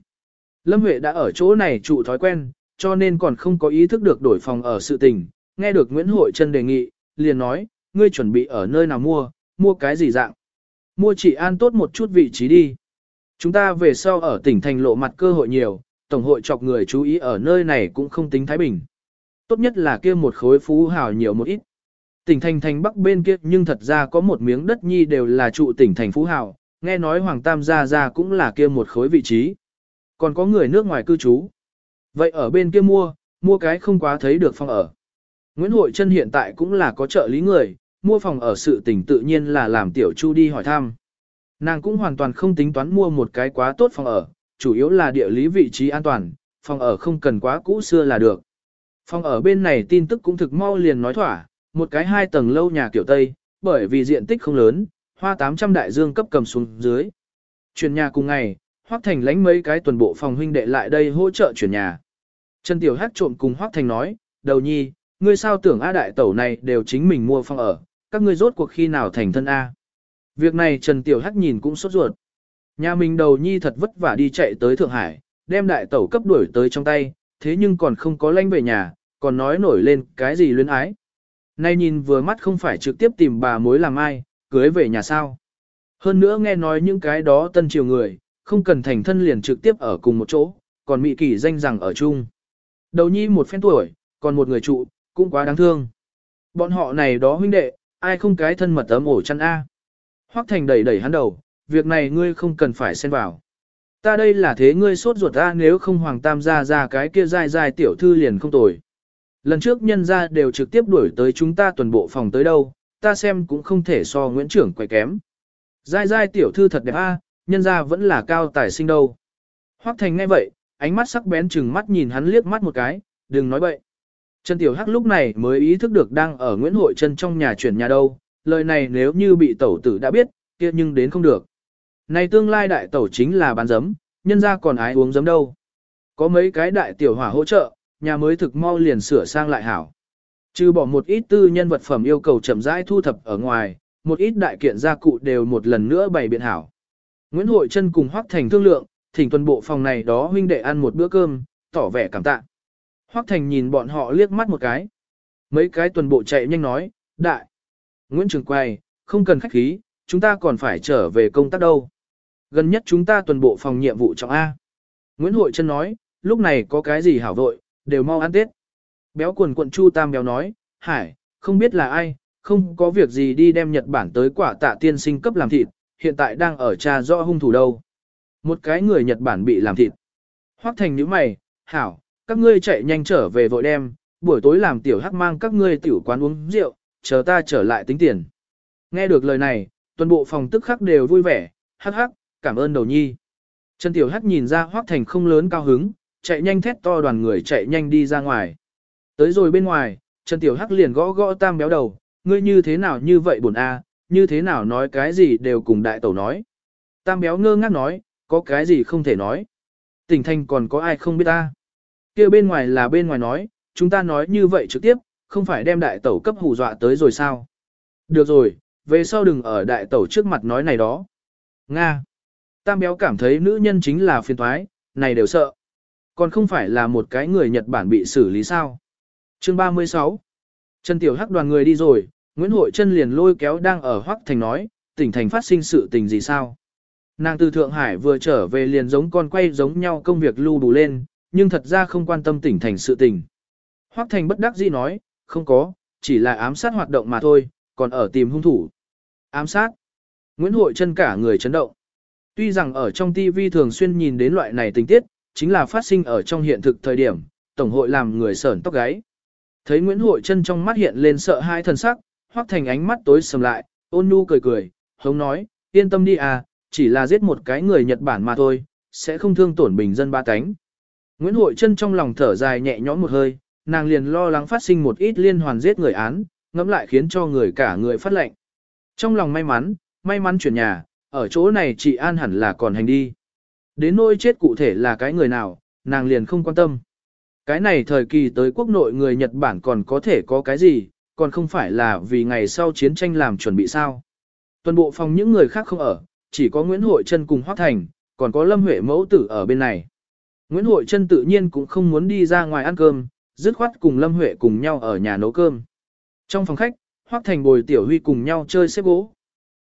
Lâm Huệ đã ở chỗ này trụ thói quen, cho nên còn không có ý thức được đổi phòng ở sự tình. Nghe được Nguyễn Hội Trân đề nghị, liền nói, ngươi chuẩn bị ở nơi nào mua, mua cái gì dạng. Mua chỉ an tốt một chút vị trí đi. Chúng ta về sau ở tỉnh thành lộ mặt cơ hội nhiều, tổng hội chọc người chú ý ở nơi này cũng không tính Thái Bình. Tốt nhất là kia một khối phú hào nhiều một ít. Tỉnh thành thành bắc bên kia nhưng thật ra có một miếng đất nhi đều là trụ tỉnh thành phú hào, nghe nói Hoàng Tam gia gia cũng là kia một khối vị trí. Còn có người nước ngoài cư trú. Vậy ở bên kia mua, mua cái không quá thấy được phòng ở. Nguyễn Hội Trân hiện tại cũng là có trợ lý người, mua phòng ở sự tỉnh tự nhiên là làm tiểu chu đi hỏi thăm. Nàng cũng hoàn toàn không tính toán mua một cái quá tốt phòng ở, chủ yếu là địa lý vị trí an toàn, phòng ở không cần quá cũ xưa là được. Phòng ở bên này tin tức cũng thực mau liền nói thỏa, một cái hai tầng lâu nhà kiểu Tây, bởi vì diện tích không lớn, hoa 800 đại dương cấp cầm xuống dưới. Chuyển nhà cùng ngày, Hoắc Thành lánh mấy cái tuần bộ phòng huynh đệ lại đây hỗ trợ chuyển nhà. Trần Tiểu Hát trộm cùng Hoắc Thành nói, đầu nhi, ngươi sao tưởng A đại tẩu này đều chính mình mua phòng ở, các ngươi rốt cuộc khi nào thành thân A. Việc này Trần Tiểu Hắc nhìn cũng sốt ruột. Nhà mình đầu nhi thật vất vả đi chạy tới Thượng Hải, đem đại tẩu cấp đuổi tới trong tay, thế nhưng còn không có lanh về nhà, còn nói nổi lên cái gì luyến ái. Nay nhìn vừa mắt không phải trực tiếp tìm bà mối làm ai, cưới về nhà sao. Hơn nữa nghe nói những cái đó tân triều người, không cần thành thân liền trực tiếp ở cùng một chỗ, còn mị kỷ danh rằng ở chung. Đầu nhi một phen tuổi, còn một người trụ, cũng quá đáng thương. Bọn họ này đó huynh đệ, ai không cái thân mật ấm ổ chăn A. Hoắc Thành đẩy đẩy hắn đầu, việc này ngươi không cần phải xen vào. Ta đây là thế ngươi sốt ruột ra nếu không hoàng tam gia ra cái kia dai dai tiểu thư liền không tồi. Lần trước nhân gia đều trực tiếp đuổi tới chúng ta tuần bộ phòng tới đâu, ta xem cũng không thể so Nguyễn trưởng quay kém. Dai dai tiểu thư thật đẹp a, nhân gia vẫn là cao tài sinh đâu. Hoắc Thành nghe vậy, ánh mắt sắc bén chừng mắt nhìn hắn liếc mắt một cái, đừng nói bậy. Trần Tiểu Hắc lúc này mới ý thức được đang ở Nguyễn Hội Trân trong nhà chuyển nhà đâu, lời này nếu như bị tẩu tử đã biết, kia nhưng đến không được. Này tương lai đại tẩu chính là bán giấm, nhân ra còn ái uống giấm đâu. Có mấy cái đại tiểu hỏa hỗ trợ, nhà mới thực mau liền sửa sang lại hảo. Trừ bỏ một ít tư nhân vật phẩm yêu cầu chậm rãi thu thập ở ngoài, một ít đại kiện gia cụ đều một lần nữa bày biện hảo. Nguyễn Hội Trân cùng Hoắc Thành thương lượng, thỉnh tuần bộ phòng này đó huynh đệ ăn một bữa cơm, tỏ vẻ cảm tạ. Hoắc Thành nhìn bọn họ liếc mắt một cái. Mấy cái tuần bộ chạy nhanh nói, đại. Nguyễn Trường Quay, không cần khách khí, chúng ta còn phải trở về công tác đâu. Gần nhất chúng ta tuần bộ phòng nhiệm vụ trọng A. Nguyễn Hội Trân nói, lúc này có cái gì hảo vội, đều mau ăn Tết. Béo quần quận Chu Tam béo nói, Hải, không biết là ai, không có việc gì đi đem Nhật Bản tới quả tạ tiên sinh cấp làm thịt, hiện tại đang ở trà rõ hung thủ đâu. Một cái người Nhật Bản bị làm thịt. Hoắc thành nhíu mày, hảo, các ngươi chạy nhanh trở về vội đem, buổi tối làm tiểu hắc mang các ngươi tiểu quán uống rượu, chờ ta trở lại tính tiền. Nghe được lời này, toàn bộ phòng tức khắc đều vui vẻ, hắc hắc, cảm ơn đầu nhi. Trần Tiểu Hắc nhìn ra Hoắc Thành không lớn cao hứng, chạy nhanh thét to đoàn người chạy nhanh đi ra ngoài. Tới rồi bên ngoài, Trần Tiểu Hắc liền gõ gõ tam béo đầu, ngươi như thế nào như vậy buồn a, như thế nào nói cái gì đều cùng đại tẩu nói. Tam béo ngơ ngác nói, có cái gì không thể nói. Tỉnh thành còn có ai không biết ta. kia bên ngoài là bên ngoài nói, chúng ta nói như vậy trực tiếp, không phải đem đại tẩu cấp hù dọa tới rồi sao. Được rồi, về sau đừng ở đại tẩu trước mặt nói này đó. Nga. Tam béo cảm thấy nữ nhân chính là phiền toái, này đều sợ. Còn không phải là một cái người Nhật Bản bị xử lý sao. Chương 36 Trần Tiểu Hắc đoàn người đi rồi, Nguyễn Hội Trân liền lôi kéo đang ở Hoắc Thành nói, tỉnh thành phát sinh sự tình gì sao. Nàng từ Thượng Hải vừa trở về liền giống con quay giống nhau công việc lưu đủ lên, nhưng thật ra không quan tâm tỉnh thành sự tình. Hoắc Thành bất đắc dĩ nói, không có, chỉ là ám sát hoạt động mà thôi, còn ở tìm hung thủ. Ám sát. Nguyễn Hội Trân cả người chấn động. Tuy rằng ở trong TV thường xuyên nhìn đến loại này tình tiết, chính là phát sinh ở trong hiện thực thời điểm, Tổng hội làm người sởn tóc gáy. Thấy Nguyễn Hội Trân trong mắt hiện lên sợ hai thần sắc, hoặc thành ánh mắt tối sầm lại, ôn nhu cười cười, hống nói, yên tâm đi à, chỉ là giết một cái người Nhật Bản mà thôi, sẽ không thương tổn bình dân ba cánh. Nguyễn Hội Trân trong lòng thở dài nhẹ nhõm một hơi, nàng liền lo lắng phát sinh một ít liên hoàn giết người án, ngẫm lại khiến cho người cả người phát lệnh. Trong lòng may mắn, may mắn chuyển nhà, ở chỗ này chị An hẳn là còn hành đi. Đến nỗi chết cụ thể là cái người nào, nàng liền không quan tâm. Cái này thời kỳ tới quốc nội người Nhật Bản còn có thể có cái gì, còn không phải là vì ngày sau chiến tranh làm chuẩn bị sao. Toàn bộ phòng những người khác không ở, chỉ có Nguyễn Hội Trân cùng Hoác Thành, còn có Lâm Huệ mẫu tử ở bên này. Nguyễn Hội Trân tự nhiên cũng không muốn đi ra ngoài ăn cơm, dứt khoát cùng Lâm Huệ cùng nhau ở nhà nấu cơm. Trong phòng khách, Hoác Thành bồi Tiểu Huy cùng nhau chơi xếp gỗ.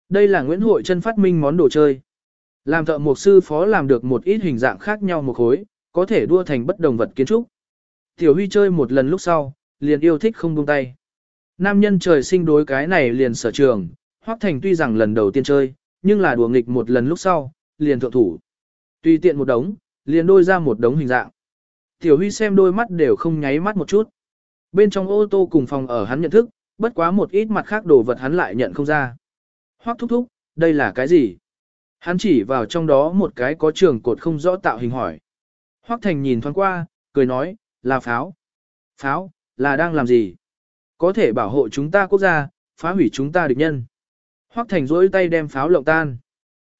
Đây là Nguyễn Hội chân phát minh món đồ chơi. Làm thợ mộc sư phó làm được một ít hình dạng khác nhau một khối, có thể đua thành bất đồng vật kiến trúc. Tiểu Huy chơi một lần lúc sau, liền yêu thích không buông tay. Nam nhân trời sinh đối cái này liền sở trường, Hoắc Thành tuy rằng lần đầu tiên chơi, nhưng là đùa nghịch một lần lúc sau, liền thượng thủ. Tùy tiện một đống, liền đôi ra một đống hình dạng. Tiểu Huy xem đôi mắt đều không nháy mắt một chút. Bên trong ô tô cùng phòng ở hắn nhận thức, bất quá một ít mặt khác đồ vật hắn lại nhận không ra. Hoắc thúc thúc, đây là cái gì? Hắn chỉ vào trong đó một cái có trường cột không rõ tạo hình hỏi. Hoắc Thành nhìn thoáng qua, cười nói, là pháo. Pháo, là đang làm gì? Có thể bảo hộ chúng ta quốc gia, phá hủy chúng ta địch nhân. Hoắc Thành rỗi tay đem pháo lộng tan.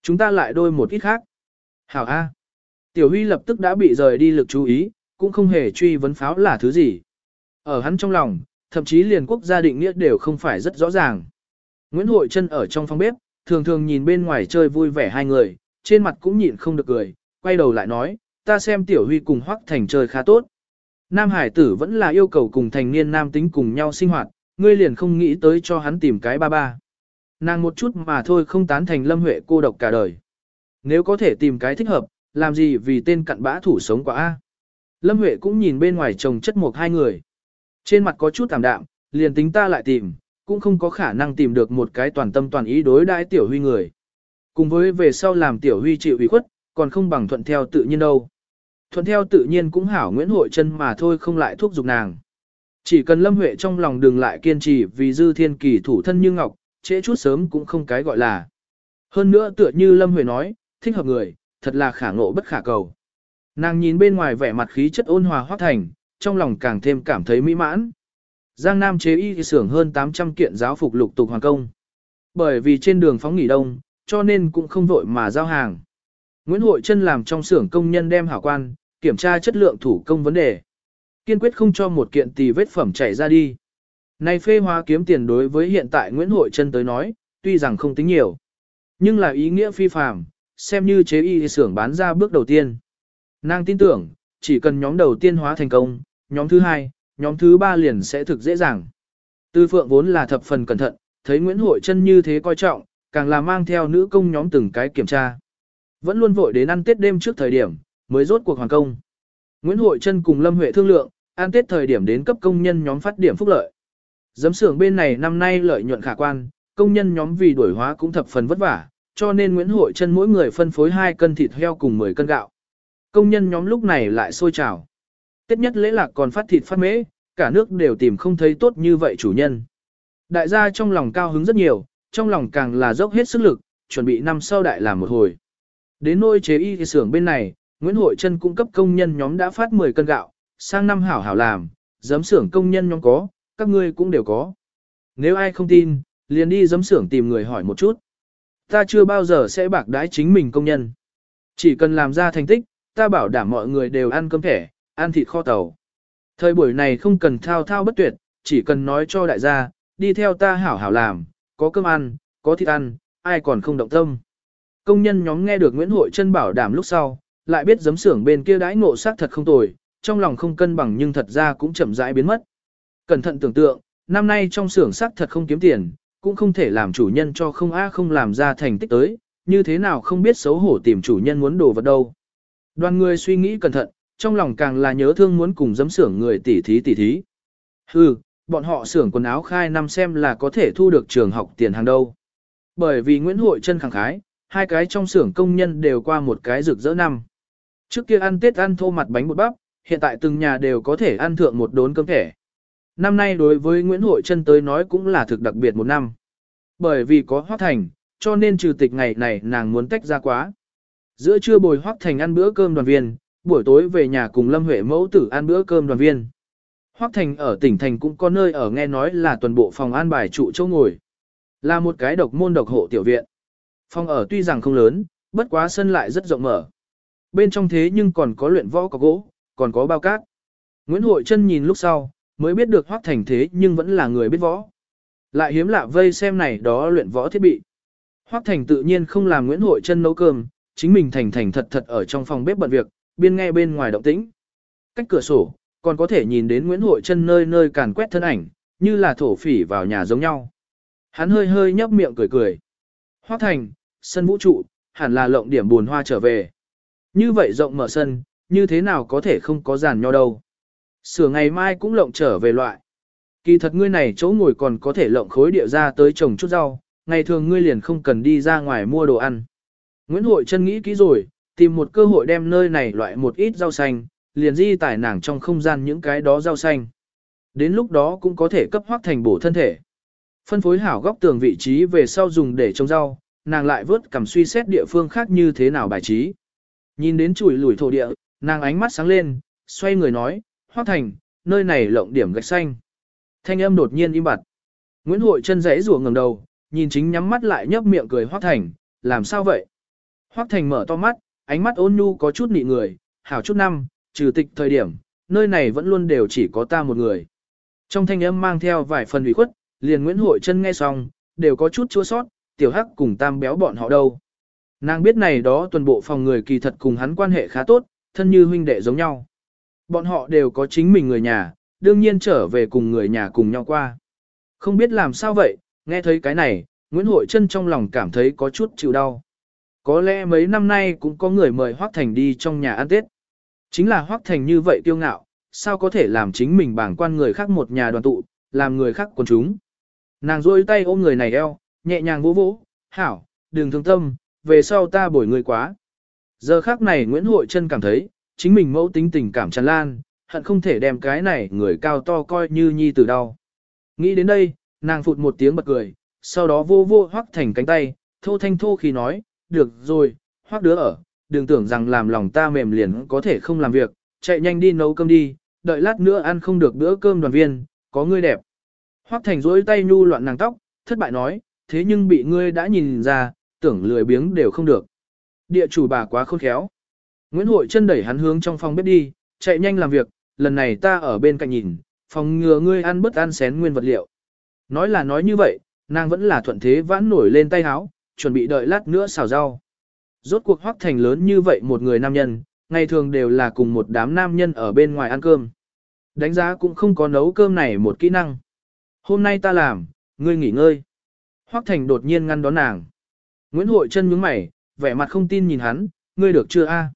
Chúng ta lại đôi một ít khác. Hảo A. Tiểu Huy lập tức đã bị rời đi lực chú ý, cũng không hề truy vấn pháo là thứ gì. Ở hắn trong lòng, thậm chí liền quốc gia định nghĩa đều không phải rất rõ ràng. Nguyễn Hội Trân ở trong phòng bếp, thường thường nhìn bên ngoài chơi vui vẻ hai người, trên mặt cũng nhịn không được cười, quay đầu lại nói, ta xem Tiểu Huy cùng Hoắc Thành chơi khá tốt. Nam Hải tử vẫn là yêu cầu cùng thành niên nam tính cùng nhau sinh hoạt, ngươi liền không nghĩ tới cho hắn tìm cái ba ba. Nàng một chút mà thôi không tán thành Lâm Huệ cô độc cả đời. Nếu có thể tìm cái thích hợp, làm gì vì tên cặn bã thủ sống quá a. Lâm Huệ cũng nhìn bên ngoài chồng chất một hai người. Trên mặt có chút tạm đạm, liền tính ta lại tìm, cũng không có khả năng tìm được một cái toàn tâm toàn ý đối đãi tiểu huy người. Cùng với về sau làm tiểu huy chịu ủy khuất, còn không bằng thuận theo tự nhiên đâu. Thuận theo tự nhiên cũng hảo Nguyễn Hội chân mà thôi không lại thúc giục nàng. Chỉ cần Lâm Huệ trong lòng đừng lại kiên trì vì dư thiên kỳ thủ thân như ngọc, trễ chút sớm cũng không cái gọi là. Hơn nữa tựa như Lâm Huệ nói, thích hợp người, thật là khả ngộ bất khả cầu. Nàng nhìn bên ngoài vẻ mặt khí chất ôn hòa hoác thành, trong lòng càng thêm cảm thấy mỹ mãn. Giang Nam chế y xưởng hơn 800 kiện giáo phục lục tục hoàn công. Bởi vì trên đường phóng nghỉ đông, cho nên cũng không vội mà giao hàng. Nguyễn Hội Trân làm trong xưởng công nhân đem hảo quan, kiểm tra chất lượng thủ công vấn đề. Kiên quyết không cho một kiện tì vết phẩm chảy ra đi. Này phê hóa kiếm tiền đối với hiện tại Nguyễn Hội Trân tới nói, tuy rằng không tính nhiều, nhưng là ý nghĩa phi phàm, xem như chế y xưởng bán ra bước đầu tiên. Nàng tin tưởng, chỉ cần nhóm đầu tiên hóa thành công, nhóm thứ hai, nhóm thứ ba liền sẽ thực dễ dàng. Tư Phượng vốn là thập phần cẩn thận, thấy Nguyễn Hội Trân như thế coi trọng, càng là mang theo nữ công nhóm từng cái kiểm tra. Vẫn luôn vội đến ăn Tết đêm trước thời điểm, mới rốt cuộc hoàn công. Nguyễn Hội Trân cùng Lâm Huệ thương lượng, ăn Tết thời điểm đến cấp công nhân nhóm phát điểm phúc lợi. Giấm xưởng bên này năm nay lợi nhuận khả quan, công nhân nhóm vì đổi hóa cũng thập phần vất vả, cho nên Nguyễn Hội Trân mỗi người phân phối 2 cân thịt heo cùng 10 cân gạo. Công nhân nhóm lúc này lại sôi trào. Tết nhất lễ lạc còn phát thịt phát mễ, cả nước đều tìm không thấy tốt như vậy chủ nhân. Đại gia trong lòng cao hứng rất nhiều, trong lòng càng là dốc hết sức lực, chuẩn bị năm sau đại làm một hồi. Đến nôi chế y thì xưởng bên này, Nguyễn Hội Trân cung cấp công nhân nhóm đã phát 10 cân gạo, sang năm hảo hảo làm, giấm xưởng công nhân nhóm có, các ngươi cũng đều có. Nếu ai không tin, liền đi giấm xưởng tìm người hỏi một chút. Ta chưa bao giờ sẽ bạc đãi chính mình công nhân. Chỉ cần làm ra thành tích, ta bảo đảm mọi người đều ăn cơm thẻ, ăn thịt kho tàu. Thời buổi này không cần thao thao bất tuyệt, chỉ cần nói cho đại gia, đi theo ta hảo hảo làm, có cơm ăn, có thịt ăn, ai còn không động tâm. Công nhân nhóm nghe được Nguyễn Hội Trân bảo đảm lúc sau, lại biết giấm xưởng bên kia đãi ngộ sát thật không tồi, trong lòng không cân bằng nhưng thật ra cũng chậm rãi biến mất. Cẩn thận tưởng tượng, năm nay trong xưởng sát thật không kiếm tiền, cũng không thể làm chủ nhân cho không a không làm ra thành tích tới, như thế nào không biết xấu hổ tìm chủ nhân muốn đồ vật đâu. Đoàn người suy nghĩ cẩn thận, trong lòng càng là nhớ thương muốn cùng giấm xưởng người tỉ thí tỉ thí. Hừ, bọn họ xưởng quần áo khai năm xem là có thể thu được trường học tiền hàng đâu. Bởi vì Nguyễn Hội chân khẳng khái, hai cái trong xưởng công nhân đều qua một cái rực rỡ năm. Trước kia ăn Tết ăn thô mặt bánh bột bắp, hiện tại từng nhà đều có thể ăn thượng một đốn cơm thẻ. Năm nay đối với Nguyễn Hội Trân tới nói cũng là thực đặc biệt một năm. Bởi vì có Hoác Thành, cho nên trừ tịch ngày này nàng muốn tách ra quá. Giữa trưa bồi Hoác Thành ăn bữa cơm đoàn viên, buổi tối về nhà cùng Lâm Huệ mẫu tử ăn bữa cơm đoàn viên. Hoác Thành ở tỉnh thành cũng có nơi ở nghe nói là toàn bộ phòng an bài trụ châu ngồi. Là một cái độc môn độc hộ tiểu viện. Phòng ở tuy rằng không lớn, bất quá sân lại rất rộng mở. Bên trong thế nhưng còn có luyện võ có gỗ, còn có bao cát. Nguyễn Hội Trân nhìn lúc sau, mới biết được Hoác Thành thế nhưng vẫn là người biết võ. Lại hiếm lạ vây xem này đó luyện võ thiết bị. Hoác Thành tự nhiên không làm Nguyễn Hội Trân nấu cơm, chính mình thành thành thật thật ở trong phòng bếp bận việc, biên nghe bên ngoài động tĩnh. Cách cửa sổ, còn có thể nhìn đến Nguyễn Hội Trân nơi nơi càn quét thân ảnh, như là thổ phỉ vào nhà giống nhau. Hắn hơi hơi nhấp miệng cười cười. Hoác Thành, sân vũ trụ, hẳn là lộng điểm buồn hoa trở về. Như vậy rộng mở sân, như thế nào có thể không có giàn nho đâu. Sửa ngày mai cũng lộng trở về loại. Kỳ thật ngươi này chỗ ngồi còn có thể lộng khối địa ra tới trồng chút rau, ngày thường ngươi liền không cần đi ra ngoài mua đồ ăn. Nguyễn Hội chân nghĩ kỹ rồi, tìm một cơ hội đem nơi này loại một ít rau xanh, liền di tải nàng trong không gian những cái đó rau xanh. Đến lúc đó cũng có thể cấp hoác thành bổ thân thể. Phân phối hảo góc tường vị trí về sau dùng để trồng rau, nàng lại vớt cầm suy xét địa phương khác như thế nào bài trí. Nhìn đến chùi lùi thổ địa, nàng ánh mắt sáng lên, xoay người nói, Hoác Thành, nơi này lộng điểm gạch xanh. Thanh âm đột nhiên im bặt. Nguyễn Hội chân rẽ rùa ngẩng đầu, nhìn chính nhắm mắt lại nhấp miệng cười Hoác Thành, làm sao vậy? Hoác Thành mở to mắt, ánh mắt ôn nhu có chút nị người, hảo chút năm, trừ tịch thời điểm, nơi này vẫn luôn đều chỉ có ta một người. Trong thanh âm mang theo vài phần ủy khuất, liền Nguyễn Hội chân nghe xong, đều có chút chua sót, tiểu hắc cùng tam béo bọn họ đâu. Nàng biết này đó tuần bộ phòng người kỳ thật cùng hắn quan hệ khá tốt, thân như huynh đệ giống nhau. Bọn họ đều có chính mình người nhà, đương nhiên trở về cùng người nhà cùng nhau qua. Không biết làm sao vậy, nghe thấy cái này, Nguyễn Hội Trân trong lòng cảm thấy có chút chịu đau. Có lẽ mấy năm nay cũng có người mời Hoác Thành đi trong nhà ăn Tết. Chính là Hoác Thành như vậy kiêu ngạo, sao có thể làm chính mình bảng quan người khác một nhà đoàn tụ, làm người khác quần chúng. Nàng rôi tay ôm người này eo, nhẹ nhàng vỗ vỗ, hảo, đừng thương tâm, về sau ta bổi người quá. Giờ khác này Nguyễn Hội Trân cảm thấy, chính mình mẫu tính tình cảm tràn lan, hận không thể đem cái này người cao to coi như nhi tử đau. Nghĩ đến đây, nàng phụt một tiếng bật cười, sau đó vô vô hoắc thành cánh tay, thô thanh thô khi nói, được rồi, hoắc đứa ở, đừng tưởng rằng làm lòng ta mềm liền có thể không làm việc, chạy nhanh đi nấu cơm đi, đợi lát nữa ăn không được bữa cơm đoàn viên, có ngươi đẹp. Hoắc thành rỗi tay nhu loạn nàng tóc, thất bại nói, thế nhưng bị ngươi đã nhìn ra, tưởng lười biếng đều không được. Địa chủ bà quá khôn khéo. Nguyễn Hội chân đẩy hắn hướng trong phòng bếp đi, chạy nhanh làm việc, lần này ta ở bên cạnh nhìn, phòng ngừa ngươi ăn bất ăn xén nguyên vật liệu. Nói là nói như vậy, nàng vẫn là thuận thế vãn nổi lên tay háo, chuẩn bị đợi lát nữa xào rau. Rốt cuộc hoắc thành lớn như vậy một người nam nhân, ngày thường đều là cùng một đám nam nhân ở bên ngoài ăn cơm. Đánh giá cũng không có nấu cơm này một kỹ năng. Hôm nay ta làm, ngươi nghỉ ngơi. Hoắc thành đột nhiên ngăn đón nàng. Nguyễn Hội chân nhướng mày, vẻ mặt không tin nhìn hắn, ngươi được chưa a?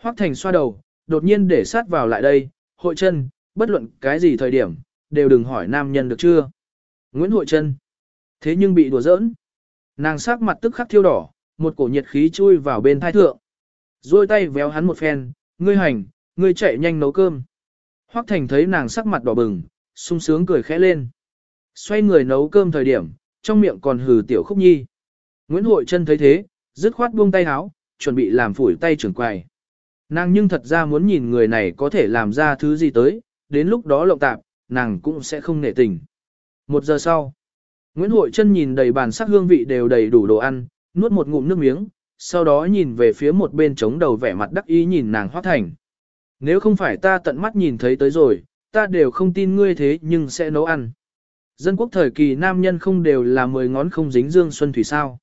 Hoắc thành xoa đầu, đột nhiên để sát vào lại đây, hội chân, bất luận cái gì thời điểm, đều đừng hỏi nam nhân được chưa. Nguyễn Hội chân. Thế nhưng bị đùa giỡn. Nàng sắc mặt tức khắc thiêu đỏ, một cổ nhiệt khí chui vào bên thái thượng. Rồi tay véo hắn một phen, ngươi hành, ngươi chạy nhanh nấu cơm. Hoắc Thành thấy nàng sắc mặt đỏ bừng, sung sướng cười khẽ lên. Xoay người nấu cơm thời điểm, trong miệng còn hừ tiểu khúc nhi. Nguyễn Hội chân thấy thế, dứt khoát buông tay háo, chuẩn bị làm phủi tay trưởng quầy. Nàng nhưng thật ra muốn nhìn người này có thể làm ra thứ gì tới, đến lúc đó lộng tạp, nàng cũng sẽ không nể tình. Một giờ sau, Nguyễn Hội chân nhìn đầy bàn sắc hương vị đều đầy đủ đồ ăn, nuốt một ngụm nước miếng, sau đó nhìn về phía một bên trống đầu vẻ mặt đắc ý nhìn nàng Hoác Thành. Nếu không phải ta tận mắt nhìn thấy tới rồi, ta đều không tin ngươi thế nhưng sẽ nấu ăn. Dân quốc thời kỳ nam nhân không đều là mười ngón không dính dương xuân thủy sao.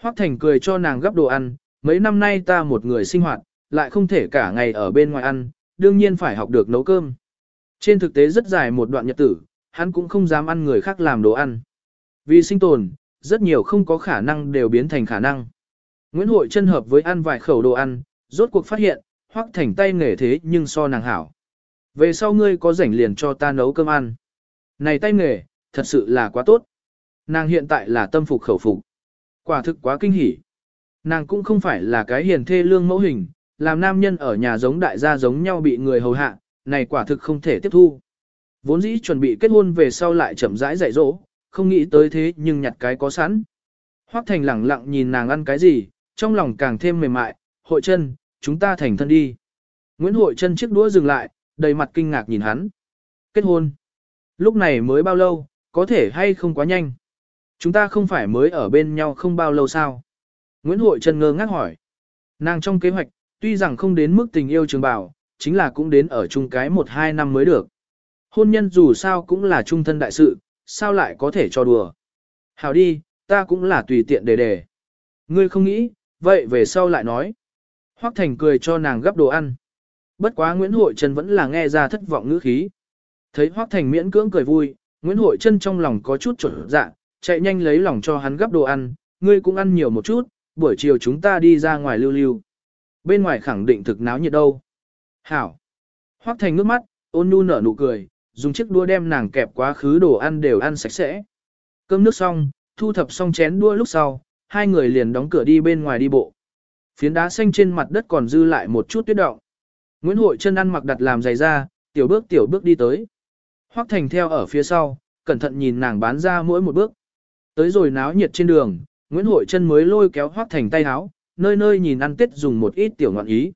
Hoác Thành cười cho nàng gấp đồ ăn, mấy năm nay ta một người sinh hoạt, lại không thể cả ngày ở bên ngoài ăn, đương nhiên phải học được nấu cơm. Trên thực tế rất dài một đoạn nhật tử, hắn cũng không dám ăn người khác làm đồ ăn. Vì sinh tồn, rất nhiều không có khả năng đều biến thành khả năng. Nguyễn Hội chân hợp với ăn vài khẩu đồ ăn, rốt cuộc phát hiện, hoắc thành tay nghề thế nhưng so nàng hảo. Về sau ngươi có rảnh liền cho ta nấu cơm ăn. Này tay nghề, thật sự là quá tốt. Nàng hiện tại là tâm phục khẩu phục. Quả thực quá kinh hỉ. Nàng cũng không phải là cái hiền thê lương mẫu hình, làm nam nhân ở nhà giống đại gia giống nhau bị người hầu hạ, này quả thực không thể tiếp thu. Vốn dĩ chuẩn bị kết hôn về sau lại chậm rãi dạy dỗ, không nghĩ tới thế nhưng nhặt cái có sẵn. Hoắc Thành lẳng lặng nhìn nàng ăn cái gì, trong lòng càng thêm mềm mại, hội chân, chúng ta thành thân đi. Nguyễn Hội chân chiếc đũa dừng lại, đầy mặt kinh ngạc nhìn hắn. Kết hôn. Lúc này mới bao lâu, có thể hay không quá nhanh. Chúng ta không phải mới ở bên nhau không bao lâu sao. Nguyễn Hội chân ngơ ngác hỏi. Nàng trong kế hoạch, tuy rằng không đến mức tình yêu trường bảo, chính là cũng đến ở chung cái một hai năm mới được. Hôn nhân dù sao cũng là trung thân đại sự, sao lại có thể cho đùa. Hảo đi, ta cũng là tùy tiện đề đề. Ngươi không nghĩ, vậy về sau lại nói. Hoắc Thành cười cho nàng gấp đồ ăn. Bất quá Nguyễn Hội Trân vẫn là nghe ra thất vọng ngữ khí. Thấy Hoắc Thành miễn cưỡng cười vui, Nguyễn Hội Trân trong lòng có chút trở dạ, chạy nhanh lấy lòng cho hắn gấp đồ ăn, ngươi cũng ăn nhiều một chút, buổi chiều chúng ta đi ra ngoài lưu lưu. Bên ngoài khẳng định thực náo nhiệt đâu. Hảo. Hoắc Thành ngước mắt, ôn nhu nở nụ cười, dùng chiếc đũa đem nàng kẹp quá khứ đồ ăn đều ăn sạch sẽ. Cơm nước xong, thu thập xong chén đũa lúc sau, hai người liền đóng cửa đi bên ngoài đi bộ. Phiến đá xanh trên mặt đất còn dư lại một chút tuyết động. Nguyễn Hội chân ăn mặc đặt làm giày ra, tiểu bước tiểu bước đi tới. Hoắc Thành theo ở phía sau, cẩn thận nhìn nàng bán ra mỗi một bước. Tới rồi náo nhiệt trên đường, Nguyễn Hội chân mới lôi kéo Hoắc Thành tay áo, nơi nơi nhìn ăn tết dùng một ít tiểu ngọn ý.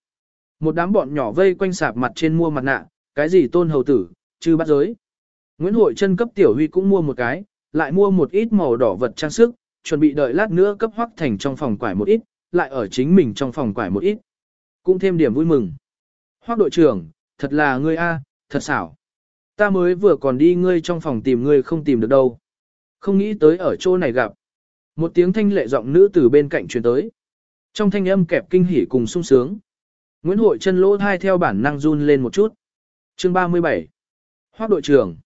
Một đám bọn nhỏ vây quanh sạp mặt trên mua mặt nạ, cái gì tôn hầu tử, chư bắt giới. Nguyễn Hội chân cấp tiểu huy cũng mua một cái, lại mua một ít màu đỏ vật trang sức, chuẩn bị đợi lát nữa cấp hoắc thành trong phòng quải một ít, lại ở chính mình trong phòng quải một ít. Cũng thêm điểm vui mừng. Hoắc đội trưởng, thật là ngươi a, thật xảo. Ta mới vừa còn đi ngươi trong phòng tìm ngươi không tìm được đâu. Không nghĩ tới ở chỗ này gặp. Một tiếng thanh lệ giọng nữ từ bên cạnh truyền tới. Trong thanh âm kẹp kinh hỉ cùng sung sướng. Nguyễn Hội chân lỗ thai theo bản năng run lên một chút. Chương 37 Hoác đội trưởng.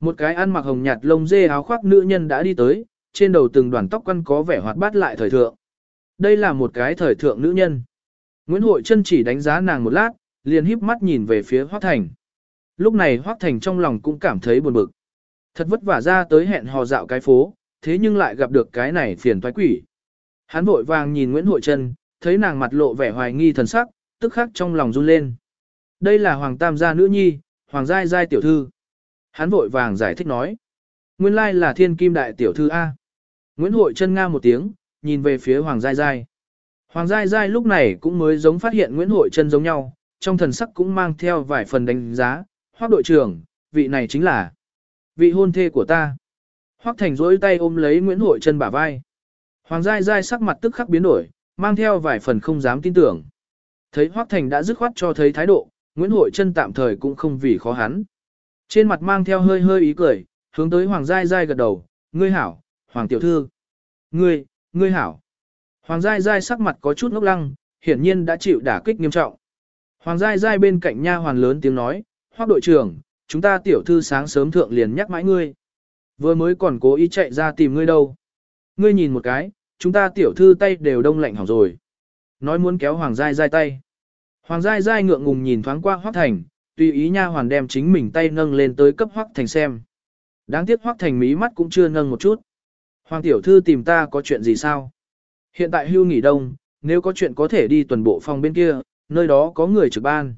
Một cái ăn mặc hồng nhạt lông dê áo khoác nữ nhân đã đi tới, trên đầu từng đoàn tóc quăn có vẻ hoạt bát lại thời thượng. Đây là một cái thời thượng nữ nhân. Nguyễn Hội chân chỉ đánh giá nàng một lát, liền híp mắt nhìn về phía Hoác Thành. Lúc này Hoác Thành trong lòng cũng cảm thấy buồn bực. Thật vất vả ra tới hẹn hò dạo cái phố, thế nhưng lại gặp được cái này phiền toái quỷ. Hắn vội vàng nhìn Nguyễn Hội Trân, thấy nàng mặt lộ vẻ hoài nghi thần sắc, tức khắc trong lòng run lên. Đây là Hoàng Tam gia nữ nhi, Hoàng Giai Giai tiểu thư. Hắn vội vàng giải thích nói. Nguyên lai là thiên kim đại tiểu thư A. Nguyễn Hội chân nga một tiếng, nhìn về phía Hoàng Giai Giai. Hoàng Giai Giai lúc này cũng mới giống phát hiện Nguyễn Hội chân giống nhau, trong thần sắc cũng mang theo vài phần đánh giá. Hoác đội trưởng, vị này chính là vị hôn thê của ta. Hoác Thành rỗi tay ôm lấy Nguyễn Hội chân bả vai. Hoàng Giai Giai sắc mặt tức khắc biến đổi, mang theo vài phần không dám tin tưởng. Thấy Hoác Thành đã dứt khoát cho thấy thái độ, Nguyễn Hội Trân tạm thời cũng không vì khó hắn. Trên mặt mang theo hơi hơi ý cười, hướng tới Hoàng Giai Giai gật đầu, ngươi hảo, Hoàng Tiểu Thư. Ngươi, ngươi hảo. Hoàng Giai Giai sắc mặt có chút ngốc lăng, hiển nhiên đã chịu đả kích nghiêm trọng. Hoàng Giai Giai bên cạnh nha hoàn lớn tiếng nói, Hoác đội trưởng, chúng ta tiểu thư sáng sớm thượng liền nhắc mãi ngươi. Vừa mới còn cố ý chạy ra tìm ngươi đâu. Ngươi nhìn một cái, chúng ta tiểu thư tay đều đông lạnh hỏng rồi. Nói muốn kéo Hoàng Giai Giai tay. Hoàng Giai Giai ngượng ngùng nhìn thoáng qua Hoắc Thành, tùy ý nha hoàn đem chính mình tay nâng lên tới cấp Hoắc Thành xem. Đáng tiếc Hoắc Thành mí mắt cũng chưa nâng một chút. Hoàng tiểu thư tìm ta có chuyện gì sao? Hiện tại hưu nghỉ đông, nếu có chuyện có thể đi tuần bộ phòng bên kia, nơi đó có người trực ban.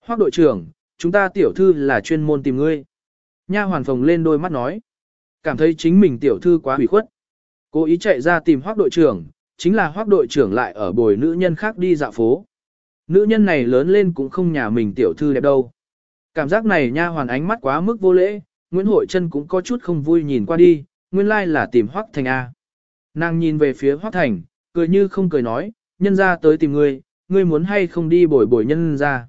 Hoắc đội trưởng, chúng ta tiểu thư là chuyên môn tìm ngươi. Nha hoàn phòng lên đôi mắt nói. Cảm thấy chính mình tiểu thư quá hủy khuất. Cố ý chạy ra tìm Hoắc đội trưởng, chính là Hoắc đội trưởng lại ở bồi nữ nhân khác đi dạo phố. Nữ nhân này lớn lên cũng không nhà mình tiểu thư đẹp đâu. Cảm giác này nha hoàn ánh mắt quá mức vô lễ, Nguyễn Hội Trân cũng có chút không vui nhìn qua đi, nguyên lai like là tìm Hoắc Thành A. Nàng nhìn về phía Hoắc Thành, cười như không cười nói, nhân ra tới tìm ngươi, ngươi muốn hay không đi bồi bồi nhân ra.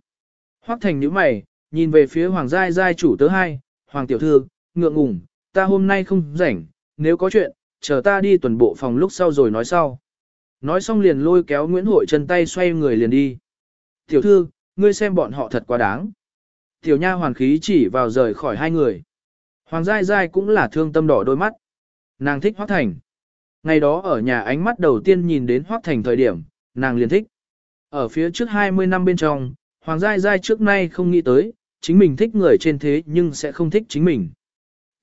Hoắc Thành nhíu mày, nhìn về phía Hoàng Giai Giai chủ tớ hai, Hoàng Tiểu Thư, ngượng ngùng, ta hôm nay không rảnh, nếu có chuyện, chờ ta đi tuần bộ phòng lúc sau rồi nói sau. Nói xong liền lôi kéo Nguyễn Hội chân tay xoay người liền đi. Tiểu thư, ngươi xem bọn họ thật quá đáng. Tiểu nha hoàn khí chỉ vào rời khỏi hai người. Hoàng Giai Giai cũng là thương tâm đỏ đôi mắt. Nàng thích Hoác Thành. Ngày đó ở nhà ánh mắt đầu tiên nhìn đến Hoác Thành thời điểm, nàng liền thích. Ở phía trước 20 năm bên trong, Hoàng Giai Giai trước nay không nghĩ tới, chính mình thích người trên thế nhưng sẽ không thích chính mình.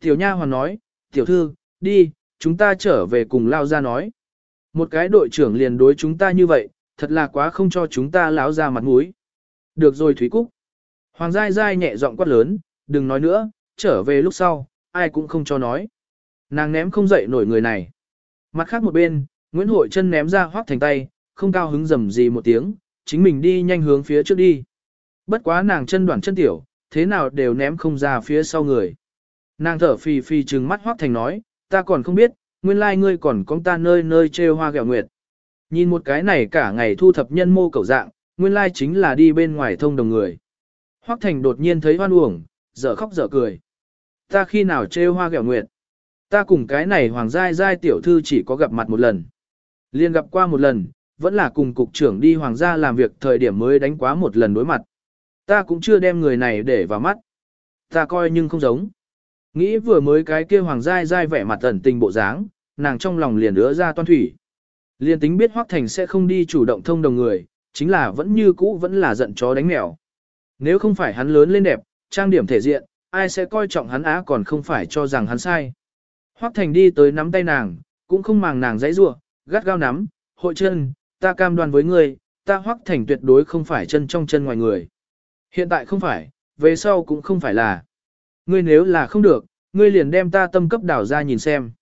Tiểu Nha Hoàn nói, tiểu thư, đi, chúng ta trở về cùng lao ra nói. Một cái đội trưởng liền đối chúng ta như vậy, thật là quá không cho chúng ta láo ra mặt mũi. Được rồi Thúy Cúc. Hoàng Giai Giai nhẹ giọng quát lớn, đừng nói nữa, trở về lúc sau, ai cũng không cho nói. Nàng ném không dậy nổi người này. Mặt khác một bên, Nguyễn Hội chân ném ra hoác thành tay, không cao hứng rầm gì một tiếng, chính mình đi nhanh hướng phía trước đi. Bất quá nàng chân đoạn chân tiểu, thế nào đều ném không ra phía sau người. Nàng thở phì phì trừng mắt hoác thành nói, ta còn không biết, nguyên lai like ngươi còn có ta nơi nơi trêu hoa gẹo nguyệt. Nhìn một cái này cả ngày thu thập nhân mô cầu dạng, nguyên lai chính là đi bên ngoài thông đồng người. Hoác thành đột nhiên thấy hoan uổng, dở khóc dở cười. Ta khi nào trêu hoa gẹo nguyệt? Ta cùng cái này hoàng giai giai tiểu thư chỉ có gặp mặt một lần. Liên gặp qua một lần, vẫn là cùng cục trưởng đi hoàng gia làm việc thời điểm mới đánh quá một lần đối mặt. Ta cũng chưa đem người này để vào mắt. Ta coi nhưng không giống. Nghĩ vừa mới cái kia hoàng giai giai vẻ mặt ẩn tình bộ dáng, nàng trong lòng liền ứa ra toan thủy. Liên tính biết Hoắc Thành sẽ không đi chủ động thông đồng người, chính là vẫn như cũ vẫn là giận chó đánh mèo. Nếu không phải hắn lớn lên đẹp, trang điểm thể diện, ai sẽ coi trọng hắn á còn không phải cho rằng hắn sai. Hoắc Thành đi tới nắm tay nàng, cũng không màng nàng dãy rủa, gắt gao nắm, hội chân, ta cam đoan với ngươi, ta Hoắc Thành tuyệt đối không phải chân trong chân ngoài người. Hiện tại không phải, về sau cũng không phải là. Ngươi nếu là không được, ngươi liền đem ta tâm cấp đảo ra nhìn xem.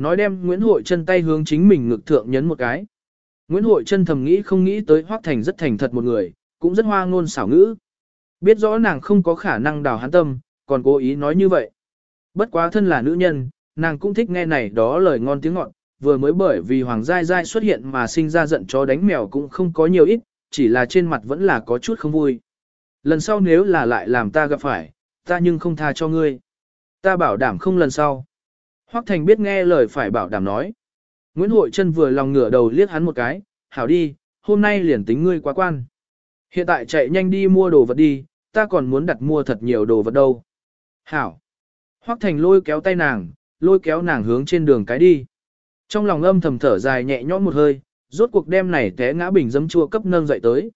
Nói đem Nguyễn Hội chân tay hướng chính mình ngực thượng nhấn một cái. Nguyễn Hội chân thầm nghĩ không nghĩ tới Hoắc Thành rất thành thật một người, cũng rất hoa ngôn xảo ngữ. Biết rõ nàng không có khả năng đào hắn tâm, còn cố ý nói như vậy. Bất quá thân là nữ nhân, nàng cũng thích nghe này đó lời ngon tiếng ngọt, vừa mới bởi vì Hoàng Giai Giai xuất hiện mà sinh ra giận chó đánh mèo cũng không có nhiều ít, chỉ là trên mặt vẫn là có chút không vui. Lần sau nếu là lại làm ta gặp phải, ta nhưng không tha cho ngươi. Ta bảo đảm không lần sau. Hoắc Thành biết nghe lời phải bảo đảm nói. Nguyễn Hội Trân vừa lòng ngửa đầu liếc hắn một cái, hảo đi, hôm nay liền tính ngươi quá quan. Hiện tại chạy nhanh đi mua đồ vật đi, ta còn muốn đặt mua thật nhiều đồ vật đâu. Hảo. Hoắc Thành lôi kéo tay nàng, lôi kéo nàng hướng trên đường cái đi. Trong lòng âm thầm thở dài nhẹ nhõm một hơi, rốt cuộc đêm này té ngã bình dấm chua cấp nâng dậy tới.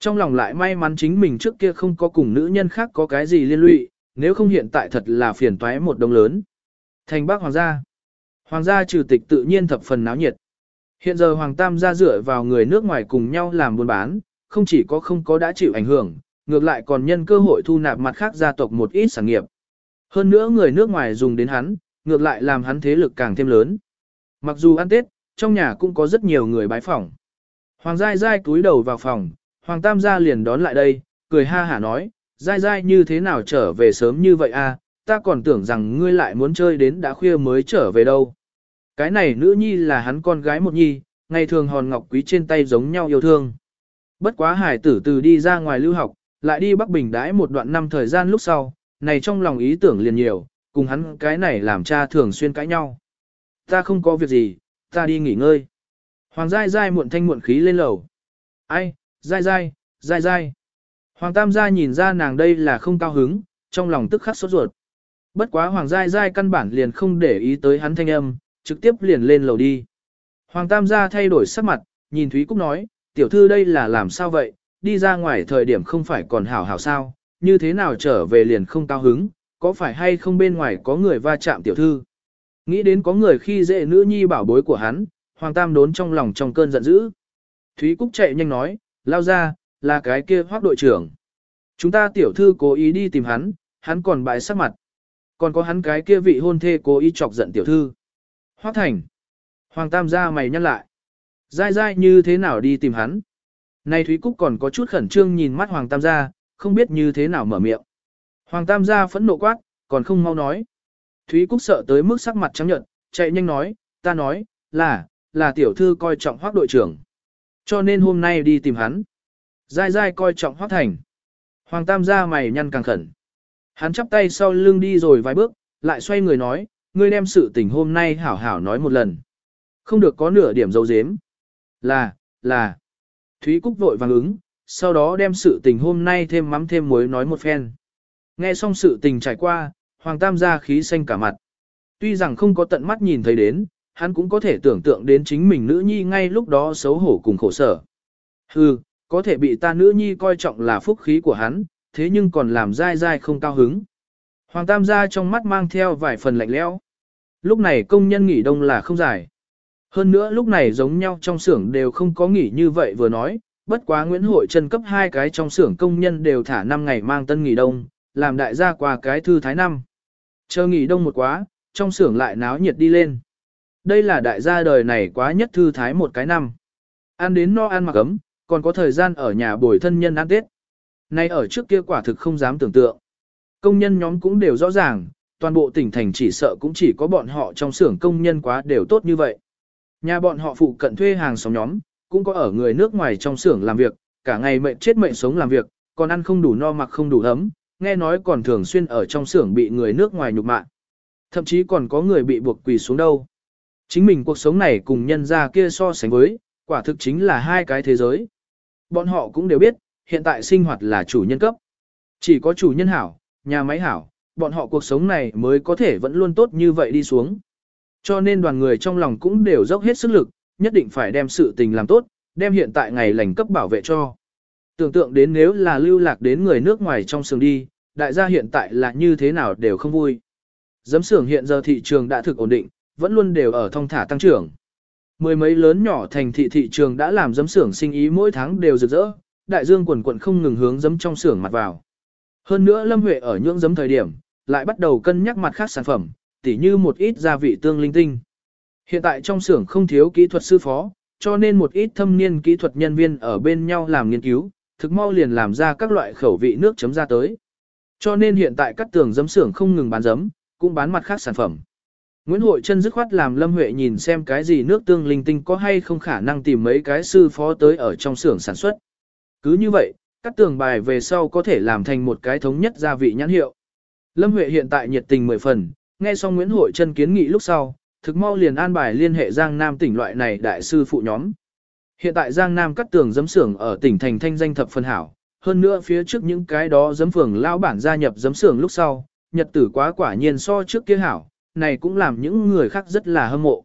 Trong lòng lại may mắn chính mình trước kia không có cùng nữ nhân khác có cái gì liên lụy, nếu không hiện tại thật là phiền toái một đồng lớn. Thành bác hoàng gia. Hoàng gia trừ tịch tự nhiên thập phần náo nhiệt. Hiện giờ Hoàng Tam gia dựa vào người nước ngoài cùng nhau làm buôn bán, không chỉ có không có đã chịu ảnh hưởng, ngược lại còn nhân cơ hội thu nạp mặt khác gia tộc một ít sản nghiệp. Hơn nữa người nước ngoài dùng đến hắn, ngược lại làm hắn thế lực càng thêm lớn. Mặc dù ăn Tết, trong nhà cũng có rất nhiều người bái phỏng. Hoàng Giai Giai cúi đầu vào phòng, Hoàng Tam gia liền đón lại đây, cười ha hả nói, Giai Giai như thế nào trở về sớm như vậy a? À? Ta còn tưởng rằng ngươi lại muốn chơi đến đã khuya mới trở về đâu. Cái này nữ nhi là hắn con gái một nhi, ngày thường hòn ngọc quý trên tay giống nhau yêu thương. Bất quá hải tử từ đi ra ngoài lưu học, lại đi Bắc Bình đãi một đoạn năm thời gian lúc sau, này trong lòng ý tưởng liền nhiều, cùng hắn cái này làm cha thường xuyên cãi nhau. Ta không có việc gì, ta đi nghỉ ngơi. Hoàng Giai Giai muộn thanh muộn khí lên lầu. Ai, Giai Giai, Giai Giai. Hoàng Tam Gia nhìn ra nàng đây là không cao hứng, trong lòng tức khắc sốt ruột. Bất quá Hoàng Giai Giai căn bản liền không để ý tới hắn thanh âm, trực tiếp liền lên lầu đi. Hoàng Tam gia thay đổi sắc mặt, nhìn Thúy Cúc nói, tiểu thư đây là làm sao vậy, đi ra ngoài thời điểm không phải còn hảo hảo sao, như thế nào trở về liền không cao hứng, có phải hay không bên ngoài có người va chạm tiểu thư. Nghĩ đến có người khi dễ nữ nhi bảo bối của hắn, Hoàng Tam đốn trong lòng trong cơn giận dữ. Thúy Cúc chạy nhanh nói, lao ra, là cái kia hoác đội trưởng. Chúng ta tiểu thư cố ý đi tìm hắn, hắn còn bại sắc mặt. Còn có hắn cái kia vị hôn thê cố ý chọc giận tiểu thư. Hoác thành. Hoàng Tam gia mày nhăn lại. Dai dai như thế nào đi tìm hắn? Này Thúy Cúc còn có chút khẩn trương nhìn mắt Hoàng Tam gia, không biết như thế nào mở miệng. Hoàng Tam gia phẫn nộ quát, còn không mau nói. Thúy Cúc sợ tới mức sắc mặt trắng nhợt, chạy nhanh nói, ta nói, là, là tiểu thư coi trọng hoác đội trưởng. Cho nên hôm nay đi tìm hắn. Dai dai coi trọng hoác thành. Hoàng Tam gia mày nhăn càng khẩn. Hắn chắp tay sau lưng đi rồi vài bước, lại xoay người nói, ngươi đem sự tình hôm nay hảo hảo nói một lần. Không được có nửa điểm dấu dếm. Là, là. Thúy Cúc vội vàng ứng, sau đó đem sự tình hôm nay thêm mắm thêm muối nói một phen. Nghe xong sự tình trải qua, Hoàng Tam ra khí xanh cả mặt. Tuy rằng không có tận mắt nhìn thấy đến, hắn cũng có thể tưởng tượng đến chính mình nữ nhi ngay lúc đó xấu hổ cùng khổ sở. Hừ, có thể bị ta nữ nhi coi trọng là phúc khí của hắn, thế nhưng còn làm dai dai không cao hứng. Hoàng Tam gia trong mắt mang theo vài phần lạnh lẽo. Lúc này công nhân nghỉ đông là không dài. Hơn nữa lúc này giống nhau trong xưởng đều không có nghỉ như vậy vừa nói, bất quá Nguyễn Hội Trần cấp hai cái trong xưởng công nhân đều thả 5 ngày mang tân nghỉ đông, làm đại gia qua cái thư thái năm. Chờ nghỉ đông một quá, trong xưởng lại náo nhiệt đi lên. Đây là đại gia đời này quá nhất thư thái một cái năm. Ăn đến no ăn mặc ấm, còn có thời gian ở nhà bồi thân nhân ăn Tết. Nay ở trước kia quả thực không dám tưởng tượng. Công nhân nhóm cũng đều rõ ràng, toàn bộ tỉnh thành chỉ sợ cũng chỉ có bọn họ trong xưởng công nhân quá đều tốt như vậy. Nhà bọn họ phụ cận thuê hàng xóm nhóm, cũng có ở người nước ngoài trong xưởng làm việc, cả ngày mệnh chết mệnh sống làm việc, còn ăn không đủ no mặc không đủ ấm, nghe nói còn thường xuyên ở trong xưởng bị người nước ngoài nhục mạ. Thậm chí còn có người bị buộc quỳ xuống đâu. Chính mình cuộc sống này cùng nhân gia kia so sánh với, quả thực chính là hai cái thế giới. Bọn họ cũng đều biết, hiện tại sinh hoạt là chủ nhân cấp. Chỉ có chủ nhân hảo, nhà máy hảo, bọn họ cuộc sống này mới có thể vẫn luôn tốt như vậy đi xuống. Cho nên đoàn người trong lòng cũng đều dốc hết sức lực, nhất định phải đem sự tình làm tốt, đem hiện tại ngày lành cấp bảo vệ cho. Tưởng tượng đến nếu là lưu lạc đến người nước ngoài trong sườn đi, đại gia hiện tại là như thế nào đều không vui. Giấm xưởng hiện giờ thị trường đã thực ổn định, vẫn luôn đều ở thông thả tăng trưởng. Mười mấy lớn nhỏ thành thị thị trường đã làm giấm xưởng sinh ý mỗi tháng đều rực rỡ, đại dương quần quận không ngừng hướng giấm trong xưởng mặt vào. Hơn nữa Lâm Huệ ở nhưỡng giấm thời điểm, lại bắt đầu cân nhắc mặt khác sản phẩm, tỉ như một ít gia vị tương linh tinh. Hiện tại trong xưởng không thiếu kỹ thuật sư phó, cho nên một ít thâm niên kỹ thuật nhân viên ở bên nhau làm nghiên cứu, thực mau liền làm ra các loại khẩu vị nước chấm ra tới. Cho nên hiện tại các tường giấm xưởng không ngừng bán giấm, cũng bán mặt khác sản phẩm. Nguyễn Hội chân dứt khoát làm Lâm Huệ nhìn xem cái gì nước tương linh tinh có hay không khả năng tìm mấy cái sư phó tới ở trong xưởng sản xuất. Cứ như vậy, các tường bài về sau có thể làm thành một cái thống nhất gia vị nhãn hiệu. Lâm Huệ hiện tại nhiệt tình mười phần, nghe xong Nguyễn Hội Trân kiến nghị lúc sau, thực mau liền an bài liên hệ Giang Nam tỉnh loại này đại sư phụ nhóm. Hiện tại Giang Nam cắt tường giấm xưởng ở tỉnh thành thanh danh thập phân hảo, hơn nữa phía trước những cái đó giấm phường lao bản gia nhập giấm xưởng lúc sau, nhật tử quá quả nhiên so trước kia hảo, này cũng làm những người khác rất là hâm mộ.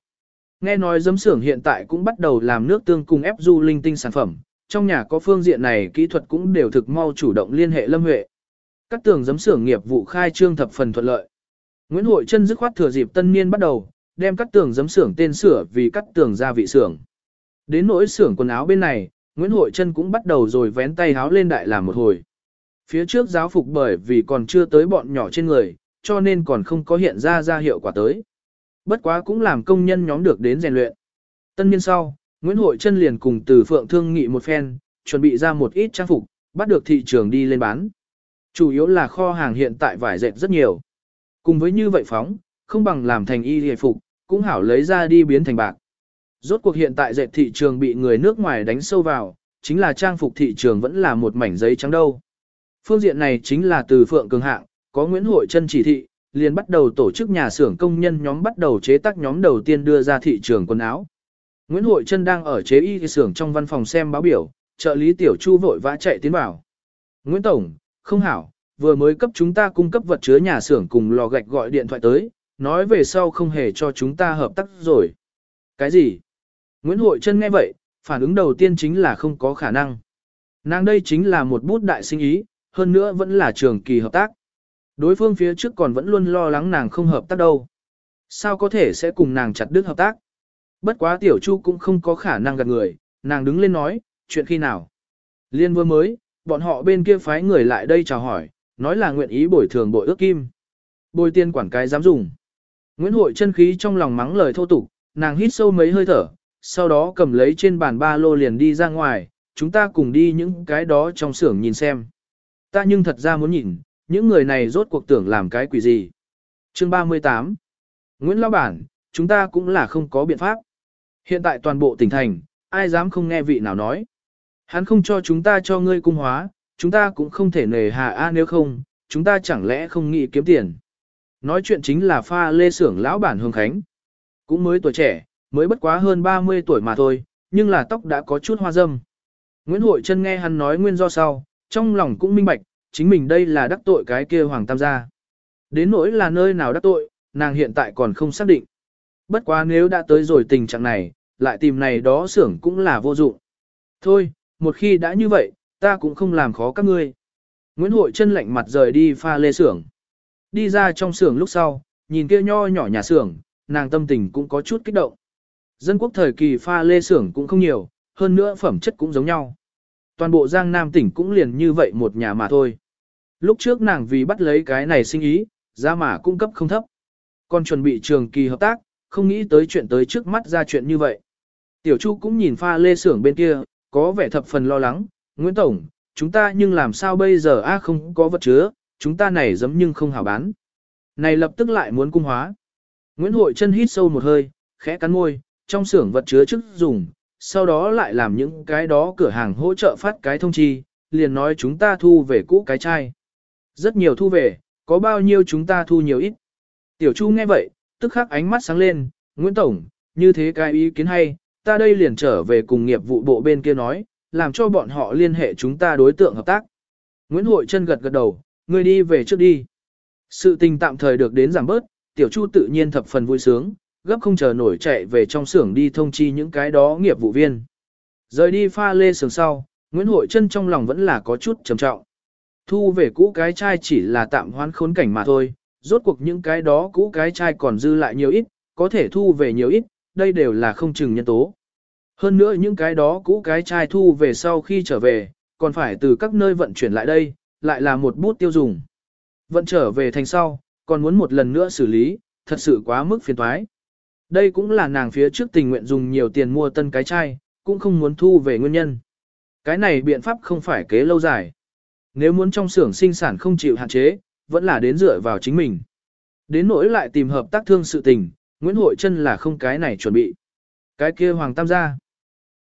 Nghe nói giấm xưởng hiện tại cũng bắt đầu làm nước tương cùng ép du linh tinh sản phẩm, trong nhà có phương diện này kỹ thuật cũng đều thực mau chủ động liên hệ Lâm Huệ. Các tường giấm xưởng nghiệp vụ khai trương thập phần thuận lợi. Nguyễn Hội Trân dứt khoát thừa dịp tân niên bắt đầu, đem các tường giấm xưởng tên sửa vì các tường gia vị xưởng. Đến nỗi xưởng quần áo bên này, Nguyễn Hội Trân cũng bắt đầu rồi vén tay háo lên đại làm một hồi. Phía trước giáo phục bởi vì còn chưa tới bọn nhỏ trên người, cho nên còn không có hiện ra ra hiệu quả tới. Bất quá cũng làm công nhân nhóm được đến rèn luyện. Tân niên sau, Nguyễn Hội Trân liền cùng từ Phượng Thương nghị một phen, chuẩn bị ra một ít trang phục, bắt được thị trường đi lên bán. Chủ yếu là kho hàng hiện tại vải dệt rất nhiều. Cùng với như vậy phóng, không bằng làm thành y hề phục, cũng hảo lấy ra đi biến thành bạc. Rốt cuộc hiện tại dệt thị trường bị người nước ngoài đánh sâu vào, chính là trang phục thị trường vẫn là một mảnh giấy trắng đâu. Phương diện này chính là từ Phượng Cường Hạng, có Nguyễn Hội Trân chỉ thị, liền bắt đầu tổ chức nhà xưởng công nhân nhóm bắt đầu chế tác nhóm đầu tiên đưa ra thị trường quần áo. Nguyễn Hội Trân đang ở chế y xưởng trong văn phòng xem báo biểu, trợ lý Tiểu Chu vội vã chạy tiến vào. Nguyễn Tổng, không hảo, vừa mới cấp chúng ta cung cấp vật chứa nhà xưởng cùng lò gạch gọi điện thoại tới, nói về sau không hề cho chúng ta hợp tác rồi. Cái gì? Nguyễn Hội Trân nghe vậy, phản ứng đầu tiên chính là không có khả năng. Nàng đây chính là một bút đại sinh ý, hơn nữa vẫn là trường kỳ hợp tác. Đối phương phía trước còn vẫn luôn lo lắng nàng không hợp tác đâu. Sao có thể sẽ cùng nàng chặt đứt hợp tác? Bất quá tiểu chu cũng không có khả năng gạt người, nàng đứng lên nói, chuyện khi nào? Liên vừa mới, bọn họ bên kia phái người lại đây chào hỏi, nói là nguyện ý bồi thường bội ước kim. Bồi tiền quản cái dám dùng. Nguyễn Hội chân khí trong lòng mắng lời thô tục, nàng hít sâu mấy hơi thở, sau đó cầm lấy trên bàn ba lô liền đi ra ngoài, chúng ta cùng đi những cái đó trong xưởng nhìn xem. Ta nhưng thật ra muốn nhìn, những người này rốt cuộc tưởng làm cái quỷ gì. Chương 38 Nguyễn Lão Bản, chúng ta cũng là không có biện pháp. Hiện tại toàn bộ tỉnh thành, ai dám không nghe vị nào nói. Hắn không cho chúng ta cho ngươi cung hóa, chúng ta cũng không thể nề hà a nếu không, chúng ta chẳng lẽ không nghĩ kiếm tiền. Nói chuyện chính là pha lê xưởng lão bản Hương Khánh. Cũng mới tuổi trẻ, mới bất quá hơn 30 tuổi mà thôi, nhưng là tóc đã có chút hoa dâm. Nguyễn Hội Trân nghe hắn nói nguyên do sau, trong lòng cũng minh bạch, chính mình đây là đắc tội cái kia Hoàng Tam gia. Đến nỗi là nơi nào đắc tội, nàng hiện tại còn không xác định. Bất quá nếu đã tới rồi tình trạng này, lại tìm này đó xưởng cũng là vô dụng. Thôi, một khi đã như vậy, ta cũng không làm khó các ngươi. Nguyễn Hội chân lạnh mặt rời đi pha lê xưởng. Đi ra trong xưởng lúc sau, nhìn kia nho nhỏ nhà xưởng, nàng tâm tình cũng có chút kích động. Dân quốc thời kỳ pha lê xưởng cũng không nhiều, hơn nữa phẩm chất cũng giống nhau. Toàn bộ Giang Nam tỉnh cũng liền như vậy một nhà mà thôi. Lúc trước nàng vì bắt lấy cái này sinh ý, giá mà cung cấp không thấp. Còn chuẩn bị trường kỳ hợp tác, không nghĩ tới chuyện tới trước mắt ra chuyện như vậy. Tiểu Chu cũng nhìn pha lê xưởng bên kia, có vẻ thập phần lo lắng, Nguyễn Tổng, chúng ta nhưng làm sao bây giờ a không có vật chứa, chúng ta này giấm nhưng không hảo bán. Này lập tức lại muốn cung hóa. Nguyễn Hội chân hít sâu một hơi, khẽ cắn môi, trong xưởng vật chứa trước dùng, sau đó lại làm những cái đó cửa hàng hỗ trợ phát cái thông chi, liền nói chúng ta thu về cũ cái chai. Rất nhiều thu về, có bao nhiêu chúng ta thu nhiều ít. Tiểu Chu nghe vậy, tức khắc ánh mắt sáng lên, Nguyễn Tổng, như thế cái ý kiến hay, ta đây liền trở về cùng nghiệp vụ bộ bên kia nói, làm cho bọn họ liên hệ chúng ta đối tượng hợp tác. Nguyễn Hội chân gật gật đầu, ngươi đi về trước đi. Sự tình tạm thời được đến giảm bớt, Tiểu Chu tự nhiên thập phần vui sướng, gấp không chờ nổi chạy về trong xưởng đi thông chi những cái đó nghiệp vụ viên. Rời đi pha lê sườn sau, Nguyễn Hội chân trong lòng vẫn là có chút trầm trọng. Thu về cũ cái chai chỉ là tạm hoán khốn cảnh mà thôi, rốt cuộc những cái đó cũ cái chai còn dư lại nhiều ít, có thể thu về nhiều ít, đây đều là không chừng nhân tố. Hơn nữa những cái đó cũ cái chai thu về sau khi trở về, còn phải từ các nơi vận chuyển lại đây, lại là một bút tiêu dùng. Vận trở về thành sau, còn muốn một lần nữa xử lý, thật sự quá mức phiền toái. Đây cũng là nàng phía trước tình nguyện dùng nhiều tiền mua tân cái chai, cũng không muốn thu về nguyên nhân. Cái này biện pháp không phải kế lâu dài. Nếu muốn trong xưởng sinh sản không chịu hạn chế, vẫn là đến dựa vào chính mình. Đến nỗi lại tìm hợp tác thương sự tình, Nguyễn Hội Trân là không cái này chuẩn bị. Cái kia Hoàng Tam gia.